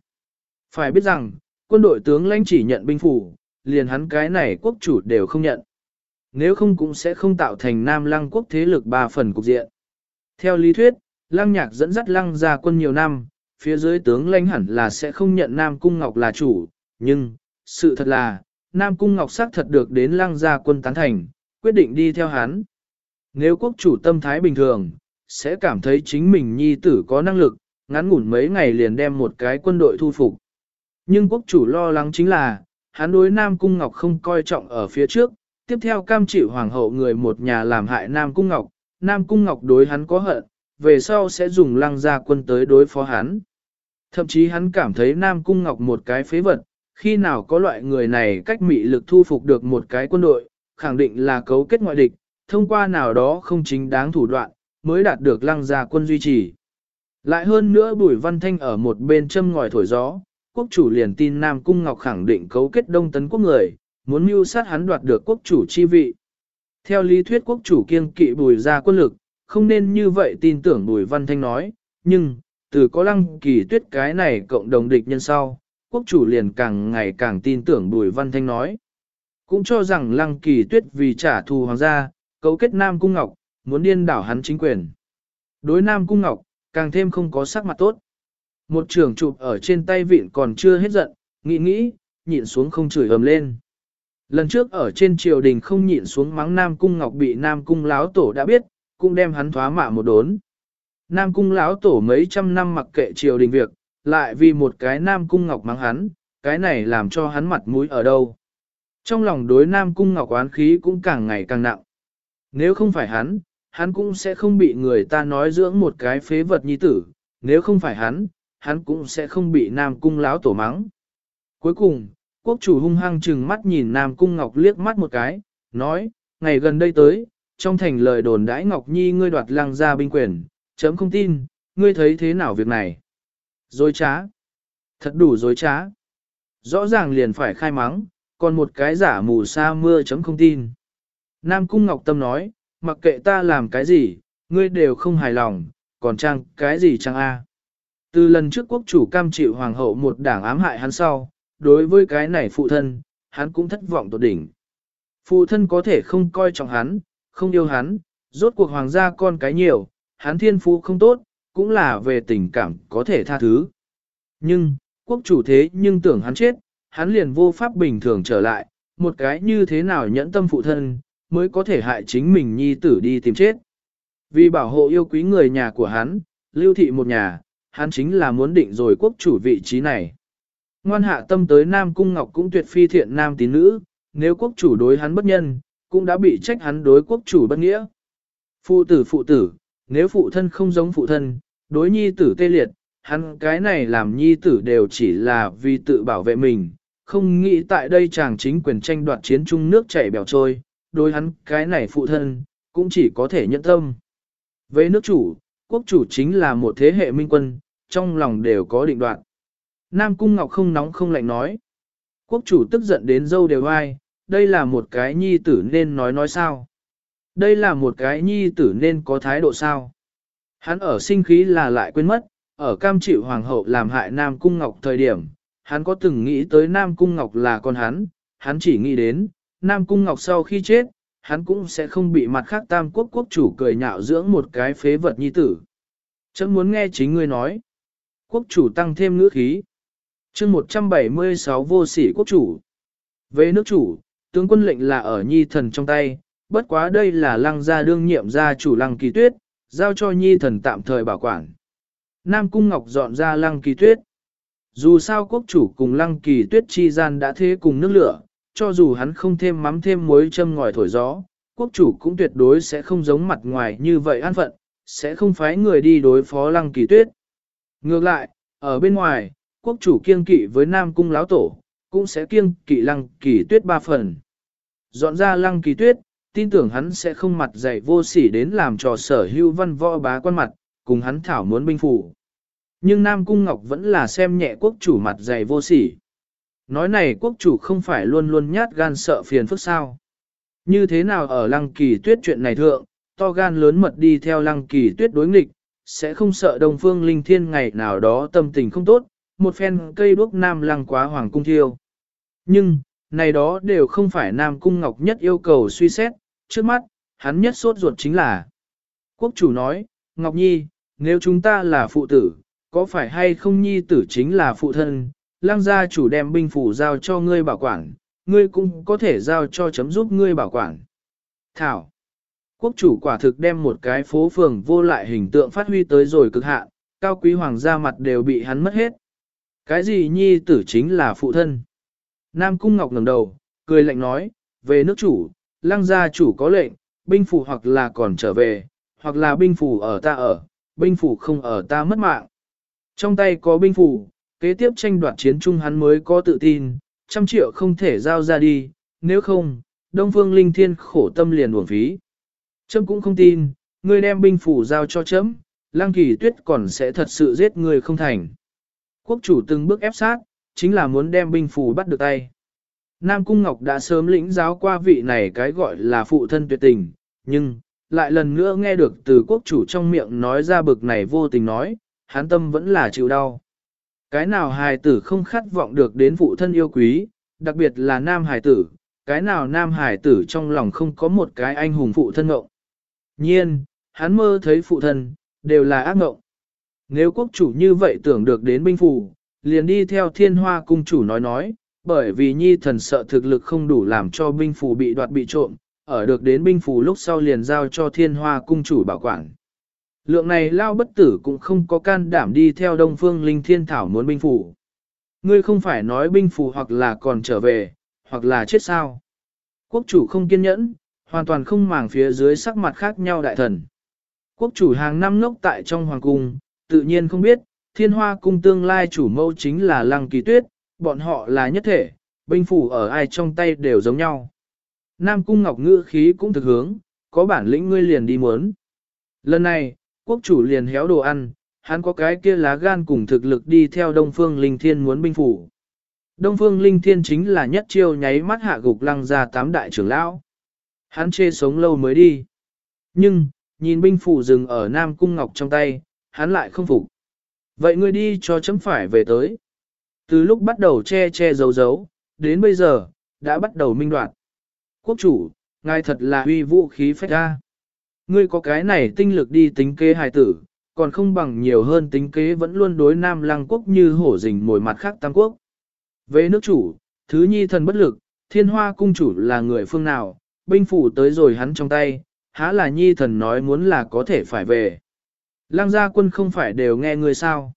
Phải biết rằng, quân đội tướng lãnh chỉ nhận binh phủ, liền hắn cái này quốc chủ đều không nhận. Nếu không cũng sẽ không tạo thành Nam Lăng quốc thế lực ba phần cục diện. Theo lý thuyết, Lăng Nhạc dẫn dắt Lăng ra quân nhiều năm, phía dưới tướng lãnh hẳn là sẽ không nhận Nam Cung Ngọc là chủ, nhưng, sự thật là, Nam Cung Ngọc xác thật được đến Lăng gia quân tán thành, quyết định đi theo hắn. Nếu quốc chủ tâm thái bình thường, sẽ cảm thấy chính mình nhi tử có năng lực, ngắn ngủn mấy ngày liền đem một cái quân đội thu phục. Nhưng quốc chủ lo lắng chính là, hắn đối Nam Cung Ngọc không coi trọng ở phía trước, tiếp theo cam chịu hoàng hậu người một nhà làm hại Nam Cung Ngọc, Nam Cung Ngọc đối hắn có hận, về sau sẽ dùng lăng gia quân tới đối phó hắn. Thậm chí hắn cảm thấy Nam Cung Ngọc một cái phế vật, khi nào có loại người này cách mị lực thu phục được một cái quân đội, khẳng định là cấu kết ngoại địch, thông qua nào đó không chính đáng thủ đoạn, mới đạt được lăng gia quân duy trì. Lại hơn nữa Bùi Văn Thanh ở một bên châm ngòi thổi gió, quốc chủ liền tin Nam Cung Ngọc khẳng định cấu kết đông tấn quốc người, muốn mưu sát hắn đoạt được quốc chủ chi vị. Theo lý thuyết quốc chủ kiêng kỵ bùi ra quân lực, không nên như vậy tin tưởng Bùi Văn Thanh nói, nhưng, từ có lăng kỳ tuyết cái này cộng đồng địch nhân sau, quốc chủ liền càng ngày càng tin tưởng Bùi Văn Thanh nói. Cũng cho rằng lăng kỳ tuyết vì trả thù hoàng gia, cấu kết Nam Cung Ngọc, muốn điên đảo hắn chính quyền. Đối Nam Cung Ngọc, càng thêm không có sắc mặt tốt. Một trường chụp ở trên tay vịn còn chưa hết giận, nghĩ nghĩ, nhịn xuống không chửi ầm lên. Lần trước ở trên triều đình không nhịn xuống mắng Nam Cung Ngọc bị Nam Cung Láo Tổ đã biết, cũng đem hắn thoá mạ một đốn. Nam Cung Láo Tổ mấy trăm năm mặc kệ triều đình việc, lại vì một cái Nam Cung Ngọc mắng hắn, cái này làm cho hắn mặt mũi ở đâu. Trong lòng đối Nam Cung Ngọc oán khí cũng càng ngày càng nặng. Nếu không phải hắn, hắn cũng sẽ không bị người ta nói dưỡng một cái phế vật nhi tử, nếu không phải hắn, hắn cũng sẽ không bị Nam Cung láo tổ mắng. Cuối cùng, quốc chủ hung hăng chừng mắt nhìn Nam Cung Ngọc liếc mắt một cái, nói, ngày gần đây tới, trong thành lời đồn đãi Ngọc Nhi ngươi đoạt lăng ra binh quyền, chấm không tin, ngươi thấy thế nào việc này? Dối trá. Thật đủ dối trá. Rõ ràng liền phải khai mắng, còn một cái giả mù sa mưa chấm không tin. Nam Cung Ngọc Tâm nói, mặc kệ ta làm cái gì, ngươi đều không hài lòng, còn trang cái gì trang A. Từ lần trước quốc chủ cam chịu hoàng hậu một đảng ám hại hắn sau, đối với cái này phụ thân, hắn cũng thất vọng tột đỉnh. Phụ thân có thể không coi trọng hắn, không yêu hắn, rốt cuộc hoàng gia con cái nhiều, hắn thiên phú không tốt, cũng là về tình cảm có thể tha thứ. Nhưng, quốc chủ thế nhưng tưởng hắn chết, hắn liền vô pháp bình thường trở lại, một cái như thế nào nhẫn tâm phụ thân, mới có thể hại chính mình nhi tử đi tìm chết. Vì bảo hộ yêu quý người nhà của hắn, lưu thị một nhà, hắn chính là muốn định rồi quốc chủ vị trí này. Ngoan hạ tâm tới Nam Cung Ngọc cũng tuyệt phi thiện nam tín nữ, nếu quốc chủ đối hắn bất nhân, cũng đã bị trách hắn đối quốc chủ bất nghĩa. Phụ tử phụ tử, nếu phụ thân không giống phụ thân, đối nhi tử tê liệt, hắn cái này làm nhi tử đều chỉ là vì tự bảo vệ mình, không nghĩ tại đây chàng chính quyền tranh đoạt chiến trung nước chảy bèo trôi, đối hắn cái này phụ thân, cũng chỉ có thể nhận tâm. Với nước chủ, quốc chủ chính là một thế hệ minh quân, trong lòng đều có định đoạn. Nam Cung Ngọc không nóng không lạnh nói. Quốc chủ tức giận đến dâu đều ai, đây là một cái nhi tử nên nói nói sao. Đây là một cái nhi tử nên có thái độ sao. Hắn ở sinh khí là lại quên mất, ở cam chịu hoàng hậu làm hại Nam Cung Ngọc thời điểm, hắn có từng nghĩ tới Nam Cung Ngọc là con hắn, hắn chỉ nghĩ đến, Nam Cung Ngọc sau khi chết, hắn cũng sẽ không bị mặt khác tam quốc quốc chủ cười nhạo dưỡng một cái phế vật nhi tử. Chấm muốn nghe chính ngươi nói. Quốc chủ tăng thêm ngữ khí. chương 176 vô sĩ quốc chủ. Về nước chủ, tướng quân lệnh là ở nhi thần trong tay, bất quá đây là lăng gia đương nhiệm gia chủ lăng kỳ tuyết, giao cho nhi thần tạm thời bảo quản. Nam Cung Ngọc dọn ra lăng kỳ tuyết. Dù sao quốc chủ cùng lăng kỳ tuyết chi gian đã thế cùng nước lửa, cho dù hắn không thêm mắm thêm muối châm ngòi thổi gió, quốc chủ cũng tuyệt đối sẽ không giống mặt ngoài như vậy an phận, sẽ không phái người đi đối phó lăng kỳ tuyết. Ngược lại, ở bên ngoài, quốc chủ kiêng kỵ với Nam Cung Láo Tổ, cũng sẽ kiêng kỵ lăng kỳ tuyết ba phần. Dọn ra lăng kỳ tuyết, tin tưởng hắn sẽ không mặt dày vô sỉ đến làm trò sở hưu văn võ bá quan mặt, cùng hắn thảo muốn binh phủ. Nhưng Nam Cung Ngọc vẫn là xem nhẹ quốc chủ mặt dày vô sỉ. Nói này quốc chủ không phải luôn luôn nhát gan sợ phiền phức sao. Như thế nào ở lăng kỳ tuyết chuyện này thượng, to gan lớn mật đi theo lăng kỳ tuyết đối nghịch, sẽ không sợ đồng phương linh thiên ngày nào đó tâm tình không tốt, một phen cây đuốc nam lăng quá hoàng cung thiêu. Nhưng, này đó đều không phải nam cung ngọc nhất yêu cầu suy xét, trước mắt, hắn nhất sốt ruột chính là. Quốc chủ nói, Ngọc Nhi, nếu chúng ta là phụ tử, có phải hay không Nhi tử chính là phụ thân, lang gia chủ đem binh phủ giao cho ngươi bảo quản, ngươi cũng có thể giao cho chấm giúp ngươi bảo quản. Thảo. Quốc chủ quả thực đem một cái phố phường vô lại hình tượng phát huy tới rồi cực hạn, cao quý hoàng gia mặt đều bị hắn mất hết. Cái gì nhi tử chính là phụ thân. Nam Cung Ngọc ngẩng đầu, cười lạnh nói, về nước chủ, lăng gia chủ có lệnh, binh phủ hoặc là còn trở về, hoặc là binh phủ ở ta ở, binh phủ không ở ta mất mạng. Trong tay có binh phủ, kế tiếp tranh đoạt chiến chung hắn mới có tự tin, trăm triệu không thể giao ra đi, nếu không, Đông Phương Linh Thiên khổ tâm liền uổng phí. Trâm cũng không tin, ngươi đem binh phủ giao cho chấm, Lăng Kỳ Tuyết còn sẽ thật sự giết người không thành. Quốc chủ từng bước ép sát, chính là muốn đem binh phủ bắt được tay. Nam Cung Ngọc đã sớm lĩnh giáo qua vị này cái gọi là phụ thân tuyệt tình, nhưng, lại lần nữa nghe được từ quốc chủ trong miệng nói ra bực này vô tình nói, hán tâm vẫn là chịu đau. Cái nào hài tử không khát vọng được đến phụ thân yêu quý, đặc biệt là nam hài tử, cái nào nam hài tử trong lòng không có một cái anh hùng phụ thân ngộng. Nhiên, hắn mơ thấy phụ thân, đều là ác ngộng. Nếu quốc chủ như vậy tưởng được đến binh phủ, liền đi theo thiên hoa cung chủ nói nói, bởi vì nhi thần sợ thực lực không đủ làm cho binh phù bị đoạt bị trộm, ở được đến binh phù lúc sau liền giao cho thiên hoa cung chủ bảo quản. Lượng này lao bất tử cũng không có can đảm đi theo đông phương linh thiên thảo muốn binh phù Ngươi không phải nói binh phù hoặc là còn trở về, hoặc là chết sao. Quốc chủ không kiên nhẫn, hoàn toàn không màng phía dưới sắc mặt khác nhau đại thần. Quốc chủ hàng năm ngốc tại trong hoàng cung, tự nhiên không biết, thiên hoa cung tương lai chủ mâu chính là lăng kỳ tuyết, bọn họ là nhất thể, binh phủ ở ai trong tay đều giống nhau. Nam cung ngọc ngữ khí cũng thực hướng, có bản lĩnh ngươi liền đi muốn. Lần này, quốc chủ liền héo đồ ăn, hắn có cái kia lá gan cùng thực lực đi theo Đông Phương Linh Thiên muốn binh phủ. Đông Phương Linh Thiên chính là nhất chiêu nháy mắt hạ gục lăng ra tám đại trưởng lão. Hắn chê sống lâu mới đi. Nhưng, nhìn binh phủ dừng ở Nam Cung Ngọc trong tay, hắn lại không phục. Vậy ngươi đi cho chấm phải về tới. Từ lúc bắt đầu che che giấu giấu, đến bây giờ, đã bắt đầu minh đoạt. Quốc chủ, ngài thật là huy vũ khí phách ra. Ngươi có cái này tinh lực đi tính kế hài tử, còn không bằng nhiều hơn tính kế vẫn luôn đối nam lăng quốc như hổ rình mồi mặt khác tam quốc. Về nước chủ, thứ nhi thần bất lực, thiên hoa cung chủ là người phương nào, binh phủ tới rồi hắn trong tay, há là nhi thần nói muốn là có thể phải về. Lăng gia quân không phải đều nghe người sao.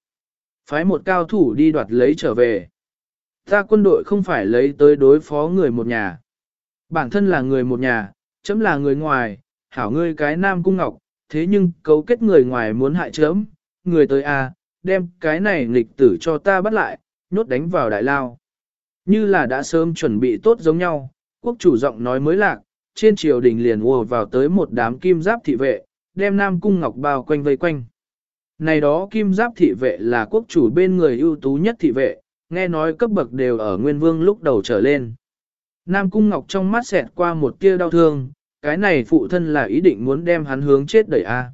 Phái một cao thủ đi đoạt lấy trở về. Ta quân đội không phải lấy tới đối phó người một nhà. Bản thân là người một nhà, chấm là người ngoài, hảo ngươi cái nam cung ngọc, thế nhưng cấu kết người ngoài muốn hại chấm, người tới a, à, đem cái này nghịch tử cho ta bắt lại, nhốt đánh vào đại lao. Như là đã sớm chuẩn bị tốt giống nhau, quốc chủ giọng nói mới lạc, trên triều đình liền ùa vào tới một đám kim giáp thị vệ, đem nam cung ngọc bao quanh vây quanh. Này đó kim giáp thị vệ là quốc chủ bên người ưu tú nhất thị vệ, nghe nói cấp bậc đều ở nguyên vương lúc đầu trở lên. Nam cung ngọc trong mắt xẹt qua một tia đau thương, cái này phụ thân là ý định muốn đem hắn hướng chết đẩy a.